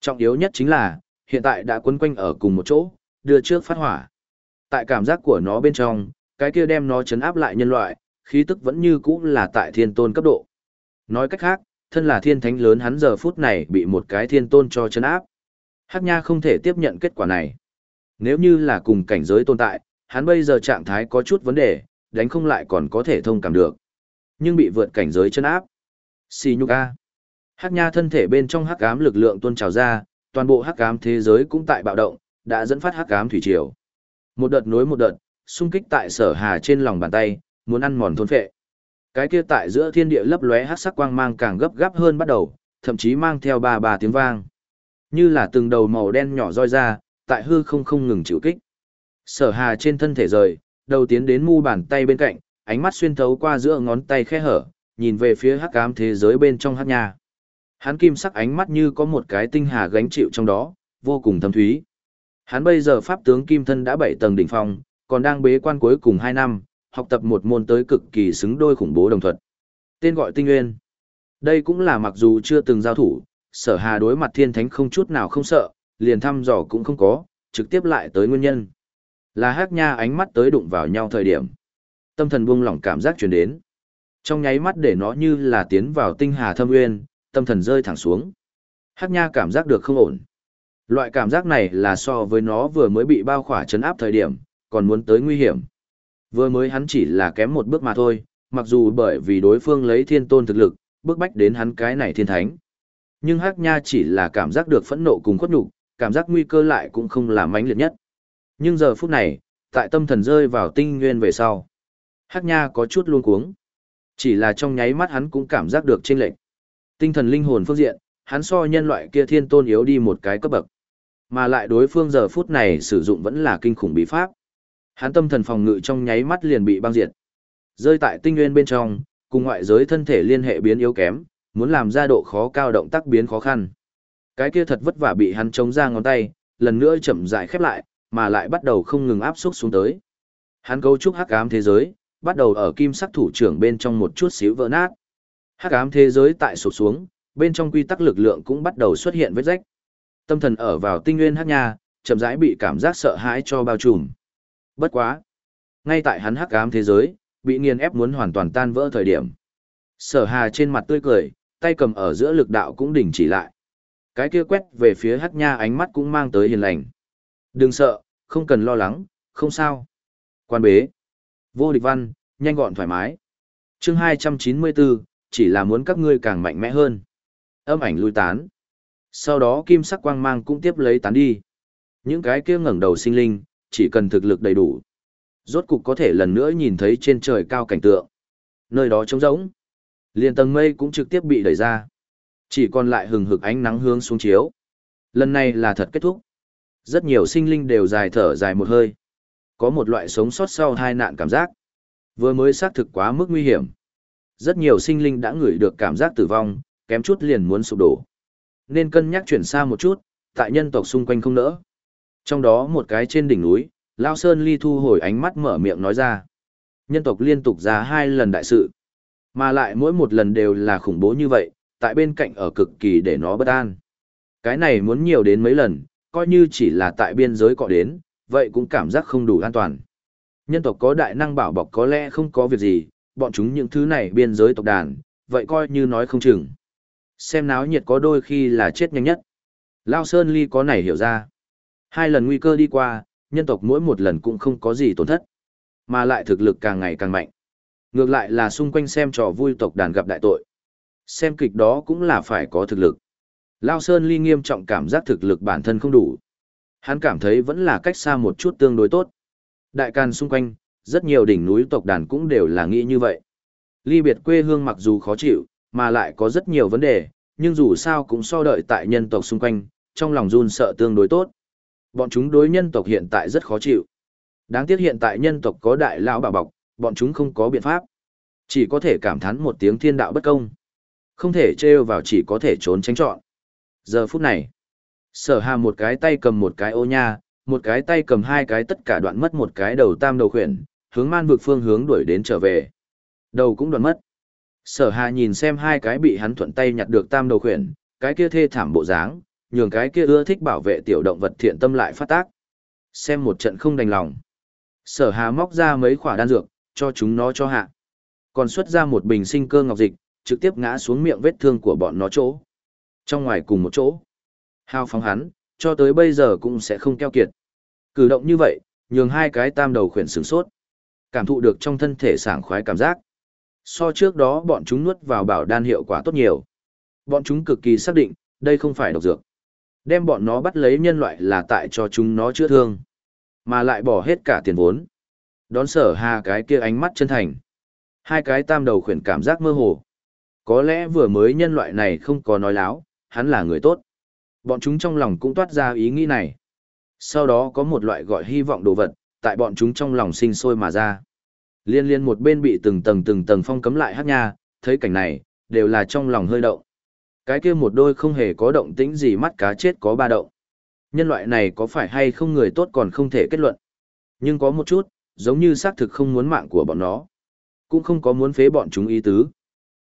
Trọng yếu nhất chính là, hiện tại đã quấn quanh ở cùng một chỗ, đưa trước phát hỏa. Tại cảm giác của nó bên trong, cái kia đem nó chấn áp lại nhân loại, khí tức vẫn như cũ là tại thiên tôn cấp độ. Nói cách khác, thân là thiên thánh lớn hắn giờ phút này bị một cái thiên tôn cho chấn áp. Hắc Nha không thể tiếp nhận kết quả này. Nếu như là cùng cảnh giới tồn tại, hắn bây giờ trạng thái có chút vấn đề, đánh không lại còn có thể thông cảm được. Nhưng bị vượt cảnh giới chân áp. Xì nhục A. Hắc Nha thân thể bên trong hắc ám lực lượng tuôn trào ra, toàn bộ hắc ám thế giới cũng tại bạo động, đã dẫn phát hắc ám thủy triều. Một đợt nối một đợt, xung kích tại Sở Hà trên lòng bàn tay, muốn ăn mòn thôn phệ. Cái kia tại giữa thiên địa lấp lóe hắc sắc quang mang càng gấp gáp hơn bắt đầu, thậm chí mang theo ba ba tiếng vang. Như là từng đầu màu đen nhỏ roi ra, tại hư không không ngừng chịu kích. Sở hà trên thân thể rời, đầu tiến đến mu bàn tay bên cạnh, ánh mắt xuyên thấu qua giữa ngón tay khe hở, nhìn về phía hắc ám thế giới bên trong hắc nhà. Hắn kim sắc ánh mắt như có một cái tinh hà gánh chịu trong đó, vô cùng thâm thúy. Hắn bây giờ pháp tướng kim thân đã bảy tầng đỉnh phong, còn đang bế quan cuối cùng 2 năm, học tập một môn tới cực kỳ xứng đôi khủng bố đồng thuật. Tên gọi Tinh Nguyên. Đây cũng là mặc dù chưa từng giao thủ, sở hà đối mặt thiên thánh không chút nào không sợ, liền thăm dò cũng không có, trực tiếp lại tới nguyên nhân. Là hắc nha ánh mắt tới đụng vào nhau thời điểm. Tâm thần buông lỏng cảm giác truyền đến. Trong nháy mắt để nó như là tiến vào tinh hà thâm nguyên, tâm thần rơi thẳng xuống. Hắc nha cảm giác được không ổn. Loại cảm giác này là so với nó vừa mới bị bao khỏa chấn áp thời điểm, còn muốn tới nguy hiểm. Vừa mới hắn chỉ là kém một bước mà thôi, mặc dù bởi vì đối phương lấy thiên tôn thực lực, bước bách đến hắn cái này thiên thánh. Nhưng Hắc Nha chỉ là cảm giác được phẫn nộ cùng khuất nhục, cảm giác nguy cơ lại cũng không là mãnh liệt nhất. Nhưng giờ phút này, tại tâm thần rơi vào tinh nguyên về sau, Hắc Nha có chút luống cuống. Chỉ là trong nháy mắt hắn cũng cảm giác được chênh lệch. Tinh thần linh hồn phương diện, hắn so nhân loại kia thiên tôn yếu đi một cái cấp bậc. Mà lại đối phương giờ phút này sử dụng vẫn là kinh khủng bí pháp. Hắn tâm thần phòng ngự trong nháy mắt liền bị băng diệt. Rơi tại tinh nguyên bên trong, cùng ngoại giới thân thể liên hệ biến yếu kém, muốn làm ra độ khó cao động tác biến khó khăn. Cái kia thật vất vả bị hắn chống ra ngón tay, lần nữa chậm rãi khép lại, mà lại bắt đầu không ngừng áp suất xuống tới. Hắn cấu trúc hắc ám thế giới, bắt đầu ở kim sắc thủ trưởng bên trong một chút xíu vỡ nát. Hắc ám thế giới tại sụp xuống, bên trong quy tắc lực lượng cũng bắt đầu xuất hiện vết rách. Tâm thần ở vào tinh nguyên hắc nha, chậm rãi bị cảm giác sợ hãi cho bao trùm. Bất quá, ngay tại hắn hắc ám thế giới, bị nghiền ép muốn hoàn toàn tan vỡ thời điểm. Sở Hà trên mặt tươi cười, tay cầm ở giữa lực đạo cũng đình chỉ lại. Cái kia quét về phía hắc nha ánh mắt cũng mang tới hiền lành. Đừng sợ, không cần lo lắng, không sao. Quan bế. Vô địch văn, nhanh gọn thoải mái. chương 294, chỉ là muốn các ngươi càng mạnh mẽ hơn. Âm ảnh lui tán. Sau đó kim sắc quang mang cũng tiếp lấy tán đi. Những cái kia ngẩng đầu sinh linh, chỉ cần thực lực đầy đủ. Rốt cục có thể lần nữa nhìn thấy trên trời cao cảnh tượng. Nơi đó trống rỗng. Liền tầng mây cũng trực tiếp bị đẩy ra. Chỉ còn lại hừng hực ánh nắng hướng xuống chiếu. Lần này là thật kết thúc. Rất nhiều sinh linh đều dài thở dài một hơi. Có một loại sống sót sau hai nạn cảm giác. Vừa mới xác thực quá mức nguy hiểm. Rất nhiều sinh linh đã ngửi được cảm giác tử vong, kém chút liền muốn sụp đổ. Nên cân nhắc chuyển xa một chút, tại nhân tộc xung quanh không nỡ. Trong đó một cái trên đỉnh núi, Lao Sơn Ly thu hồi ánh mắt mở miệng nói ra. Nhân tộc liên tục ra hai lần đại sự. Mà lại mỗi một lần đều là khủng bố như vậy, tại bên cạnh ở cực kỳ để nó bất an. Cái này muốn nhiều đến mấy lần, coi như chỉ là tại biên giới cọ đến, vậy cũng cảm giác không đủ an toàn. Nhân tộc có đại năng bảo bọc có lẽ không có việc gì, bọn chúng những thứ này biên giới tộc đàn, vậy coi như nói không chừng. Xem náo nhiệt có đôi khi là chết nhanh nhất. Lao Sơn Ly có này hiểu ra. Hai lần nguy cơ đi qua, nhân tộc mỗi một lần cũng không có gì tổn thất. Mà lại thực lực càng ngày càng mạnh. Ngược lại là xung quanh xem trò vui tộc đàn gặp đại tội. Xem kịch đó cũng là phải có thực lực. Lao Sơn Ly nghiêm trọng cảm giác thực lực bản thân không đủ. Hắn cảm thấy vẫn là cách xa một chút tương đối tốt. Đại càn xung quanh, rất nhiều đỉnh núi tộc đàn cũng đều là nghĩ như vậy. Ly biệt quê hương mặc dù khó chịu, mà lại có rất nhiều vấn đề, nhưng dù sao cũng so đợi tại nhân tộc xung quanh, trong lòng run sợ tương đối tốt. Bọn chúng đối nhân tộc hiện tại rất khó chịu. Đáng tiếc hiện tại nhân tộc có đại lão bà bọc, bọn chúng không có biện pháp. Chỉ có thể cảm thán một tiếng thiên đạo bất công. Không thể trêu vào chỉ có thể trốn tránh trọn. Giờ phút này, sở hà một cái tay cầm một cái ô nha, một cái tay cầm hai cái tất cả đoạn mất một cái đầu tam đầu khuyển, hướng man vực phương hướng đuổi đến trở về. Đầu cũng đoạn mất. Sở hà nhìn xem hai cái bị hắn thuận tay nhặt được tam đầu khuyển, cái kia thê thảm bộ dáng, nhường cái kia ưa thích bảo vệ tiểu động vật thiện tâm lại phát tác. Xem một trận không đành lòng. Sở hà móc ra mấy khỏa đan dược, cho chúng nó cho hạ. Còn xuất ra một bình sinh cơ ngọc dịch, trực tiếp ngã xuống miệng vết thương của bọn nó chỗ. Trong ngoài cùng một chỗ. Hao phóng hắn, cho tới bây giờ cũng sẽ không keo kiệt. Cử động như vậy, nhường hai cái tam đầu khuyển sửng sốt. Cảm thụ được trong thân thể sảng khoái cảm giác. So trước đó bọn chúng nuốt vào bảo đan hiệu quả tốt nhiều. Bọn chúng cực kỳ xác định, đây không phải độc dược. Đem bọn nó bắt lấy nhân loại là tại cho chúng nó chữa thương. Mà lại bỏ hết cả tiền vốn. Đón sở hà cái kia ánh mắt chân thành. Hai cái tam đầu khuyển cảm giác mơ hồ. Có lẽ vừa mới nhân loại này không có nói láo, hắn là người tốt. Bọn chúng trong lòng cũng toát ra ý nghĩ này. Sau đó có một loại gọi hy vọng đồ vật, tại bọn chúng trong lòng sinh sôi mà ra. Liên liên một bên bị từng tầng từng tầng phong cấm lại hát nha, thấy cảnh này, đều là trong lòng hơi động. Cái kia một đôi không hề có động tĩnh gì mắt cá chết có ba động. Nhân loại này có phải hay không người tốt còn không thể kết luận. Nhưng có một chút, giống như xác thực không muốn mạng của bọn nó. Cũng không có muốn phế bọn chúng ý tứ.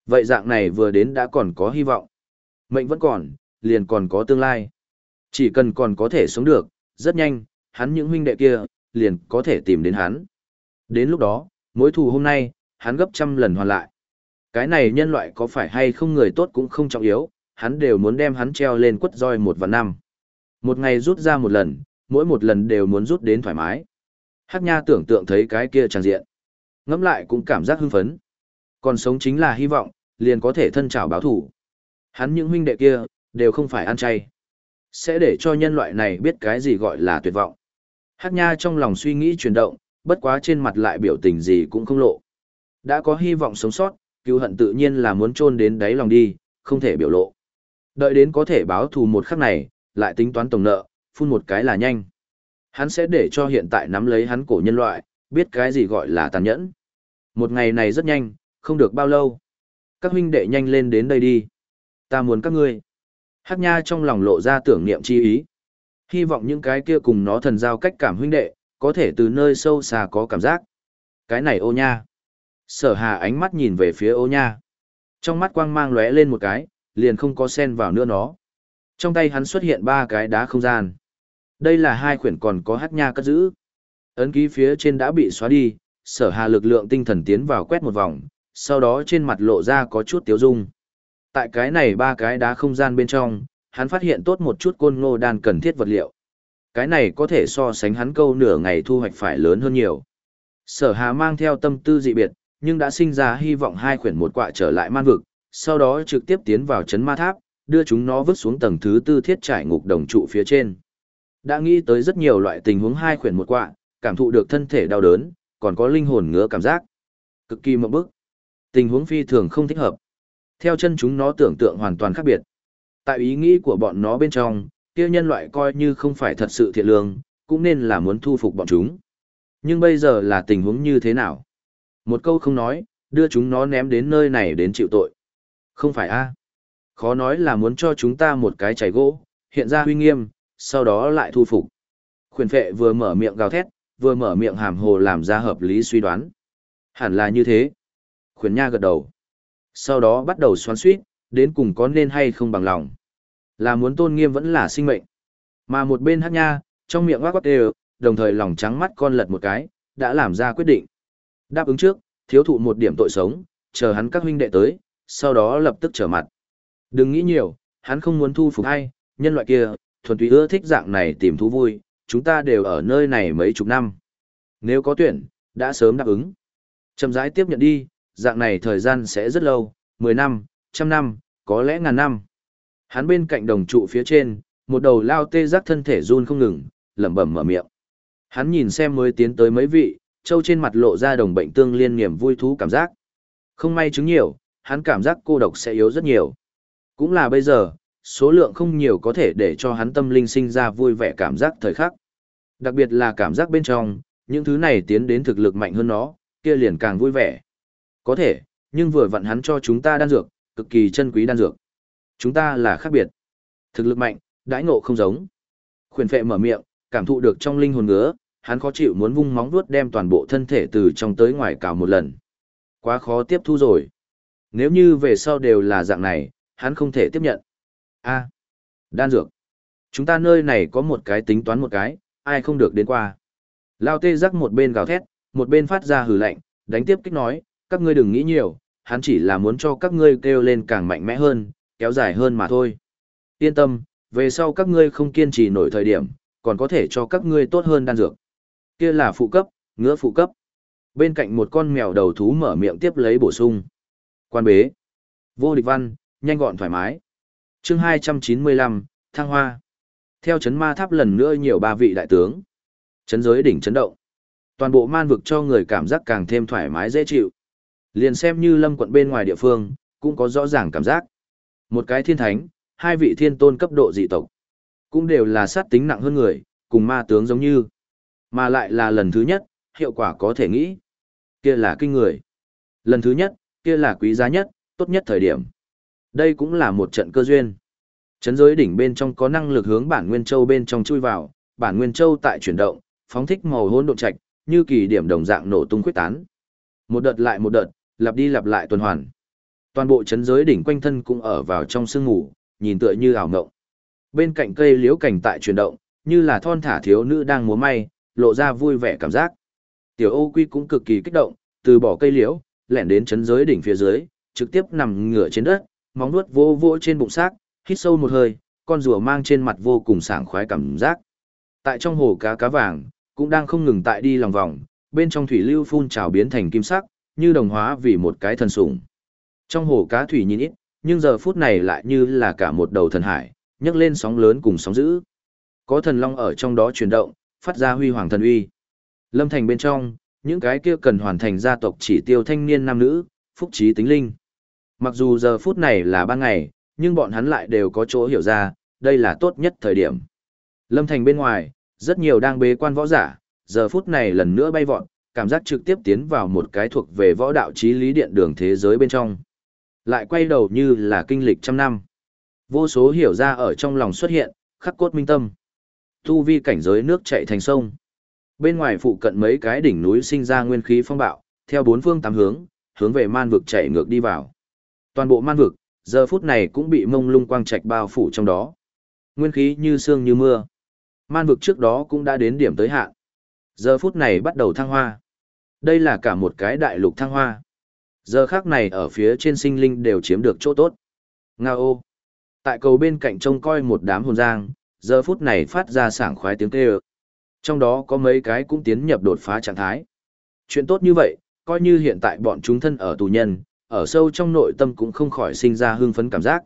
Vậy dạng này vừa đến đã còn có hy vọng. Mệnh vẫn còn, liền còn có tương lai. Chỉ cần còn có thể sống được, rất nhanh, hắn những huynh đệ kia, liền có thể tìm đến hắn. Đến lúc đó, mối thù hôm nay, hắn gấp trăm lần hoàn lại. Cái này nhân loại có phải hay không người tốt cũng không trọng yếu, hắn đều muốn đem hắn treo lên quất roi một và năm. Một ngày rút ra một lần, mỗi một lần đều muốn rút đến thoải mái. Hắc Nha tưởng tượng thấy cái kia tràn diện. Ngẫm lại cũng cảm giác hưng phấn. Còn sống chính là hy vọng, liền có thể thân trào báo thủ. Hắn những huynh đệ kia, đều không phải ăn chay. Sẽ để cho nhân loại này biết cái gì gọi là tuyệt vọng. Hắc Nha trong lòng suy nghĩ chuyển động, bất quá trên mặt lại biểu tình gì cũng không lộ. Đã có hy vọng sống sót, cứu hận tự nhiên là muốn chôn đến đáy lòng đi, không thể biểu lộ. Đợi đến có thể báo thù một khắc này, lại tính toán tổng nợ, phun một cái là nhanh. Hắn sẽ để cho hiện tại nắm lấy hắn cổ nhân loại, biết cái gì gọi là tàn nhẫn. Một ngày này rất nhanh, không được bao lâu. Các huynh đệ nhanh lên đến đây đi. Ta muốn các ngươi. Hắc Nha trong lòng lộ ra tưởng niệm chi ý. Hy vọng những cái kia cùng nó thần giao cách cảm huynh đệ, có thể từ nơi sâu xa có cảm giác. Cái này ô nha. Sở hà ánh mắt nhìn về phía ô nha. Trong mắt quang mang lóe lên một cái, liền không có sen vào nữa nó. Trong tay hắn xuất hiện ba cái đá không gian. Đây là hai quyển còn có Hát nha cất giữ. Ấn ký phía trên đã bị xóa đi, sở hà lực lượng tinh thần tiến vào quét một vòng, sau đó trên mặt lộ ra có chút tiếu dung. Tại cái này ba cái đá không gian bên trong, hắn phát hiện tốt một chút côn ngô đan cần thiết vật liệu. Cái này có thể so sánh hắn câu nửa ngày thu hoạch phải lớn hơn nhiều. Sở hà mang theo tâm tư dị biệt, nhưng đã sinh ra hy vọng hai khuyển một quạ trở lại man vực, sau đó trực tiếp tiến vào chấn ma tháp, đưa chúng nó vứt xuống tầng thứ tư thiết trải ngục đồng trụ phía trên. Đã nghĩ tới rất nhiều loại tình huống hai khuyển một quạ, cảm thụ được thân thể đau đớn, còn có linh hồn ngứa cảm giác. Cực kỳ mộng bức. Tình huống phi thường không thích hợp. Theo chân chúng nó tưởng tượng hoàn toàn khác biệt. Tại ý nghĩ của bọn nó bên trong, kia nhân loại coi như không phải thật sự thiện lương, cũng nên là muốn thu phục bọn chúng. Nhưng bây giờ là tình huống như thế nào? Một câu không nói, đưa chúng nó ném đến nơi này đến chịu tội. Không phải a? Khó nói là muốn cho chúng ta một cái chảy gỗ, hiện ra huy nghiêm, sau đó lại thu phục. Khuyển phệ vừa mở miệng gào thét, vừa mở miệng hàm hồ làm ra hợp lý suy đoán. Hẳn là như thế. Khuyển nha gật đầu. Sau đó bắt đầu xoắn suýt, đến cùng có nên hay không bằng lòng. Là muốn tôn nghiêm vẫn là sinh mệnh. Mà một bên hát nha, trong miệng quát đều, đồng thời lòng trắng mắt con lật một cái, đã làm ra quyết định. Đáp ứng trước, thiếu thụ một điểm tội sống, chờ hắn các huynh đệ tới, sau đó lập tức trở mặt. Đừng nghĩ nhiều, hắn không muốn thu phục ai, nhân loại kia, thuần túy ưa thích dạng này tìm thú vui, chúng ta đều ở nơi này mấy chục năm. Nếu có tuyển, đã sớm đáp ứng. Chậm rãi tiếp nhận đi, dạng này thời gian sẽ rất lâu, 10 năm, trăm năm, có lẽ ngàn năm. Hắn bên cạnh đồng trụ phía trên, một đầu lao tê giác thân thể run không ngừng, lẩm bẩm mở miệng. Hắn nhìn xem mới tiến tới mấy vị, trâu trên mặt lộ ra đồng bệnh tương liên niềm vui thú cảm giác. Không may chứng nhiều, hắn cảm giác cô độc sẽ yếu rất nhiều. Cũng là bây giờ, số lượng không nhiều có thể để cho hắn tâm linh sinh ra vui vẻ cảm giác thời khắc. Đặc biệt là cảm giác bên trong, những thứ này tiến đến thực lực mạnh hơn nó, kia liền càng vui vẻ. Có thể, nhưng vừa vặn hắn cho chúng ta đan dược, cực kỳ chân quý đan dược. Chúng ta là khác biệt. Thực lực mạnh, đãi ngộ không giống. Khuyển phệ mở miệng, cảm thụ được trong linh hồn ngứa, hắn khó chịu muốn vung móng vuốt đem toàn bộ thân thể từ trong tới ngoài cào một lần. Quá khó tiếp thu rồi. Nếu như về sau đều là dạng này, hắn không thể tiếp nhận. A, đan dược. Chúng ta nơi này có một cái tính toán một cái, ai không được đến qua. Lao tê rắc một bên gào thét, một bên phát ra hừ lạnh, đánh tiếp kích nói, các ngươi đừng nghĩ nhiều, hắn chỉ là muốn cho các ngươi kêu lên càng mạnh mẽ hơn, kéo dài hơn mà thôi. Yên tâm, về sau các ngươi không kiên trì nổi thời điểm, còn có thể cho các ngươi tốt hơn đan dược. Kia là phụ cấp, ngứa phụ cấp. Bên cạnh một con mèo đầu thú mở miệng tiếp lấy bổ sung. Quan bế. Vô địch văn, nhanh gọn thoải mái. chương 295, Thăng Hoa. Theo chấn ma tháp lần nữa nhiều ba vị đại tướng. Chấn giới đỉnh chấn động. Toàn bộ man vực cho người cảm giác càng thêm thoải mái dễ chịu. Liền xem như lâm quận bên ngoài địa phương, cũng có rõ ràng cảm giác. Một cái thiên thánh, hai vị thiên tôn cấp độ dị tộc. Cũng đều là sát tính nặng hơn người, cùng ma tướng giống như. Mà lại là lần thứ nhất, hiệu quả có thể nghĩ. Kia là kinh người. Lần thứ nhất, kia là quý giá nhất, tốt nhất thời điểm. Đây cũng là một trận cơ duyên. Chấn giới đỉnh bên trong có năng lực hướng bản nguyên châu bên trong chui vào, bản nguyên châu tại chuyển động, phóng thích màu hỗn độn trạch, như kỳ điểm đồng dạng nổ tung quyết tán. Một đợt lại một đợt, lặp đi lặp lại tuần hoàn. Toàn bộ chấn giới đỉnh quanh thân cũng ở vào trong sương ngủ, nhìn tựa như ảo ngộng. Bên cạnh cây liễu cảnh tại chuyển động, như là thon thả thiếu nữ đang múa may, lộ ra vui vẻ cảm giác. Tiểu Ô Quy cũng cực kỳ kích động, từ bỏ cây liễu, lẻn đến chấn giới đỉnh phía dưới, trực tiếp nằm ngửa trên đất, móng nuốt vô vô trên bụng xác, hít sâu một hơi, con rùa mang trên mặt vô cùng sảng khoái cảm giác. Tại trong hồ cá cá vàng, cũng đang không ngừng tại đi lòng vòng, bên trong thủy lưu phun trào biến thành kim sắc, như đồng hóa vì một cái thần sủng. Trong hồ cá thủy nhìn ít, nhưng giờ phút này lại như là cả một đầu thần hải, nhấc lên sóng lớn cùng sóng dữ. Có thần long ở trong đó chuyển động, phát ra huy hoàng thần uy. Lâm thành bên trong, những cái kia cần hoàn thành gia tộc chỉ tiêu thanh niên nam nữ, phúc trí tính linh. Mặc dù giờ phút này là ban ngày, nhưng bọn hắn lại đều có chỗ hiểu ra, đây là tốt nhất thời điểm. Lâm thành bên ngoài, rất nhiều đang bế quan võ giả, giờ phút này lần nữa bay vọt, cảm giác trực tiếp tiến vào một cái thuộc về võ đạo trí lý điện đường thế giới bên trong. Lại quay đầu như là kinh lịch trăm năm. Vô số hiểu ra ở trong lòng xuất hiện, khắc cốt minh tâm. Tu vi cảnh giới nước chạy thành sông. Bên ngoài phụ cận mấy cái đỉnh núi sinh ra nguyên khí phong bạo, theo bốn phương tám hướng, hướng về man vực chạy ngược đi vào. Toàn bộ man vực, giờ phút này cũng bị mông lung quang trạch bao phủ trong đó. Nguyên khí như sương như mưa. Man vực trước đó cũng đã đến điểm tới hạn. Giờ phút này bắt đầu thăng hoa. Đây là cả một cái đại lục thăng hoa. Giờ khác này ở phía trên sinh linh đều chiếm được chỗ tốt. Nga ô. Tại cầu bên cạnh trông coi một đám hồn giang, giờ phút này phát ra sảng khoái tiếng kêu. Trong đó có mấy cái cũng tiến nhập đột phá trạng thái. Chuyện tốt như vậy, coi như hiện tại bọn chúng thân ở tù nhân, ở sâu trong nội tâm cũng không khỏi sinh ra hưng phấn cảm giác.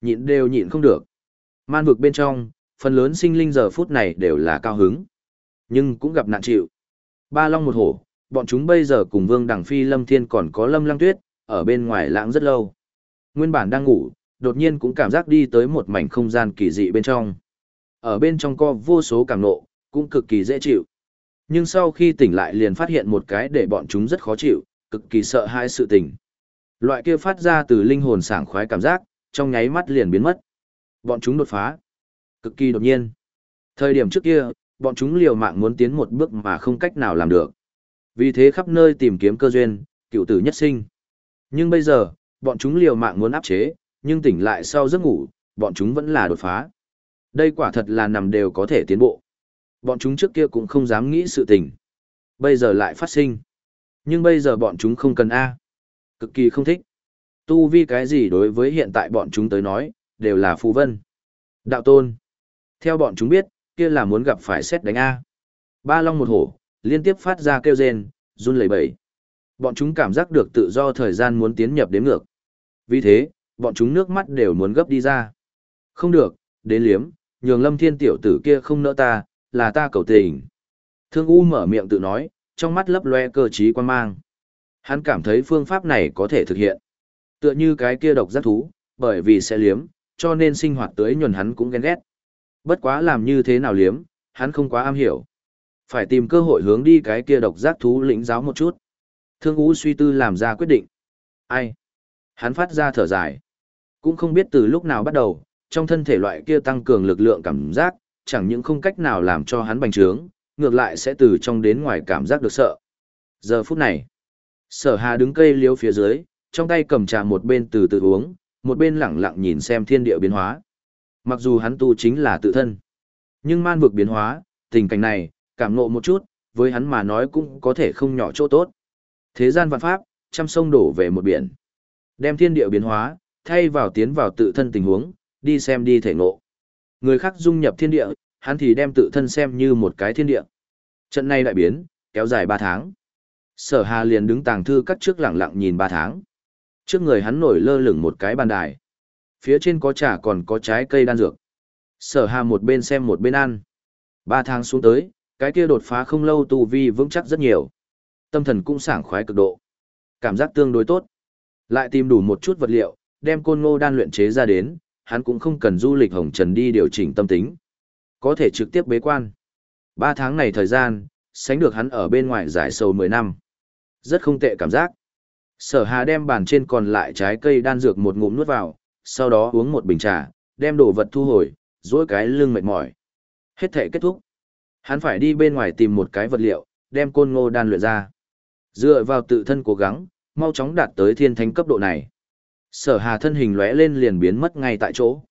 Nhịn đều nhịn không được. Man vực bên trong, phần lớn sinh linh giờ phút này đều là cao hứng. Nhưng cũng gặp nạn chịu. Ba long một hổ, bọn chúng bây giờ cùng Vương Đằng Phi Lâm Thiên còn có Lâm Lăng Tuyết, ở bên ngoài lãng rất lâu. Nguyên bản đang ngủ, đột nhiên cũng cảm giác đi tới một mảnh không gian kỳ dị bên trong. Ở bên trong có vô số cảm nộ, cũng cực kỳ dễ chịu. Nhưng sau khi tỉnh lại liền phát hiện một cái để bọn chúng rất khó chịu, cực kỳ sợ hai sự tình. Loại kia phát ra từ linh hồn sảng khoái cảm giác, trong nháy mắt liền biến mất. Bọn chúng đột phá. Cực kỳ đột nhiên. Thời điểm trước kia, bọn chúng liều mạng muốn tiến một bước mà không cách nào làm được. Vì thế khắp nơi tìm kiếm cơ duyên, cựu tử nhất sinh. Nhưng bây giờ, bọn chúng liều mạng muốn áp chế, nhưng tỉnh lại sau giấc ngủ, bọn chúng vẫn là đột phá. Đây quả thật là nằm đều có thể tiến bộ. Bọn chúng trước kia cũng không dám nghĩ sự tình. Bây giờ lại phát sinh. Nhưng bây giờ bọn chúng không cần A. Cực kỳ không thích. Tu vi cái gì đối với hiện tại bọn chúng tới nói, đều là phù vân. Đạo tôn. Theo bọn chúng biết, kia là muốn gặp phải xét đánh A. Ba long một hổ, liên tiếp phát ra kêu rên, run lẩy bẩy. Bọn chúng cảm giác được tự do thời gian muốn tiến nhập đến ngược. Vì thế, bọn chúng nước mắt đều muốn gấp đi ra. Không được, đến liếm, nhường lâm thiên tiểu tử kia không nỡ ta, là ta cầu tình. Thương U mở miệng tự nói, trong mắt lấp loe cơ trí quan mang. Hắn cảm thấy phương pháp này có thể thực hiện. Tựa như cái kia độc giác thú, bởi vì sẽ liếm, cho nên sinh hoạt tới nhuần hắn cũng ghen ghét. Bất quá làm như thế nào liếm, hắn không quá am hiểu. Phải tìm cơ hội hướng đi cái kia độc giác thú lĩnh giáo một chút. Thương ú suy tư làm ra quyết định. Ai? Hắn phát ra thở dài. Cũng không biết từ lúc nào bắt đầu, trong thân thể loại kia tăng cường lực lượng cảm giác, chẳng những không cách nào làm cho hắn bành trướng, ngược lại sẽ từ trong đến ngoài cảm giác được sợ. Giờ phút này, sở hà đứng cây liếu phía dưới, trong tay cầm trà một bên từ từ uống, một bên lẳng lặng nhìn xem thiên địa biến hóa. Mặc dù hắn tu chính là tự thân, nhưng man vực biến hóa, tình cảnh này, cảm ngộ một chút, với hắn mà nói cũng có thể không nhỏ chỗ tốt. Thế gian vạn pháp, trăm sông đổ về một biển. Đem thiên địa biến hóa, thay vào tiến vào tự thân tình huống, đi xem đi thể ngộ. Người khác dung nhập thiên địa, hắn thì đem tự thân xem như một cái thiên địa. Trận này đại biến, kéo dài 3 tháng. Sở Hà liền đứng tàng thư cắt trước lặng lặng nhìn 3 tháng. Trước người hắn nổi lơ lửng một cái bàn đài. Phía trên có trà còn có trái cây đan dược. Sở Hà một bên xem một bên ăn. 3 tháng xuống tới, cái kia đột phá không lâu tu vi vững chắc rất nhiều. Tâm thần cũng sảng khoái cực độ. Cảm giác tương đối tốt. Lại tìm đủ một chút vật liệu, đem côn ngô đan luyện chế ra đến, hắn cũng không cần du lịch hồng trần đi điều chỉnh tâm tính. Có thể trực tiếp bế quan. Ba tháng này thời gian, sánh được hắn ở bên ngoài giải sầu 10 năm. Rất không tệ cảm giác. Sở Hà đem bàn trên còn lại trái cây đan dược một ngụm nuốt vào, sau đó uống một bình trà, đem đồ vật thu hồi, dỗi cái lưng mệt mỏi. Hết thể kết thúc. Hắn phải đi bên ngoài tìm một cái vật liệu, đem côn ngô đan luyện ra. Dựa vào tự thân cố gắng, mau chóng đạt tới thiên thánh cấp độ này. Sở Hà thân hình lóe lên liền biến mất ngay tại chỗ.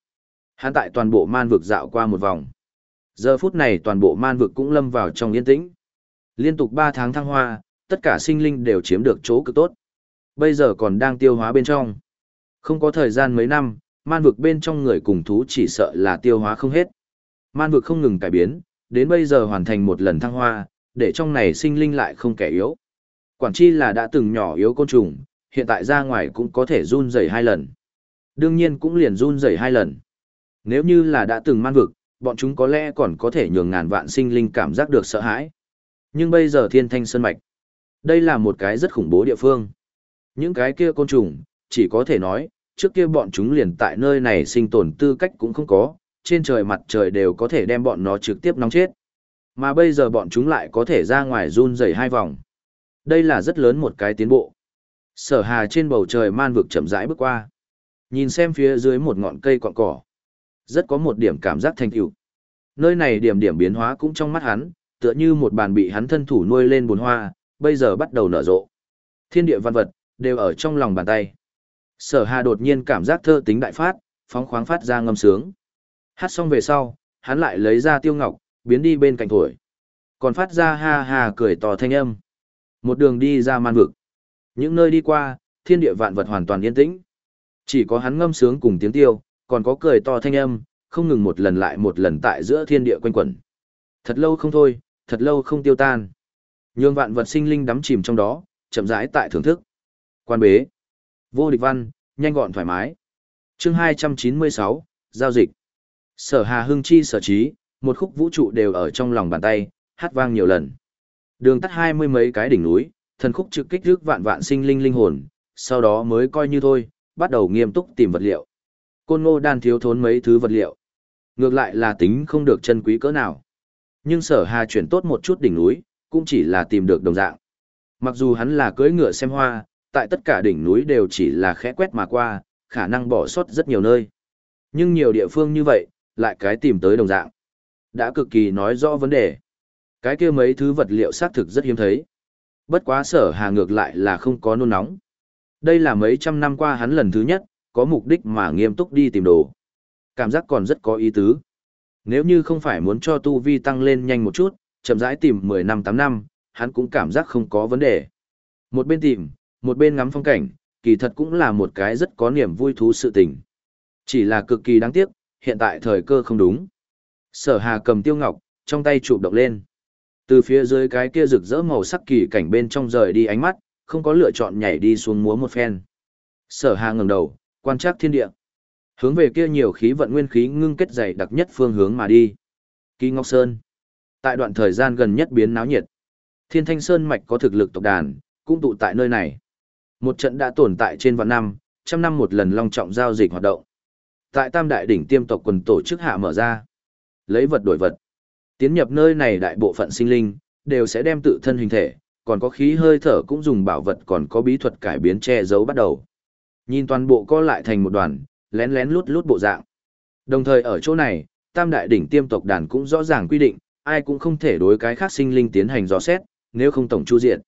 Hắn tại toàn bộ man vực dạo qua một vòng. Giờ phút này toàn bộ man vực cũng lâm vào trong yên tĩnh. Liên tục 3 tháng thăng hoa, tất cả sinh linh đều chiếm được chỗ cực tốt. Bây giờ còn đang tiêu hóa bên trong. Không có thời gian mấy năm, man vực bên trong người cùng thú chỉ sợ là tiêu hóa không hết. Man vực không ngừng cải biến, đến bây giờ hoàn thành một lần thăng hoa, để trong này sinh linh lại không kẻ yếu. Quản chi là đã từng nhỏ yếu côn trùng, hiện tại ra ngoài cũng có thể run rẩy hai lần. Đương nhiên cũng liền run rẩy hai lần. Nếu như là đã từng man vực, bọn chúng có lẽ còn có thể nhường ngàn vạn sinh linh cảm giác được sợ hãi. Nhưng bây giờ thiên thanh sơn mạch. Đây là một cái rất khủng bố địa phương. Những cái kia côn trùng, chỉ có thể nói, trước kia bọn chúng liền tại nơi này sinh tồn tư cách cũng không có, trên trời mặt trời đều có thể đem bọn nó trực tiếp nóng chết. Mà bây giờ bọn chúng lại có thể ra ngoài run rẩy hai vòng. Đây là rất lớn một cái tiến bộ. Sở hà trên bầu trời man vực chậm rãi bước qua. Nhìn xem phía dưới một ngọn cây quạng cỏ. Rất có một điểm cảm giác thành tựu. Nơi này điểm điểm biến hóa cũng trong mắt hắn, tựa như một bàn bị hắn thân thủ nuôi lên bồn hoa, bây giờ bắt đầu nở rộ. Thiên địa văn vật, đều ở trong lòng bàn tay. Sở hà đột nhiên cảm giác thơ tính đại phát, phóng khoáng phát ra ngâm sướng. Hát xong về sau, hắn lại lấy ra tiêu ngọc, biến đi bên cạnh thổi. Còn phát ra ha ha cười to thanh âm. Một đường đi ra man vực. Những nơi đi qua, thiên địa vạn vật hoàn toàn yên tĩnh. Chỉ có hắn ngâm sướng cùng tiếng tiêu, còn có cười to thanh âm, không ngừng một lần lại một lần tại giữa thiên địa quanh quẩn. Thật lâu không thôi, thật lâu không tiêu tan. nhương vạn vật sinh linh đắm chìm trong đó, chậm rãi tại thưởng thức. Quan bế. Vô địch văn, nhanh gọn thoải mái. Chương 296, giao dịch. Sở Hà Hưng chi sở trí, một khúc vũ trụ đều ở trong lòng bàn tay, hát vang nhiều lần. Đường tắt hai mươi mấy cái đỉnh núi, thần khúc trực kích rước vạn vạn sinh linh linh hồn, sau đó mới coi như thôi, bắt đầu nghiêm túc tìm vật liệu. Côn ngô đan thiếu thốn mấy thứ vật liệu. Ngược lại là tính không được chân quý cỡ nào. Nhưng sở hà chuyển tốt một chút đỉnh núi, cũng chỉ là tìm được đồng dạng. Mặc dù hắn là cưỡi ngựa xem hoa, tại tất cả đỉnh núi đều chỉ là khẽ quét mà qua, khả năng bỏ sót rất nhiều nơi. Nhưng nhiều địa phương như vậy, lại cái tìm tới đồng dạng. Đã cực kỳ nói rõ vấn đề. Cái kia mấy thứ vật liệu xác thực rất hiếm thấy. Bất quá sở hà ngược lại là không có nôn nóng. Đây là mấy trăm năm qua hắn lần thứ nhất, có mục đích mà nghiêm túc đi tìm đồ. Cảm giác còn rất có ý tứ. Nếu như không phải muốn cho tu vi tăng lên nhanh một chút, chậm rãi tìm 10 năm 8 năm, hắn cũng cảm giác không có vấn đề. Một bên tìm, một bên ngắm phong cảnh, kỳ thật cũng là một cái rất có niềm vui thú sự tình. Chỉ là cực kỳ đáng tiếc, hiện tại thời cơ không đúng. Sở Hà cầm tiêu ngọc, trong tay chụp động lên. Từ phía dưới cái kia rực rỡ màu sắc kỳ cảnh bên trong rời đi ánh mắt, không có lựa chọn nhảy đi xuống múa một phen. Sở Hà ngẩng đầu, quan trắc thiên địa. Hướng về kia nhiều khí vận nguyên khí ngưng kết dày đặc nhất phương hướng mà đi. Kỳ Ngọc Sơn. Tại đoạn thời gian gần nhất biến náo nhiệt. Thiên Thanh Sơn mạch có thực lực tộc đàn, cũng tụ tại nơi này. Một trận đã tồn tại trên vạn năm, trăm năm một lần long trọng giao dịch hoạt động. Tại Tam Đại đỉnh tiêm tộc quần tổ chức hạ mở ra. Lấy vật đổi vật. Tiến nhập nơi này đại bộ phận sinh linh, đều sẽ đem tự thân hình thể, còn có khí hơi thở cũng dùng bảo vật còn có bí thuật cải biến che giấu bắt đầu. Nhìn toàn bộ co lại thành một đoàn, lén lén lút lút bộ dạng. Đồng thời ở chỗ này, tam đại đỉnh tiêm tộc đàn cũng rõ ràng quy định, ai cũng không thể đối cái khác sinh linh tiến hành dò xét, nếu không tổng chu diện.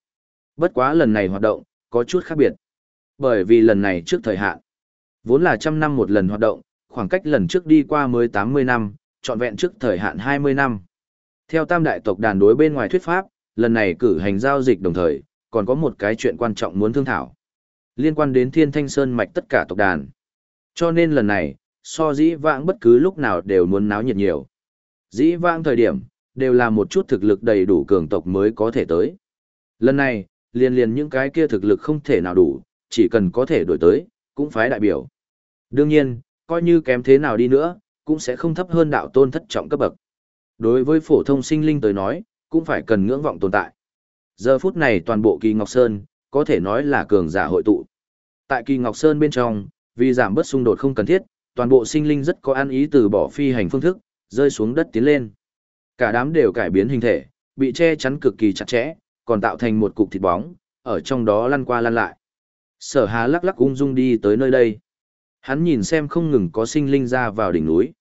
Bất quá lần này hoạt động, có chút khác biệt. Bởi vì lần này trước thời hạn, vốn là trăm năm một lần hoạt động, khoảng cách lần trước đi qua mới 80 năm, trọn vẹn trước thời hạn 20 năm. Theo tam đại tộc đàn đối bên ngoài thuyết pháp, lần này cử hành giao dịch đồng thời, còn có một cái chuyện quan trọng muốn thương thảo. Liên quan đến thiên thanh sơn mạch tất cả tộc đàn. Cho nên lần này, so dĩ vãng bất cứ lúc nào đều muốn náo nhiệt nhiều. Dĩ vãng thời điểm, đều là một chút thực lực đầy đủ cường tộc mới có thể tới. Lần này, liền liền những cái kia thực lực không thể nào đủ, chỉ cần có thể đổi tới, cũng phải đại biểu. Đương nhiên, coi như kém thế nào đi nữa, cũng sẽ không thấp hơn đạo tôn thất trọng cấp bậc. Đối với phổ thông sinh linh tới nói, cũng phải cần ngưỡng vọng tồn tại. Giờ phút này toàn bộ Kỳ Ngọc Sơn, có thể nói là cường giả hội tụ. Tại Kỳ Ngọc Sơn bên trong, vì giảm bớt xung đột không cần thiết, toàn bộ sinh linh rất có an ý từ bỏ phi hành phương thức, rơi xuống đất tiến lên. Cả đám đều cải biến hình thể, bị che chắn cực kỳ chặt chẽ, còn tạo thành một cục thịt bóng, ở trong đó lăn qua lăn lại. Sở Hà lắc lắc ung dung đi tới nơi đây. Hắn nhìn xem không ngừng có sinh linh ra vào đỉnh núi.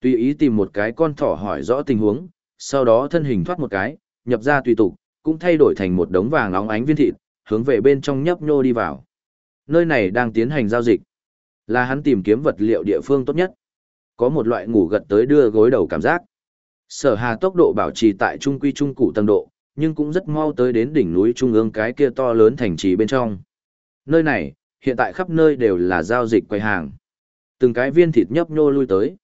Tùy ý tìm một cái con thỏ hỏi rõ tình huống, sau đó thân hình thoát một cái, nhập ra tùy tục, cũng thay đổi thành một đống vàng óng ánh viên thịt, hướng về bên trong nhấp nhô đi vào. Nơi này đang tiến hành giao dịch. Là hắn tìm kiếm vật liệu địa phương tốt nhất. Có một loại ngủ gật tới đưa gối đầu cảm giác. Sở Hà tốc độ bảo trì tại trung quy trung cụ tầng độ, nhưng cũng rất mau tới đến đỉnh núi trung ương cái kia to lớn thành trì bên trong. Nơi này, hiện tại khắp nơi đều là giao dịch quầy hàng. Từng cái viên thịt nhấp nhô lui tới.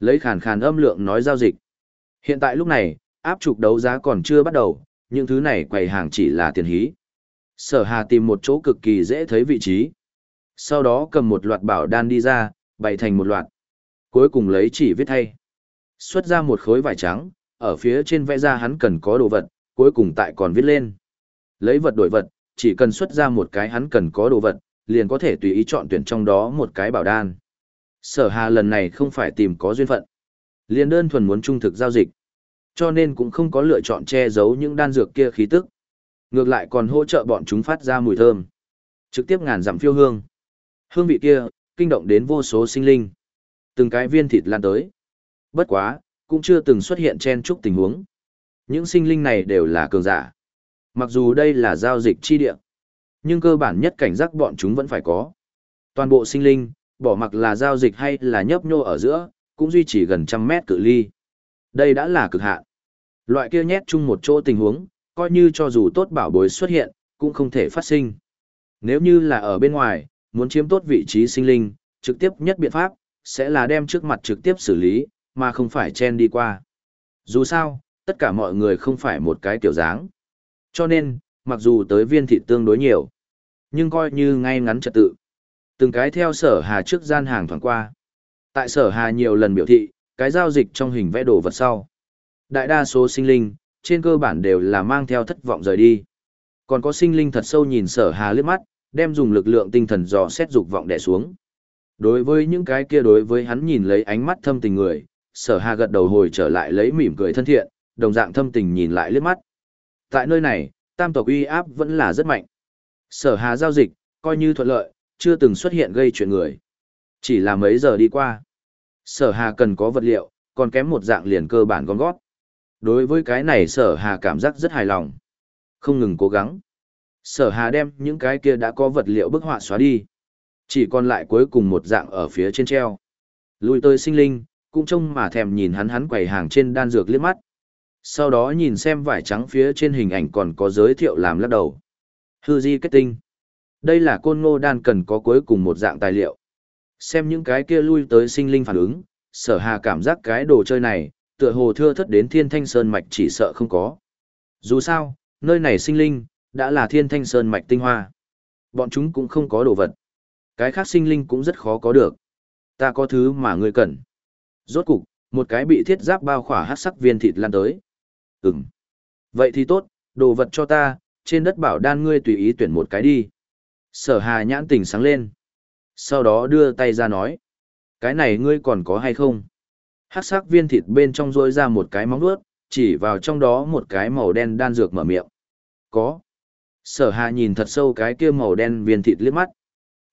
Lấy khàn khàn âm lượng nói giao dịch. Hiện tại lúc này, áp trục đấu giá còn chưa bắt đầu, những thứ này quầy hàng chỉ là tiền hí. Sở Hà tìm một chỗ cực kỳ dễ thấy vị trí. Sau đó cầm một loạt bảo đan đi ra, bày thành một loạt. Cuối cùng lấy chỉ viết thay. Xuất ra một khối vải trắng, ở phía trên vẽ ra hắn cần có đồ vật, cuối cùng tại còn viết lên. Lấy vật đổi vật, chỉ cần xuất ra một cái hắn cần có đồ vật, liền có thể tùy ý chọn tuyển trong đó một cái bảo đan. Sở Hà lần này không phải tìm có duyên phận, liền đơn thuần muốn trung thực giao dịch, cho nên cũng không có lựa chọn che giấu những đan dược kia khí tức. Ngược lại còn hỗ trợ bọn chúng phát ra mùi thơm, trực tiếp ngàn dặm phiêu hương. Hương vị kia, kinh động đến vô số sinh linh. Từng cái viên thịt lan tới. Bất quá, cũng chưa từng xuất hiện chen chúc tình huống. Những sinh linh này đều là cường giả. Mặc dù đây là giao dịch chi địa, nhưng cơ bản nhất cảnh giác bọn chúng vẫn phải có. Toàn bộ sinh linh, bỏ mặc là giao dịch hay là nhấp nhô ở giữa, cũng duy trì gần trăm mét cự ly. Đây đã là cực hạn. Loại kia nhét chung một chỗ tình huống, coi như cho dù tốt bảo bối xuất hiện, cũng không thể phát sinh. Nếu như là ở bên ngoài, muốn chiếm tốt vị trí sinh linh, trực tiếp nhất biện pháp, sẽ là đem trước mặt trực tiếp xử lý, mà không phải chen đi qua. Dù sao, tất cả mọi người không phải một cái kiểu dáng. Cho nên, mặc dù tới viên thịt tương đối nhiều, nhưng coi như ngay ngắn trật tự. Từng cái theo sở hà trước gian hàng thoảng qua. Tại sở hà nhiều lần biểu thị, cái giao dịch trong hình vẽ đồ vật sau. Đại đa số sinh linh, trên cơ bản đều là mang theo thất vọng rời đi. Còn có sinh linh thật sâu nhìn sở hà liếc mắt, đem dùng lực lượng tinh thần dò xét dục vọng đè xuống. Đối với những cái kia đối với hắn nhìn lấy ánh mắt thâm tình người, sở hà gật đầu hồi trở lại lấy mỉm cười thân thiện, đồng dạng thâm tình nhìn lại liếc mắt. Tại nơi này, tam tộc uy áp vẫn là rất mạnh. Sở hà giao dịch, coi như thuận lợi, chưa từng xuất hiện gây chuyện người. Chỉ là mấy giờ đi qua. Sở hà cần có vật liệu, còn kém một dạng liền cơ bản gom gót. Đối với cái này sở hà cảm giác rất hài lòng. Không ngừng cố gắng. Sở hà đem những cái kia đã có vật liệu bức họa xóa đi. Chỉ còn lại cuối cùng một dạng ở phía trên treo. Lùi tới sinh linh, cũng trông mà thèm nhìn hắn hắn quầy hàng trên đan dược liếc mắt. Sau đó nhìn xem vải trắng phía trên hình ảnh còn có giới thiệu làm lắc đầu. Hư di kết tinh. Đây là côn ngô đan cần có cuối cùng một dạng tài liệu. Xem những cái kia lui tới sinh linh phản ứng, sở hà cảm giác cái đồ chơi này, tựa hồ thưa thất đến thiên thanh sơn mạch chỉ sợ không có. Dù sao, nơi này sinh linh, đã là thiên thanh sơn mạch tinh hoa. Bọn chúng cũng không có đồ vật. Cái khác sinh linh cũng rất khó có được. Ta có thứ mà ngươi cần. Rốt cục, một cái bị thiết giáp bao khỏa hát sắc viên thịt lan tới. Ừm. Vậy thì tốt, đồ vật cho ta, trên đất bảo đan ngươi tùy ý tuyển một cái đi. Sở hà nhãn tỉnh sáng lên. Sau đó đưa tay ra nói. Cái này ngươi còn có hay không? Hát sắc viên thịt bên trong rôi ra một cái móng vuốt, chỉ vào trong đó một cái màu đen đan dược mở miệng. Có. Sở hà nhìn thật sâu cái kia màu đen viên thịt liếc mắt.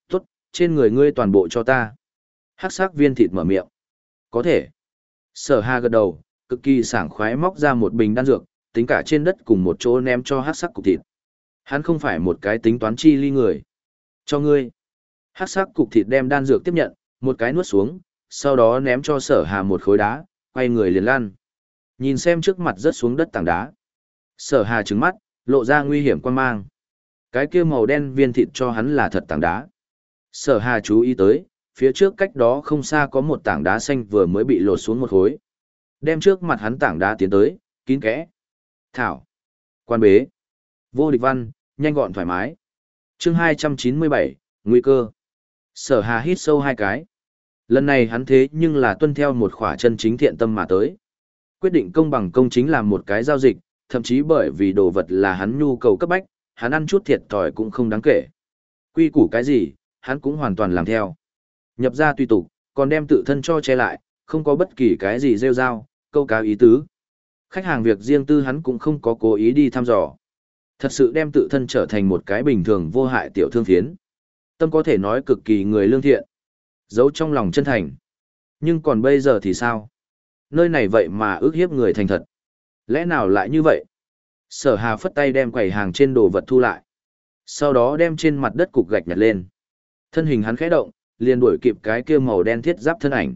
Tốt, trên người ngươi toàn bộ cho ta. Hát sắc viên thịt mở miệng. Có thể. Sở hà gật đầu, cực kỳ sảng khoái móc ra một bình đan dược, tính cả trên đất cùng một chỗ ném cho hát sắc cục thịt. Hắn không phải một cái tính toán chi ly người. Cho ngươi. Hát sắc cục thịt đem đan dược tiếp nhận, một cái nuốt xuống, sau đó ném cho sở hà một khối đá, quay người liền lan. Nhìn xem trước mặt rớt xuống đất tảng đá. Sở hà trứng mắt, lộ ra nguy hiểm quan mang. Cái kia màu đen viên thịt cho hắn là thật tảng đá. Sở hà chú ý tới, phía trước cách đó không xa có một tảng đá xanh vừa mới bị lột xuống một khối. Đem trước mặt hắn tảng đá tiến tới, kín kẽ. Thảo. Quan bế. Vô địch văn, nhanh gọn thoải mái. chương 297, nguy cơ. Sở hà hít sâu hai cái. Lần này hắn thế nhưng là tuân theo một khỏa chân chính thiện tâm mà tới. Quyết định công bằng công chính làm một cái giao dịch, thậm chí bởi vì đồ vật là hắn nhu cầu cấp bách, hắn ăn chút thiệt thòi cũng không đáng kể. Quy củ cái gì, hắn cũng hoàn toàn làm theo. Nhập ra tùy tục, còn đem tự thân cho che lại, không có bất kỳ cái gì rêu rao, câu cá ý tứ. Khách hàng việc riêng tư hắn cũng không có cố ý đi thăm dò. Thật sự đem tự thân trở thành một cái bình thường vô hại tiểu thương phiến. Tâm có thể nói cực kỳ người lương thiện. Giấu trong lòng chân thành. Nhưng còn bây giờ thì sao? Nơi này vậy mà ước hiếp người thành thật. Lẽ nào lại như vậy? Sở hà phất tay đem quầy hàng trên đồ vật thu lại. Sau đó đem trên mặt đất cục gạch nhặt lên. Thân hình hắn khẽ động, liền đuổi kịp cái kia màu đen thiết giáp thân ảnh.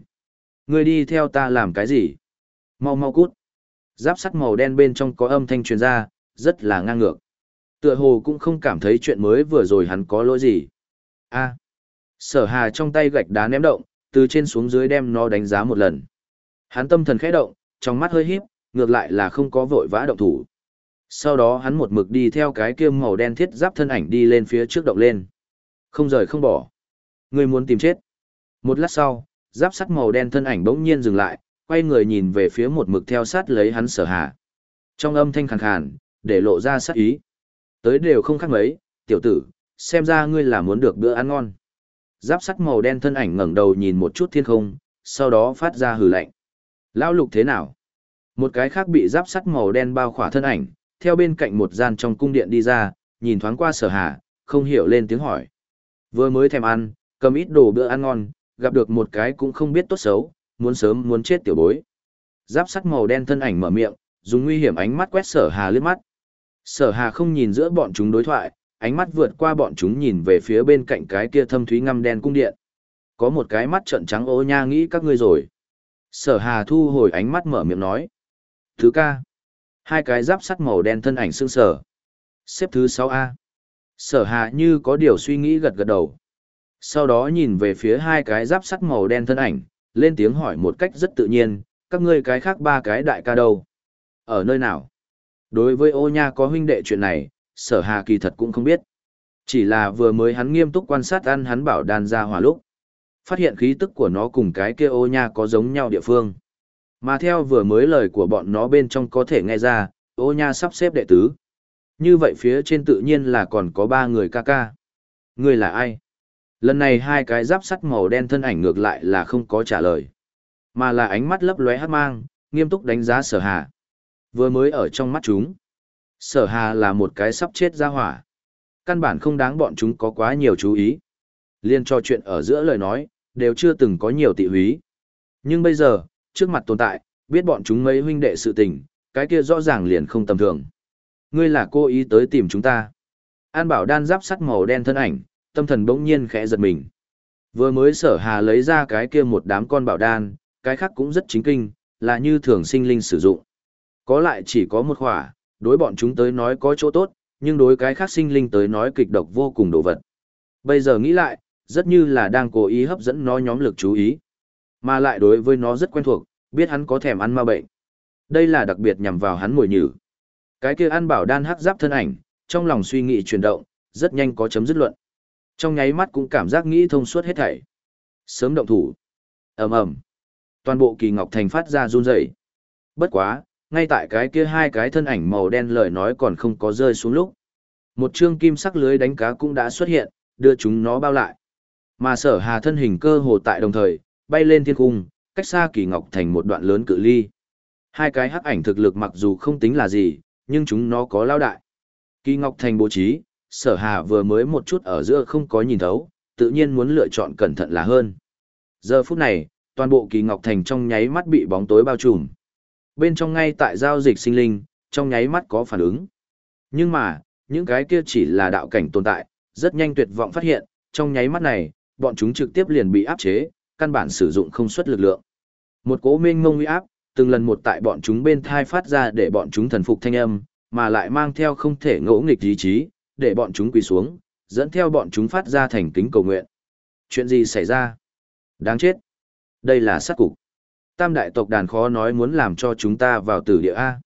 Người đi theo ta làm cái gì? Mau mau cút. Giáp sắt màu đen bên trong có âm thanh truyền ra, rất là ngang ngược. Tựa hồ cũng không cảm thấy chuyện mới vừa rồi hắn có lỗi gì. A. Sở Hà trong tay gạch đá ném động, từ trên xuống dưới đem nó đánh giá một lần. Hắn tâm thần khẽ động, trong mắt hơi híp, ngược lại là không có vội vã động thủ. Sau đó hắn một mực đi theo cái kia màu đen thiết giáp thân ảnh đi lên phía trước động lên. Không rời không bỏ. Người muốn tìm chết. Một lát sau, giáp sắt màu đen thân ảnh bỗng nhiên dừng lại, quay người nhìn về phía một mực theo sát lấy hắn sở hạ. Trong âm thanh khàn khàn, để lộ ra sát ý. Tới đều không khác mấy, tiểu tử, xem ra ngươi là muốn được bữa ăn ngon. Giáp sắt màu đen thân ảnh ngẩng đầu nhìn một chút thiên không, sau đó phát ra hừ lạnh. Lão lục thế nào? Một cái khác bị giáp sắt màu đen bao khỏa thân ảnh, theo bên cạnh một gian trong cung điện đi ra, nhìn thoáng qua sở hạ, không hiểu lên tiếng hỏi. Vừa mới thèm ăn, cầm ít đồ bữa ăn ngon, gặp được một cái cũng không biết tốt xấu, muốn sớm muốn chết tiểu bối. Giáp sắt màu đen thân ảnh mở miệng, dùng nguy hiểm ánh mắt quét sở hà lướt mắt. Sở hà không nhìn giữa bọn chúng đối thoại, ánh mắt vượt qua bọn chúng nhìn về phía bên cạnh cái kia thâm thúy ngăm đen cung điện. Có một cái mắt trận trắng ô nha nghĩ các ngươi rồi. Sở hà thu hồi ánh mắt mở miệng nói. Thứ ca. Hai cái giáp sắt màu đen thân ảnh sương sở. Xếp thứ 6A. Sở hà như có điều suy nghĩ gật gật đầu. Sau đó nhìn về phía hai cái giáp sắt màu đen thân ảnh, lên tiếng hỏi một cách rất tự nhiên, các ngươi cái khác ba cái đại ca đâu? Ở nơi nào? Đối với ô nha có huynh đệ chuyện này, sở hà kỳ thật cũng không biết. Chỉ là vừa mới hắn nghiêm túc quan sát ăn hắn bảo đàn ra hỏa lúc. Phát hiện khí tức của nó cùng cái kia ô nha có giống nhau địa phương. Mà theo vừa mới lời của bọn nó bên trong có thể nghe ra, ô nha sắp xếp đệ tứ. Như vậy phía trên tự nhiên là còn có ba người ca ca. Người là ai? Lần này hai cái giáp sắt màu đen thân ảnh ngược lại là không có trả lời. Mà là ánh mắt lấp lóe hát mang, nghiêm túc đánh giá sở hà. Vừa mới ở trong mắt chúng. Sở hà là một cái sắp chết ra hỏa. Căn bản không đáng bọn chúng có quá nhiều chú ý. Liên cho chuyện ở giữa lời nói, đều chưa từng có nhiều tị húy. Nhưng bây giờ, trước mặt tồn tại, biết bọn chúng mấy huynh đệ sự tình, cái kia rõ ràng liền không tầm thường. Ngươi là cô ý tới tìm chúng ta. An bảo đan giáp sắt màu đen thân ảnh, tâm thần bỗng nhiên khẽ giật mình. Vừa mới sở hà lấy ra cái kia một đám con bảo đan, cái khác cũng rất chính kinh, là như thường sinh linh sử dụng. Có lại chỉ có một khỏa, đối bọn chúng tới nói có chỗ tốt, nhưng đối cái khác sinh linh tới nói kịch độc vô cùng đồ vật. Bây giờ nghĩ lại, rất như là đang cố ý hấp dẫn nó nhóm lực chú ý. Mà lại đối với nó rất quen thuộc, biết hắn có thèm ăn ma bệnh. Đây là đặc biệt nhằm vào hắn mùi nhử. Cái kia ăn bảo đan hắc giáp thân ảnh, trong lòng suy nghĩ chuyển động, rất nhanh có chấm dứt luận. Trong nháy mắt cũng cảm giác nghĩ thông suốt hết thảy. Sớm động thủ. ầm ầm Toàn bộ kỳ ngọc thành phát ra run rẩy. Bất quá, ngay tại cái kia hai cái thân ảnh màu đen lời nói còn không có rơi xuống lúc. Một chương kim sắc lưới đánh cá cũng đã xuất hiện, đưa chúng nó bao lại. Mà sở hà thân hình cơ hồ tại đồng thời, bay lên thiên cung, cách xa kỳ ngọc thành một đoạn lớn cự ly. Hai cái hắc ảnh thực lực mặc dù không tính là gì, nhưng chúng nó có lao đại. Kỳ ngọc thành bố trí, sở hà vừa mới một chút ở giữa không có nhìn thấu, tự nhiên muốn lựa chọn cẩn thận là hơn. Giờ phút này, toàn bộ kỳ ngọc thành trong nháy mắt bị bóng tối bao trùm. Bên trong ngay tại giao dịch sinh linh, trong nháy mắt có phản ứng. Nhưng mà, những cái kia chỉ là đạo cảnh tồn tại, rất nhanh tuyệt vọng phát hiện, trong nháy mắt này, bọn chúng trực tiếp liền bị áp chế, căn bản sử dụng không xuất lực lượng. Một cố minh ngông uy áp, từng lần một tại bọn chúng bên thai phát ra để bọn chúng thần phục thanh âm, mà lại mang theo không thể ngỗ nghịch ý chí, để bọn chúng quỳ xuống, dẫn theo bọn chúng phát ra thành kính cầu nguyện. Chuyện gì xảy ra? Đáng chết. Đây là sát cục. Tam đại tộc đàn khó nói muốn làm cho chúng ta vào tử địa A.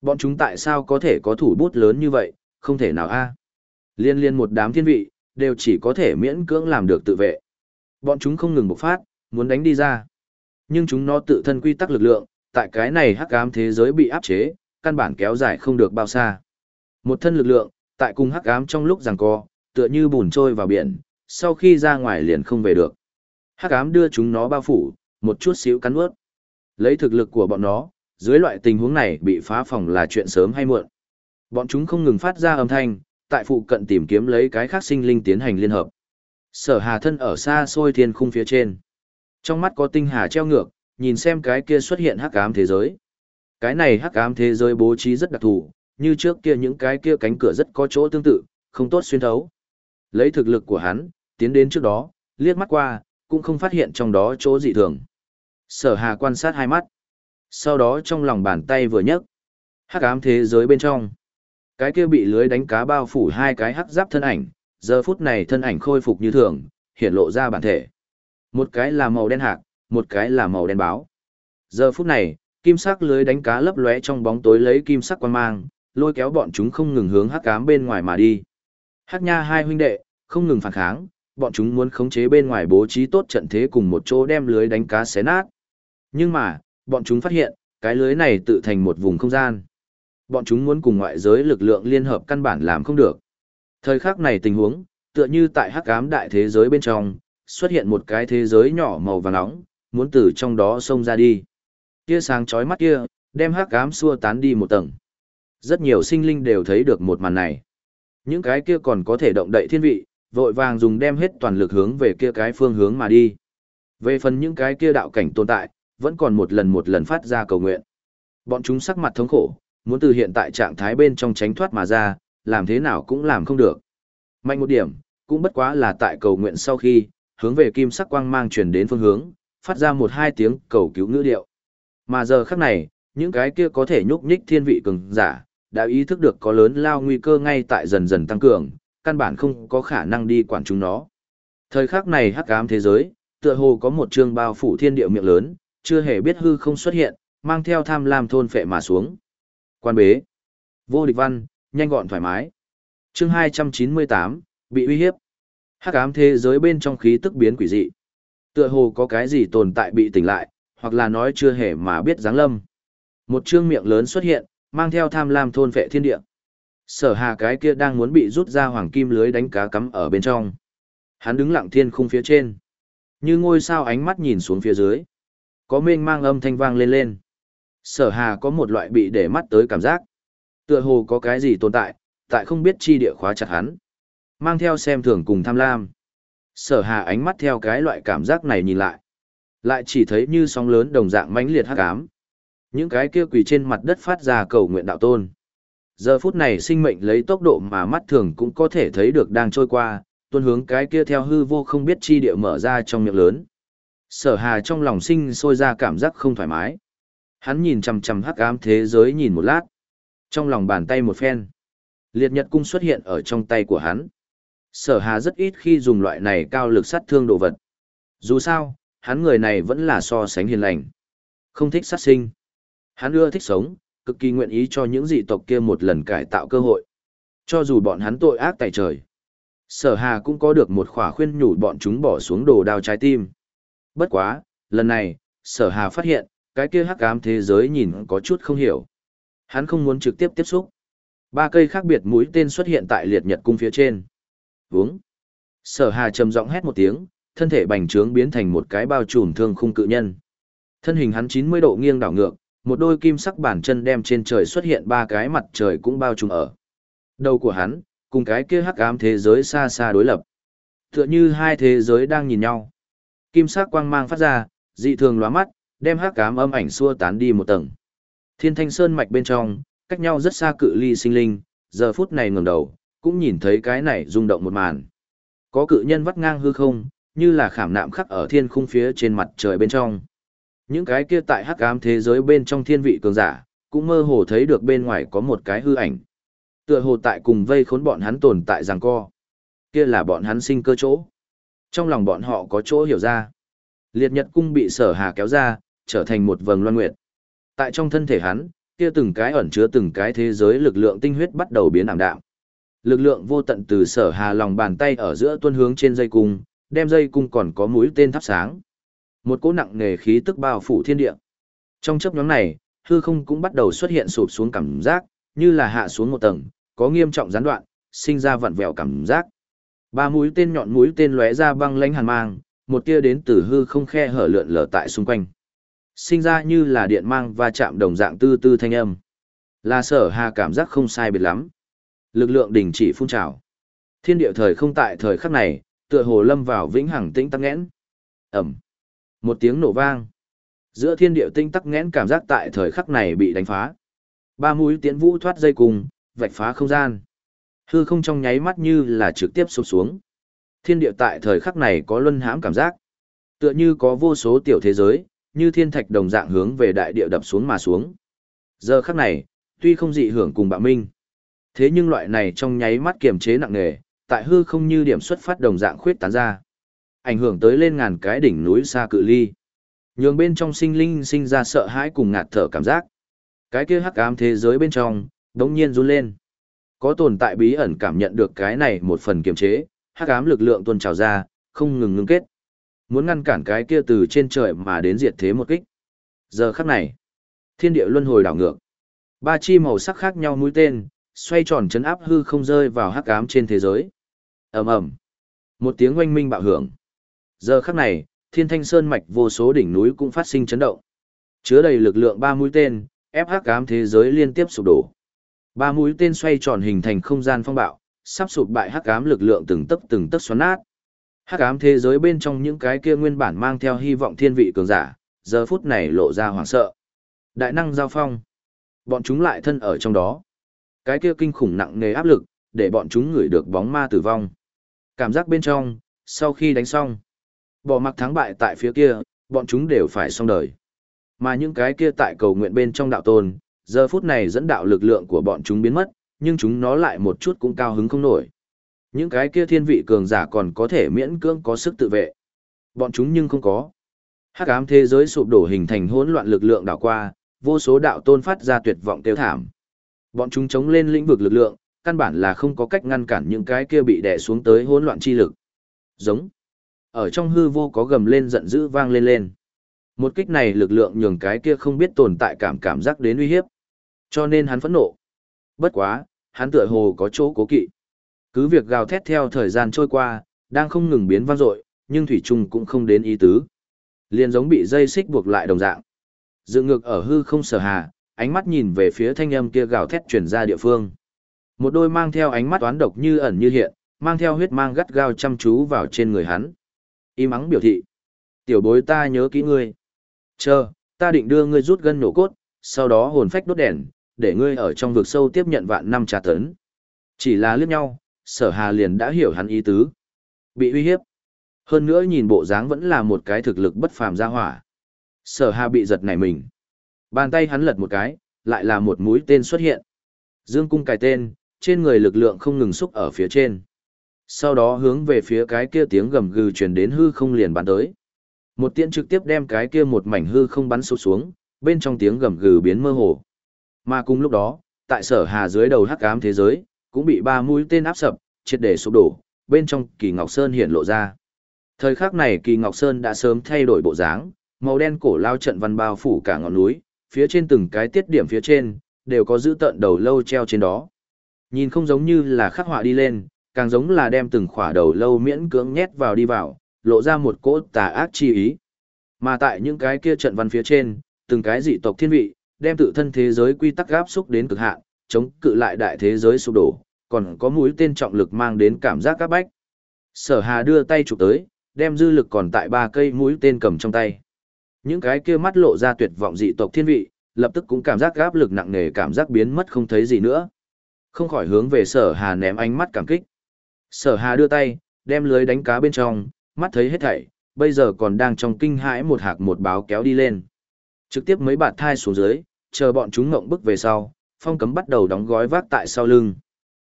Bọn chúng tại sao có thể có thủ bút lớn như vậy, không thể nào A. Liên liên một đám thiên vị, đều chỉ có thể miễn cưỡng làm được tự vệ. Bọn chúng không ngừng bộc phát, muốn đánh đi ra. Nhưng chúng nó tự thân quy tắc lực lượng, tại cái này hắc ám thế giới bị áp chế, căn bản kéo dài không được bao xa. Một thân lực lượng, tại cung hắc ám trong lúc giằng co, tựa như bùn trôi vào biển, sau khi ra ngoài liền không về được. Hắc ám đưa chúng nó bao phủ, một chút xíu cắn ướt. Lấy thực lực của bọn nó, dưới loại tình huống này bị phá phòng là chuyện sớm hay muộn. Bọn chúng không ngừng phát ra âm thanh, tại phụ cận tìm kiếm lấy cái khác sinh linh tiến hành liên hợp. Sở Hà thân ở xa xôi thiên khung phía trên. Trong mắt có tinh hà treo ngược, nhìn xem cái kia xuất hiện hắc ám thế giới. Cái này hắc ám thế giới bố trí rất đặc thù, như trước kia những cái kia cánh cửa rất có chỗ tương tự, không tốt xuyên thấu. Lấy thực lực của hắn, tiến đến trước đó, liếc mắt qua, cũng không phát hiện trong đó chỗ dị thường. Sở Hà quan sát hai mắt. Sau đó trong lòng bàn tay vừa nhấc, hắc ám thế giới bên trong. Cái kia bị lưới đánh cá bao phủ hai cái hắc giáp thân ảnh, giờ phút này thân ảnh khôi phục như thường, hiện lộ ra bản thể. Một cái là màu đen hạc, một cái là màu đen báo. Giờ phút này, kim sắc lưới đánh cá lấp lóe trong bóng tối lấy kim sắc quan mang, lôi kéo bọn chúng không ngừng hướng hắc cám bên ngoài mà đi. Hắc nha hai huynh đệ, không ngừng phản kháng, bọn chúng muốn khống chế bên ngoài bố trí tốt trận thế cùng một chỗ đem lưới đánh cá xé nát. Nhưng mà, bọn chúng phát hiện, cái lưới này tự thành một vùng không gian. Bọn chúng muốn cùng ngoại giới lực lượng liên hợp căn bản làm không được. Thời khắc này tình huống, tựa như tại hắc ám đại thế giới bên trong, xuất hiện một cái thế giới nhỏ màu vàng nóng, muốn từ trong đó xông ra đi. Tia sáng chói mắt kia, đem hắc ám xua tán đi một tầng. Rất nhiều sinh linh đều thấy được một màn này. Những cái kia còn có thể động đậy thiên vị, vội vàng dùng đem hết toàn lực hướng về kia cái phương hướng mà đi. Về phần những cái kia đạo cảnh tồn tại, vẫn còn một lần một lần phát ra cầu nguyện. Bọn chúng sắc mặt thống khổ, muốn từ hiện tại trạng thái bên trong tránh thoát mà ra, làm thế nào cũng làm không được. Mạnh một điểm, cũng bất quá là tại cầu nguyện sau khi, hướng về kim sắc quang mang truyền đến phương hướng, phát ra một hai tiếng cầu cứu ngữ điệu. Mà giờ khắc này, những cái kia có thể nhúc nhích thiên vị cường giả, đã ý thức được có lớn lao nguy cơ ngay tại dần dần tăng cường, căn bản không có khả năng đi quản chúng nó. Thời khắc này hắc ám thế giới, tựa hồ có một trường bao phủ thiên địa miệng lớn, chưa hề biết hư không xuất hiện, mang theo tham lam thôn phệ mà xuống. Quan bế. Vô địch văn, nhanh gọn thoải mái. chương 298, bị uy hiếp. Hắc ám thế giới bên trong khí tức biến quỷ dị. Tựa hồ có cái gì tồn tại bị tỉnh lại, hoặc là nói chưa hề mà biết dáng lâm. Một trương miệng lớn xuất hiện, mang theo tham lam thôn vệ thiên địa. Sở hà cái kia đang muốn bị rút ra hoàng kim lưới đánh cá cắm ở bên trong. Hắn đứng lặng thiên khung phía trên. Như ngôi sao ánh mắt nhìn xuống phía dưới. Có mênh mang âm thanh vang lên lên. Sở hà có một loại bị để mắt tới cảm giác. Tựa hồ có cái gì tồn tại, tại không biết chi địa khóa chặt hắn. Mang theo xem thường cùng tham lam. Sở hà ánh mắt theo cái loại cảm giác này nhìn lại. Lại chỉ thấy như sóng lớn đồng dạng mãnh liệt hắc ám. Những cái kia quỳ trên mặt đất phát ra cầu nguyện đạo tôn. Giờ phút này sinh mệnh lấy tốc độ mà mắt thường cũng có thể thấy được đang trôi qua, tuôn hướng cái kia theo hư vô không biết chi địa mở ra trong miệng lớn. Sở hà trong lòng sinh sôi ra cảm giác không thoải mái. Hắn nhìn chằm chằm hắc ám thế giới nhìn một lát. Trong lòng bàn tay một phen. Liệt nhật cung xuất hiện ở trong tay của hắn. Sở hà rất ít khi dùng loại này cao lực sát thương đồ vật. Dù sao, hắn người này vẫn là so sánh hiền lành. Không thích sát sinh. Hắn ưa thích sống, cực kỳ nguyện ý cho những dị tộc kia một lần cải tạo cơ hội. Cho dù bọn hắn tội ác tại trời. Sở Hà cũng có được một khỏa khuyên nhủ bọn chúng bỏ xuống đồ đao trái tim. Bất quá, lần này, Sở Hà phát hiện, cái kia hắc ám thế giới nhìn có chút không hiểu. Hắn không muốn trực tiếp tiếp xúc. Ba cây khác biệt mũi tên xuất hiện tại liệt nhật cung phía trên. Vướng. Sở Hà trầm giọng hét một tiếng, thân thể bành trướng biến thành một cái bao trùm thương khung cự nhân. Thân hình hắn 90 độ nghiêng đảo ngược, một đôi kim sắc bản chân đem trên trời xuất hiện ba cái mặt trời cũng bao trùm ở. Đầu của hắn, cùng cái kia hắc ám thế giới xa xa đối lập. Tựa như hai thế giới đang nhìn nhau. Kim sắc quang mang phát ra, dị thường lóa mắt, đem hắc ám âm ảnh xua tán đi một tầng. Thiên thanh sơn mạch bên trong, cách nhau rất xa cự ly sinh linh, giờ phút này ngẩng đầu, cũng nhìn thấy cái này rung động một màn. Có cự nhân vắt ngang hư không, như là khảm nạm khắc ở thiên khung phía trên mặt trời bên trong. Những cái kia tại hắc ám thế giới bên trong thiên vị cường giả, cũng mơ hồ thấy được bên ngoài có một cái hư ảnh. Tựa hồ tại cùng vây khốn bọn hắn tồn tại rằng co. Kia là bọn hắn sinh cơ chỗ. Trong lòng bọn họ có chỗ hiểu ra. Liệt nhật cung bị sở hà kéo ra, trở thành một vầng loan nguyệt. Tại trong thân thể hắn, kia từng cái ẩn chứa từng cái thế giới lực lượng tinh huyết bắt đầu biến ảm đạm. Lực lượng vô tận từ sở hà lòng bàn tay ở giữa tuôn hướng trên dây cung, đem dây cung còn có mũi tên thắp sáng. Một cỗ nặng nề khí tức bao phủ thiên địa. Trong chấp nhóm này, hư không cũng bắt đầu xuất hiện sụp xuống cảm giác, như là hạ xuống một tầng, có nghiêm trọng gián đoạn, sinh ra vặn vẹo cảm giác. Ba mũi tên nhọn mũi tên lóe ra băng lánh hàn mang, một tia đến từ hư không khe hở lượn lờ tại xung quanh. Sinh ra như là điện mang và chạm đồng dạng tư tư thanh âm. Là sở hà cảm giác không sai biệt lắm. Lực lượng đình chỉ phun trào. Thiên địa thời không tại thời khắc này, tựa hồ lâm vào vĩnh hằng tĩnh tắc nghẽn. Ẩm. Một tiếng nổ vang. Giữa thiên địa tinh tắc nghẽn cảm giác tại thời khắc này bị đánh phá. Ba mũi tiến vũ thoát dây cùng, vạch phá không gian. Hư không trong nháy mắt như là trực tiếp sụp xuống. Thiên địa tại thời khắc này có luân hãm cảm giác. Tựa như có vô số tiểu thế giới, như thiên thạch đồng dạng hướng về đại địa đập xuống mà xuống. Giờ khắc này, tuy không dị hưởng cùng bạo minh. Thế nhưng loại này trong nháy mắt kiềm chế nặng nề, tại hư không như điểm xuất phát đồng dạng khuyết tán ra. Ảnh hưởng tới lên ngàn cái đỉnh núi xa cự ly. Nhường bên trong sinh linh sinh ra sợ hãi cùng ngạt thở cảm giác. Cái kia hắc ám thế giới bên trong, đống nhiên run lên. Có tồn tại bí ẩn cảm nhận được cái này một phần kiềm chế, hắc ám lực lượng tuôn trào ra, không ngừng ngưng kết. Muốn ngăn cản cái kia từ trên trời mà đến diệt thế một kích. Giờ khắc này, thiên địa luân hồi đảo ngược. Ba chi màu sắc khác nhau mũi tên, xoay tròn chấn áp hư không rơi vào hắc ám trên thế giới. Ầm ầm. Một tiếng oanh minh bạo hưởng. Giờ khắc này, Thiên Thanh Sơn mạch vô số đỉnh núi cũng phát sinh chấn động. Chứa đầy lực lượng ba mũi tên, ép hắc ám thế giới liên tiếp sụp đổ. Ba mũi tên xoay tròn hình thành không gian phong bạo, sắp sụp bại hắc ám lực lượng từng tấc từng tấc xoắn nát. Hắc ám thế giới bên trong những cái kia nguyên bản mang theo hy vọng thiên vị cường giả, giờ phút này lộ ra hoảng sợ. Đại năng giao phong. Bọn chúng lại thân ở trong đó. Cái kia kinh khủng nặng nề áp lực, để bọn chúng ngửi được bóng ma tử vong. Cảm giác bên trong, sau khi đánh xong, bỏ mặc thắng bại tại phía kia, bọn chúng đều phải xong đời. Mà những cái kia tại cầu nguyện bên trong đạo tôn, giờ phút này dẫn đạo lực lượng của bọn chúng biến mất, nhưng chúng nó lại một chút cũng cao hứng không nổi. Những cái kia thiên vị cường giả còn có thể miễn cưỡng có sức tự vệ. Bọn chúng nhưng không có. Hắc ám thế giới sụp đổ hình thành hỗn loạn lực lượng đảo qua, vô số đạo tôn phát ra tuyệt vọng tiêu thảm. Bọn chúng chống lên lĩnh vực lực lượng, căn bản là không có cách ngăn cản những cái kia bị đè xuống tới hỗn loạn chi lực. Giống. Ở trong hư vô có gầm lên giận dữ vang lên lên. Một kích này lực lượng nhường cái kia không biết tồn tại cảm cảm giác đến uy hiếp. Cho nên hắn phẫn nộ. Bất quá, hắn tựa hồ có chỗ cố kỵ. Cứ việc gào thét theo thời gian trôi qua, đang không ngừng biến vang dội, nhưng thủy trung cũng không đến ý tứ. Liền giống bị dây xích buộc lại đồng dạng. Dựng ngược ở hư không sở hà, ánh mắt nhìn về phía thanh âm kia gào thét truyền ra địa phương. Một đôi mang theo ánh mắt toán độc như ẩn như hiện, mang theo huyết mang gắt gao chăm chú vào trên người hắn. Y mắng biểu thị. Tiểu bối ta nhớ kỹ ngươi. Chờ, ta định đưa ngươi rút gân nổ cốt, sau đó hồn phách đốt đèn, để ngươi ở trong vực sâu tiếp nhận vạn năm trà tấn. Chỉ là liếc nhau, sở hà liền đã hiểu hắn ý tứ. Bị uy hiếp. Hơn nữa nhìn bộ dáng vẫn là một cái thực lực bất phàm ra hỏa. Sở hà bị giật nảy mình. Bàn tay hắn lật một cái, lại là một mũi tên xuất hiện. Dương cung cài tên, trên người lực lượng không ngừng xúc ở phía trên. Sau đó hướng về phía cái kia tiếng gầm gừ truyền đến hư không liền bắn tới. Một tiễn trực tiếp đem cái kia một mảnh hư không bắn sụp xuống, bên trong tiếng gầm gừ biến mơ hồ. Mà cùng lúc đó, tại sở hà dưới đầu hắc ám thế giới, cũng bị ba mũi tên áp sập, triệt để sụp đổ, bên trong Kỳ Ngọc Sơn hiện lộ ra. Thời khắc này Kỳ Ngọc Sơn đã sớm thay đổi bộ dáng, màu đen cổ lao trận văn bao phủ cả ngọn núi, phía trên từng cái tiết điểm phía trên, đều có giữ tận đầu lâu treo trên đó. Nhìn không giống như là khắc họa đi lên, càng giống là đem từng khỏa đầu lâu miễn cưỡng nhét vào đi vào, lộ ra một cỗ tà ác chi ý. Mà tại những cái kia trận văn phía trên, từng cái dị tộc thiên vị, đem tự thân thế giới quy tắc áp xúc đến cực hạn, chống cự lại đại thế giới sụp đổ, còn có mũi tên trọng lực mang đến cảm giác các bách. Sở Hà đưa tay chụp tới, đem dư lực còn tại ba cây mũi tên cầm trong tay. Những cái kia mắt lộ ra tuyệt vọng dị tộc thiên vị, lập tức cũng cảm giác áp lực nặng nề cảm giác biến mất không thấy gì nữa. Không khỏi hướng về Sở Hà ném ánh mắt cảm kích. Sở Hà đưa tay, đem lưới đánh cá bên trong, mắt thấy hết thảy, bây giờ còn đang trong kinh hãi một hạc một báo kéo đi lên. Trực tiếp mấy bạt thai xuống dưới, chờ bọn chúng ngộng bức về sau, phong cấm bắt đầu đóng gói vác tại sau lưng.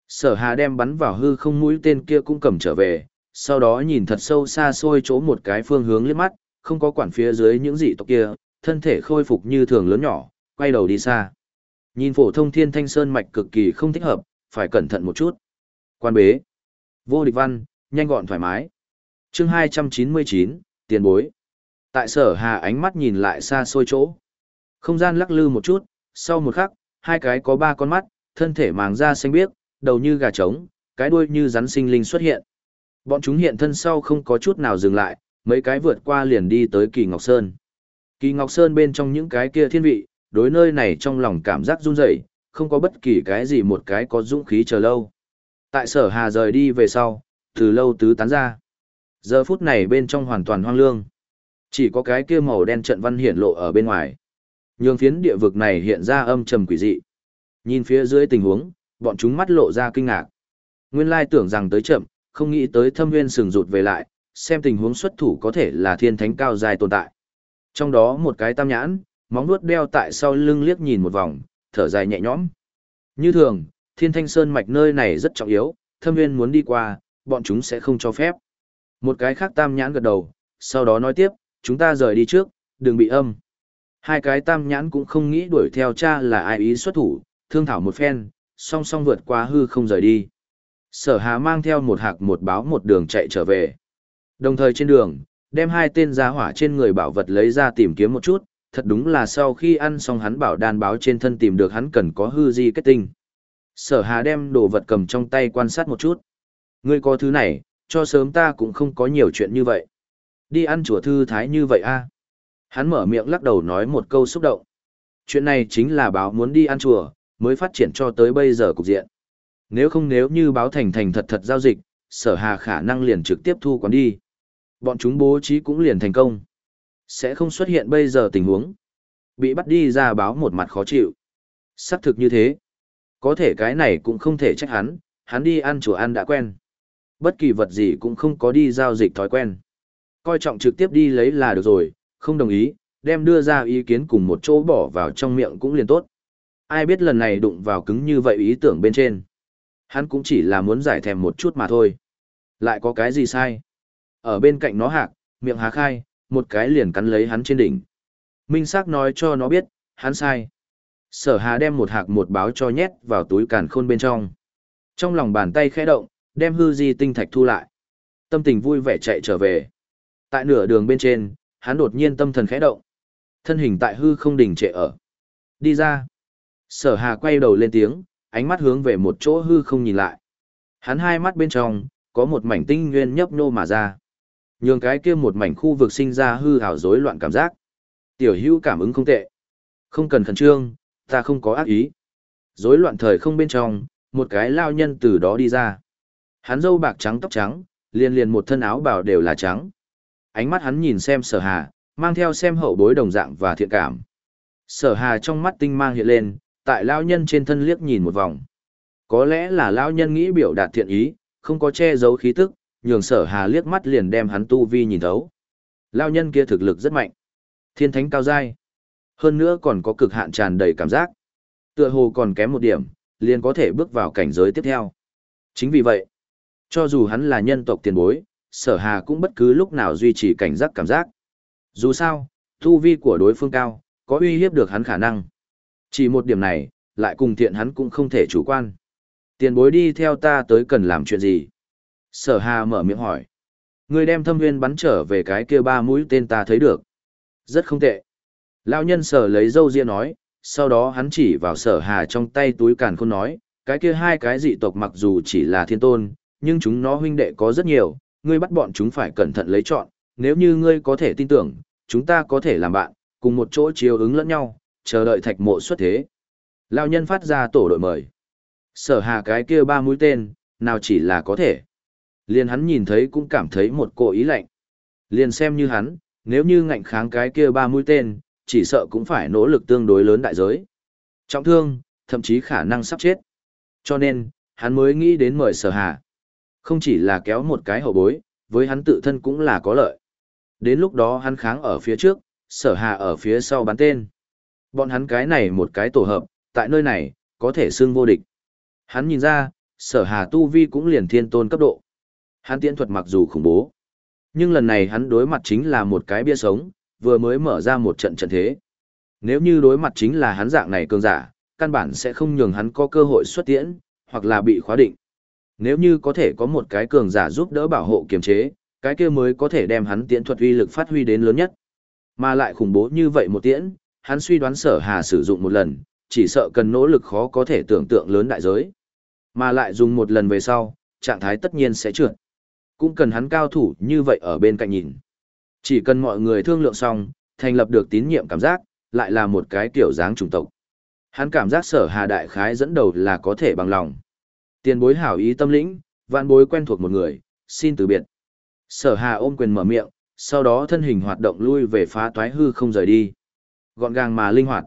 Sở hà đem bắn vào hư không mũi tên kia cũng cầm trở về, sau đó nhìn thật sâu xa xôi chỗ một cái phương hướng liếc mắt, không có quản phía dưới những dị tộc kia, thân thể khôi phục như thường lớn nhỏ, quay đầu đi xa. Nhìn phổ thông thiên thanh sơn mạch cực kỳ không thích hợp, phải cẩn thận một chút. Quan bế. Vô địch văn, nhanh gọn thoải mái. chương 299, tiền bối. Tại sở hà ánh mắt nhìn lại xa xôi chỗ. Không gian lắc lư một chút, sau một khắc, hai cái có ba con mắt, thân thể màng da xanh biếc, đầu như gà trống, cái đuôi như rắn sinh linh xuất hiện. Bọn chúng hiện thân sau không có chút nào dừng lại, mấy cái vượt qua liền đi tới Kỳ Ngọc Sơn. Kỳ Ngọc Sơn bên trong những cái kia thiên vị, đối nơi này trong lòng cảm giác run rẩy, không có bất kỳ cái gì một cái có dũng khí chờ lâu. Tại sở hà rời đi về sau, từ lâu tứ tán ra. Giờ phút này bên trong hoàn toàn hoang lương. Chỉ có cái kia màu đen trận văn hiện lộ ở bên ngoài. Nhường phiến địa vực này hiện ra âm trầm quỷ dị. Nhìn phía dưới tình huống, bọn chúng mắt lộ ra kinh ngạc. Nguyên lai tưởng rằng tới chậm, không nghĩ tới thâm nguyên sừng rụt về lại, xem tình huống xuất thủ có thể là thiên thánh cao dài tồn tại. Trong đó một cái tam nhãn, móng nuốt đeo tại sau lưng liếc nhìn một vòng, thở dài nhẹ nhõm. Như thường, thiên thanh sơn mạch nơi này rất trọng yếu, thâm viên muốn đi qua, bọn chúng sẽ không cho phép. Một cái khác tam nhãn gật đầu, sau đó nói tiếp, chúng ta rời đi trước, đừng bị âm. Hai cái tam nhãn cũng không nghĩ đuổi theo cha là ai ý xuất thủ, thương thảo một phen, song song vượt qua hư không rời đi. Sở hà mang theo một hạc một báo một đường chạy trở về. Đồng thời trên đường, đem hai tên giá hỏa trên người bảo vật lấy ra tìm kiếm một chút, thật đúng là sau khi ăn xong hắn bảo đan báo trên thân tìm được hắn cần có hư di kết tinh. Sở hà đem đồ vật cầm trong tay quan sát một chút. Ngươi có thứ này, cho sớm ta cũng không có nhiều chuyện như vậy. Đi ăn chùa thư thái như vậy a Hắn mở miệng lắc đầu nói một câu xúc động. Chuyện này chính là báo muốn đi ăn chùa, mới phát triển cho tới bây giờ cục diện. Nếu không nếu như báo thành thành thật thật giao dịch, sở hà khả năng liền trực tiếp thu quán đi. Bọn chúng bố trí cũng liền thành công. Sẽ không xuất hiện bây giờ tình huống. Bị bắt đi ra báo một mặt khó chịu. Xác thực như thế. Có thể cái này cũng không thể trách hắn, hắn đi ăn chùa ăn đã quen. Bất kỳ vật gì cũng không có đi giao dịch thói quen. Coi trọng trực tiếp đi lấy là được rồi, không đồng ý, đem đưa ra ý kiến cùng một chỗ bỏ vào trong miệng cũng liền tốt. Ai biết lần này đụng vào cứng như vậy ý tưởng bên trên. Hắn cũng chỉ là muốn giải thèm một chút mà thôi. Lại có cái gì sai? Ở bên cạnh nó hạc, miệng há khai, một cái liền cắn lấy hắn trên đỉnh. Minh sắc nói cho nó biết, hắn sai. Sở hà đem một hạc một báo cho nhét vào túi càn khôn bên trong. Trong lòng bàn tay khẽ động, đem hư di tinh thạch thu lại. Tâm tình vui vẻ chạy trở về. Tại nửa đường bên trên, hắn đột nhiên tâm thần khẽ động. Thân hình tại hư không đình trệ ở. Đi ra. Sở hà quay đầu lên tiếng, ánh mắt hướng về một chỗ hư không nhìn lại. Hắn hai mắt bên trong, có một mảnh tinh nguyên nhấp nhô mà ra. Nhường cái kia một mảnh khu vực sinh ra hư hào rối loạn cảm giác. Tiểu hữu cảm ứng không tệ. Không cần khẩn trương, ta không có ác ý. Rối loạn thời không bên trong, một cái lao nhân từ đó đi ra. Hắn râu bạc trắng tóc trắng, liền liền một thân áo bào đều là trắng. Ánh mắt hắn nhìn xem sở hà, mang theo xem hậu bối đồng dạng và thiện cảm. Sở hà trong mắt tinh mang hiện lên, tại lao nhân trên thân liếc nhìn một vòng. Có lẽ là lao nhân nghĩ biểu đạt thiện ý, không có che giấu khí tức, nhường sở hà liếc mắt liền đem hắn tu vi nhìn thấu. Lao nhân kia thực lực rất mạnh. Thiên thánh cao giai. Hơn nữa còn có cực hạn tràn đầy cảm giác. Tựa hồ còn kém một điểm, liền có thể bước vào cảnh giới tiếp theo. Chính vì vậy, cho dù hắn là nhân tộc tiền bối, sở hà cũng bất cứ lúc nào duy trì cảnh giác cảm giác. Dù sao, thu vi của đối phương cao, có uy hiếp được hắn khả năng. Chỉ một điểm này, lại cùng thiện hắn cũng không thể chủ quan. Tiền bối đi theo ta tới cần làm chuyện gì? Sở hà mở miệng hỏi. Người đem thâm nguyên bắn trở về cái kia ba mũi tên ta thấy được. Rất không tệ. Lão nhân sở lấy dâu ria nói, sau đó hắn chỉ vào sở hà trong tay túi càn khôn nói, cái kia hai cái dị tộc mặc dù chỉ là thiên tôn, nhưng chúng nó huynh đệ có rất nhiều, ngươi bắt bọn chúng phải cẩn thận lấy chọn, nếu như ngươi có thể tin tưởng, chúng ta có thể làm bạn, cùng một chỗ chiều ứng lẫn nhau, chờ đợi thạch mộ xuất thế. Lão nhân phát ra tổ đội mời. Sở hà cái kia ba mũi tên, nào chỉ là có thể. Liền hắn nhìn thấy cũng cảm thấy một cỗ ý lạnh. Liền xem như hắn, nếu như ngạnh kháng cái kia ba mũi tên, chỉ sợ cũng phải nỗ lực tương đối lớn đại giới. Trọng thương, thậm chí khả năng sắp chết. Cho nên, hắn mới nghĩ đến mời sở hà. Không chỉ là kéo một cái hậu bối, với hắn tự thân cũng là có lợi. Đến lúc đó hắn kháng ở phía trước, sở hà ở phía sau bắn tên. Bọn hắn cái này một cái tổ hợp, tại nơi này, có thể xưng vô địch. Hắn nhìn ra, sở hà tu vi cũng liền thiên tôn cấp độ. Hắn tiễn thuật mặc dù khủng bố, nhưng lần này hắn đối mặt chính là một cái bia sống, vừa mới mở ra một trận trận thế. Nếu như đối mặt chính là hắn dạng này cường giả, căn bản sẽ không nhường hắn có cơ hội xuất tiễn, hoặc là bị khóa định. Nếu như có thể có một cái cường giả giúp đỡ bảo hộ kiềm chế, cái kia mới có thể đem hắn tiễn thuật uy lực phát huy đến lớn nhất. Mà lại khủng bố như vậy một tiễn, hắn suy đoán sở hà sử dụng một lần, chỉ sợ cần nỗ lực khó có thể tưởng tượng lớn đại giới. Mà lại dùng một lần về sau, trạng thái tất nhiên sẽ trượt. Cũng cần hắn cao thủ như vậy ở bên cạnh nhìn. Chỉ cần mọi người thương lượng xong, thành lập được tín nhiệm cảm giác, lại là một cái kiểu dáng chủng tộc. Hắn cảm giác sở hà đại khái dẫn đầu là có thể bằng lòng. Tiền bối hảo ý tâm lĩnh, vạn bối quen thuộc một người, xin từ biệt. Sở hà ôm quyền mở miệng, sau đó thân hình hoạt động lui về phá toái hư không rời đi. Gọn gàng mà linh hoạt.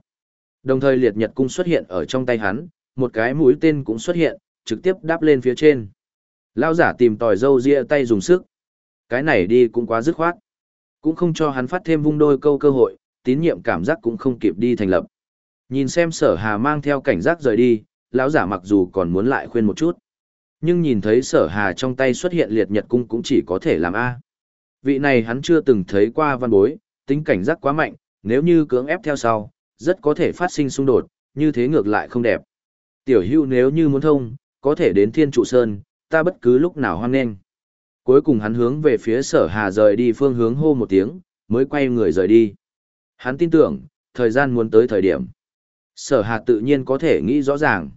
Đồng thời liệt nhật cung xuất hiện ở trong tay hắn, một cái mũi tên cũng xuất hiện, trực tiếp đáp lên phía trên. Lao giả tìm tòi dâu ria tay dùng sức. Cái này đi cũng quá dứt khoát. Cũng không cho hắn phát thêm vung đôi câu cơ hội, tín nhiệm cảm giác cũng không kịp đi thành lập. Nhìn xem sở hà mang theo cảnh giác rời đi, lão giả mặc dù còn muốn lại khuyên một chút. Nhưng nhìn thấy sở hà trong tay xuất hiện liệt nhật cung cũng chỉ có thể làm A. Vị này hắn chưa từng thấy qua văn bối, tính cảnh giác quá mạnh, nếu như cưỡng ép theo sau, rất có thể phát sinh xung đột, như thế ngược lại không đẹp. Tiểu hưu nếu như muốn thông, có thể đến thiên trụ sơn, ta bất cứ lúc nào hoan nghênh. Cuối cùng hắn hướng về phía sở hà rời đi phương hướng hô một tiếng, mới quay người rời đi. Hắn tin tưởng, thời gian muốn tới thời điểm. Sở hà tự nhiên có thể nghĩ rõ ràng.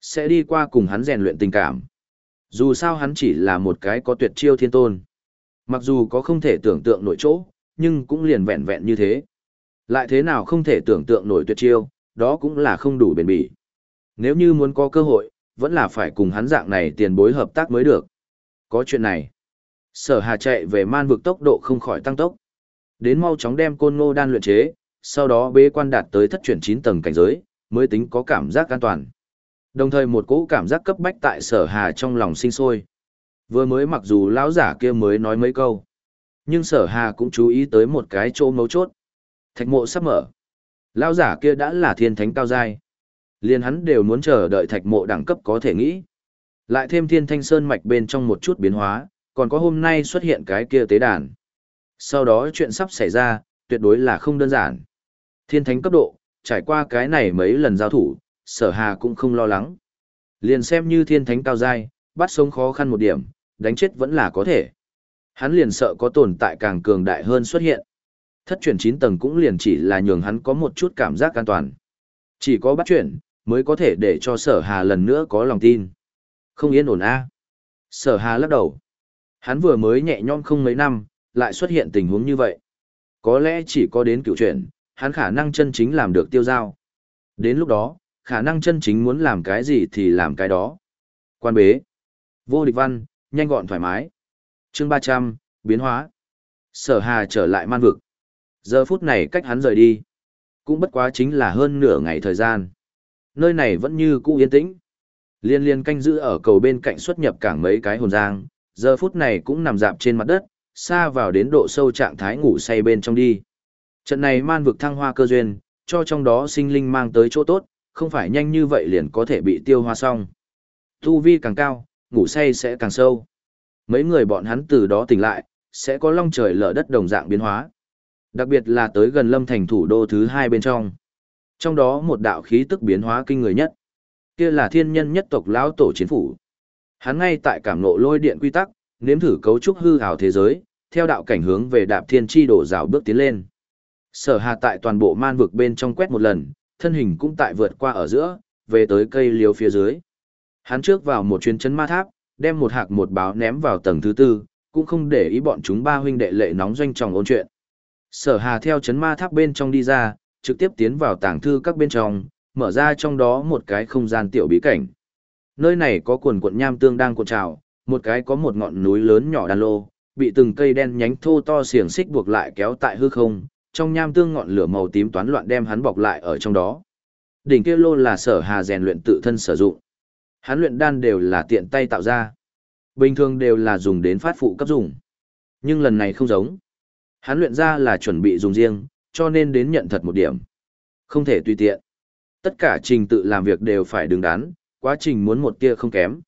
Sẽ đi qua cùng hắn rèn luyện tình cảm. Dù sao hắn chỉ là một cái có tuyệt chiêu thiên tôn. Mặc dù có không thể tưởng tượng nổi chỗ, nhưng cũng liền vẹn vẹn như thế. Lại thế nào không thể tưởng tượng nổi tuyệt chiêu, đó cũng là không đủ bền bỉ. Nếu như muốn có cơ hội, vẫn là phải cùng hắn dạng này tiền bối hợp tác mới được. Có chuyện này. Sở hà chạy về man vực tốc độ không khỏi tăng tốc. Đến mau chóng đem côn ngô đan luyện chế, sau đó bế quan đạt tới thất chuyển 9 tầng cảnh giới, mới tính có cảm giác an toàn. Đồng thời một cỗ cảm giác cấp bách tại sở hà trong lòng sinh sôi. Vừa mới mặc dù lão giả kia mới nói mấy câu, nhưng sở hà cũng chú ý tới một cái chỗ mấu chốt. Thạch mộ sắp mở. Lão giả kia đã là thiên thánh cao giai. Liền hắn đều muốn chờ đợi thạch mộ đẳng cấp có thể nghĩ. Lại thêm thiên thanh sơn mạch bên trong một chút biến hóa, còn có hôm nay xuất hiện cái kia tế đàn. Sau đó chuyện sắp xảy ra, tuyệt đối là không đơn giản. Thiên thánh cấp độ, trải qua cái này mấy lần giao thủ, sở hà cũng không lo lắng. Liền xem như thiên thánh cao giai, bắt sống khó khăn một điểm, đánh chết vẫn là có thể. Hắn liền sợ có tồn tại càng cường đại hơn xuất hiện. Thất chuyển 9 tầng cũng liền chỉ là nhường hắn có một chút cảm giác an toàn. Chỉ có bắt chuyển, mới có thể để cho sở hà lần nữa có lòng tin. Không yên ổn a Sở hà lắc đầu. Hắn vừa mới nhẹ nhõm không mấy năm, lại xuất hiện tình huống như vậy. Có lẽ chỉ có đến cựu chuyển, hắn khả năng chân chính làm được tiêu giao. Đến lúc đó, khả năng chân chính muốn làm cái gì thì làm cái đó. Quan bế. Vô địch văn, nhanh gọn thoải mái. chương 300, biến hóa. Sở hà trở lại man vực. Giờ phút này cách hắn rời đi. Cũng bất quá chính là hơn nửa ngày thời gian. Nơi này vẫn như cũ yên tĩnh. Liên liên canh giữ ở cầu bên cạnh xuất nhập cảng mấy cái hồn giang, giờ phút này cũng nằm dạp trên mặt đất, xa vào đến độ sâu trạng thái ngủ say bên trong đi. Trận này man vực thăng hoa cơ duyên, cho trong đó sinh linh mang tới chỗ tốt, không phải nhanh như vậy liền có thể bị tiêu hoa xong. Tu vi càng cao, ngủ say sẽ càng sâu. Mấy người bọn hắn từ đó tỉnh lại, sẽ có long trời lở đất đồng dạng biến hóa. Đặc biệt là tới gần lâm thành thủ đô thứ hai bên trong. Trong đó một đạo khí tức biến hóa kinh người nhất. Kia là thiên nhân nhất tộc lão tổ chiến phủ. Hắn ngay tại cảm nộ lôi điện quy tắc, nếm thử cấu trúc hư ảo thế giới, theo đạo cảnh hướng về đạp thiên chi đổ rào bước tiến lên. Sở Hà tại toàn bộ man vực bên trong quét một lần, thân hình cũng tại vượt qua ở giữa, về tới cây liếu phía dưới. Hắn trước vào một chuyến chân ma tháp, đem một hạc một báo ném vào tầng thứ tư, cũng không để ý bọn chúng ba huynh đệ lệ nóng doanh tròng ôn chuyện. Sở Hà theo chấn ma tháp bên trong đi ra, trực tiếp tiến vào tàng thư các bên trong, mở ra trong đó một cái không gian tiểu bí cảnh. Nơi này có quần quận nham tương đang cuộn trào, một cái có một ngọn núi lớn nhỏ đan lô, bị từng cây đen nhánh thô to xiềng xích buộc lại kéo tại hư không, trong nham tương ngọn lửa màu tím toán loạn đem hắn bọc lại ở trong đó. Đỉnh kia lô là sở hà rèn luyện tự thân sử dụng. Hắn luyện đan đều là tiện tay tạo ra. Bình thường đều là dùng đến phát phụ cấp dùng. Nhưng lần này không giống. Hắn luyện ra là chuẩn bị dùng riêng, cho nên đến nhận thật một điểm. Không thể tùy tiện. Tất cả trình tự làm việc đều phải đứng đắn, quá trình muốn một tia không kém.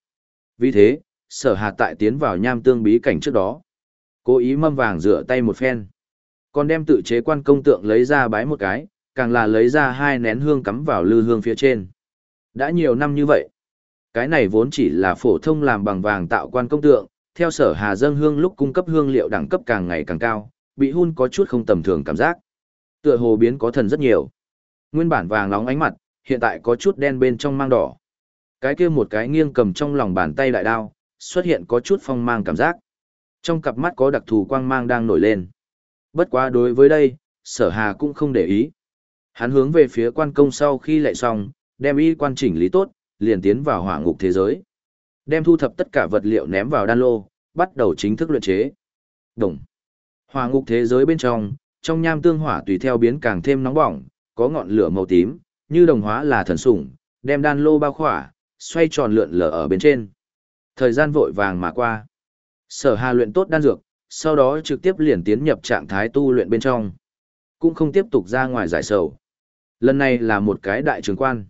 Vì thế, sở hà tại tiến vào nham tương bí cảnh trước đó. Cố ý mâm vàng rửa tay một phen. Còn đem tự chế quan công tượng lấy ra bái một cái, càng là lấy ra hai nén hương cắm vào lư hương phía trên. Đã nhiều năm như vậy. Cái này vốn chỉ là phổ thông làm bằng vàng tạo quan công tượng, theo sở hà dâng hương lúc cung cấp hương liệu đẳng cấp càng ngày càng cao, bị hun có chút không tầm thường cảm giác. Tựa hồ biến có thần rất nhiều. Nguyên bản vàng nóng ánh mặt, hiện tại có chút đen bên trong mang đỏ. Cái kia một cái nghiêng cầm trong lòng bàn tay đại đao, xuất hiện có chút phong mang cảm giác. Trong cặp mắt có đặc thù quang mang đang nổi lên. Bất quá đối với đây, sở hà cũng không để ý. Hắn hướng về phía quan công sau khi lại xong, đem y quan chỉnh lý tốt, liền tiến vào hỏa ngục thế giới. Đem thu thập tất cả vật liệu ném vào đan lô, bắt đầu chính thức luyện chế. Đồng. Hỏa ngục thế giới bên trong, trong nham tương hỏa tùy theo biến càng thêm nóng bỏng, có ngọn lửa màu tím, như đồng hóa là thần sủng, đem đan lô bao khỏa, xoay tròn lượn lờ ở bên trên. Thời gian vội vàng mà qua. Sở Hà luyện tốt đan dược, sau đó trực tiếp liền tiến nhập trạng thái tu luyện bên trong. Cũng không tiếp tục ra ngoài giải sầu. Lần này là một cái đại trường quan.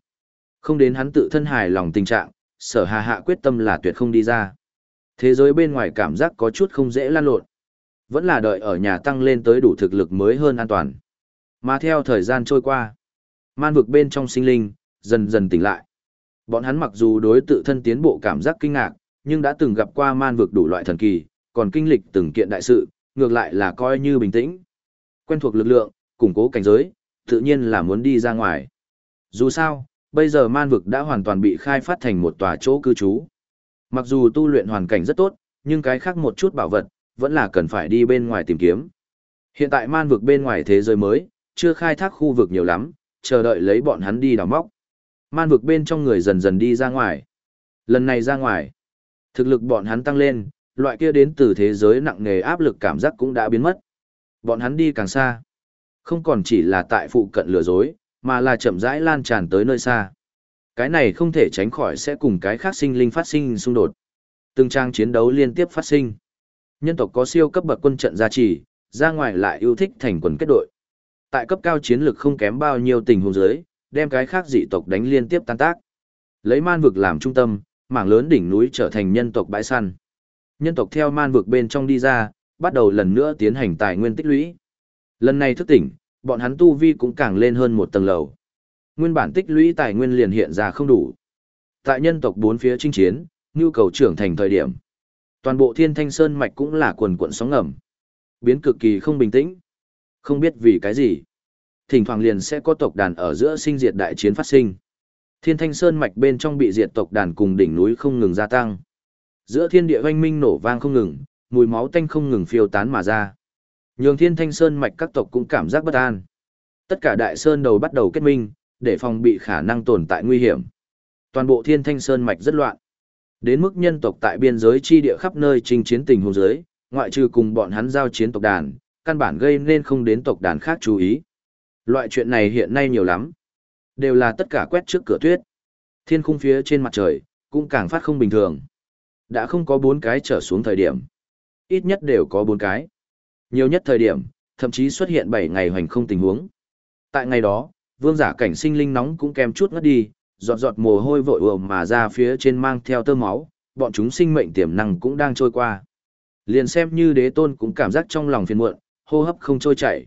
Không đến hắn tự thân hài lòng tình trạng, sở hà hạ quyết tâm là tuyệt không đi ra. Thế giới bên ngoài cảm giác có chút không dễ lan lộn. Vẫn là đợi ở nhà tăng lên tới đủ thực lực mới hơn an toàn. Mà theo thời gian trôi qua, man vực bên trong sinh linh, dần dần tỉnh lại. Bọn hắn mặc dù đối tự thân tiến bộ cảm giác kinh ngạc, nhưng đã từng gặp qua man vực đủ loại thần kỳ, còn kinh lịch từng kiện đại sự, ngược lại là coi như bình tĩnh. Quen thuộc lực lượng, củng cố cảnh giới, tự nhiên là muốn đi ra ngoài. Dù sao, bây giờ man vực đã hoàn toàn bị khai phát thành một tòa chỗ cư trú. Mặc dù tu luyện hoàn cảnh rất tốt, nhưng cái khác một chút bảo vật, vẫn là cần phải đi bên ngoài tìm kiếm. Hiện tại man vực bên ngoài thế giới mới, chưa khai thác khu vực nhiều lắm, chờ đợi lấy bọn hắn đi đào móc. Man vực bên trong người dần dần đi ra ngoài. Lần này ra ngoài, thực lực bọn hắn tăng lên, loại kia đến từ thế giới nặng nề áp lực cảm giác cũng đã biến mất. Bọn hắn đi càng xa, không còn chỉ là tại phụ cận lừa dối, mà là chậm rãi lan tràn tới nơi xa. Cái này không thể tránh khỏi sẽ cùng cái khác sinh linh phát sinh xung đột. Từng trang chiến đấu liên tiếp phát sinh. Nhân tộc có siêu cấp bậc quân trận gia trì, ra ngoài lại yêu thích thành quần kết đội. Tại cấp cao chiến lực không kém bao nhiêu tình huống dưới, đem cái khác dị tộc đánh liên tiếp tan tác. Lấy man vực làm trung tâm, mảng lớn đỉnh núi trở thành nhân tộc bãi săn. Nhân tộc theo man vực bên trong đi ra, bắt đầu lần nữa tiến hành tài nguyên tích lũy. Lần này thức tỉnh, bọn hắn tu vi cũng càng lên hơn một tầng lầu. Nguyên bản tích lũy tài nguyên liền hiện ra không đủ. Tại nhân tộc bốn phía chinh chiến, nhu cầu trưởng thành thời điểm. Toàn bộ thiên thanh sơn mạch cũng là quần cuộn sóng ngầm. Biến cực kỳ không bình tĩnh. Không biết vì cái gì. Thỉnh thoảng liền sẽ có tộc đàn ở giữa sinh diệt đại chiến phát sinh. Thiên thanh sơn mạch bên trong bị diệt tộc đàn cùng đỉnh núi không ngừng gia tăng. Giữa thiên địa oanh minh nổ vang không ngừng, mùi máu tanh không ngừng phiêu tán mà ra. Nhường thiên thanh sơn mạch các tộc cũng cảm giác bất an. Tất cả đại sơn đầu bắt đầu kết minh, để phòng bị khả năng tồn tại nguy hiểm. Toàn bộ thiên thanh sơn mạch rất loạn. Đến mức nhân tộc tại biên giới chi địa khắp nơi chinh chiến tình huống giới, ngoại trừ cùng bọn hắn giao chiến tộc đàn, căn bản gây nên không đến tộc đàn khác chú ý. Loại chuyện này hiện nay nhiều lắm. Đều là tất cả quét trước cửa tuyết. Thiên khung phía trên mặt trời, cũng càng phát không bình thường. Đã không có bốn cái trở xuống thời điểm. Ít nhất đều có bốn cái. Nhiều nhất thời điểm, thậm chí xuất hiện 7 ngày hoành không tình huống. Tại ngày đó, vương giả cảnh sinh linh nóng cũng kèm chút ngất đi, giọt giọt mồ hôi vội ồm mà ra phía trên mang theo tơ máu, bọn chúng sinh mệnh tiềm năng cũng đang trôi qua. Liền xem như đế tôn cũng cảm giác trong lòng phiền muộn, hô hấp không trôi chảy.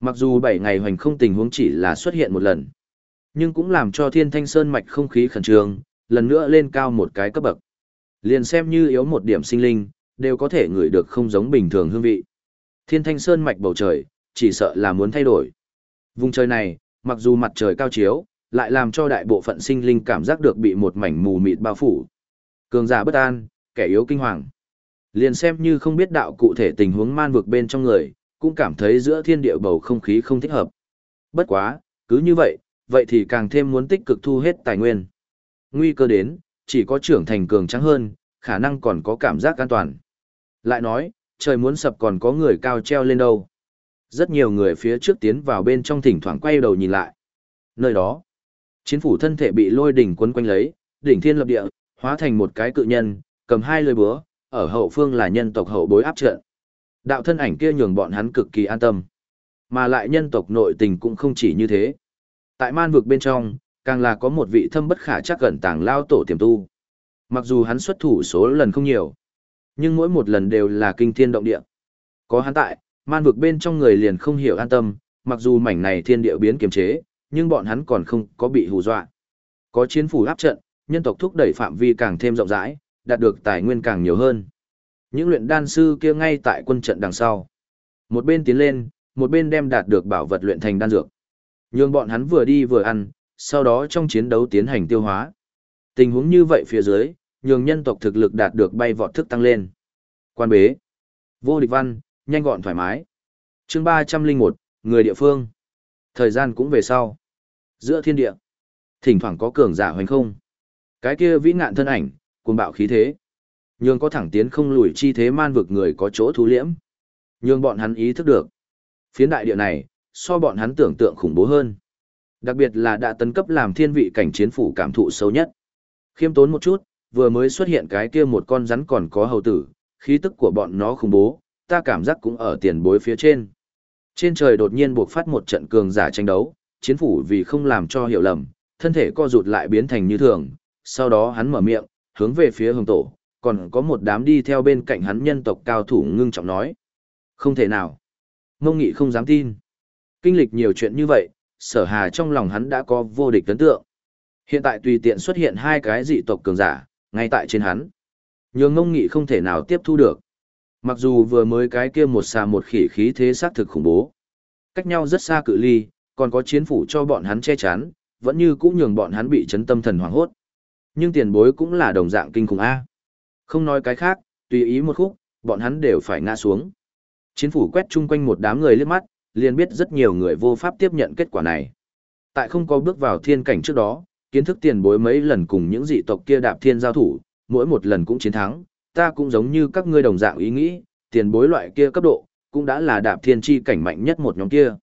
Mặc dù 7 ngày hoành không tình huống chỉ là xuất hiện một lần, nhưng cũng làm cho thiên thanh sơn mạch không khí khẩn trương, lần nữa lên cao một cái cấp bậc. Liền xem như yếu một điểm sinh linh, đều có thể ngửi được không giống bình thường hương vị. Thiên thanh sơn mạch bầu trời, chỉ sợ là muốn thay đổi. Vùng trời này, mặc dù mặt trời cao chiếu, lại làm cho đại bộ phận sinh linh cảm giác được bị một mảnh mù mịt bao phủ. Cường giả bất an, kẻ yếu kinh hoàng. Liền xem như không biết đạo cụ thể tình huống man vực bên trong người, cũng cảm thấy giữa thiên địa bầu không khí không thích hợp. Bất quá, cứ như vậy, vậy thì càng thêm muốn tích cực thu hết tài nguyên. Nguy cơ đến, chỉ có trưởng thành cường trắng hơn, khả năng còn có cảm giác an toàn. Lại nói, trời muốn sập còn có người cao treo lên đâu. Rất nhiều người phía trước tiến vào bên trong thỉnh thoảng quay đầu nhìn lại. Nơi đó, chiến phủ thân thể bị lôi đỉnh quấn quanh lấy, đỉnh thiên lập địa, hóa thành một cái cự nhân, cầm hai lưỡi búa, ở hậu phương là nhân tộc hậu bối áp trận. Đạo thân ảnh kia nhường bọn hắn cực kỳ an tâm. Mà lại nhân tộc nội tình cũng không chỉ như thế. Tại man vực bên trong, càng là có một vị thâm bất khả chắc gần tàng lao tổ tiềm tu. Mặc dù hắn xuất thủ số lần không nhiều, nhưng mỗi một lần đều là kinh thiên động địa. Có hắn tại, man vực bên trong người liền không hiểu an tâm, mặc dù mảnh này thiên địa biến kiềm chế, nhưng bọn hắn còn không có bị hù dọa. Có chiến phủ áp trận, nhân tộc thúc đẩy phạm vi càng thêm rộng rãi, đạt được tài nguyên càng nhiều hơn. Những luyện đan sư kia ngay tại quân trận đằng sau. Một bên tiến lên, một bên đem đạt được bảo vật luyện thành đan dược. Nhưng bọn hắn vừa đi vừa ăn, sau đó trong chiến đấu tiến hành tiêu hóa. Tình huống như vậy phía dưới, nhường nhân tộc thực lực đạt được bay vọt thức tăng lên. Quan bế. Vô địch văn, nhanh gọn thoải mái. chương ba trăm linh một Người địa phương. Thời gian cũng về sau. Giữa thiên địa. Thỉnh thoảng có cường giả hoành không. Cái kia vĩ ngạn thân ảnh, cuồng bạo khí thế. Nhường có thẳng tiến không lùi chi thế man vực người có chỗ thú liễm. Nhường bọn hắn ý thức được. Phiến đại địa này, so bọn hắn tưởng tượng khủng bố hơn. Đặc biệt là đã tấn cấp làm thiên vị cảnh chiến phủ cảm thụ sâu nhất. Khiêm tốn một chút, vừa mới xuất hiện cái kia một con rắn còn có hầu tử, khí tức của bọn nó khủng bố, ta cảm giác cũng ở tiền bối phía trên. Trên trời đột nhiên buộc phát một trận cường giả tranh đấu, chiến phủ vì không làm cho hiểu lầm, thân thể co rụt lại biến thành như thường, sau đó hắn mở miệng, hướng về phía hồng tổ, còn có một đám đi theo bên cạnh hắn nhân tộc cao thủ ngưng trọng nói. Không thể nào. Mông nghị không dám tin. Kinh lịch nhiều chuyện như vậy, sở hà trong lòng hắn đã có vô địch ấn tượng. Hiện tại tùy tiện xuất hiện hai cái dị tộc cường giả, ngay tại trên hắn. nhưng mông nghị không thể nào tiếp thu được. Mặc dù vừa mới cái kia một xà một khỉ khí thế sát thực khủng bố. Cách nhau rất xa cự ly, còn có chiến phủ cho bọn hắn che chắn, vẫn như cũng nhường bọn hắn bị chấn tâm thần hoảng hốt. Nhưng tiền bối cũng là đồng dạng kinh khủng A. Không nói cái khác, tùy ý một khúc, bọn hắn đều phải ngã xuống. Chiến phủ quét chung quanh một đám người liếc mắt, liền biết rất nhiều người vô pháp tiếp nhận kết quả này. Tại không có bước vào thiên cảnh trước đó, kiến thức tiền bối mấy lần cùng những dị tộc kia đạp thiên giao thủ, mỗi một lần cũng chiến thắng, ta cũng giống như các ngươi đồng dạng ý nghĩ, tiền bối loại kia cấp độ, cũng đã là đạp thiên chi cảnh mạnh nhất một nhóm kia.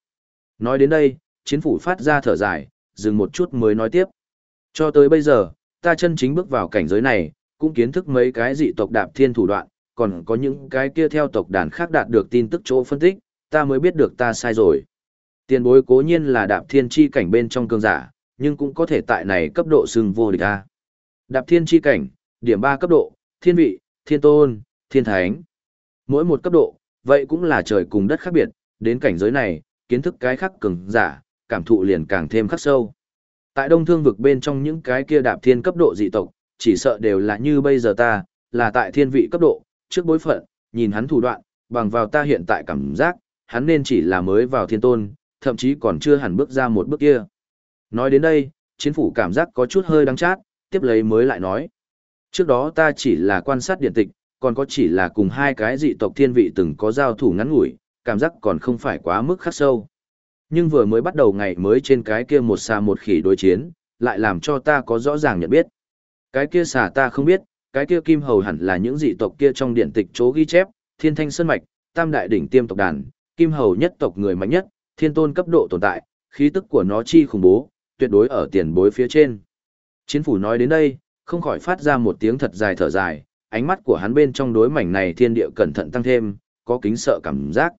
Nói đến đây, chiến phủ phát ra thở dài, dừng một chút mới nói tiếp. Cho tới bây giờ, ta chân chính bước vào cảnh giới này, cũng kiến thức mấy cái dị tộc đạp thiên thủ đoạn, còn có những cái kia theo tộc đàn khác đạt được tin tức chỗ phân tích, ta mới biết được ta sai rồi. Tiền bối cố nhiên là đạp thiên chi cảnh bên trong cường giả, nhưng cũng có thể tại này cấp độ xưng vô địch a. Đạp thiên chi cảnh, điểm 3 cấp độ, thiên vị, thiên tôn, thiên thánh. Mỗi một cấp độ, vậy cũng là trời cùng đất khác biệt, đến cảnh giới này, kiến thức cái khác cường giả, cảm thụ liền càng thêm khắc sâu. Tại đông thương vực bên trong những cái kia đạp thiên cấp độ dị tộc, chỉ sợ đều là như bây giờ ta, là tại thiên vị cấp độ, trước bối phận, nhìn hắn thủ đoạn, bằng vào ta hiện tại cảm giác, hắn nên chỉ là mới vào thiên tôn, thậm chí còn chưa hẳn bước ra một bước kia. Nói đến đây, chiến phủ cảm giác có chút hơi đắng chát, tiếp lấy mới lại nói. Trước đó ta chỉ là quan sát điện tịch, còn có chỉ là cùng hai cái dị tộc thiên vị từng có giao thủ ngắn ngủi, cảm giác còn không phải quá mức khắc sâu. Nhưng vừa mới bắt đầu ngày mới trên cái kia một xa một khỉ đối chiến, lại làm cho ta có rõ ràng nhận biết. Cái kia xà ta không biết, cái kia kim hầu hẳn là những dị tộc kia trong điện tịch chỗ ghi chép, thiên thanh sơn mạch, tam đại đỉnh tiêm tộc đàn, kim hầu nhất tộc người mạnh nhất, thiên tôn cấp độ tồn tại, khí tức của nó chi khủng bố, tuyệt đối ở tiền bối phía trên. Chiến phủ nói đến đây, không khỏi phát ra một tiếng thật dài thở dài, ánh mắt của hắn bên trong đối mảnh này thiên địa cẩn thận tăng thêm, có kính sợ cảm giác.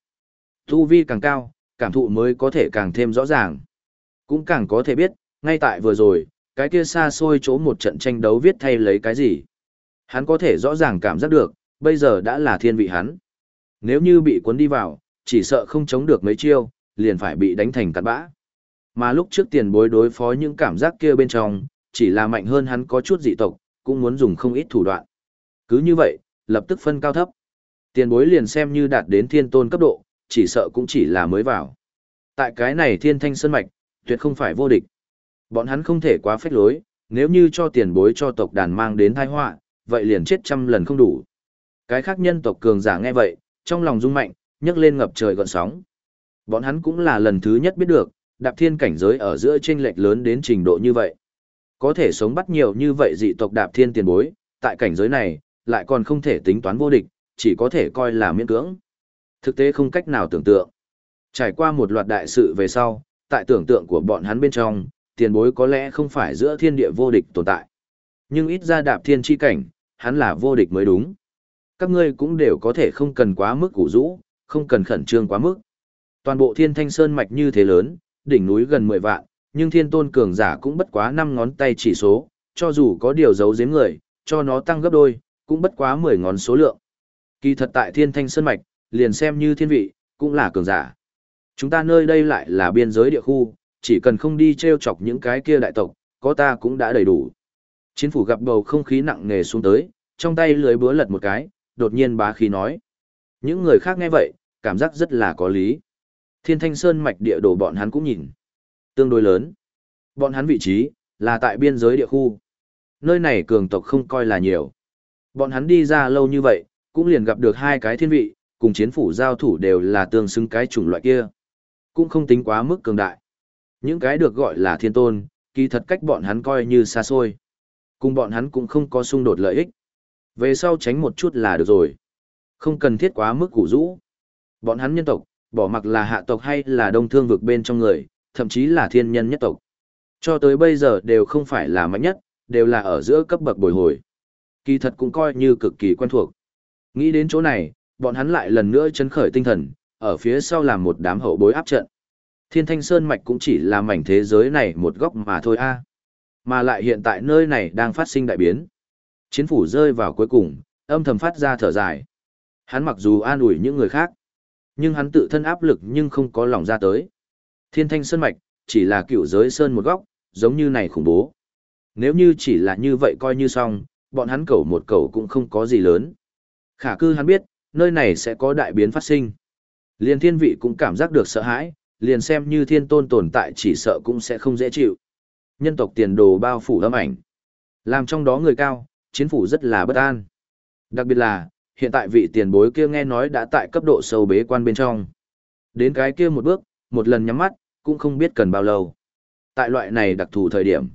Tu vi càng cao, cảm thụ mới có thể càng thêm rõ ràng. Cũng càng có thể biết, ngay tại vừa rồi, cái kia xa xôi chỗ một trận tranh đấu viết thay lấy cái gì. Hắn có thể rõ ràng cảm giác được, bây giờ đã là thiên vị hắn. Nếu như bị cuốn đi vào, chỉ sợ không chống được mấy chiêu, liền phải bị đánh thành cặn bã. Mà lúc trước tiền bối đối phó những cảm giác kia bên trong, chỉ là mạnh hơn hắn có chút dị tộc, cũng muốn dùng không ít thủ đoạn. Cứ như vậy, lập tức phân cao thấp. Tiền bối liền xem như đạt đến thiên tôn cấp độ, chỉ sợ cũng chỉ là mới vào. Tại cái này thiên thanh sơn mạch, tuyệt không phải vô địch. Bọn hắn không thể quá phách lối, nếu như cho tiền bối cho tộc đàn mang đến tai họa, vậy liền chết trăm lần không đủ. Cái khác nhân tộc cường giả nghe vậy, trong lòng rung mạnh, nhấc lên ngập trời gọn sóng. Bọn hắn cũng là lần thứ nhất biết được, đạp thiên cảnh giới ở giữa chênh lệch lớn đến trình độ như vậy. Có thể sống bắt nhiều như vậy dị tộc đạp thiên tiền bối, tại cảnh giới này, lại còn không thể tính toán vô địch, chỉ có thể coi là miễn cưỡng. Thực tế không cách nào tưởng tượng. Trải qua một loạt đại sự về sau, tại tưởng tượng của bọn hắn bên trong, tiền bối có lẽ không phải giữa thiên địa vô địch tồn tại. Nhưng ít ra đạp thiên chi cảnh, hắn là vô địch mới đúng. Các ngươi cũng đều có thể không cần quá mức củ rũ, không cần khẩn trương quá mức. Toàn bộ thiên thanh sơn mạch như thế lớn, đỉnh núi gần 10 vạn, nhưng thiên tôn cường giả cũng bất quá 5 ngón tay chỉ số, cho dù có điều giấu giếm người, cho nó tăng gấp đôi, cũng bất quá 10 ngón số lượng. Kỳ thật tại thiên thanh sơn mạch, liền xem như thiên vị, cũng là cường giả. Chúng ta nơi đây lại là biên giới địa khu, chỉ cần không đi treo chọc những cái kia đại tộc, có ta cũng đã đầy đủ. Chiến phủ gặp bầu không khí nặng nề xuống tới, trong tay lưới búa lật một cái, đột nhiên bá khí nói. Những người khác nghe vậy, cảm giác rất là có lý. Thiên Thanh Sơn mạch địa đồ bọn hắn cũng nhìn. Tương đối lớn. Bọn hắn vị trí, là tại biên giới địa khu. Nơi này cường tộc không coi là nhiều. Bọn hắn đi ra lâu như vậy, cũng liền gặp được hai cái thiên vị, cùng chiến phủ giao thủ đều là tương xứng cái chủng loại kia. cũng không tính quá mức cường đại. Những cái được gọi là thiên tôn, kỳ thật cách bọn hắn coi như xa xôi. Cùng bọn hắn cũng không có xung đột lợi ích. Về sau tránh một chút là được rồi. Không cần thiết quá mức củ rũ. Bọn hắn nhân tộc, bỏ mặc là hạ tộc hay là đông thương vực bên trong người, thậm chí là thiên nhân nhất tộc. Cho tới bây giờ đều không phải là mạnh nhất, đều là ở giữa cấp bậc bồi hồi. Kỳ thật cũng coi như cực kỳ quen thuộc. Nghĩ đến chỗ này, bọn hắn lại lần nữa chấn khởi tinh thần, ở phía sau làm một đám hậu bối áp trận. Thiên Thanh Sơn Mạch cũng chỉ là mảnh thế giới này một góc mà thôi a. Mà lại hiện tại nơi này đang phát sinh đại biến. Chiến phủ rơi vào cuối cùng, âm thầm phát ra thở dài. Hắn mặc dù an ủi những người khác, nhưng hắn tự thân áp lực nhưng không có lòng ra tới. Thiên Thanh Sơn Mạch, chỉ là cựu giới sơn một góc, giống như này khủng bố. Nếu như chỉ là như vậy coi như xong, bọn hắn cầu một cầu cũng không có gì lớn. Khả cư hắn biết, nơi này sẽ có đại biến phát sinh. Liên thiên vị cũng cảm giác được sợ hãi, liền xem như thiên tôn tồn tại chỉ sợ cũng sẽ không dễ chịu. Nhân tộc tiền đồ bao phủ âm ảnh. Làm trong đó người cao, chiến phủ rất là bất an. Đặc biệt là, hiện tại vị tiền bối kia nghe nói đã tại cấp độ sâu bế quan bên trong. Đến cái kia một bước, một lần nhắm mắt, cũng không biết cần bao lâu. Tại loại này đặc thù thời điểm.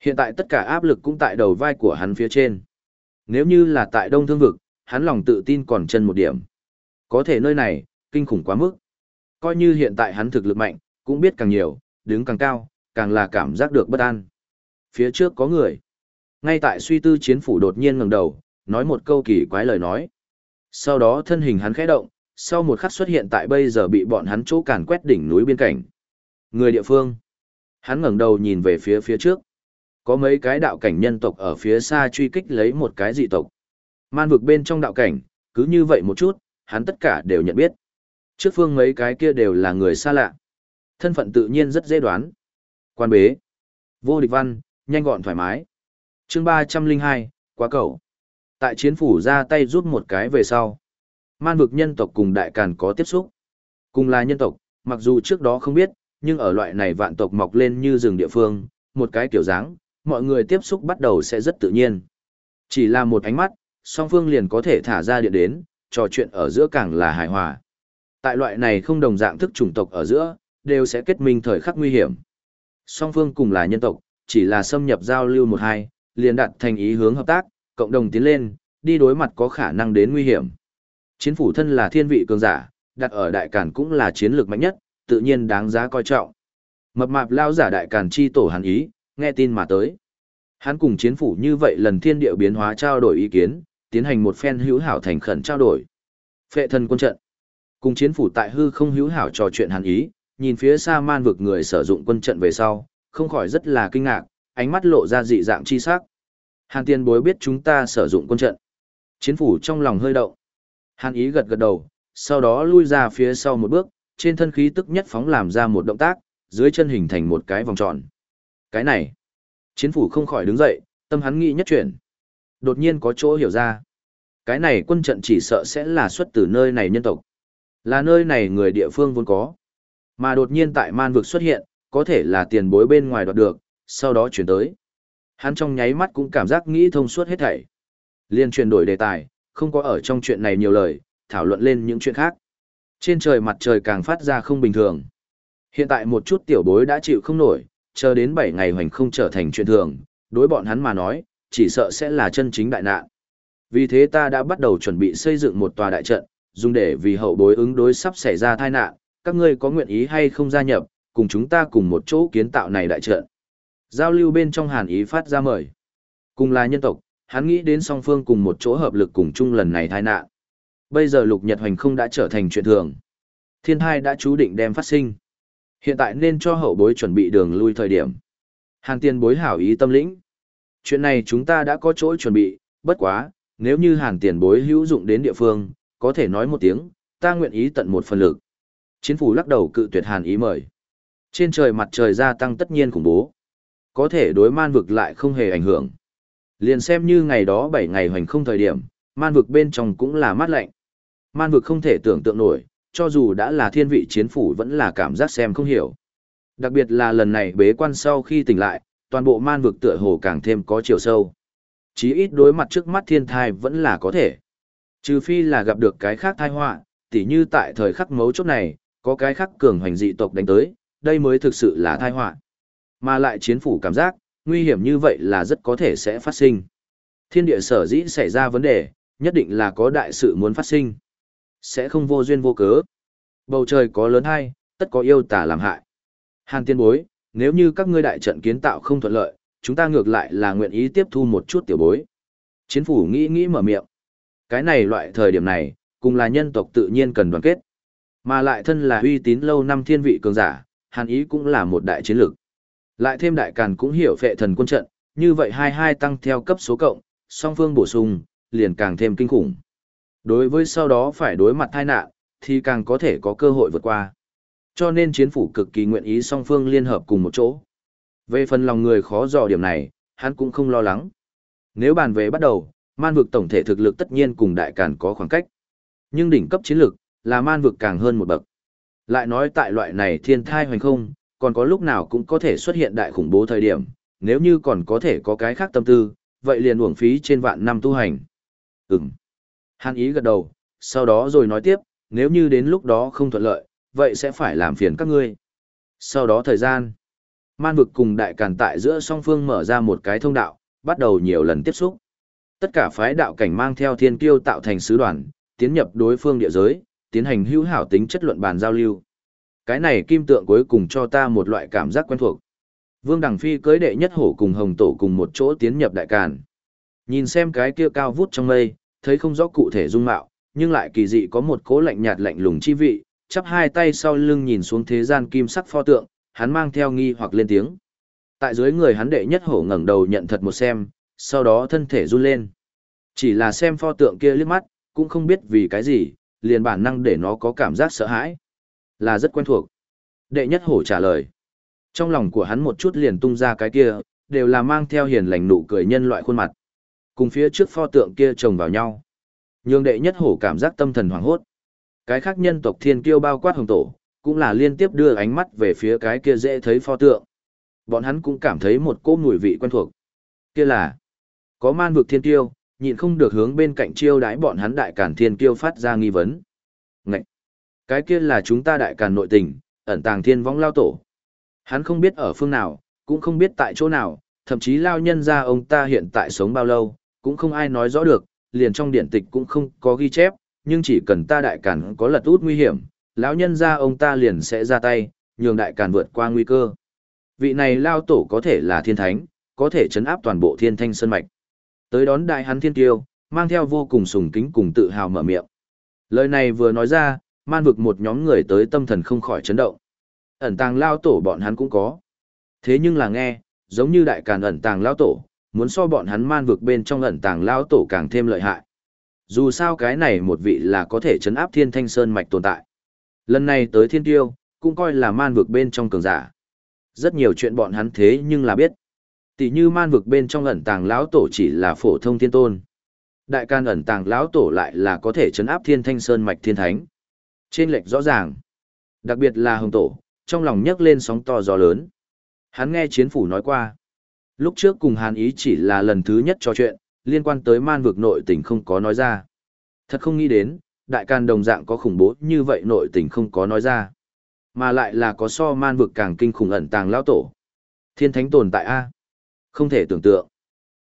Hiện tại tất cả áp lực cũng tại đầu vai của hắn phía trên. Nếu như là tại đông thương vực, hắn lòng tự tin còn chân một điểm. Có thể nơi này, kinh khủng quá mức. Coi như hiện tại hắn thực lực mạnh, cũng biết càng nhiều, đứng càng cao, càng là cảm giác được bất an. Phía trước có người. Ngay tại suy tư chiến phủ đột nhiên ngẩng đầu, nói một câu kỳ quái lời nói. Sau đó thân hình hắn khẽ động, sau một khắc xuất hiện tại bây giờ bị bọn hắn chỗ càn quét đỉnh núi biên cảnh. Người địa phương. Hắn ngẩng đầu nhìn về phía phía trước. Có mấy cái đạo cảnh nhân tộc ở phía xa truy kích lấy một cái dị tộc. Man vực bên trong đạo cảnh, cứ như vậy một chút, hắn tất cả đều nhận biết. Trước phương mấy cái kia đều là người xa lạ. Thân phận tự nhiên rất dễ đoán. Quan bế. Vô địch văn, nhanh gọn thoải mái. chương ba trăm linh hai quá cầu. Tại chiến phủ ra tay rút một cái về sau. Man vực nhân tộc cùng đại càn có tiếp xúc. Cùng là nhân tộc, mặc dù trước đó không biết, nhưng ở loại này vạn tộc mọc lên như rừng địa phương, một cái kiểu dáng, mọi người tiếp xúc bắt đầu sẽ rất tự nhiên. Chỉ là một ánh mắt, song phương liền có thể thả ra điện đến, trò chuyện ở giữa càng là hài hòa. Tại loại này không đồng dạng thức chủng tộc ở giữa, đều sẽ kết minh thời khắc nguy hiểm. Song phương cùng là nhân tộc, chỉ là xâm nhập giao lưu một hai, liền đặt thành ý hướng hợp tác, cộng đồng tiến lên, đi đối mặt có khả năng đến nguy hiểm. Chiến phủ thân là thiên vị cường giả, đặt ở đại cản cũng là chiến lược mạnh nhất, tự nhiên đáng giá coi trọng. Mập mạp lao giả đại cản chi tổ hàn ý, nghe tin mà tới. Hắn cùng chiến phủ như vậy lần thiên địa biến hóa trao đổi ý kiến, tiến hành một phen hữu hảo thành khẩn trao đổi. Phệ thần quân trận. Cùng chiến phủ tại hư không hữu hảo trò chuyện hàn ý, nhìn phía xa man vực người sử dụng quân trận về sau, không khỏi rất là kinh ngạc, ánh mắt lộ ra dị dạng chi sắc. Hàn tiên bối biết chúng ta sử dụng quân trận. Chiến phủ trong lòng hơi động. Hàn ý gật gật đầu, sau đó lui ra phía sau một bước, trên thân khí tức nhất phóng làm ra một động tác, dưới chân hình thành một cái vòng tròn. Cái này, chiến phủ không khỏi đứng dậy, tâm hắn nghĩ nhất chuyển. Đột nhiên có chỗ hiểu ra. Cái này quân trận chỉ sợ sẽ là xuất từ nơi này nhân tộc. Là nơi này người địa phương vốn có. Mà đột nhiên tại man vực xuất hiện, có thể là tiền bối bên ngoài đoạt được, sau đó chuyển tới. Hắn trong nháy mắt cũng cảm giác nghĩ thông suốt hết thảy. Liên chuyển đổi đề tài, không có ở trong chuyện này nhiều lời, thảo luận lên những chuyện khác. Trên trời mặt trời càng phát ra không bình thường. Hiện tại một chút tiểu bối đã chịu không nổi, chờ đến 7 ngày hoành không trở thành chuyện thường, đối bọn hắn mà nói, chỉ sợ sẽ là chân chính đại nạn. Vì thế ta đã bắt đầu chuẩn bị xây dựng một tòa đại trận, dùng để vì hậu bối ứng đối sắp xảy ra tai nạn, các ngươi có nguyện ý hay không gia nhập, cùng chúng ta cùng một chỗ kiến tạo này đại trận. Giao lưu bên trong hàn ý phát ra mời. Cùng là nhân tộc, hắn nghĩ đến song phương cùng một chỗ hợp lực cùng chung lần này tai nạn. Bây giờ lục nhật hoành không đã trở thành chuyện thường. Thiên thai đã chú định đem phát sinh. Hiện tại nên cho hậu bối chuẩn bị đường lui thời điểm. Hàn tiền bối hảo ý tâm lĩnh. Chuyện này chúng ta đã có chỗ chuẩn bị, bất quá, nếu như hàn tiền bối hữu dụng đến địa phương, có thể nói một tiếng, ta nguyện ý tận một phần lực. Chiến phủ lắc đầu cự tuyệt hàn ý mời. Trên trời mặt trời gia tăng tất nhiên khủng bố. Có thể đối man vực lại không hề ảnh hưởng. Liền xem như ngày đó 7 ngày hoành không thời điểm, man vực bên trong cũng là mát lạnh. Man vực không thể tưởng tượng nổi, cho dù đã là thiên vị chiến phủ vẫn là cảm giác xem không hiểu. Đặc biệt là lần này bế quan sau khi tỉnh lại, toàn bộ man vực tựa hồ càng thêm có chiều sâu. Chí ít đối mặt trước mắt thiên thai vẫn là có thể. Trừ phi là gặp được cái khác thai họa, tỉ như tại thời khắc mấu chốt này, có cái khác cường hoành dị tộc đánh tới, đây mới thực sự là tai họa. Mà lại chiến phủ cảm giác, nguy hiểm như vậy là rất có thể sẽ phát sinh. Thiên địa sở dĩ xảy ra vấn đề, nhất định là có đại sự muốn phát sinh. Sẽ không vô duyên vô cớ. Bầu trời có lớn hay, tất có yêu tả làm hại. Hàn tiên bối, nếu như các ngươi đại trận kiến tạo không thuận lợi, chúng ta ngược lại là nguyện ý tiếp thu một chút tiểu bối. Chiến phủ nghĩ nghĩ mở miệng. Cái này loại thời điểm này, cùng là nhân tộc tự nhiên cần đoàn kết. Mà lại thân là uy tín lâu năm thiên vị cường giả, hàn ý cũng là một đại chiến lược. Lại thêm đại càn cũng hiểu phệ thần quân trận, như vậy hai hai tăng theo cấp số cộng, song phương bổ sung, liền càng thêm kinh khủng. Đối với sau đó phải đối mặt tai nạn, thì càng có thể có cơ hội vượt qua. Cho nên chiến phủ cực kỳ nguyện ý song phương liên hợp cùng một chỗ. Về phần lòng người khó dò điểm này, hắn cũng không lo lắng. Nếu bàn về bắt đầu, man vực tổng thể thực lực tất nhiên cùng đại càn có khoảng cách. Nhưng đỉnh cấp chiến lực, là man vực càng hơn một bậc. Lại nói tại loại này thiên thai hoành không, còn có lúc nào cũng có thể xuất hiện đại khủng bố thời điểm, nếu như còn có thể có cái khác tâm tư, vậy liền uổng phí trên vạn năm tu hành. Ừm. Hàn ý gật đầu, sau đó rồi nói tiếp, nếu như đến lúc đó không thuận lợi, vậy sẽ phải làm phiền các ngươi. Sau đó thời gian, man vực cùng đại càn tại giữa song phương mở ra một cái thông đạo, bắt đầu nhiều lần tiếp xúc. Tất cả phái đạo cảnh mang theo thiên kiêu tạo thành sứ đoàn, tiến nhập đối phương địa giới, tiến hành hữu hảo tính chất luận bàn giao lưu. Cái này kim tượng cuối cùng cho ta một loại cảm giác quen thuộc. Vương Đằng Phi cưới đệ nhất hổ cùng hồng tổ cùng một chỗ tiến nhập đại càn. Nhìn xem cái kia cao vút trong mây, thấy không rõ cụ thể dung mạo, nhưng lại kỳ dị có một cố lạnh nhạt lạnh lùng chi vị, chắp hai tay sau lưng nhìn xuống thế gian kim sắc pho tượng, hắn mang theo nghi hoặc lên tiếng. Tại dưới người hắn đệ nhất hổ ngẩng đầu nhận thật một xem, sau đó thân thể run lên. Chỉ là xem pho tượng kia liếc mắt, cũng không biết vì cái gì, liền bản năng để nó có cảm giác sợ hãi. Là rất quen thuộc. Đệ nhất hổ trả lời. Trong lòng của hắn một chút liền tung ra cái kia, đều là mang theo hiền lành nụ cười nhân loại khuôn mặt. Cùng phía trước pho tượng kia chồng vào nhau. Nhường đệ nhất hổ cảm giác tâm thần hoảng hốt. Cái khác nhân tộc thiên kiêu bao quát hồng tổ, cũng là liên tiếp đưa ánh mắt về phía cái kia dễ thấy pho tượng. Bọn hắn cũng cảm thấy một cỗ mùi vị quen thuộc. Kia là, có man vực thiên tiêu, nhịn không được hướng bên cạnh chiêu đái bọn hắn đại cản thiên tiêu phát ra nghi vấn. Ngậy! Cái kia là chúng ta đại càn nội tình, ẩn tàng thiên vong lao tổ. Hắn không biết ở phương nào, cũng không biết tại chỗ nào, thậm chí lao nhân ra ông ta hiện tại sống bao lâu, cũng không ai nói rõ được, liền trong điển tịch cũng không có ghi chép, nhưng chỉ cần ta đại càn có lật út nguy hiểm, lão nhân ra ông ta liền sẽ ra tay, nhường đại càn vượt qua nguy cơ. Vị này lao tổ có thể là thiên thánh, có thể chấn áp toàn bộ thiên thanh sơn mạch. Tới đón đại hắn thiên tiêu, mang theo vô cùng sùng kính cùng tự hào mở miệng. Lời này vừa nói ra, man vực một nhóm người tới tâm thần không khỏi chấn động. Ẩn tàng lao tổ bọn hắn cũng có. Thế nhưng là nghe, giống như đại càn ẩn tàng lao tổ, muốn so bọn hắn man vực bên trong ẩn tàng lao tổ càng thêm lợi hại. Dù sao cái này một vị là có thể chấn áp thiên thanh sơn mạch tồn tại. Lần này tới thiên tiêu, cũng coi là man vực bên trong cường giả. Rất nhiều chuyện bọn hắn thế nhưng là biết. Tỷ như man vực bên trong ẩn tàng lão tổ chỉ là phổ thông thiên tôn. Đại can ẩn tàng lão tổ lại là có thể chấn áp thiên thanh sơn mạch thiên thánh. Trên lệch rõ ràng. Đặc biệt là hồng tổ, trong lòng nhấc lên sóng to gió lớn. Hắn nghe chiến phủ nói qua. Lúc trước cùng hàn ý chỉ là lần thứ nhất trò chuyện, liên quan tới man vực nội tình không có nói ra. Thật không nghĩ đến, đại can đồng dạng có khủng bố như vậy nội tình không có nói ra. Mà lại là có so man vực càng kinh khủng ẩn tàng lão tổ. Thiên thánh tồn tại A. Không thể tưởng tượng.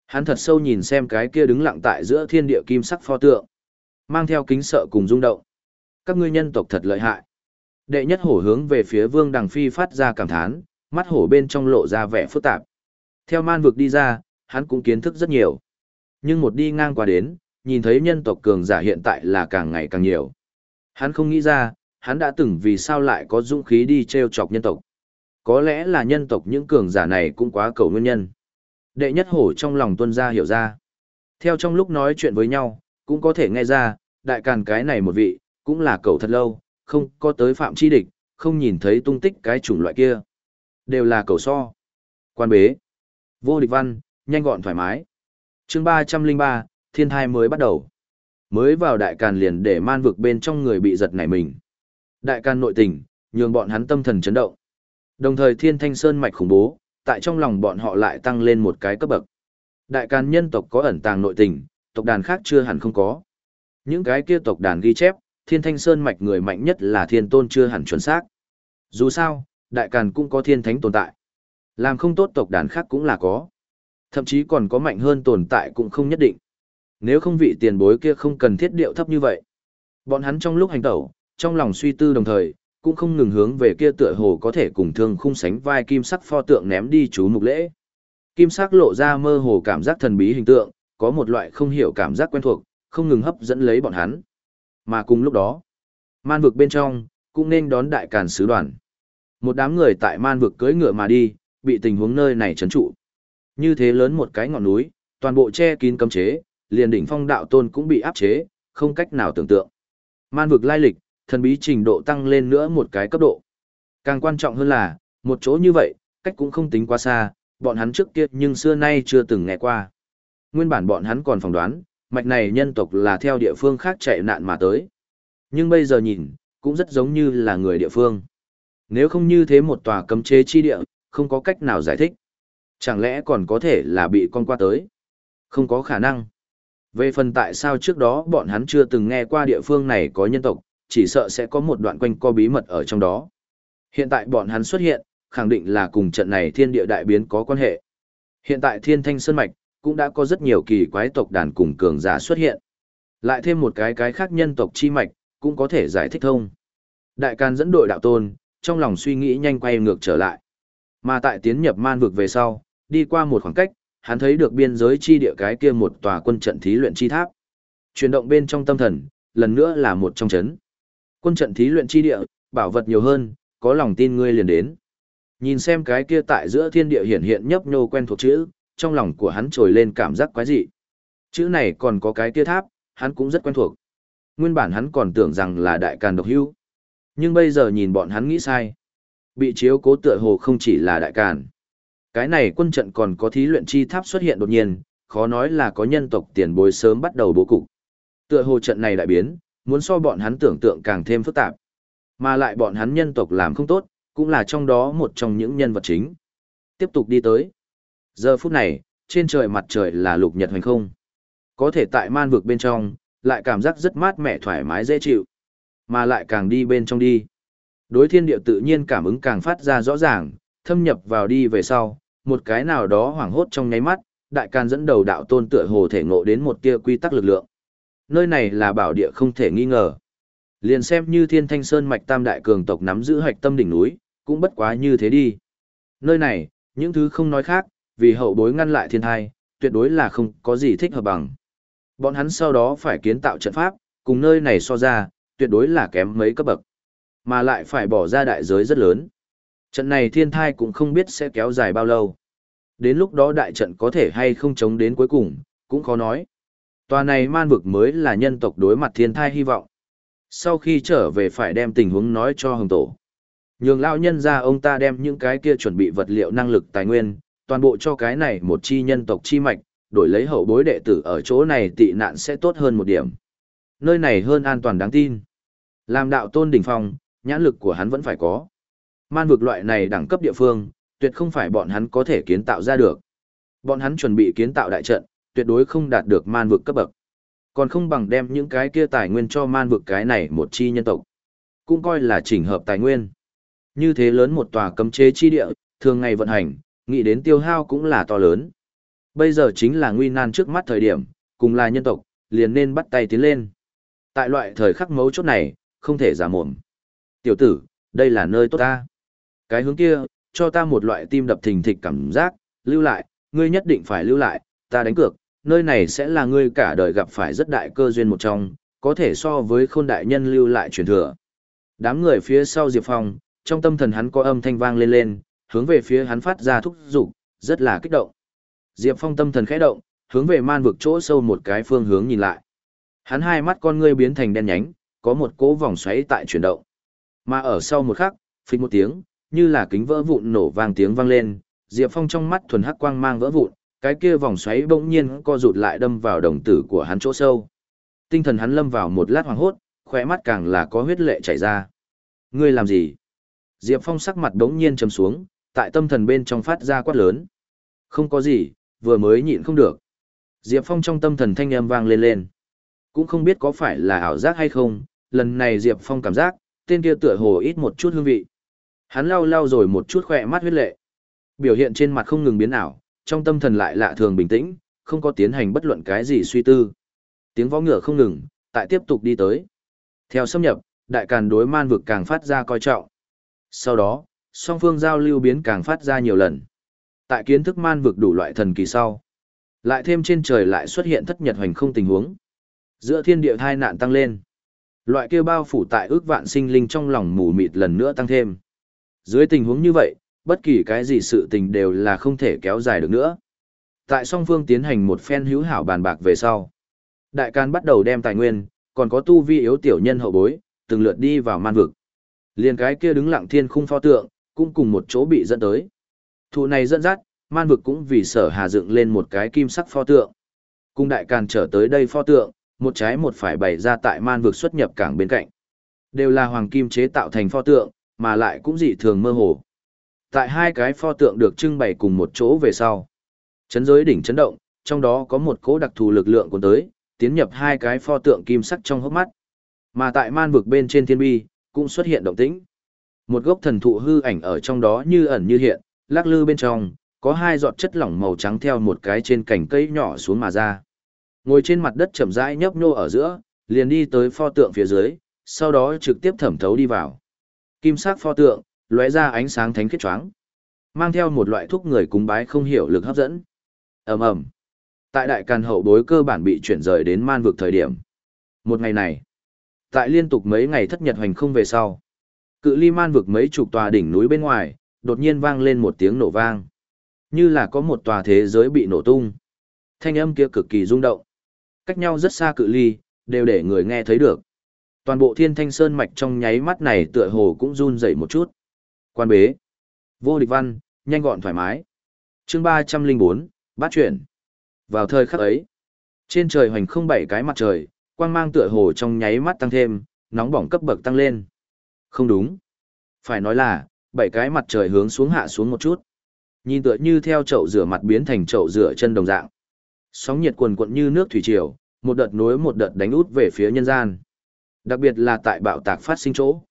Hắn thật sâu nhìn xem cái kia đứng lặng tại giữa thiên địa kim sắc pho tượng. Mang theo kính sợ cùng rung động. Các ngươi nhân tộc thật lợi hại. Đệ nhất hổ hướng về phía vương đằng phi phát ra cảm thán, mắt hổ bên trong lộ ra vẻ phức tạp. Theo man vực đi ra, hắn cũng kiến thức rất nhiều. Nhưng một đi ngang qua đến, nhìn thấy nhân tộc cường giả hiện tại là càng ngày càng nhiều. Hắn không nghĩ ra, hắn đã từng vì sao lại có dũng khí đi treo chọc nhân tộc. Có lẽ là nhân tộc những cường giả này cũng quá cầu nguyên nhân. Đệ nhất hổ trong lòng tuân gia hiểu ra. Theo trong lúc nói chuyện với nhau, cũng có thể nghe ra, đại càn cái này một vị, cũng là cầu thật lâu, không có tới phạm chi địch, không nhìn thấy tung tích cái chủng loại kia. Đều là cầu so. Quan bế. Vô địch văn, nhanh gọn thoải mái. chương 303, thiên thai mới bắt đầu. Mới vào đại càn liền để man vực bên trong người bị giật nảy mình. Đại càn nội tình, nhường bọn hắn tâm thần chấn động. Đồng thời thiên thanh sơn mạch khủng bố, tại trong lòng bọn họ lại tăng lên một cái cấp bậc. Đại càn nhân tộc có ẩn tàng nội tình, tộc đàn khác chưa hẳn không có. Những cái kia tộc đàn ghi chép, thiên thanh sơn mạch người mạnh nhất là thiên tôn chưa hẳn chuẩn xác. Dù sao, đại càn cũng có thiên thánh tồn tại. Làm không tốt tộc đàn khác cũng là có. Thậm chí còn có mạnh hơn tồn tại cũng không nhất định. Nếu không vị tiền bối kia không cần thiết điệu thấp như vậy. Bọn hắn trong lúc hành tẩu, trong lòng suy tư đồng thời, cũng không ngừng hướng về kia tựa hồ có thể cùng thương khung sánh vai kim sắc pho tượng ném đi chú mục lễ. Kim sắc lộ ra mơ hồ cảm giác thần bí hình tượng, có một loại không hiểu cảm giác quen thuộc, không ngừng hấp dẫn lấy bọn hắn. Mà cùng lúc đó, man vực bên trong, cũng nên đón đại càn sứ đoàn. Một đám người tại man vực cưỡi ngựa mà đi, bị tình huống nơi này trấn trụ. Như thế lớn một cái ngọn núi, toàn bộ che kín cấm chế, liền đỉnh phong đạo tôn cũng bị áp chế, không cách nào tưởng tượng. Man vực lai lịch, thần bí trình độ tăng lên nữa một cái cấp độ. Càng quan trọng hơn là, một chỗ như vậy, cách cũng không tính quá xa, bọn hắn trước kia nhưng xưa nay chưa từng nghe qua. Nguyên bản bọn hắn còn phỏng đoán, mạch này nhân tộc là theo địa phương khác chạy nạn mà tới. Nhưng bây giờ nhìn, cũng rất giống như là người địa phương. Nếu không như thế một tòa cấm chế chi địa, không có cách nào giải thích. Chẳng lẽ còn có thể là bị con qua tới? Không có khả năng. Về phần tại sao trước đó bọn hắn chưa từng nghe qua địa phương này có nhân tộc, chỉ sợ sẽ có một đoạn quanh co bí mật ở trong đó. Hiện tại bọn hắn xuất hiện, khẳng định là cùng trận này thiên địa đại biến có quan hệ. Hiện tại thiên thanh sơn mạch, cũng đã có rất nhiều kỳ quái tộc đàn cùng cường giả xuất hiện. Lại thêm một cái cái khác nhân tộc chi mạch, cũng có thể giải thích thông. Đại can dẫn đội đạo tôn, trong lòng suy nghĩ nhanh quay ngược trở lại. Mà tại tiến nhập man vực về sau, đi qua một khoảng cách, hắn thấy được biên giới chi địa cái kia một tòa quân trận thí luyện chi tháp. Chuyển động bên trong tâm thần, lần nữa là một trong chấn. Quân trận thí luyện chi địa, bảo vật nhiều hơn, có lòng tin ngươi liền đến. Nhìn xem cái kia tại giữa thiên địa hiển hiện nhấp nhô quen thuộc chữ, trong lòng của hắn trồi lên cảm giác quái dị. Chữ này còn có cái kia tháp, hắn cũng rất quen thuộc. Nguyên bản hắn còn tưởng rằng là đại càn độc hưu. Nhưng bây giờ nhìn bọn hắn nghĩ sai. Bị chiếu cố tựa hồ không chỉ là đại càn. Cái này quân trận còn có thí luyện chi tháp xuất hiện đột nhiên, khó nói là có nhân tộc tiền bối sớm bắt đầu bố cục. Tựa hồ trận này đại biến, muốn so bọn hắn tưởng tượng càng thêm phức tạp. Mà lại bọn hắn nhân tộc làm không tốt, cũng là trong đó một trong những nhân vật chính. Tiếp tục đi tới. Giờ phút này, trên trời mặt trời là lục nhật hoành không. Có thể tại man vực bên trong, lại cảm giác rất mát mẻ thoải mái dễ chịu. Mà lại càng đi bên trong đi. Đối thiên địa tự nhiên cảm ứng càng phát ra rõ ràng, thâm nhập vào đi về sau, một cái nào đó hoảng hốt trong nháy mắt, đại can dẫn đầu đạo tôn tựa hồ thể ngộ đến một tia quy tắc lực lượng. Nơi này là bảo địa không thể nghi ngờ. Liền xem như thiên thanh sơn mạch tam đại cường tộc nắm giữ hạch tâm đỉnh núi, cũng bất quá như thế đi. Nơi này, những thứ không nói khác, vì hậu bối ngăn lại thiên thai, tuyệt đối là không có gì thích hợp bằng. Bọn hắn sau đó phải kiến tạo trận pháp, cùng nơi này so ra, tuyệt đối là kém mấy cấp bậc. Mà lại phải bỏ ra đại giới rất lớn. Trận này thiên thai cũng không biết sẽ kéo dài bao lâu. Đến lúc đó đại trận có thể hay không chống đến cuối cùng, cũng khó nói. Tòa này man vực mới là nhân tộc đối mặt thiên thai hy vọng. Sau khi trở về phải đem tình huống nói cho hồng tổ. Nhường lão nhân ra ông ta đem những cái kia chuẩn bị vật liệu năng lực tài nguyên, toàn bộ cho cái này một chi nhân tộc chi mạch, đổi lấy hậu bối đệ tử ở chỗ này tị nạn sẽ tốt hơn một điểm. Nơi này hơn an toàn đáng tin. Làm đạo tôn đỉnh phong, nhãn lực của hắn vẫn phải có. Man vực loại này đẳng cấp địa phương, tuyệt không phải bọn hắn có thể kiến tạo ra được. Bọn hắn chuẩn bị kiến tạo đại trận, tuyệt đối không đạt được man vực cấp bậc. Còn không bằng đem những cái kia tài nguyên cho man vực cái này một chi nhân tộc. Cũng coi là chỉnh hợp tài nguyên. Như thế lớn một tòa cấm chế chi địa, thường ngày vận hành, nghĩ đến tiêu hao cũng là to lớn. Bây giờ chính là nguy nan trước mắt thời điểm, cùng là nhân tộc, liền nên bắt tay tiến lên. Tại loại thời khắc mấu chốt này, không thể giả mồm. Tiểu tử, đây là nơi tốt ta. Cái hướng kia, cho ta một loại tim đập thình thịch cảm giác, lưu lại, ngươi nhất định phải lưu lại, ta đánh cược, nơi này sẽ là ngươi cả đời gặp phải rất đại cơ duyên một trong, có thể so với khôn đại nhân lưu lại truyền thừa. Đám người phía sau Diệp Phong, trong tâm thần hắn có âm thanh vang lên lên, hướng về phía hắn phát ra thúc giục, rất là kích động. Diệp Phong tâm thần khẽ động, hướng về man vực chỗ sâu một cái phương hướng nhìn lại. Hắn hai mắt con ngươi biến thành đen nhánh, có một cỗ vòng xoáy tại chuyển động. Mà ở sau một khắc, phịch một tiếng, như là kính vỡ vụn nổ vang tiếng vang lên, Diệp Phong trong mắt thuần hắc quang mang vỡ vụn, cái kia vòng xoáy bỗng nhiên co rụt lại đâm vào đồng tử của hắn chỗ sâu. Tinh thần hắn lâm vào một lát hoàng hốt, khỏe mắt càng là có huyết lệ chảy ra. Ngươi làm gì? Diệp Phong sắc mặt bỗng nhiên trầm xuống, tại tâm thần bên trong phát ra quát lớn. Không có gì, vừa mới nhịn không được. Diệp Phong trong tâm thần thanh âm vang lên lên. Cũng không biết có phải là ảo giác hay không, lần này Diệp Phong cảm giác, tên kia tựa hồ ít một chút hương vị. Hắn lau lau rồi một chút khỏe mắt huyết lệ. Biểu hiện trên mặt không ngừng biến ảo, trong tâm thần lại lạ thường bình tĩnh, không có tiến hành bất luận cái gì suy tư. Tiếng võ ngựa không ngừng, tại tiếp tục đi tới. Theo xâm nhập, đại càn đối man vực càng phát ra coi trọng. Sau đó, song phương giao lưu biến càng phát ra nhiều lần. Tại kiến thức man vực đủ loại thần kỳ sau, lại thêm trên trời lại xuất hiện thất nhật hoành không tình huống. Giữa thiên địa thai nạn tăng lên. Loại kia bao phủ tại ước vạn sinh linh trong lòng mù mịt lần nữa tăng thêm. Dưới tình huống như vậy, bất kỳ cái gì sự tình đều là không thể kéo dài được nữa. Tại song phương tiến hành một phen hữu hảo bàn bạc về sau. Đại can bắt đầu đem tài nguyên, còn có tu vi yếu tiểu nhân hậu bối, từng lượt đi vào man vực. Liền cái kia đứng lặng thiên khung pho tượng, cũng cùng một chỗ bị dẫn tới. Thụ này dẫn dắt, man vực cũng vì sở hà dựng lên một cái kim sắc pho tượng. Cung đại càn trở tới đây pho tượng, một trái một phải bày ra tại man vực xuất nhập cảng bên cạnh. Đều là hoàng kim chế tạo thành pho tượng, mà lại cũng dị thường mơ hồ. Tại hai cái pho tượng được trưng bày cùng một chỗ về sau. Chấn giới đỉnh chấn động, trong đó có một cỗ đặc thù lực lượng cuốn tới, tiến nhập hai cái pho tượng kim sắc trong hốc mắt. Mà tại man vực bên trên thiên bi, cũng xuất hiện động tĩnh. Một gốc thần thụ hư ảnh ở trong đó như ẩn như hiện, lắc lư bên trong, có hai giọt chất lỏng màu trắng theo một cái trên cành cây nhỏ xuống mà ra. Ngồi trên mặt đất chậm rãi nhấp nhô ở giữa, liền đi tới pho tượng phía dưới, sau đó trực tiếp thẩm thấu đi vào. Kim sắc pho tượng, lóe ra ánh sáng thánh khiết choáng, mang theo một loại thuốc người cúng bái không hiểu lực hấp dẫn. Ầm ầm. Tại đại càn hậu bối cơ bản bị chuyển rời đến man vực thời điểm. Một ngày này, tại liên tục mấy ngày thất nhật hoành không về sau, cự ly man vực mấy chục tòa đỉnh núi bên ngoài, đột nhiên vang lên một tiếng nổ vang. Như là có một tòa thế giới bị nổ tung. Thanh âm kia cực kỳ rung động. Cách nhau rất xa cự ly, đều để người nghe thấy được. Toàn bộ thiên thanh sơn mạch trong nháy mắt này tựa hồ cũng run dậy một chút. Quan bế. Vô địch văn, nhanh gọn thoải mái. chương ba trăm linh bốn bát chuyển. Vào thời khắc ấy, trên trời hoành không bảy cái mặt trời, quang mang tựa hồ trong nháy mắt tăng thêm, nóng bỏng cấp bậc tăng lên. Không đúng. Phải nói là, bảy cái mặt trời hướng xuống hạ xuống một chút. Nhìn tựa như theo chậu rửa mặt biến thành chậu rửa chân đồng dạng. Sóng nhiệt cuồn cuộn như nước thủy triều, một đợt nối một đợt đánh út về phía nhân gian. Đặc biệt là tại bạo tạc phát sinh chỗ.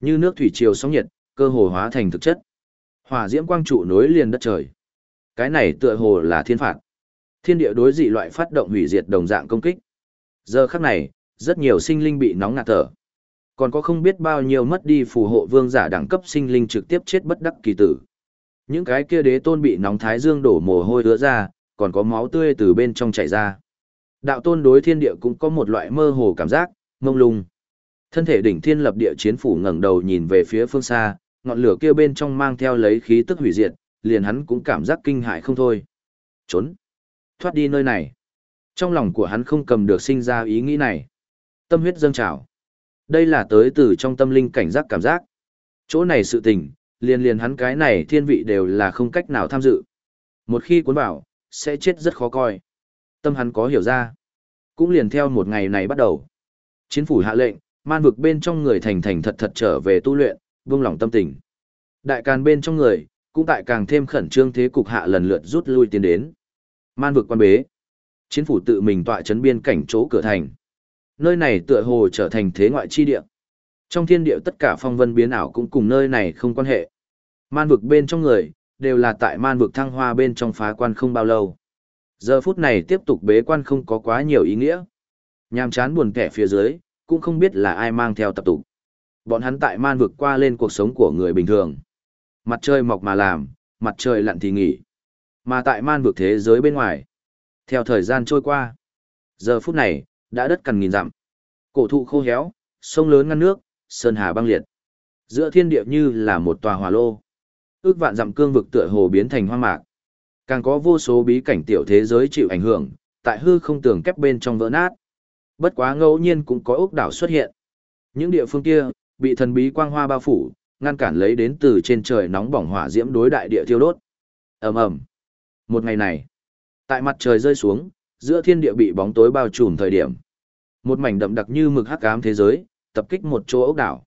Như nước thủy triều sóng nhiệt, cơ hồ hóa thành thực chất. Hỏa diễm quang trụ nối liền đất trời. Cái này tựa hồ là thiên phạt. Thiên địa đối dị loại phát động hủy diệt đồng dạng công kích. Giờ khắc này, rất nhiều sinh linh bị nóng ngạt thở. Còn có không biết bao nhiêu mất đi phù hộ vương giả đẳng cấp sinh linh trực tiếp chết bất đắc kỳ tử. Những cái kia đế tôn bị nóng thái dương đổ mồ hôi ứa ra, còn có máu tươi từ bên trong chảy ra. Đạo tôn đối thiên địa cũng có một loại mơ hồ cảm giác, mông lung. Thân thể đỉnh thiên lập địa chiến phủ ngẩng đầu nhìn về phía phương xa, ngọn lửa kia bên trong mang theo lấy khí tức hủy diệt, liền hắn cũng cảm giác kinh hại không thôi. Trốn. Thoát đi nơi này. Trong lòng của hắn không cầm được sinh ra ý nghĩ này. Tâm huyết dâng trào. Đây là tới từ trong tâm linh cảnh giác cảm giác. Chỗ này sự tình, liền liền hắn cái này thiên vị đều là không cách nào tham dự. Một khi cuốn vào, sẽ chết rất khó coi. Tâm hắn có hiểu ra. Cũng liền theo một ngày này bắt đầu. Chiến phủ hạ lệnh, man vực bên trong người thành thành thật thật trở về tu luyện, vương lòng tâm tình. Đại càn bên trong người, cũng tại càng thêm khẩn trương thế cục hạ lần lượt rút lui tiến đến. Man vực quan bế. Chiến phủ tự mình tọa trấn biên cảnh chỗ cửa thành. Nơi này tựa hồ trở thành thế ngoại chi địa. Trong thiên địa tất cả phong vân biến ảo cũng cùng nơi này không quan hệ. Man vực bên trong người, đều là tại man vực thăng hoa bên trong phá quan không bao lâu. Giờ phút này tiếp tục bế quan không có quá nhiều ý nghĩa. Nhàm chán buồn kẻ phía dưới, cũng không biết là ai mang theo tập tục. Bọn hắn tại man vực qua lên cuộc sống của người bình thường. Mặt trời mọc mà làm, mặt trời lặn thì nghỉ. Mà tại man vực thế giới bên ngoài. Theo thời gian trôi qua. Giờ phút này, đã đất cằn nghìn dặm. Cổ thụ khô héo, sông lớn ngăn nước, sơn hà băng liệt. Giữa thiên địa như là một tòa hỏa lô. Ước vạn dặm cương vực tựa hồ biến thành hoang mạc. Càng có vô số bí cảnh tiểu thế giới chịu ảnh hưởng, tại hư không tường kép bên trong vỡ nát. Bất quá ngẫu nhiên cũng có ốc đảo xuất hiện. Những địa phương kia, bị thần bí quang hoa bao phủ, ngăn cản lấy đến từ trên trời nóng bỏng hỏa diễm đối đại địa thiêu đốt. Ầm ầm. Một ngày này, tại mặt trời rơi xuống, giữa thiên địa bị bóng tối bao trùm thời điểm, một mảnh đậm đặc như mực hắc ám thế giới, tập kích một chỗ ốc đảo.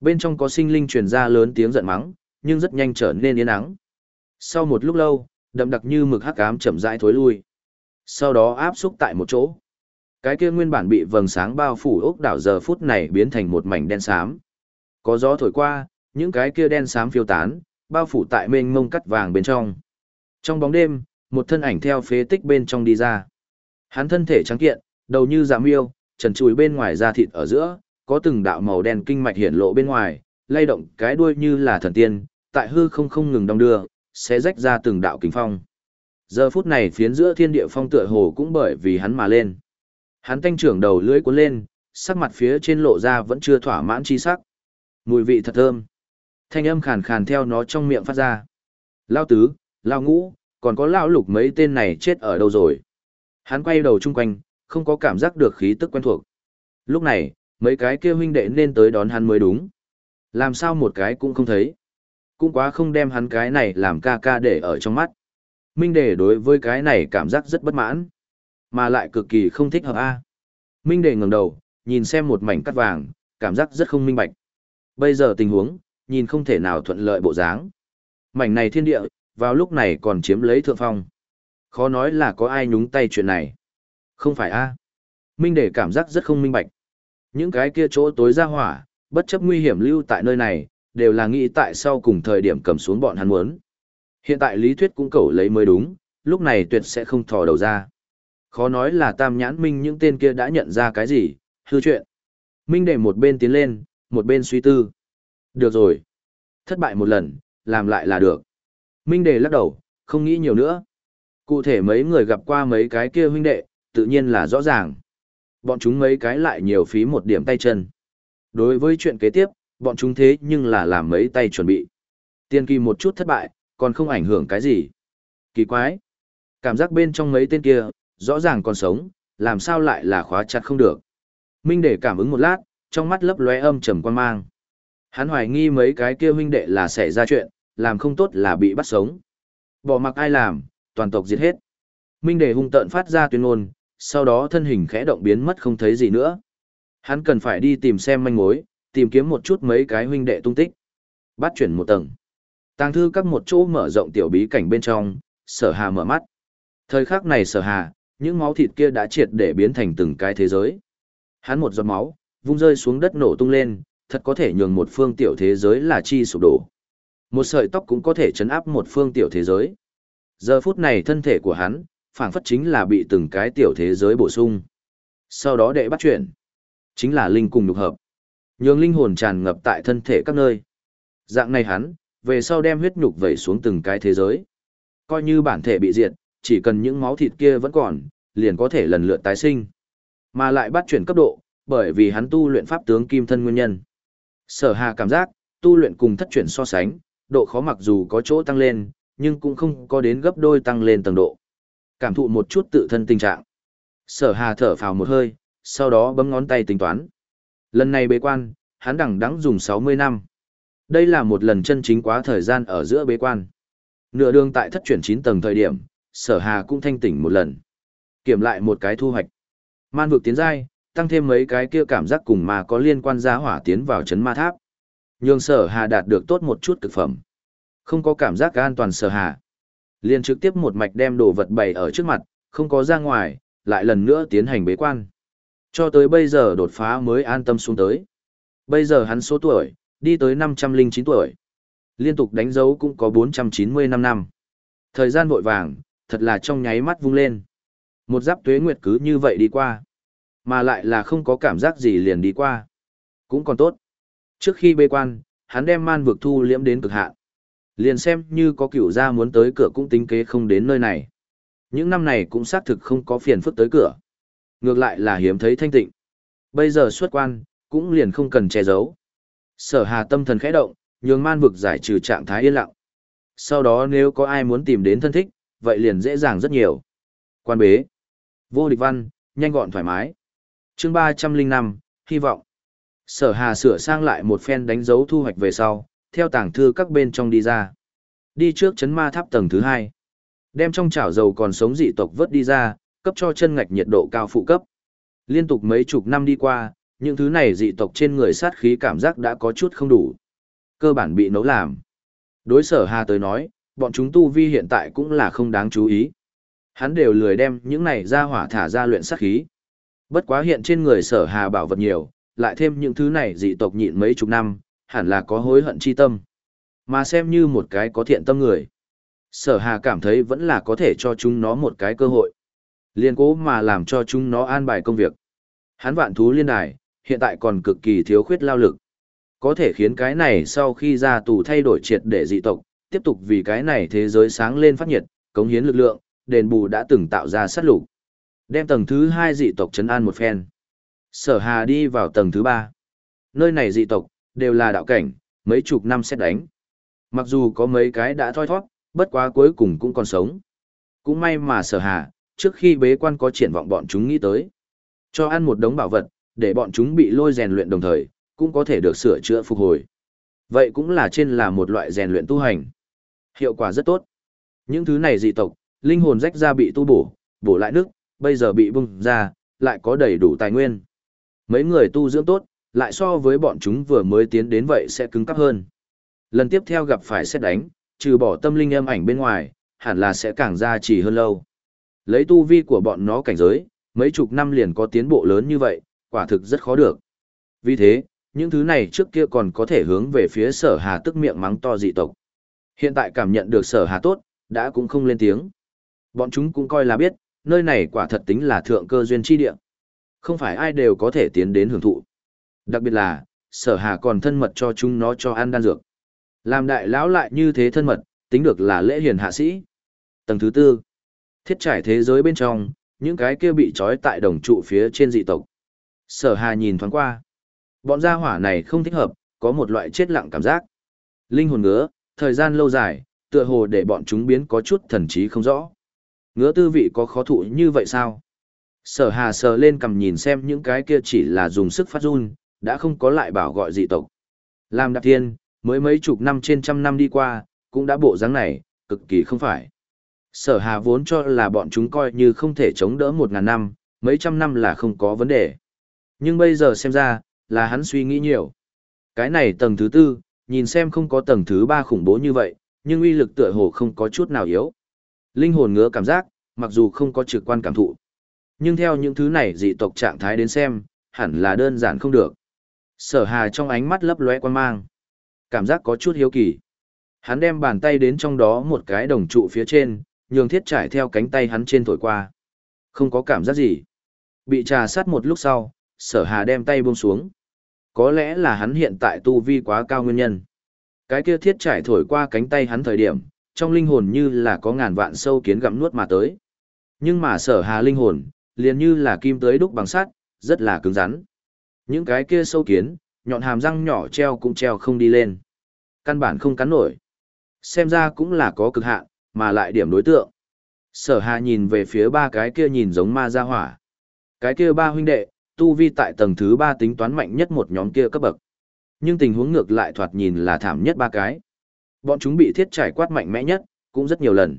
Bên trong có sinh linh truyền ra lớn tiếng giận mắng, nhưng rất nhanh trở nên yên ắng. Sau một lúc lâu, đậm đặc như mực hắc ám chậm rãi thối lui. Sau đó áp xúc tại một chỗ. Cái kia nguyên bản bị vầng sáng bao phủ ốc đảo giờ phút này biến thành một mảnh đen xám. Có gió thổi qua, những cái kia đen xám phiêu tán, bao phủ tại mênh mông cắt vàng bên trong. Trong bóng đêm, một thân ảnh theo phế tích bên trong đi ra. Hắn thân thể trắng kiện, đầu như dạ miêu, trần trùi bên ngoài da thịt ở giữa, có từng đạo màu đen kinh mạch hiển lộ bên ngoài, lay động cái đuôi như là thần tiên, tại hư không không ngừng đong đưa, sẽ rách ra từng đạo kính phong. Giờ phút này phiến giữa thiên địa phong tựa hồ cũng bởi vì hắn mà lên. Hắn tanh trưởng đầu lưỡi cuốn lên, sắc mặt phía trên lộ ra vẫn chưa thỏa mãn chi sắc. Mùi vị thật thơm. Thanh âm khàn khàn theo nó trong miệng phát ra. Lao tứ, lao ngũ, còn có lao lục mấy tên này chết ở đâu rồi. Hắn quay đầu chung quanh, không có cảm giác được khí tức quen thuộc. Lúc này, mấy cái kia huynh đệ nên tới đón hắn mới đúng. Làm sao một cái cũng không thấy. Cũng quá không đem hắn cái này làm ca ca để ở trong mắt. Minh Đề đối với cái này cảm giác rất bất mãn, mà lại cực kỳ không thích hợp a. Minh Đề ngẩng đầu, nhìn xem một mảnh cắt vàng, cảm giác rất không minh bạch. Bây giờ tình huống, nhìn không thể nào thuận lợi bộ dáng. Mảnh này thiên địa, vào lúc này còn chiếm lấy thượng phong. Khó nói là có ai nhúng tay chuyện này. Không phải a. Minh Đề cảm giác rất không minh bạch. Những cái kia chỗ tối ra hỏa, bất chấp nguy hiểm lưu tại nơi này, đều là nghĩ tại sau cùng thời điểm cầm xuống bọn hắn muốn. Hiện tại lý thuyết cũng cầu lấy mới đúng, lúc này tuyệt sẽ không thò đầu ra. Khó nói là tam nhãn minh những tên kia đã nhận ra cái gì, hư chuyện. Minh để một bên tiến lên, một bên suy tư. Được rồi. Thất bại một lần, làm lại là được. Minh đề lắc đầu, không nghĩ nhiều nữa. Cụ thể mấy người gặp qua mấy cái kia huynh đệ, tự nhiên là rõ ràng. Bọn chúng mấy cái lại nhiều phí một điểm tay chân. Đối với chuyện kế tiếp, bọn chúng thế nhưng là làm mấy tay chuẩn bị. Tiên kỳ một chút thất bại, còn không ảnh hưởng cái gì. Kỳ quái. Cảm giác bên trong mấy tên kia, rõ ràng còn sống, làm sao lại là khóa chặt không được. Minh để cảm ứng một lát, trong mắt lấp lóe âm trầm quan mang. Hắn hoài nghi mấy cái kia huynh đệ là xảy ra chuyện, làm không tốt là bị bắt sống. Bỏ mặc ai làm, toàn tộc giết hết. Minh để hung tợn phát ra tuyên ngôn, sau đó thân hình khẽ động biến mất không thấy gì nữa. Hắn cần phải đi tìm xem manh mối, tìm kiếm một chút mấy cái huynh đệ tung tích. Bắt chuyển một tầng. Tàng thư các một chỗ mở rộng tiểu bí cảnh bên trong, sở hà mở mắt. Thời khắc này sở hà, những máu thịt kia đã triệt để biến thành từng cái thế giới. Hắn một giọt máu, vung rơi xuống đất nổ tung lên, thật có thể nhường một phương tiểu thế giới là chi sụp đổ. Một sợi tóc cũng có thể chấn áp một phương tiểu thế giới. Giờ phút này thân thể của hắn, phảng phất chính là bị từng cái tiểu thế giới bổ sung. Sau đó đệ bắt chuyển, chính là linh cùng nhục hợp. Nhường linh hồn tràn ngập tại thân thể các nơi. Dạng này hắn, về sau đem huyết nhục vẩy xuống từng cái thế giới. Coi như bản thể bị diệt, chỉ cần những máu thịt kia vẫn còn, liền có thể lần lượt tái sinh. Mà lại bắt chuyển cấp độ, bởi vì hắn tu luyện pháp tướng kim thân nguyên nhân. Sở Hà cảm giác, tu luyện cùng thất chuyển so sánh, độ khó mặc dù có chỗ tăng lên, nhưng cũng không có đến gấp đôi tăng lên tầng độ. Cảm thụ một chút tự thân tình trạng. Sở Hà thở phào một hơi, sau đó bấm ngón tay tính toán. Lần này bế quan, hắn đẳng đắng dùng 60 năm. Đây là một lần chân chính quá thời gian ở giữa bế quan. Nửa đường tại thất chuyển 9 tầng thời điểm, sở hà cũng thanh tỉnh một lần. Kiểm lại một cái thu hoạch. Man vực tiến giai, tăng thêm mấy cái kia cảm giác cùng mà có liên quan giá hỏa tiến vào chấn ma tháp. Nhường sở hà đạt được tốt một chút thực phẩm. Không có cảm giác an toàn sở hà. liền trực tiếp một mạch đem đồ vật bày ở trước mặt, không có ra ngoài, lại lần nữa tiến hành bế quan. Cho tới bây giờ đột phá mới an tâm xuống tới. Bây giờ hắn số tuổi, đi tới 509 tuổi. Liên tục đánh dấu cũng có 495 năm. Thời gian vội vàng, thật là trong nháy mắt vung lên. Một giáp tuế nguyệt cứ như vậy đi qua. Mà lại là không có cảm giác gì liền đi qua. Cũng còn tốt. Trước khi bê quan, hắn đem man vực thu liễm đến cực hạn. Liền xem như có cửu gia muốn tới cửa cũng tính kế không đến nơi này. Những năm này cũng xác thực không có phiền phức tới cửa. Ngược lại là hiếm thấy thanh tịnh. Bây giờ xuất quan, cũng liền không cần che giấu. Sở hà tâm thần khẽ động, nhường man vực giải trừ trạng thái yên lặng. Sau đó nếu có ai muốn tìm đến thân thích, vậy liền dễ dàng rất nhiều. Quan bế. Vô địch văn, nhanh gọn thoải mái. chương 305, hy vọng. Sở hà sửa sang lại một phen đánh dấu thu hoạch về sau, theo tảng thư các bên trong đi ra. Đi trước chấn ma tháp tầng thứ hai. Đem trong chảo dầu còn sống dị tộc vớt đi ra, cấp cho chân ngạch nhiệt độ cao phụ cấp. Liên tục mấy chục năm đi qua, những thứ này dị tộc trên người sát khí cảm giác đã có chút không đủ. Cơ bản bị nấu làm. Đối sở Hà tới nói, bọn chúng tu vi hiện tại cũng là không đáng chú ý. Hắn đều lười đem những này ra hỏa thả ra luyện sát khí. Bất quá hiện trên người sở hà bảo vật nhiều, lại thêm những thứ này dị tộc nhịn mấy chục năm, hẳn là có hối hận chi tâm. Mà xem như một cái có thiện tâm người. Sở hà cảm thấy vẫn là có thể cho chúng nó một cái cơ hội. Liên cố mà làm cho chúng nó an bài công việc. Hắn vạn thú liên đài, hiện tại còn cực kỳ thiếu khuyết lao lực. Có thể khiến cái này sau khi ra tù thay đổi triệt để dị tộc, tiếp tục vì cái này thế giới sáng lên phát nhiệt, cống hiến lực lượng, đền bù đã từng tạo ra sát lục. Đem tầng thứ hai dị tộc trấn an một phen. Sở Hà đi vào tầng thứ ba. Nơi này dị tộc, đều là đạo cảnh, mấy chục năm xét đánh. Mặc dù có mấy cái đã thoi thoát, bất quá cuối cùng cũng còn sống. Cũng may mà sở hà, trước khi bế quan có triển vọng bọn chúng nghĩ tới. Cho ăn một đống bảo vật, để bọn chúng bị lôi rèn luyện đồng thời, cũng có thể được sửa chữa phục hồi. Vậy cũng là trên là một loại rèn luyện tu hành. Hiệu quả rất tốt. Những thứ này dị tộc, linh hồn rách ra bị tu bổ, bổ lại nước, bây giờ bị bung ra, lại có đầy đủ tài nguyên. Mấy người tu dưỡng tốt, lại so với bọn chúng vừa mới tiến đến vậy sẽ cứng cắp hơn. Lần tiếp theo gặp phải xét đánh, trừ bỏ tâm linh âm ảnh bên ngoài, hẳn là sẽ càng ra chỉ hơn lâu. Lấy tu vi của bọn nó cảnh giới, mấy chục năm liền có tiến bộ lớn như vậy, quả thực rất khó được. Vì thế, những thứ này trước kia còn có thể hướng về phía sở hà tức miệng mắng to dị tộc. Hiện tại cảm nhận được sở hà tốt, đã cũng không lên tiếng. Bọn chúng cũng coi là biết, nơi này quả thật tính là thượng cơ duyên chi địa. Không phải ai đều có thể tiến đến hưởng thụ. Đặc biệt là, sở hà còn thân mật cho chúng nó cho ăn đan dược. Làm đại lão lại như thế thân mật, tính được là lễ hiền hạ sĩ. Tầng thứ tư, thiết trải thế giới bên trong, những cái kia bị trói tại đồng trụ phía trên dị tộc. Sở hà nhìn thoáng qua. Bọn gia hỏa này không thích hợp, có một loại chết lặng cảm giác. Linh hồn ngứa, thời gian lâu dài, tựa hồ để bọn chúng biến có chút thần trí không rõ. Ngứa tư vị có khó thụ như vậy sao? Sở hà sờ lên cầm nhìn xem những cái kia chỉ là dùng sức phát run, đã không có lại bảo gọi dị tộc. Làm đạp thiên, mới mấy chục năm trên trăm năm đi qua, cũng đã bộ dáng này, cực kỳ không phải. Sở hà vốn cho là bọn chúng coi như không thể chống đỡ một ngàn năm, mấy trăm năm là không có vấn đề. Nhưng bây giờ xem ra, là hắn suy nghĩ nhiều. Cái này tầng thứ tư, nhìn xem không có tầng thứ ba khủng bố như vậy, nhưng uy lực tựa hồ không có chút nào yếu. Linh hồn ngứa cảm giác, mặc dù không có trực quan cảm thụ. Nhưng theo những thứ này dị tộc trạng thái đến xem, hẳn là đơn giản không được. Sở hà trong ánh mắt lấp lóe quan mang. Cảm giác có chút hiếu kỳ. Hắn đem bàn tay đến trong đó một cái đồng trụ phía trên, nhường thiết trải theo cánh tay hắn trên thổi qua. Không có cảm giác gì. Bị trà sát một lúc sau, sở hà đem tay buông xuống. Có lẽ là hắn hiện tại tu vi quá cao nguyên nhân. Cái kia thiết trải thổi qua cánh tay hắn thời điểm, trong linh hồn như là có ngàn vạn sâu kiến gặm nuốt mà tới. Nhưng mà sở hà linh hồn, liền như là kim tới đúc bằng sắt, rất là cứng rắn. Những cái kia sâu kiến, nhọn hàm răng nhỏ treo cũng treo không đi lên. Căn bản không cắn nổi. Xem ra cũng là có cực hạn, mà lại điểm đối tượng. Sở hà nhìn về phía ba cái kia nhìn giống ma gia hỏa. Cái kia ba huynh đệ, tu vi tại tầng thứ ba tính toán mạnh nhất một nhóm kia cấp bậc. Nhưng tình huống ngược lại thoạt nhìn là thảm nhất ba cái. Bọn chúng bị thiết trải quát mạnh mẽ nhất, cũng rất nhiều lần.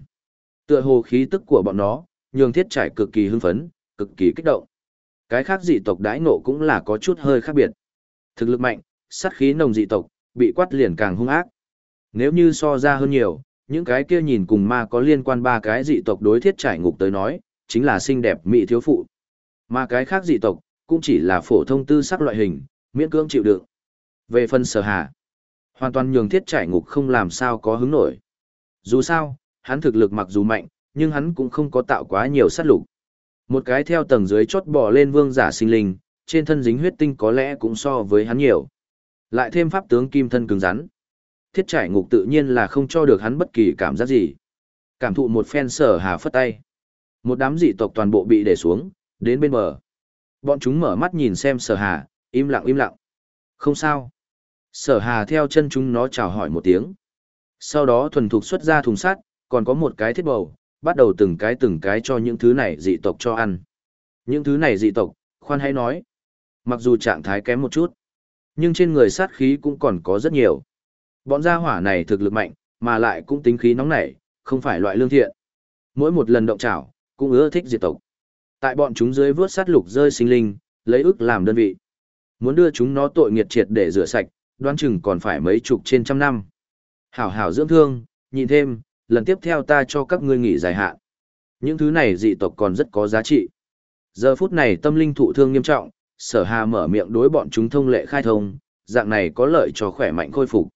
Tựa hồ khí tức của bọn nó, nhường thiết trải cực kỳ hưng phấn, cực kỳ kích động. Cái khác dị tộc đãi nộ cũng là có chút hơi khác biệt. Thực lực mạnh, sát khí nồng dị tộc, bị quát liền càng hung ác. Nếu như so ra hơn nhiều, những cái kia nhìn cùng ma có liên quan ba cái dị tộc đối thiết trải ngục tới nói, chính là xinh đẹp mỹ thiếu phụ. Mà cái khác dị tộc, cũng chỉ là phổ thông tư sắc loại hình, miễn cưỡng chịu đựng. Về phần sở hạ, hoàn toàn nhường thiết trải ngục không làm sao có hứng nổi. Dù sao, hắn thực lực mặc dù mạnh, nhưng hắn cũng không có tạo quá nhiều sát lục. Một cái theo tầng dưới chốt bò lên vương giả sinh linh, trên thân dính huyết tinh có lẽ cũng so với hắn nhiều. Lại thêm pháp tướng kim thân cứng rắn. Thiết trải ngục tự nhiên là không cho được hắn bất kỳ cảm giác gì. Cảm thụ một phen sở hà phất tay. Một đám dị tộc toàn bộ bị để xuống, đến bên bờ. Bọn chúng mở mắt nhìn xem sở hà, im lặng im lặng. Không sao. Sở hà theo chân chúng nó chào hỏi một tiếng. Sau đó thuần thục xuất ra thùng sắt, còn có một cái thiết bầu, bắt đầu từng cái từng cái cho những thứ này dị tộc cho ăn. Những thứ này dị tộc, khoan hãy nói. Mặc dù trạng thái kém một chút, nhưng trên người sát khí cũng còn có rất nhiều. Bọn gia hỏa này thực lực mạnh, mà lại cũng tính khí nóng nảy, không phải loại lương thiện. Mỗi một lần động trảo, cũng ưa thích diệt tộc. Tại bọn chúng dưới vớt sát lục rơi sinh linh, lấy ức làm đơn vị. Muốn đưa chúng nó tội nghiệt triệt để rửa sạch, đoán chừng còn phải mấy chục trên trăm năm. Hảo hảo dưỡng thương, nhìn thêm, lần tiếp theo ta cho các ngươi nghỉ dài hạn. Những thứ này dị tộc còn rất có giá trị. Giờ phút này tâm linh thụ thương nghiêm trọng, sở hà mở miệng đối bọn chúng thông lệ khai thông, dạng này có lợi cho khỏe mạnh khôi phục.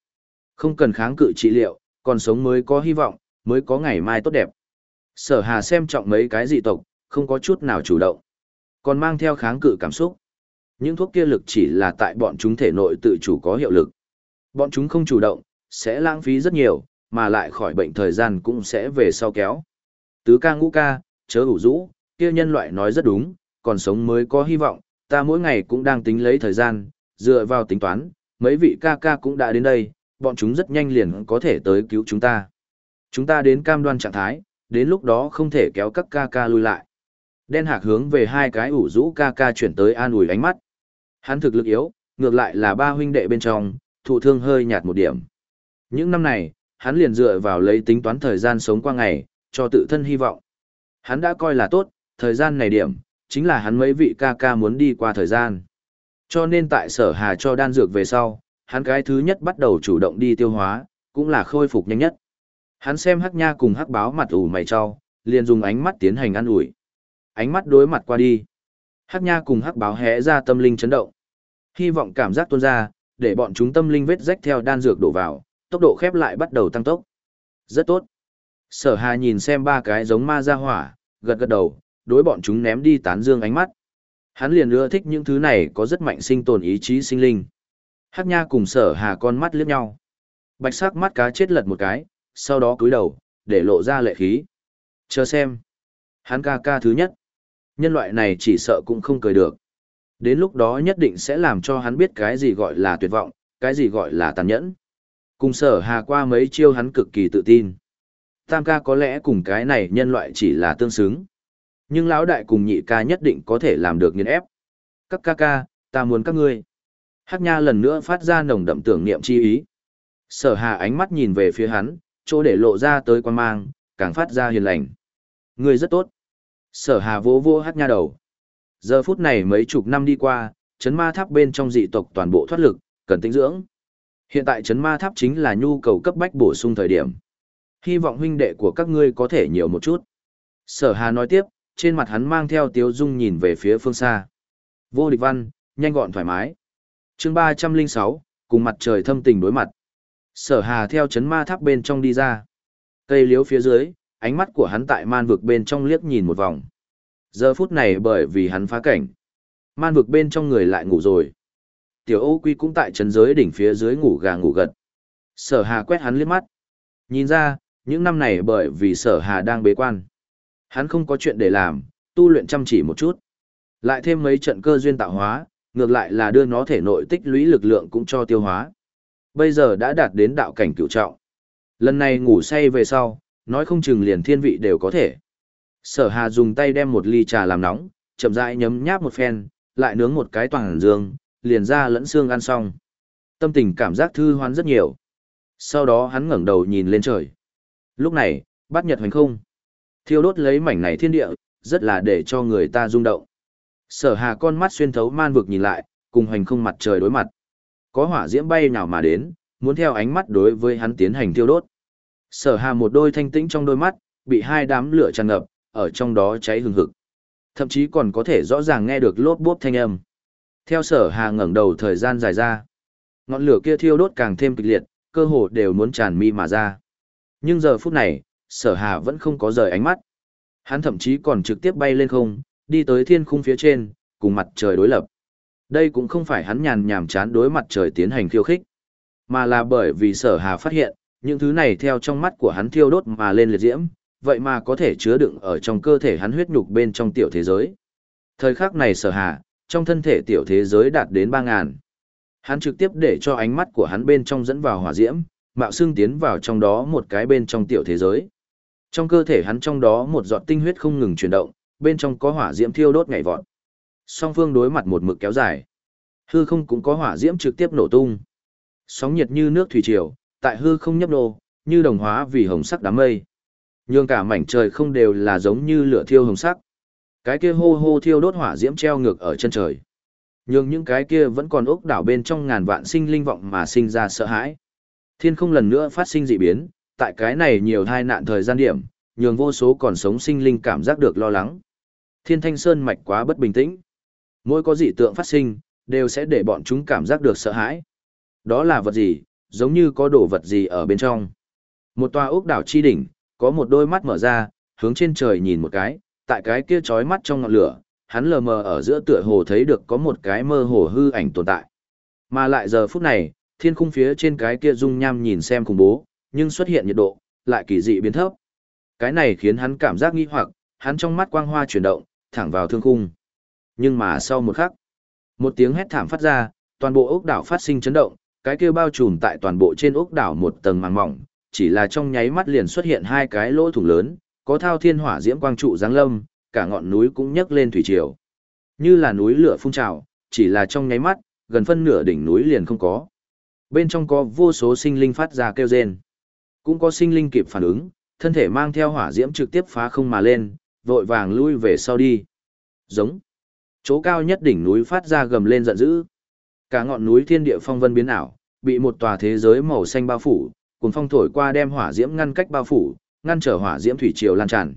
Không cần kháng cự trị liệu, còn sống mới có hy vọng, mới có ngày mai tốt đẹp. Sở hà xem trọng mấy cái dị tộc, không có chút nào chủ động. Còn mang theo kháng cự cảm xúc. Những thuốc kia lực chỉ là tại bọn chúng thể nội tự chủ có hiệu lực. Bọn chúng không chủ động, sẽ lãng phí rất nhiều, mà lại khỏi bệnh thời gian cũng sẽ về sau kéo. Tứ ca ngũ ca, chớ ủ rũ, kia nhân loại nói rất đúng, còn sống mới có hy vọng, ta mỗi ngày cũng đang tính lấy thời gian, dựa vào tính toán, mấy vị ca ca cũng đã đến đây, bọn chúng rất nhanh liền có thể tới cứu chúng ta. Chúng ta đến cam đoan trạng thái, đến lúc đó không thể kéo các ca ca lui lại. Đen hạc hướng về hai cái ủ rũ ca ca chuyển tới an ủi ánh mắt. Hắn thực lực yếu, ngược lại là ba huynh đệ bên trong, thụ thương hơi nhạt một điểm. Những năm này, hắn liền dựa vào lấy tính toán thời gian sống qua ngày, cho tự thân hy vọng. Hắn đã coi là tốt, thời gian này điểm, chính là hắn mấy vị ca ca muốn đi qua thời gian. Cho nên tại sở hà cho đan dược về sau, hắn cái thứ nhất bắt đầu chủ động đi tiêu hóa, cũng là khôi phục nhanh nhất. Hắn xem hắc nha cùng hắc báo mặt ủ mày cho, liền dùng ánh mắt tiến hành ăn ủi. Ánh mắt đối mặt qua đi. Hắc nha cùng hắc báo hé ra tâm linh chấn động. Hy vọng cảm giác tuôn ra, để bọn chúng tâm linh vết rách theo đan dược đổ vào, tốc độ khép lại bắt đầu tăng tốc. Rất tốt. Sở hà nhìn xem ba cái giống ma ra hỏa, gật gật đầu, đối bọn chúng ném đi tán dương ánh mắt. Hắn liền ưa thích những thứ này có rất mạnh sinh tồn ý chí sinh linh. Hắc nha cùng sở hà con mắt liếc nhau. Bạch sắc mắt cá chết lật một cái, sau đó cúi đầu, để lộ ra lệ khí. Chờ xem. Hắn ca ca thứ nhất. Nhân loại này chỉ sợ cũng không cười được. Đến lúc đó nhất định sẽ làm cho hắn biết cái gì gọi là tuyệt vọng, cái gì gọi là tàn nhẫn. Cùng sở hà qua mấy chiêu hắn cực kỳ tự tin. Tam ca có lẽ cùng cái này nhân loại chỉ là tương xứng. Nhưng lão đại cùng nhị ca nhất định có thể làm được nghiên ép. Các ca ca, ta muốn các ngươi. Hắc nha lần nữa phát ra nồng đậm tưởng niệm chi ý. Sở hà ánh mắt nhìn về phía hắn, chỗ để lộ ra tới quan mang, càng phát ra hiền lành. Ngươi rất tốt. Sở hà vỗ vỗ hát nha đầu. Giờ phút này mấy chục năm đi qua, chấn ma tháp bên trong dị tộc toàn bộ thoát lực, cần tinh dưỡng. Hiện tại chấn ma tháp chính là nhu cầu cấp bách bổ sung thời điểm. Hy vọng huynh đệ của các ngươi có thể nhiều một chút. Sở Hà nói tiếp, trên mặt hắn mang theo tiếu dung nhìn về phía phương xa. Vô địch văn, nhanh gọn thoải mái. chương 306, cùng mặt trời thâm tình đối mặt. Sở Hà theo chấn ma tháp bên trong đi ra. Cây liếu phía dưới, ánh mắt của hắn tại man vực bên trong liếc nhìn một vòng. Giờ phút này bởi vì hắn phá cảnh. Man vực bên trong người lại ngủ rồi. Tiểu ô quy cũng tại trấn giới đỉnh phía dưới ngủ gà ngủ gật. Sở hà quét hắn liếc mắt. Nhìn ra, những năm này bởi vì sở hà đang bế quan. Hắn không có chuyện để làm, tu luyện chăm chỉ một chút. Lại thêm mấy trận cơ duyên tạo hóa, ngược lại là đưa nó thể nội tích lũy lực lượng cũng cho tiêu hóa. Bây giờ đã đạt đến đạo cảnh cửu trọng. Lần này ngủ say về sau, nói không chừng liền thiên vị đều có thể. Sở Hà dùng tay đem một ly trà làm nóng, chậm rãi nhấm nháp một phen, lại nướng một cái toàn dương, liền ra lẫn xương ăn xong. Tâm tình cảm giác thư hoán rất nhiều. Sau đó hắn ngẩng đầu nhìn lên trời. Lúc này, bát nhật hoành không. Thiêu đốt lấy mảnh này thiên địa, rất là để cho người ta rung động. Sở Hà con mắt xuyên thấu man vực nhìn lại, cùng hoành không mặt trời đối mặt. Có hỏa diễm bay nào mà đến, muốn theo ánh mắt đối với hắn tiến hành thiêu đốt. Sở Hà một đôi thanh tĩnh trong đôi mắt, bị hai đám lửa tràn ngập, ở trong đó cháy hừng hực. Thậm chí còn có thể rõ ràng nghe được lốp bốp thanh âm. Theo sở hà ngẩng đầu thời gian dài ra. Ngọn lửa kia thiêu đốt càng thêm kịch liệt, cơ hồ đều muốn tràn mi mà ra. Nhưng giờ phút này, sở hà vẫn không có rời ánh mắt. Hắn thậm chí còn trực tiếp bay lên không, đi tới thiên khung phía trên, cùng mặt trời đối lập. Đây cũng không phải hắn nhàn nhàm chán đối mặt trời tiến hành khiêu khích, mà là bởi vì sở hà phát hiện, những thứ này theo trong mắt của hắn thiêu đốt mà lên liệt diễm, vậy mà có thể chứa đựng ở trong cơ thể hắn huyết nhục bên trong tiểu thế giới. Thời khắc này sở hà, trong thân thể tiểu thế giới đạt đến 3.000. Hắn trực tiếp để cho ánh mắt của hắn bên trong dẫn vào hỏa diễm, mạo xương tiến vào trong đó một cái bên trong tiểu thế giới. Trong cơ thể hắn trong đó một giọt tinh huyết không ngừng chuyển động, bên trong có hỏa diễm thiêu đốt ngảy vọt. Song phương đối mặt một mực kéo dài. Hư không cũng có hỏa diễm trực tiếp nổ tung. Sóng nhiệt như nước thủy triều, tại hư không nhấp nô, như đồng hóa vì hồng sắc đám mây. Nhưng cả mảnh trời không đều là giống như lửa thiêu hồng sắc. Cái kia hô hô thiêu đốt hỏa diễm treo ngược ở chân trời. Nhưng những cái kia vẫn còn ốc đảo bên trong ngàn vạn sinh linh vọng mà sinh ra sợ hãi. Thiên không lần nữa phát sinh dị biến, tại cái này nhiều thai nạn thời gian điểm, nhường vô số còn sống sinh linh cảm giác được lo lắng. Thiên thanh sơn mạch quá bất bình tĩnh. Mỗi có dị tượng phát sinh, đều sẽ để bọn chúng cảm giác được sợ hãi. Đó là vật gì, giống như có đồ vật gì ở bên trong. Một tòa ốc đảo chi đỉnh, có một đôi mắt mở ra, hướng trên trời nhìn một cái, tại cái kia chói mắt trong ngọn lửa, hắn lờ mờ ở giữa tựa hồ thấy được có một cái mơ hồ hư ảnh tồn tại. Mà lại giờ phút này, thiên khung phía trên cái kia dung nham nhìn xem khủng bố, nhưng xuất hiện nhiệt độ, lại kỳ dị biến thấp. Cái này khiến hắn cảm giác nghi hoặc, hắn trong mắt quang hoa chuyển động, thẳng vào thương khung. Nhưng mà sau một khắc, một tiếng hét thảm phát ra, toàn bộ ốc đảo phát sinh chấn động, cái kia bao trùm tại toàn bộ trên ốc đảo một tầng màng mỏng, chỉ là trong nháy mắt liền xuất hiện hai cái lỗ thủng lớn, có thao thiên hỏa diễm quang trụ giáng lâm, cả ngọn núi cũng nhấc lên thủy triều. Như là núi lửa phun trào, chỉ là trong nháy mắt, gần phân nửa đỉnh núi liền không có. Bên trong có vô số sinh linh phát ra kêu rên. Cũng có sinh linh kịp phản ứng, thân thể mang theo hỏa diễm trực tiếp phá không mà lên, vội vàng lui về sau đi. Giống. Chỗ cao nhất đỉnh núi phát ra gầm lên giận dữ. Cả ngọn núi thiên địa phong vân biến ảo, bị một tòa thế giới màu xanh bao phủ, cùng phong thổi qua đem hỏa diễm ngăn cách bao phủ, ngăn trở hỏa diễm thủy triều lan tràn.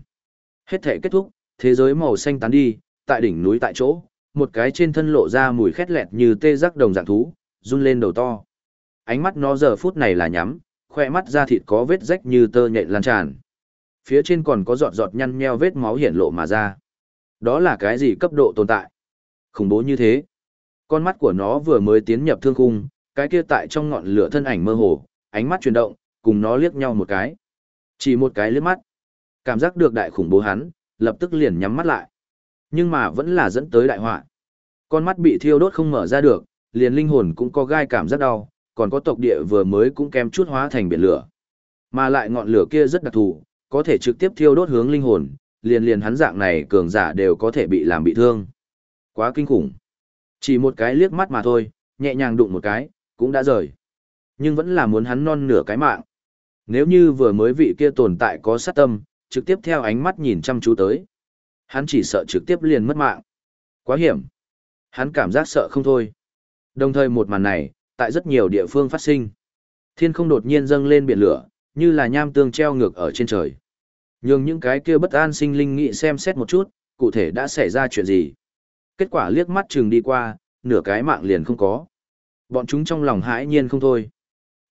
Hết thể kết thúc, thế giới màu xanh tán đi, tại đỉnh núi tại chỗ, một cái trên thân lộ ra mùi khét lẹt như tê giác đồng dạng thú, run lên đầu to. Ánh mắt nó giờ phút này là nhắm, khoe mắt da thịt có vết rách như tơ nhện lan tràn. Phía trên còn có giọt giọt nhăn nheo vết máu hiển lộ mà ra. Đó là cái gì cấp độ tồn tại? Khủng bố như thế. Con mắt của nó vừa mới tiến nhập thương khung, cái kia tại trong ngọn lửa thân ảnh mơ hồ, ánh mắt chuyển động, cùng nó liếc nhau một cái. Chỉ một cái liếc mắt. Cảm giác được đại khủng bố hắn, lập tức liền nhắm mắt lại. Nhưng mà vẫn là dẫn tới đại họa. Con mắt bị thiêu đốt không mở ra được, liền linh hồn cũng có gai cảm giác đau, còn có tộc địa vừa mới cũng kém chút hóa thành biển lửa. Mà lại ngọn lửa kia rất đặc thù, có thể trực tiếp thiêu đốt hướng linh hồn, liền liền hắn dạng này cường giả đều có thể bị làm bị thương. Quá kinh khủng. Chỉ một cái liếc mắt mà thôi, nhẹ nhàng đụng một cái, cũng đã rời. Nhưng vẫn là muốn hắn non nửa cái mạng. Nếu như vừa mới vị kia tồn tại có sát tâm, trực tiếp theo ánh mắt nhìn chăm chú tới. Hắn chỉ sợ trực tiếp liền mất mạng. Quá hiểm. Hắn cảm giác sợ không thôi. Đồng thời một màn này, tại rất nhiều địa phương phát sinh. Thiên không đột nhiên dâng lên biển lửa, như là nham tương treo ngược ở trên trời. Nhưng những cái kia bất an sinh linh nghĩ xem xét một chút, cụ thể đã xảy ra chuyện gì. Kết quả liếc mắt chừng đi qua, nửa cái mạng liền không có. Bọn chúng trong lòng hãi nhiên không thôi.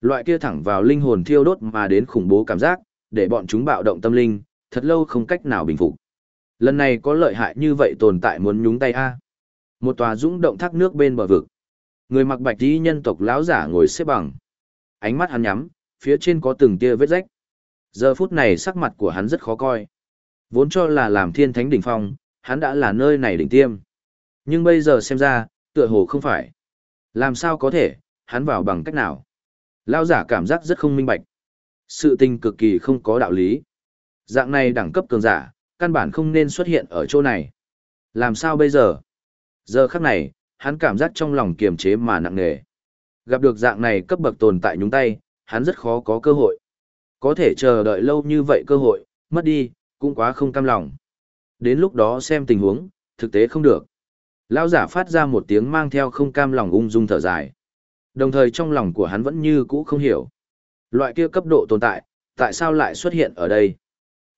Loại kia thẳng vào linh hồn thiêu đốt mà đến khủng bố cảm giác, để bọn chúng bạo động tâm linh, thật lâu không cách nào bình phục. Lần này có lợi hại như vậy tồn tại muốn nhúng tay a. Một tòa dũng động thác nước bên bờ vực. Người mặc bạch y nhân tộc lão giả ngồi xếp bằng. Ánh mắt hắn nhắm, phía trên có từng tia vết rách. Giờ phút này sắc mặt của hắn rất khó coi. Vốn cho là làm thiên thánh đỉnh phong, hắn đã là nơi này đỉnh tiêm. Nhưng bây giờ xem ra, tựa hồ không phải. Làm sao có thể, hắn vào bằng cách nào? Lão giả cảm giác rất không minh bạch. Sự tình cực kỳ không có đạo lý. Dạng này đẳng cấp cường giả, căn bản không nên xuất hiện ở chỗ này. Làm sao bây giờ? Giờ khắc này, hắn cảm giác trong lòng kiềm chế mà nặng nề. Gặp được dạng này cấp bậc tồn tại nhúng tay, hắn rất khó có cơ hội. Có thể chờ đợi lâu như vậy cơ hội, mất đi, cũng quá không cam lòng. Đến lúc đó xem tình huống, thực tế không được. Lão giả phát ra một tiếng mang theo không cam lòng ung dung thở dài. Đồng thời trong lòng của hắn vẫn như cũ không hiểu. Loại kia cấp độ tồn tại, tại sao lại xuất hiện ở đây?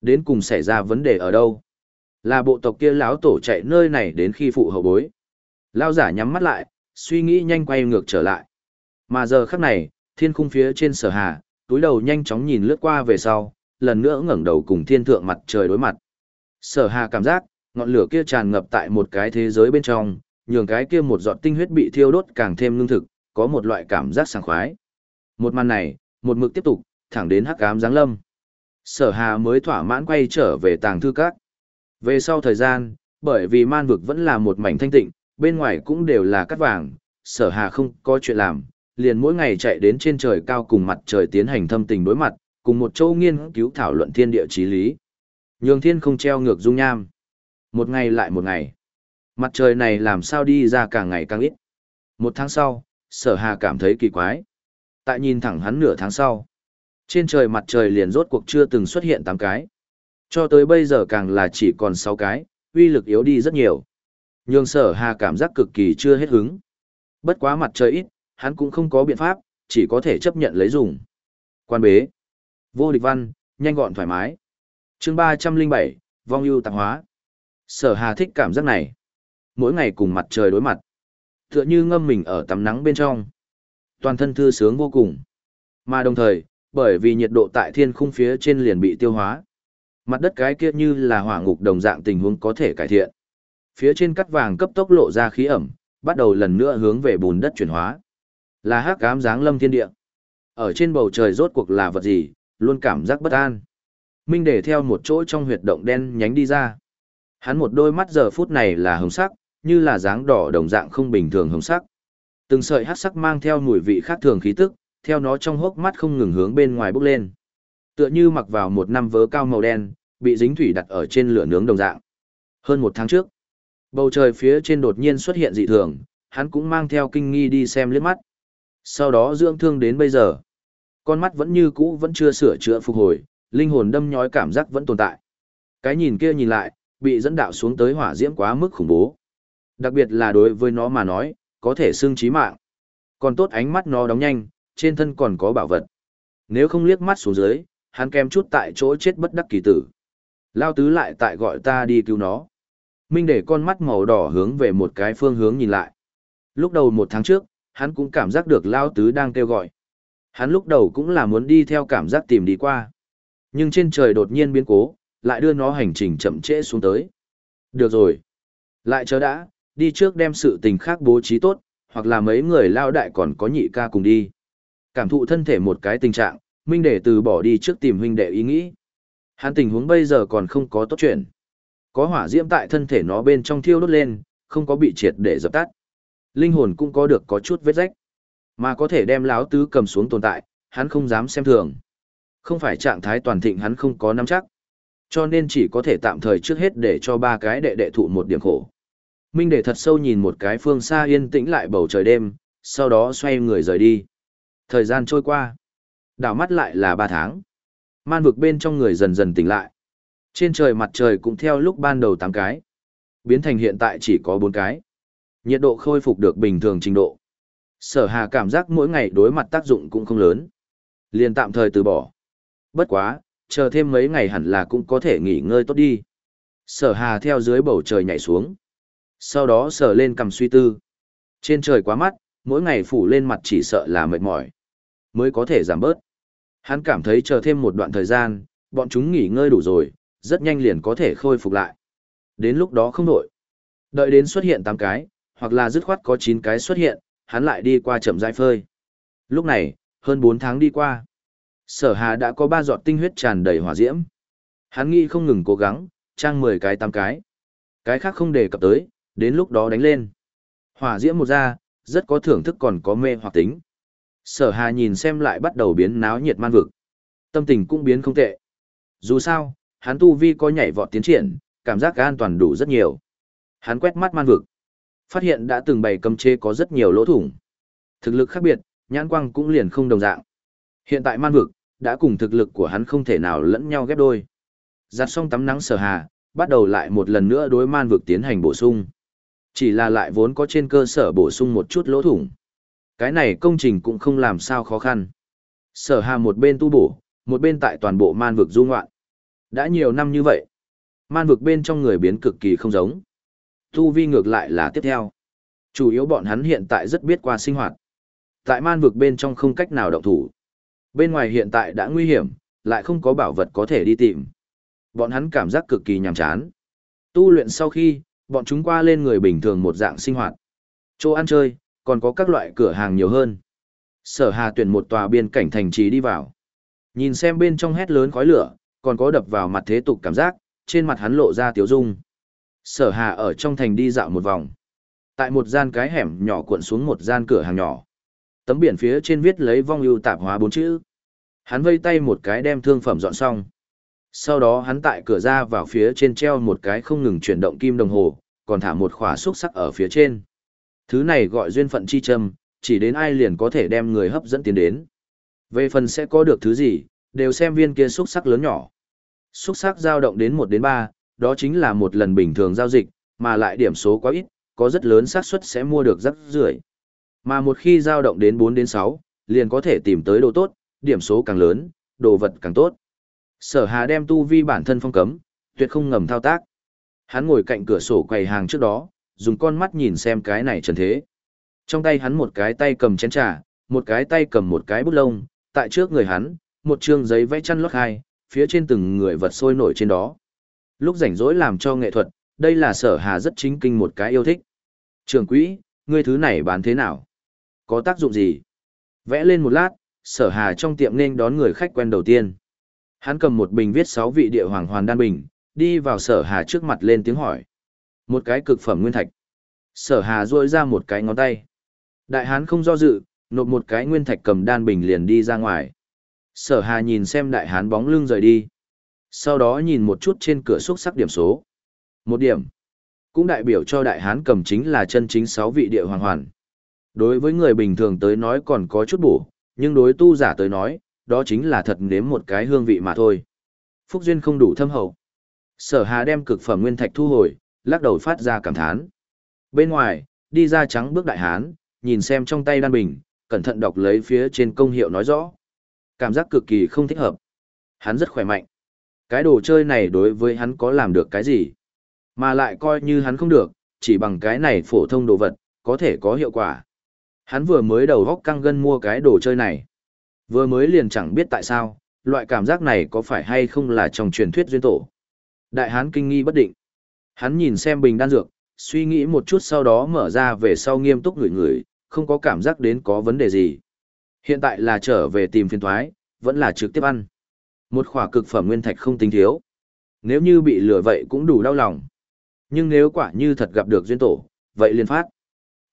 Đến cùng xảy ra vấn đề ở đâu? Là bộ tộc kia lão tổ chạy nơi này đến khi phụ hậu bối. Lão giả nhắm mắt lại, suy nghĩ nhanh quay ngược trở lại. Mà giờ khắc này, thiên khung phía trên sở hà, túi đầu nhanh chóng nhìn lướt qua về sau, lần nữa ngẩng đầu cùng thiên thượng mặt trời đối mặt. Sở hà cảm giác, ngọn lửa kia tràn ngập tại một cái thế giới bên trong, nhường cái kia một giọt tinh huyết bị thiêu đốt càng thêm lương thực, có một loại cảm giác sảng khoái. Một màn này, một mực tiếp tục, thẳng đến hắc ám giáng lâm. Sở Hà mới thỏa mãn quay trở về tàng thư các. Về sau thời gian, bởi vì man vực vẫn là một mảnh thanh tịnh, bên ngoài cũng đều là cát vàng, Sở Hà không có chuyện làm, liền mỗi ngày chạy đến trên trời cao cùng mặt trời tiến hành thâm tình đối mặt, cùng một châu nghiên cứu thảo luận thiên địa chí lý. Nhường thiên không treo ngược dung nham. Một ngày lại một ngày. Mặt trời này làm sao đi ra càng ngày càng ít. Một tháng sau, sở hà cảm thấy kỳ quái. Tại nhìn thẳng hắn nửa tháng sau. Trên trời mặt trời liền rốt cuộc chưa từng xuất hiện 8 cái. Cho tới bây giờ càng là chỉ còn 6 cái, uy lực yếu đi rất nhiều. Nhưng sở hà cảm giác cực kỳ chưa hết hứng. Bất quá mặt trời ít, hắn cũng không có biện pháp, chỉ có thể chấp nhận lấy dùng. Quan bế. Vô địch văn, nhanh gọn thoải mái. chương 307, vong ưu tạp hóa. Sở hà thích cảm giác này. Mỗi ngày cùng mặt trời đối mặt. Tựa như ngâm mình ở tắm nắng bên trong. Toàn thân thư sướng vô cùng. Mà đồng thời, bởi vì nhiệt độ tại thiên khung phía trên liền bị tiêu hóa. Mặt đất cái kia như là hỏa ngục đồng dạng tình huống có thể cải thiện. Phía trên cắt vàng cấp tốc lộ ra khí ẩm, bắt đầu lần nữa hướng về bùn đất chuyển hóa. Là hắc ám dáng lâm thiên địa. Ở trên bầu trời rốt cuộc là vật gì, luôn cảm giác bất an. Minh để theo một chỗ trong huyệt động đen nhánh đi ra. Hắn một đôi mắt giờ phút này là hồng sắc, như là dáng đỏ đồng dạng không bình thường hồng sắc. Từng sợi hắc sắc mang theo mùi vị khác thường khí tức, theo nó trong hốc mắt không ngừng hướng bên ngoài bốc lên. Tựa như mặc vào một năm vớ cao màu đen, bị dính thủy đặt ở trên lửa nướng đồng dạng. Hơn một tháng trước, bầu trời phía trên đột nhiên xuất hiện dị thường, hắn cũng mang theo kinh nghi đi xem liếc mắt. Sau đó dưỡng thương đến bây giờ, con mắt vẫn như cũ vẫn chưa sửa chữa phục hồi, linh hồn đâm nhói cảm giác vẫn tồn tại. Cái nhìn kia nhìn lại, bị dẫn đạo xuống tới hỏa diễm quá mức khủng bố. Đặc biệt là đối với nó mà nói, có thể xương chí mạng. Còn tốt ánh mắt nó đóng nhanh, trên thân còn có bảo vật. Nếu không liếc mắt xuống dưới, hắn kèm chút tại chỗ chết bất đắc kỳ tử. Lao tứ lại tại gọi ta đi cứu nó. Minh để con mắt màu đỏ hướng về một cái phương hướng nhìn lại. Lúc đầu một tháng trước, hắn cũng cảm giác được Lao tứ đang kêu gọi. Hắn lúc đầu cũng là muốn đi theo cảm giác tìm đi qua. Nhưng trên trời đột nhiên biến cố, lại đưa nó hành trình chậm trễ xuống tới. Được rồi. Lại chờ đã, đi trước đem sự tình khác bố trí tốt, hoặc là mấy người lao đại còn có nhị ca cùng đi. Cảm thụ thân thể một cái tình trạng, Minh để từ bỏ đi trước tìm huynh đệ ý nghĩ. Hắn tình huống bây giờ còn không có tốt chuyện. Có hỏa diễm tại thân thể nó bên trong thiêu đốt lên, không có bị triệt để dập tắt. Linh hồn cũng có được có chút vết rách. Mà có thể đem láo tứ cầm xuống tồn tại, hắn không dám xem thường. Không phải trạng thái toàn thịnh hắn không có nắm chắc. Cho nên chỉ có thể tạm thời trước hết để cho ba cái đệ đệ thụ một điểm khổ. Minh để thật sâu nhìn một cái phương xa yên tĩnh lại bầu trời đêm, sau đó xoay người rời đi. Thời gian trôi qua. Đảo mắt lại là ba tháng. Man vực bên trong người dần dần tỉnh lại. Trên trời mặt trời cũng theo lúc ban đầu tám cái. Biến thành hiện tại chỉ có bốn cái. Nhiệt độ khôi phục được bình thường trình độ. Sở hà cảm giác mỗi ngày đối mặt tác dụng cũng không lớn. liền tạm thời từ bỏ. Bất quá, chờ thêm mấy ngày hẳn là cũng có thể nghỉ ngơi tốt đi. Sở hà theo dưới bầu trời nhảy xuống. Sau đó sở lên cầm suy tư. Trên trời quá mắt, mỗi ngày phủ lên mặt chỉ sợ là mệt mỏi. Mới có thể giảm bớt. Hắn cảm thấy chờ thêm một đoạn thời gian, bọn chúng nghỉ ngơi đủ rồi, rất nhanh liền có thể khôi phục lại. Đến lúc đó không nổi. Đợi đến xuất hiện 8 cái, hoặc là dứt khoát có 9 cái xuất hiện, hắn lại đi qua chậm rãi phơi. Lúc này, hơn 4 tháng đi qua. Sở Hà đã có ba giọt tinh huyết tràn đầy hỏa diễm. Hắn nghĩ không ngừng cố gắng, trang 10 cái tám cái. Cái khác không đề cập tới, đến lúc đó đánh lên. Hỏa diễm một ra, rất có thưởng thức còn có mê hoặc tính. Sở Hà nhìn xem lại bắt đầu biến náo nhiệt man vực. Tâm tình cũng biến không tệ. Dù sao, hắn tu vi có nhảy vọt tiến triển, cảm giác an toàn đủ rất nhiều. Hắn quét mắt man vực. Phát hiện đã từng bày cầm chế có rất nhiều lỗ thủng. Thực lực khác biệt, nhãn quang cũng liền không đồng dạng. Hiện tại man vực, đã cùng thực lực của hắn không thể nào lẫn nhau ghép đôi. Giặt xong tắm nắng sở hà, bắt đầu lại một lần nữa đối man vực tiến hành bổ sung. Chỉ là lại vốn có trên cơ sở bổ sung một chút lỗ thủng. Cái này công trình cũng không làm sao khó khăn. Sở hà một bên tu bổ, một bên tại toàn bộ man vực du ngoạn. Đã nhiều năm như vậy, man vực bên trong người biến cực kỳ không giống. Tu vi ngược lại là tiếp theo. Chủ yếu bọn hắn hiện tại rất biết qua sinh hoạt. Tại man vực bên trong không cách nào động thủ. Bên ngoài hiện tại đã nguy hiểm, lại không có bảo vật có thể đi tìm. Bọn hắn cảm giác cực kỳ nhàm chán. Tu luyện sau khi, bọn chúng qua lên người bình thường một dạng sinh hoạt. Chỗ ăn chơi, còn có các loại cửa hàng nhiều hơn. Sở Hà tuyển một tòa biên cảnh thành trì đi vào. Nhìn xem bên trong hét lớn khói lửa, còn có đập vào mặt thế tục cảm giác, trên mặt hắn lộ ra tiếu dung. Sở Hà ở trong thành đi dạo một vòng. Tại một gian cái hẻm nhỏ cuộn xuống một gian cửa hàng nhỏ. Tấm biển phía trên viết lấy vong ưu tạp hóa bốn chữ. Hắn vây tay một cái đem thương phẩm dọn xong. Sau đó hắn tại cửa ra vào phía trên treo một cái không ngừng chuyển động kim đồng hồ, còn thả một khỏa xúc sắc ở phía trên. Thứ này gọi duyên phận chi châm, chỉ đến ai liền có thể đem người hấp dẫn tiến đến. Về phần sẽ có được thứ gì, đều xem viên kia xúc sắc lớn nhỏ. Xúc sắc dao động đến một đến ba, đó chính là một lần bình thường giao dịch, mà lại điểm số quá ít, có rất lớn xác suất sẽ mua được rất rưởi. Mà một khi dao động đến 4 đến 6, liền có thể tìm tới đồ tốt, điểm số càng lớn, đồ vật càng tốt. Sở Hà đem tu vi bản thân phong cấm, tuyệt không ngầm thao tác. Hắn ngồi cạnh cửa sổ quầy hàng trước đó, dùng con mắt nhìn xem cái này trần thế. Trong tay hắn một cái tay cầm chén trà, một cái tay cầm một cái bút lông, tại trước người hắn, một chương giấy vẽ chăn lót hai, phía trên từng người vật sôi nổi trên đó. Lúc rảnh rỗi làm cho nghệ thuật, đây là sở hà rất chính kinh một cái yêu thích. Trường quỹ, ngươi thứ này bán thế nào? Có tác dụng gì? Vẽ lên một lát, sở hà trong tiệm nên đón người khách quen đầu tiên. Hắn cầm một bình viết sáu vị địa hoàng hoàn đan bình, đi vào sở hà trước mặt lên tiếng hỏi. Một cái cực phẩm nguyên thạch. Sở hà duỗi ra một cái ngón tay. Đại hán không do dự, nộp một cái nguyên thạch cầm đan bình liền đi ra ngoài. Sở hà nhìn xem đại hán bóng lưng rời đi. Sau đó nhìn một chút trên cửa xúc sắc điểm số. Một điểm. Cũng đại biểu cho đại hán cầm chính là chân chính sáu vị địa hoàng hoàn. Đối với người bình thường tới nói còn có chút bổ, nhưng đối tu giả tới nói, đó chính là thật nếm một cái hương vị mà thôi. Phúc duyên không đủ thâm hậu. Sở Hà đem cực phẩm nguyên thạch thu hồi, lắc đầu phát ra cảm thán. Bên ngoài, đi ra trắng bước đại hán, nhìn xem trong tay đan bình, cẩn thận đọc lấy phía trên công hiệu nói rõ. Cảm giác cực kỳ không thích hợp. Hắn rất khỏe mạnh. Cái đồ chơi này đối với hắn có làm được cái gì? Mà lại coi như hắn không được, chỉ bằng cái này phổ thông đồ vật, có thể có hiệu quả. Hắn vừa mới đầu góc căng gân mua cái đồ chơi này. Vừa mới liền chẳng biết tại sao, loại cảm giác này có phải hay không là trong truyền thuyết duyên tổ. Đại hán kinh nghi bất định. Hắn nhìn xem bình đan dược, suy nghĩ một chút sau đó mở ra về sau nghiêm túc ngửi ngửi, không có cảm giác đến có vấn đề gì. Hiện tại là trở về tìm phiên thoái, vẫn là trực tiếp ăn. Một khỏa cực phẩm nguyên thạch không tính thiếu. Nếu như bị lừa vậy cũng đủ đau lòng. Nhưng nếu quả như thật gặp được duyên tổ, vậy liền phát.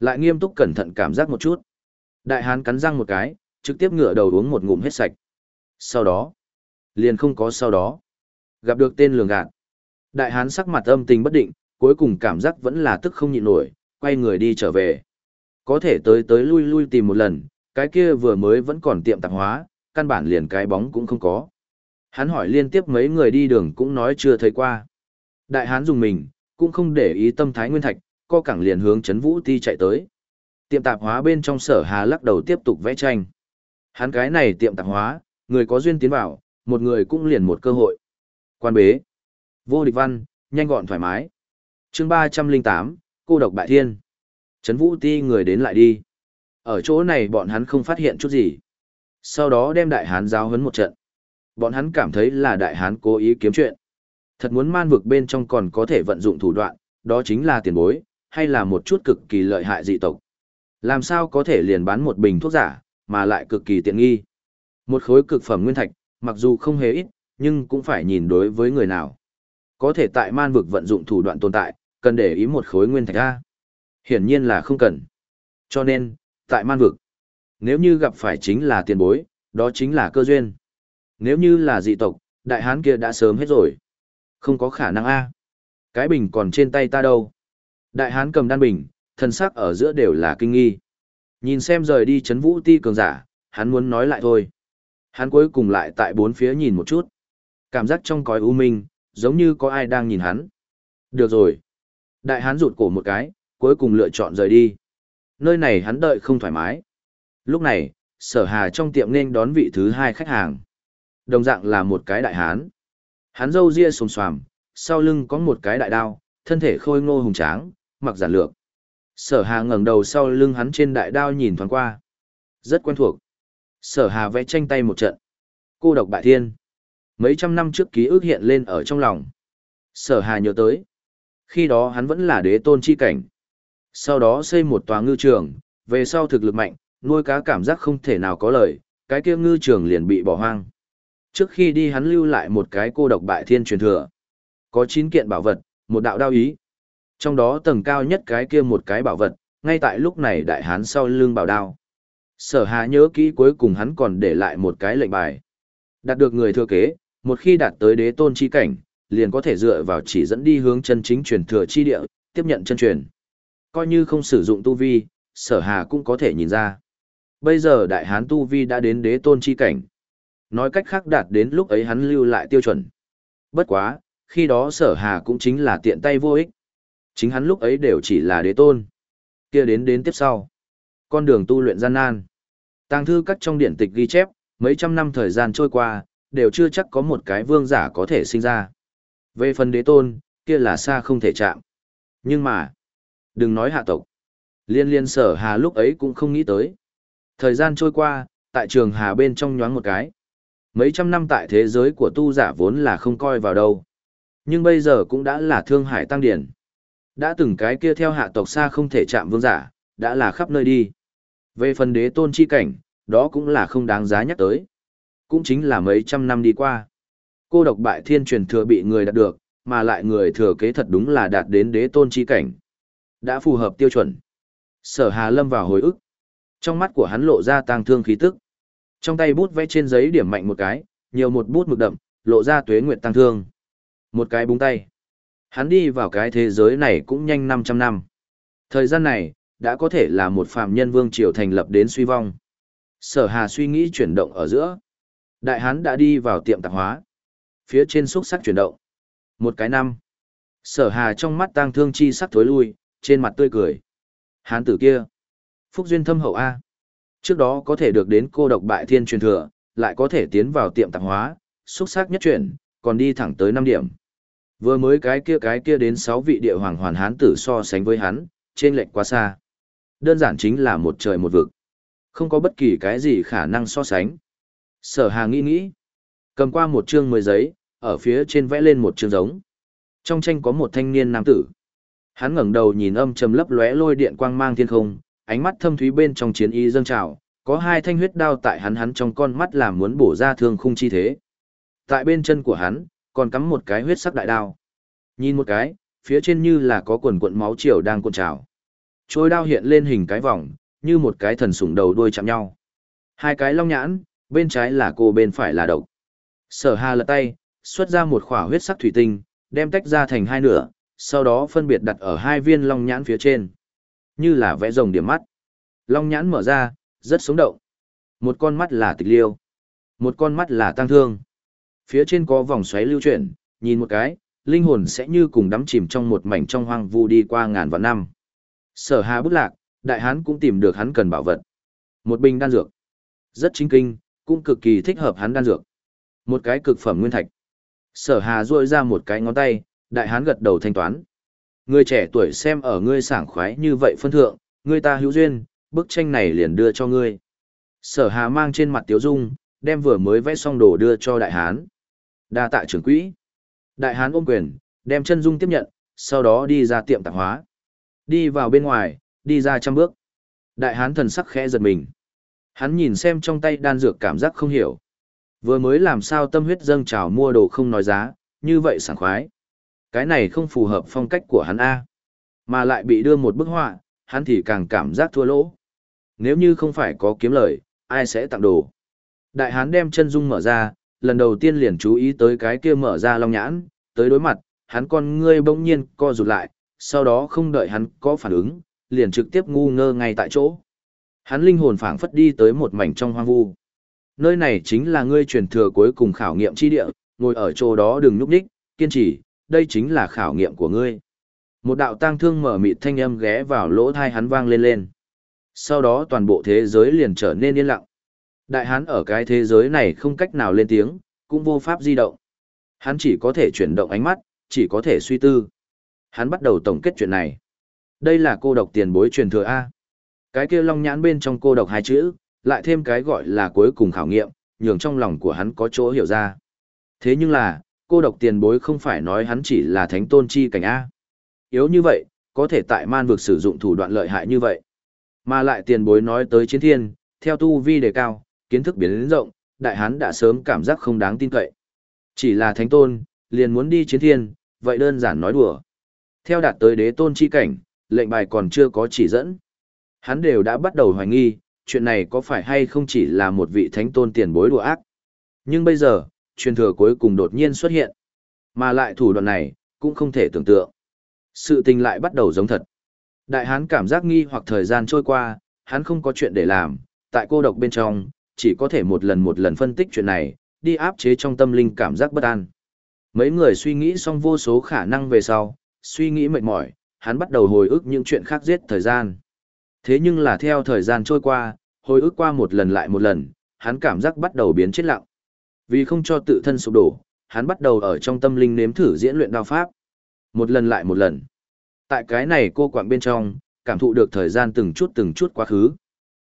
Lại nghiêm túc cẩn thận cảm giác một chút. Đại hán cắn răng một cái, trực tiếp ngửa đầu uống một ngụm hết sạch. Sau đó, liền không có sau đó. Gặp được tên lường gạt. Đại hán sắc mặt âm tình bất định, cuối cùng cảm giác vẫn là tức không nhịn nổi, quay người đi trở về. Có thể tới tới lui lui tìm một lần, cái kia vừa mới vẫn còn tiệm tạp hóa, căn bản liền cái bóng cũng không có. Hắn hỏi liên tiếp mấy người đi đường cũng nói chưa thấy qua. Đại hán dùng mình, cũng không để ý tâm thái nguyên thạch, co cẳng liền hướng chấn vũ ti chạy tới. Tiệm tạp hóa bên trong sở hà lắc đầu tiếp tục vẽ tranh. Hắn cái này tiệm tạp hóa, người có duyên tiến vào, một người cũng liền một cơ hội. Quan bế. Vô địch văn, nhanh gọn thoải mái. chương ba trăm linh tám cô độc bại thiên. Trấn vũ ti người đến lại đi. Ở chỗ này bọn hắn không phát hiện chút gì. Sau đó đem đại hán giáo hấn một trận. Bọn hắn cảm thấy là đại hán cố ý kiếm chuyện. Thật muốn man vực bên trong còn có thể vận dụng thủ đoạn, đó chính là tiền bối, hay là một chút cực kỳ lợi hại dị tộc. Làm sao có thể liền bán một bình thuốc giả, mà lại cực kỳ tiện nghi. Một khối cực phẩm nguyên thạch, mặc dù không hề ít, nhưng cũng phải nhìn đối với người nào. Có thể tại man vực vận dụng thủ đoạn tồn tại, cần để ý một khối nguyên thạch A. Hiển nhiên là không cần. Cho nên, tại man vực, nếu như gặp phải chính là tiền bối, đó chính là cơ duyên. Nếu như là dị tộc, đại hán kia đã sớm hết rồi. Không có khả năng A. Cái bình còn trên tay ta đâu. Đại hán cầm đan bình, thân sắc ở giữa đều là kinh nghi. Nhìn xem rời đi chấn vũ ti cường giả, hắn muốn nói lại thôi. Hắn cuối cùng lại tại bốn phía nhìn một chút. Cảm giác trong cõi u minh, giống như có ai đang nhìn hắn. Được rồi. Đại hán rụt cổ một cái, cuối cùng lựa chọn rời đi. Nơi này hắn đợi không thoải mái. Lúc này, sở hà trong tiệm nên đón vị thứ hai khách hàng. Đồng dạng là một cái đại hán. Hắn râu ria xồm xoàm, sau lưng có một cái đại đao, thân thể khôi ngô hùng tráng, mặc giản lược. Sở hà ngẩng đầu sau lưng hắn trên đại đao nhìn thoáng qua. Rất quen thuộc. Sở hà vẽ tranh tay một trận. Cô độc bại thiên. Mấy trăm năm trước ký ức hiện lên ở trong lòng. Sở hà nhớ tới. Khi đó hắn vẫn là đế tôn chi cảnh. Sau đó xây một tòa ngư trường, về sau thực lực mạnh, nuôi cá cảm giác không thể nào có lời, cái kia ngư trường liền bị bỏ hoang. Trước khi đi hắn lưu lại một cái cô độc bại thiên truyền thừa. Có chín kiện bảo vật, một đạo đao ý. Trong đó tầng cao nhất cái kia một cái bảo vật, ngay tại lúc này đại hán sau lưng bảo đao. Sở hà nhớ kỹ cuối cùng hắn còn để lại một cái lệnh bài. Đạt được người thừa kế, một khi đạt tới đế tôn chi cảnh, liền có thể dựa vào chỉ dẫn đi hướng chân chính truyền thừa chi địa, tiếp nhận chân truyền. Coi như không sử dụng tu vi, sở hà cũng có thể nhìn ra. Bây giờ đại hán tu vi đã đến đế tôn chi cảnh. Nói cách khác đạt đến lúc ấy hắn lưu lại tiêu chuẩn. Bất quá, khi đó sở hà cũng chính là tiện tay vô ích. Chính hắn lúc ấy đều chỉ là đế tôn. kia đến đến tiếp sau. Con đường tu luyện gian nan. Tàng thư các trong điện tịch ghi chép, mấy trăm năm thời gian trôi qua, đều chưa chắc có một cái vương giả có thể sinh ra. Về phần đế tôn, kia là xa không thể chạm. Nhưng mà, đừng nói hạ tộc. Liên liên sở hà lúc ấy cũng không nghĩ tới. Thời gian trôi qua, tại trường hà bên trong nhoáng một cái. Mấy trăm năm tại thế giới của tu giả vốn là không coi vào đâu. Nhưng bây giờ cũng đã là thương hải tăng điển. Đã từng cái kia theo hạ tộc xa không thể chạm vương giả, đã là khắp nơi đi. Về phần đế tôn chi cảnh, đó cũng là không đáng giá nhắc tới. Cũng chính là mấy trăm năm đi qua. Cô độc bại thiên truyền thừa bị người đạt được, mà lại người thừa kế thật đúng là đạt đến đế tôn chi cảnh. Đã phù hợp tiêu chuẩn. Sở Hà lâm vào hồi ức. Trong mắt của hắn lộ ra tang thương khí tức. Trong tay bút vẽ trên giấy điểm mạnh một cái, nhiều một bút mực đậm, lộ ra tuế nguyệt tăng thương. Một cái búng tay. Hắn đi vào cái thế giới này cũng nhanh 500 năm. Thời gian này, đã có thể là một phạm nhân vương triều thành lập đến suy vong. Sở Hà suy nghĩ chuyển động ở giữa. Đại hán đã đi vào tiệm tạp hóa. Phía trên xúc sắc chuyển động. Một cái năm. Sở Hà trong mắt tang thương chi sắc thối lui, trên mặt tươi cười. Hán tử kia. Phúc duyên thâm hậu A. Trước đó có thể được đến cô độc bại thiên truyền thừa, lại có thể tiến vào tiệm tạp hóa, xúc sắc nhất chuyển, còn đi thẳng tới 5 điểm. Vừa mới cái kia cái kia đến 6 vị địa hoàng hoàn hán tử so sánh với hắn, trên lệch quá xa. Đơn giản chính là một trời một vực. Không có bất kỳ cái gì khả năng so sánh. Sở Hà nghĩ nghĩ. Cầm qua một chương mười giấy, ở phía trên vẽ lên một chương giống. Trong tranh có một thanh niên nam tử. Hắn ngẩng đầu nhìn âm trầm lấp lóe lôi điện quang mang thiên không, ánh mắt thâm thúy bên trong chiến y dâng trào, có hai thanh huyết đao tại hắn hắn trong con mắt làm muốn bổ ra thương khung chi thế. Tại bên chân của hắn, còn cắm một cái huyết sắc đại đao. Nhìn một cái, phía trên như là có quần cuộn máu triều đang cuộn trào. Trôi đao hiện lên hình cái vòng, như một cái thần sủng đầu đuôi chạm nhau. Hai cái long nhãn, bên trái là cô bên phải là độc. Sở Hà lật tay, xuất ra một khỏa huyết sắc thủy tinh, đem tách ra thành hai nửa, sau đó phân biệt đặt ở hai viên long nhãn phía trên. Như là vẽ rồng điểm mắt. Long nhãn mở ra, rất sống động. Một con mắt là tịch liêu. Một con mắt là tăng thương. Phía trên có vòng xoáy lưu chuyển, nhìn một cái, linh hồn sẽ như cùng đắm chìm trong một mảnh trong hoang vu đi qua ngàn vạn năm. Sở Hà bức lạc, đại hán cũng tìm được hắn cần bảo vật. Một bình đan dược. Rất chính kinh, cũng cực kỳ thích hợp hắn đan dược. Một cái cực phẩm nguyên thạch. Sở Hà duỗi ra một cái ngón tay, đại hán gật đầu thanh toán. Người trẻ tuổi xem ở ngươi sảng khoái như vậy phân thượng, ngươi ta hữu duyên, bức tranh này liền đưa cho ngươi. Sở Hà mang trên mặt tiếu dung, đem vừa mới vẽ xong đồ đưa cho đại hán. Đa tạ trưởng quỹ. Đại hán ôm quyền, đem chân dung tiếp nhận, sau đó đi ra tiệm tạp hóa. Đi vào bên ngoài, đi ra trăm bước. Đại hán thần sắc khẽ giật mình. Hắn nhìn xem trong tay đan dược cảm giác không hiểu. Vừa mới làm sao tâm huyết dâng trào mua đồ không nói giá, như vậy sảng khoái. Cái này không phù hợp phong cách của hắn A. Mà lại bị đưa một bức họa, hắn thì càng cảm giác thua lỗ. Nếu như không phải có kiếm lời, ai sẽ tặng đồ. Đại hán đem chân dung mở ra, lần đầu tiên liền chú ý tới cái kia mở ra long nhãn, tới đối mặt, hắn con ngươi bỗng nhiên co rụt lại, sau đó không đợi hắn có phản ứng, liền trực tiếp ngu ngơ ngay tại chỗ. Hắn linh hồn phảng phất đi tới một mảnh trong hoang vu. Nơi này chính là ngươi truyền thừa cuối cùng khảo nghiệm chi địa, ngồi ở chỗ đó đừng nhúc nhích, kiên trì, đây chính là khảo nghiệm của ngươi. Một đạo tang thương mở mịt thanh âm ghé vào lỗ tai hắn vang lên lên. Sau đó toàn bộ thế giới liền trở nên yên lặng. Đại hán ở cái thế giới này không cách nào lên tiếng, cũng vô pháp di động. Hắn chỉ có thể chuyển động ánh mắt, chỉ có thể suy tư. Hắn bắt đầu tổng kết chuyện này. Đây là cô độc tiền bối truyền thừa A. Cái kia long nhãn bên trong cô độc hai chữ, lại thêm cái gọi là cuối cùng khảo nghiệm, nhường trong lòng của hắn có chỗ hiểu ra. Thế nhưng là, cô độc tiền bối không phải nói hắn chỉ là thánh tôn chi cảnh A. Yếu như vậy, có thể tại man vực sử dụng thủ đoạn lợi hại như vậy. Mà lại tiền bối nói tới chiến thiên, theo tu vi đề cao, kiến thức biến đến rộng, đại hán đã sớm cảm giác không đáng tin cậy. Chỉ là thánh tôn, liền muốn đi chiến thiên, vậy đơn giản nói đùa. Theo đạt tới đế tôn chi cảnh, lệnh bài còn chưa có chỉ dẫn. Hắn đều đã bắt đầu hoài nghi, chuyện này có phải hay không chỉ là một vị thánh tôn tiền bối đùa ác. Nhưng bây giờ, truyền thừa cuối cùng đột nhiên xuất hiện. Mà lại thủ đoạn này, cũng không thể tưởng tượng. Sự tình lại bắt đầu giống thật. Đại hán cảm giác nghi hoặc thời gian trôi qua, hắn không có chuyện để làm, tại cô độc bên trong, chỉ có thể một lần một lần phân tích chuyện này, đi áp chế trong tâm linh cảm giác bất an. Mấy người suy nghĩ xong vô số khả năng về sau, suy nghĩ mệt mỏi, hắn bắt đầu hồi ức những chuyện khác giết thời gian. Thế nhưng là theo thời gian trôi qua, hồi ức qua một lần lại một lần, hắn cảm giác bắt đầu biến chết lặng. Vì không cho tự thân sụp đổ, hắn bắt đầu ở trong tâm linh nếm thử diễn luyện đao pháp. Một lần lại một lần. Tại cái này cô quạng bên trong, cảm thụ được thời gian từng chút từng chút quá khứ.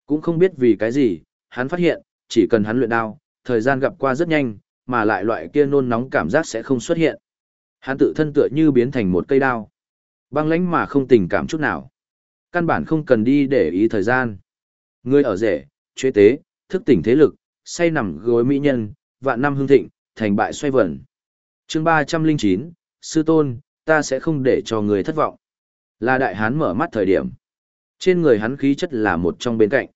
Cũng không biết vì cái gì, hắn phát hiện, chỉ cần hắn luyện đao, thời gian gặp qua rất nhanh, mà lại loại kia nôn nóng cảm giác sẽ không xuất hiện. Hắn tự thân tựa như biến thành một cây đao. Băng lãnh mà không tình cảm chút nào. Căn bản không cần đi để ý thời gian. Người ở rể, chế tế, thức tỉnh thế lực, say nằm gối mỹ nhân, vạn năm hương thịnh, thành bại xoay vẩn. chương 309, Sư Tôn, ta sẽ không để cho người thất vọng. Là đại hán mở mắt thời điểm. Trên người hắn khí chất là một trong bên cạnh.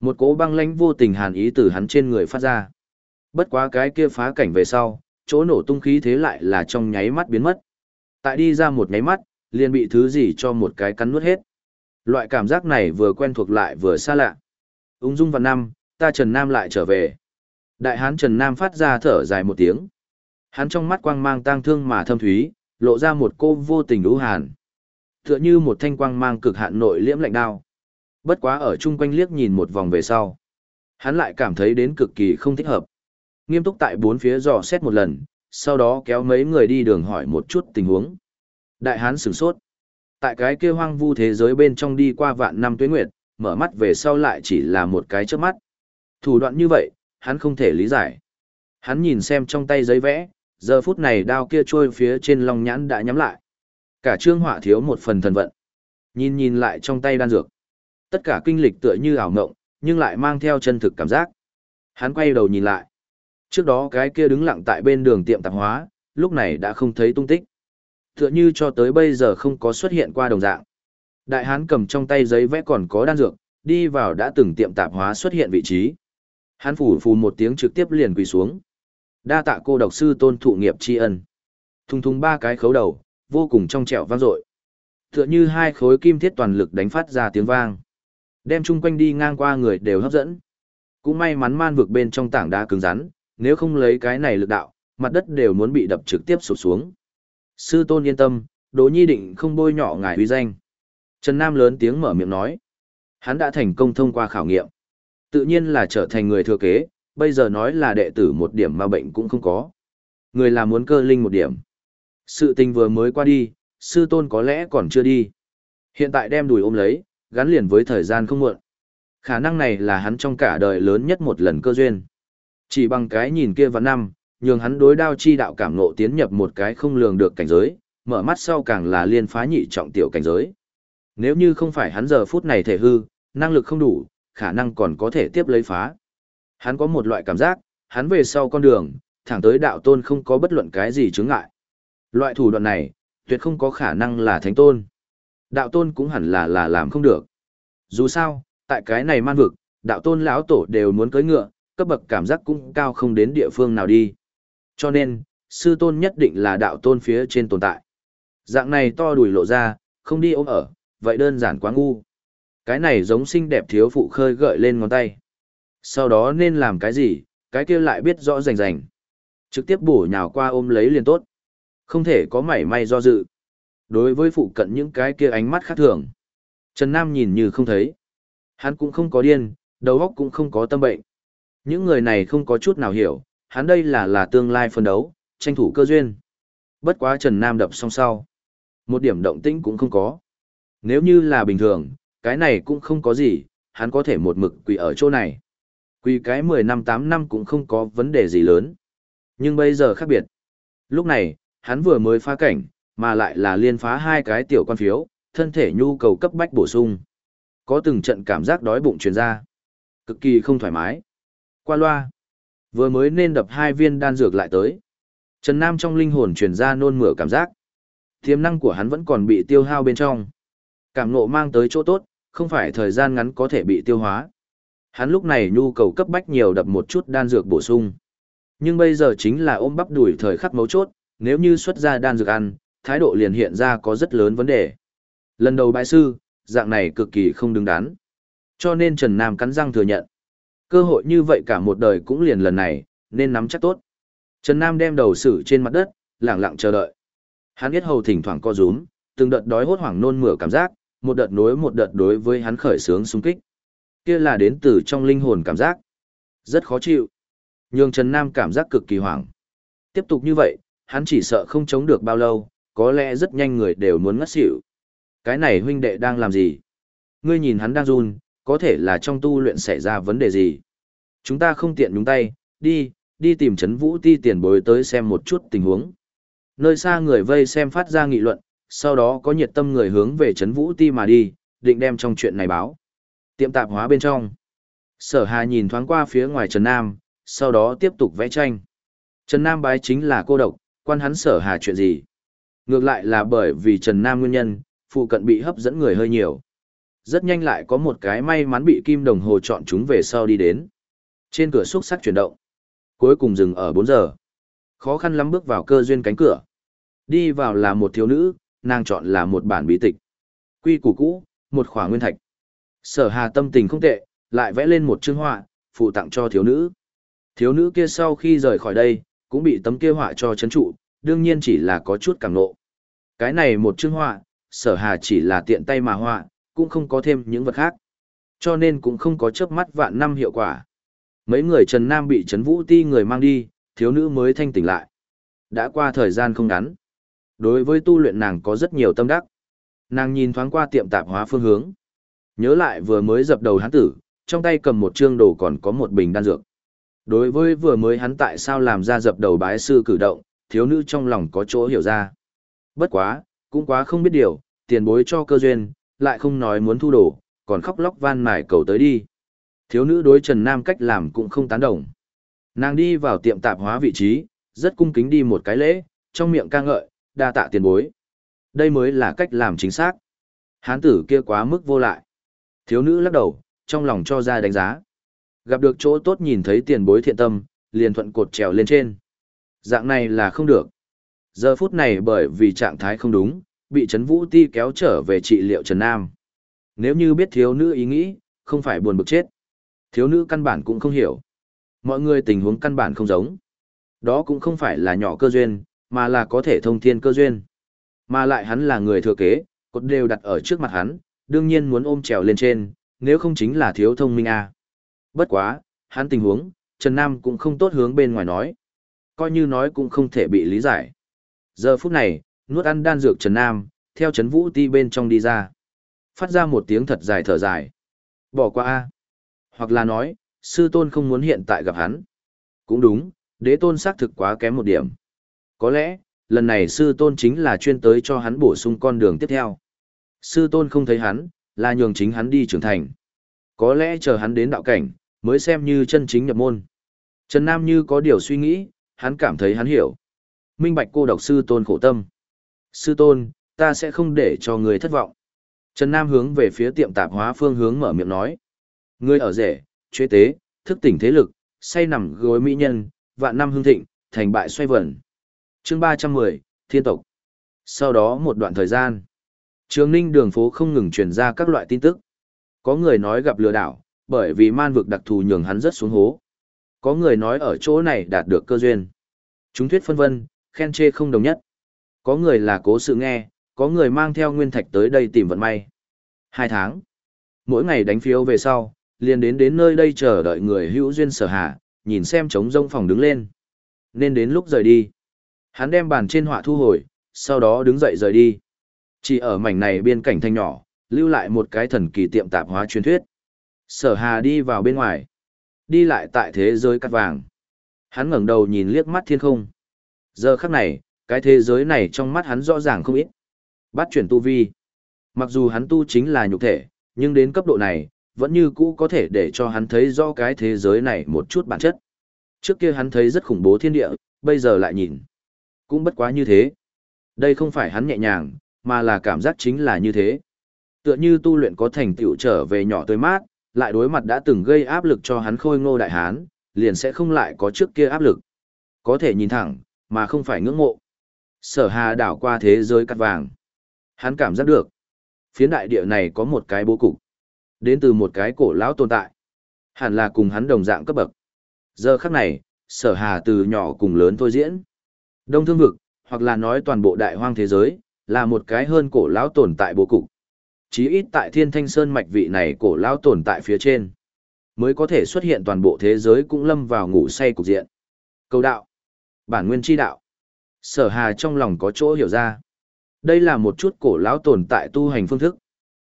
Một cỗ băng lãnh vô tình hàn ý từ hắn trên người phát ra. Bất quá cái kia phá cảnh về sau, chỗ nổ tung khí thế lại là trong nháy mắt biến mất. Tại đi ra một nháy mắt, liền bị thứ gì cho một cái cắn nuốt hết. Loại cảm giác này vừa quen thuộc lại vừa xa lạ. Ung dung vào năm, ta Trần Nam lại trở về. Đại hán Trần Nam phát ra thở dài một tiếng. Hắn trong mắt quang mang tang thương mà thâm thúy, lộ ra một cô vô tình đú hàn. Tựa như một thanh quang mang cực hạn nội liễm lạnh đao. Bất quá ở chung quanh liếc nhìn một vòng về sau. Hắn lại cảm thấy đến cực kỳ không thích hợp. Nghiêm túc tại bốn phía dò xét một lần, sau đó kéo mấy người đi đường hỏi một chút tình huống. Đại hán sửng sốt. Tại cái kia hoang vu thế giới bên trong đi qua vạn năm tuế nguyệt, mở mắt về sau lại chỉ là một cái chớp mắt. Thủ đoạn như vậy, hắn không thể lý giải. Hắn nhìn xem trong tay giấy vẽ, giờ phút này đao kia trôi phía trên lòng nhãn đã nhắm lại. Cả trương họa thiếu một phần thần vận. Nhìn nhìn lại trong tay đan dược. Tất cả kinh lịch tựa như ảo ngộng, nhưng lại mang theo chân thực cảm giác. Hắn quay đầu nhìn lại. Trước đó cái kia đứng lặng tại bên đường tiệm tạp hóa, lúc này đã không thấy tung tích. Tựa như cho tới bây giờ không có xuất hiện qua đồng dạng. Đại hán cầm trong tay giấy vẽ còn có đan dược, đi vào đã từng tiệm tạp hóa xuất hiện vị trí. Hắn phủ phù một tiếng trực tiếp liền quỳ xuống. Đa tạ cô độc sư tôn thụ nghiệp tri ân. Thùng thùng ba cái khấu đầu, vô cùng trong trẻo vang dội. Tựa như hai khối kim thiết toàn lực đánh phát ra tiếng vang. Đem chung quanh đi ngang qua người đều hấp dẫn. Cũng may mắn man vực bên trong tảng đá cứng rắn, nếu không lấy cái này lực đạo, mặt đất đều muốn bị đập trực tiếp sụp xuống. Sư tôn yên tâm, Đỗ Nhi định không bôi nhọ ngài uy danh. Trần Nam lớn tiếng mở miệng nói. Hắn đã thành công thông qua khảo nghiệm. Tự nhiên là trở thành người thừa kế, bây giờ nói là đệ tử một điểm mà bệnh cũng không có. Người là muốn cơ linh một điểm. Sự tình vừa mới qua đi, sư tôn có lẽ còn chưa đi. Hiện tại đem đùi ôm lấy, gắn liền với thời gian không muộn. Khả năng này là hắn trong cả đời lớn nhất một lần cơ duyên. Chỉ bằng cái nhìn kia vào năm, nhường hắn đối đao chi đạo cảm ngộ tiến nhập một cái không lường được cảnh giới, mở mắt sau càng là liên phá nhị trọng tiểu cảnh giới. Nếu như không phải hắn giờ phút này thể hư, năng lực không đủ, khả năng còn có thể tiếp lấy phá. Hắn có một loại cảm giác, hắn về sau con đường, thẳng tới đạo tôn không có bất luận cái gì chướng ngại. Loại thủ đoạn này, tuyệt không có khả năng là thánh tôn. Đạo tôn cũng hẳn là là làm không được. Dù sao, tại cái này man vực, đạo tôn lão tổ đều muốn cưỡi ngựa, cấp bậc cảm giác cũng cao không đến địa phương nào đi. Cho nên, sư tôn nhất định là đạo tôn phía trên tồn tại. Dạng này to đùi lộ ra, không đi ôm ở, vậy đơn giản quá ngu. Cái này giống xinh đẹp thiếu phụ khơi gợi lên ngón tay. Sau đó nên làm cái gì, cái kia lại biết rõ rành rành. Trực tiếp bổ nhào qua ôm lấy liền tốt. Không thể có mảy may do dự. Đối với phụ cận những cái kia ánh mắt khác thường. Trần Nam nhìn như không thấy. Hắn cũng không có điên, đầu óc cũng không có tâm bệnh. Những người này không có chút nào hiểu, hắn đây là là tương lai phân đấu, tranh thủ cơ duyên. Bất quá Trần Nam đập xong sau. Một điểm động tĩnh cũng không có. Nếu như là bình thường, cái này cũng không có gì, hắn có thể một mực quỳ ở chỗ này. Quỳ cái 10 năm 8 năm cũng không có vấn đề gì lớn. Nhưng bây giờ khác biệt. Lúc này, hắn vừa mới phá cảnh, mà lại là liên phá hai cái tiểu quan phiếu, thân thể nhu cầu cấp bách bổ sung. Có từng trận cảm giác đói bụng truyền ra. Cực kỳ không thoải mái. Qua loa. Vừa mới nên đập hai viên đan dược lại tới. Trần Nam trong linh hồn truyền ra nôn mửa cảm giác. Tiềm năng của hắn vẫn còn bị tiêu hao bên trong. Cảm ngộ mang tới chỗ tốt, không phải thời gian ngắn có thể bị tiêu hóa. Hắn lúc này nhu cầu cấp bách nhiều đập một chút đan dược bổ sung. Nhưng bây giờ chính là ôm bắp đuổi thời khắc mấu chốt, nếu như xuất ra đan dược ăn, thái độ liền hiện ra có rất lớn vấn đề. Lần đầu bại sư, dạng này cực kỳ không đứng đắn. Cho nên Trần Nam cắn răng thừa nhận. Cơ hội như vậy cả một đời cũng liền lần này, nên nắm chắc tốt. Trần Nam đem đầu xử trên mặt đất, lặng lặng chờ đợi. Hắn biết hầu thỉnh thoảng co rúm, từng đợt đói hốt hoảng nôn mửa cảm giác, một đợt nối một đợt đối với hắn khởi sướng xung kích. Kia là đến từ trong linh hồn cảm giác. Rất khó chịu. Nhưng Trần Nam cảm giác cực kỳ hoảng. Tiếp tục như vậy, hắn chỉ sợ không chống được bao lâu, có lẽ rất nhanh người đều muốn ngất xỉu. Cái này huynh đệ đang làm gì? Ngươi nhìn hắn đang run, có thể là trong tu luyện xảy ra vấn đề gì? Chúng ta không tiện nhúng tay, đi, đi tìm chấn vũ ti tiền bối tới xem một chút tình huống. Nơi xa người vây xem phát ra nghị luận, sau đó có nhiệt tâm người hướng về chấn vũ ti mà đi, định đem trong chuyện này báo. Tiệm tạp hóa bên trong. Sở Hà nhìn thoáng qua phía ngoài Trần Nam, sau đó tiếp tục vẽ tranh. Trần Nam bái chính là cô độc, quan hắn Sở Hà chuyện gì? Ngược lại là bởi vì Trần Nam nguyên nhân, phụ cận bị hấp dẫn người hơi nhiều. Rất nhanh lại có một cái may mắn bị kim đồng hồ chọn chúng về sau đi đến. Trên cửa xúc sắc chuyển động. Cuối cùng dừng ở 4 giờ. Khó khăn lắm bước vào cơ duyên cánh cửa. Đi vào là một thiếu nữ, nàng chọn là một bản bí tịch. Quy củ cũ, một khỏa nguyên thạch. Sở hà tâm tình không tệ, lại vẽ lên một chương họa, phụ tặng cho thiếu nữ. Thiếu nữ kia sau khi rời khỏi đây, cũng bị tấm kia họa cho chấn trụ, đương nhiên chỉ là có chút cảm nộ. Cái này một chương họa, sở hà chỉ là tiện tay mà họa, cũng không có thêm những vật khác. Cho nên cũng không có chớp mắt vạn năm hiệu quả. Mấy người Trần Nam bị Trấn Vũ Ti người mang đi, thiếu nữ mới thanh tỉnh lại. Đã qua thời gian không ngắn. Đối với tu luyện nàng có rất nhiều tâm đắc. Nàng nhìn thoáng qua tiệm tạp hóa phương hướng. Nhớ lại vừa mới dập đầu hắn tử, trong tay cầm một trương đồ còn có một bình đan dược. Đối với vừa mới hắn tại sao làm ra dập đầu bái sư cử động, thiếu nữ trong lòng có chỗ hiểu ra. Bất quá, cũng quá không biết điều, tiền bối cho cơ duyên, lại không nói muốn thu đồ, còn khóc lóc van mài cầu tới đi. Thiếu nữ đối Trần Nam cách làm cũng không tán đồng. Nàng đi vào tiệm tạp hóa vị trí, rất cung kính đi một cái lễ, trong miệng ca ngợi, đa tạ tiền bối. Đây mới là cách làm chính xác. Hán tử kia quá mức vô lại. Thiếu nữ lắc đầu, trong lòng cho ra đánh giá. Gặp được chỗ tốt nhìn thấy tiền bối thiện tâm, liền thuận cột trèo lên trên. Dạng này là không được. Giờ phút này bởi vì trạng thái không đúng, bị Trấn Vũ Ti kéo trở về trị liệu Trần Nam. Nếu như biết thiếu nữ ý nghĩ, không phải buồn bực chết. Thiếu nữ căn bản cũng không hiểu. Mọi người tình huống căn bản không giống. Đó cũng không phải là nhỏ cơ duyên, mà là có thể thông thiên cơ duyên. Mà lại hắn là người thừa kế, cột đều đặt ở trước mặt hắn, đương nhiên muốn ôm trèo lên trên, nếu không chính là thiếu thông minh a. À. Bất quá, hắn tình huống, Trần Nam cũng không tốt hướng bên ngoài nói. Coi như nói cũng không thể bị lý giải. Giờ phút này, nuốt ăn đan dược Trần Nam, theo Trấn Vũ Ti bên trong đi ra. Phát ra một tiếng thật dài thở dài. Bỏ qua a. Hoặc là nói, sư tôn không muốn hiện tại gặp hắn. Cũng đúng, đế tôn xác thực quá kém một điểm. Có lẽ, lần này sư tôn chính là chuyên tới cho hắn bổ sung con đường tiếp theo. Sư tôn không thấy hắn, là nhường chính hắn đi trưởng thành. Có lẽ chờ hắn đến đạo cảnh, mới xem như chân chính nhập môn. Trần Nam như có điều suy nghĩ, hắn cảm thấy hắn hiểu. Minh bạch cô độc sư tôn khổ tâm. Sư tôn, ta sẽ không để cho người thất vọng. Trần Nam hướng về phía tiệm tạp hóa phương hướng mở miệng nói. Người ở rể, chế tế, thức tỉnh thế lực, say nằm gối mỹ nhân, vạn năm hương thịnh, thành bại xoay vẩn. chương 310, Thiên tộc. Sau đó một đoạn thời gian, Trường Ninh đường phố không ngừng truyền ra các loại tin tức. Có người nói gặp lừa đảo, bởi vì man vực đặc thù nhường hắn rất xuống hố. Có người nói ở chỗ này đạt được cơ duyên. Chúng thuyết phân vân, khen chê không đồng nhất. Có người là cố sự nghe, có người mang theo nguyên thạch tới đây tìm vận may. Hai tháng. Mỗi ngày đánh phiếu về sau, liền đến đến nơi đây chờ đợi người hữu duyên sở hạ, nhìn xem trống rông phòng đứng lên. Nên đến lúc rời đi. Hắn đem bàn trên họa thu hồi, sau đó đứng dậy rời đi. Chỉ ở mảnh này biên cảnh thanh nhỏ, lưu lại một cái thần kỳ tiệm tạp hóa truyền thuyết. Sở Hà đi vào bên ngoài, đi lại tại thế giới cắt vàng. Hắn ngẩng đầu nhìn liếc mắt thiên không. Giờ khắc này, cái thế giới này trong mắt hắn rõ ràng không ít. Bắt chuyển tu vi. Mặc dù hắn tu chính là nhục thể, nhưng đến cấp độ này, vẫn như cũ có thể để cho hắn thấy rõ cái thế giới này một chút bản chất. Trước kia hắn thấy rất khủng bố thiên địa, bây giờ lại nhìn. Cũng bất quá như thế. Đây không phải hắn nhẹ nhàng, mà là cảm giác chính là như thế. Tựa như tu luyện có thành tựu trở về nhỏ tới mát, lại đối mặt đã từng gây áp lực cho hắn khôi ngô đại hán, liền sẽ không lại có trước kia áp lực. Có thể nhìn thẳng, mà không phải ngưỡng mộ. Sở hà đảo qua thế giới cắt vàng. Hắn cảm giác được. Phiến đại địa này có một cái bố cục. Đến từ một cái cổ lão tồn tại. Hẳn là cùng hắn đồng dạng cấp bậc. Giờ khắc này, sở hà từ nhỏ cùng lớn thôi diễn. Đông thương vực, hoặc là nói toàn bộ đại hoang thế giới, là một cái hơn cổ lão tồn tại bố cục. Chí ít tại thiên thanh sơn mạch vị này cổ lão tồn tại phía trên. Mới có thể xuất hiện toàn bộ thế giới cũng lâm vào ngủ say cục diện. Cầu đạo. Bản nguyên chi đạo. Sở hà trong lòng có chỗ hiểu ra. Đây là một chút cổ lão tồn tại tu hành phương thức.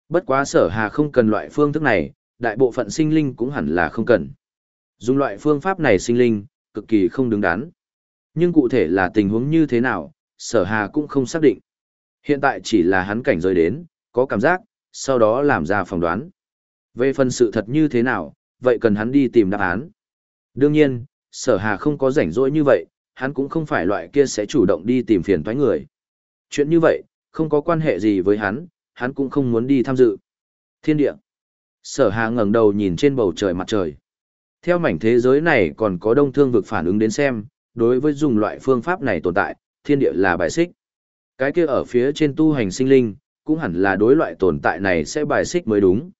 Bất quá sở hà không cần loại phương thức này, đại bộ phận sinh linh cũng hẳn là không cần. Dùng loại phương pháp này sinh linh, cực kỳ không đứng đắn. Nhưng cụ thể là tình huống như thế nào, sở hà cũng không xác định. Hiện tại chỉ là hắn cảnh rơi đến, có cảm giác, sau đó làm ra phỏng đoán. Về phần sự thật như thế nào, vậy cần hắn đi tìm đáp án. Đương nhiên, sở hà không có rảnh rỗi như vậy, hắn cũng không phải loại kia sẽ chủ động đi tìm phiền toái người. Chuyện như vậy, không có quan hệ gì với hắn, hắn cũng không muốn đi tham dự. Thiên địa. Sở hà ngẩng đầu nhìn trên bầu trời mặt trời. Theo mảnh thế giới này còn có đông thương vực phản ứng đến xem, đối với dùng loại phương pháp này tồn tại, thiên địa là bài xích. Cái kia ở phía trên tu hành sinh linh, cũng hẳn là đối loại tồn tại này sẽ bài xích mới đúng.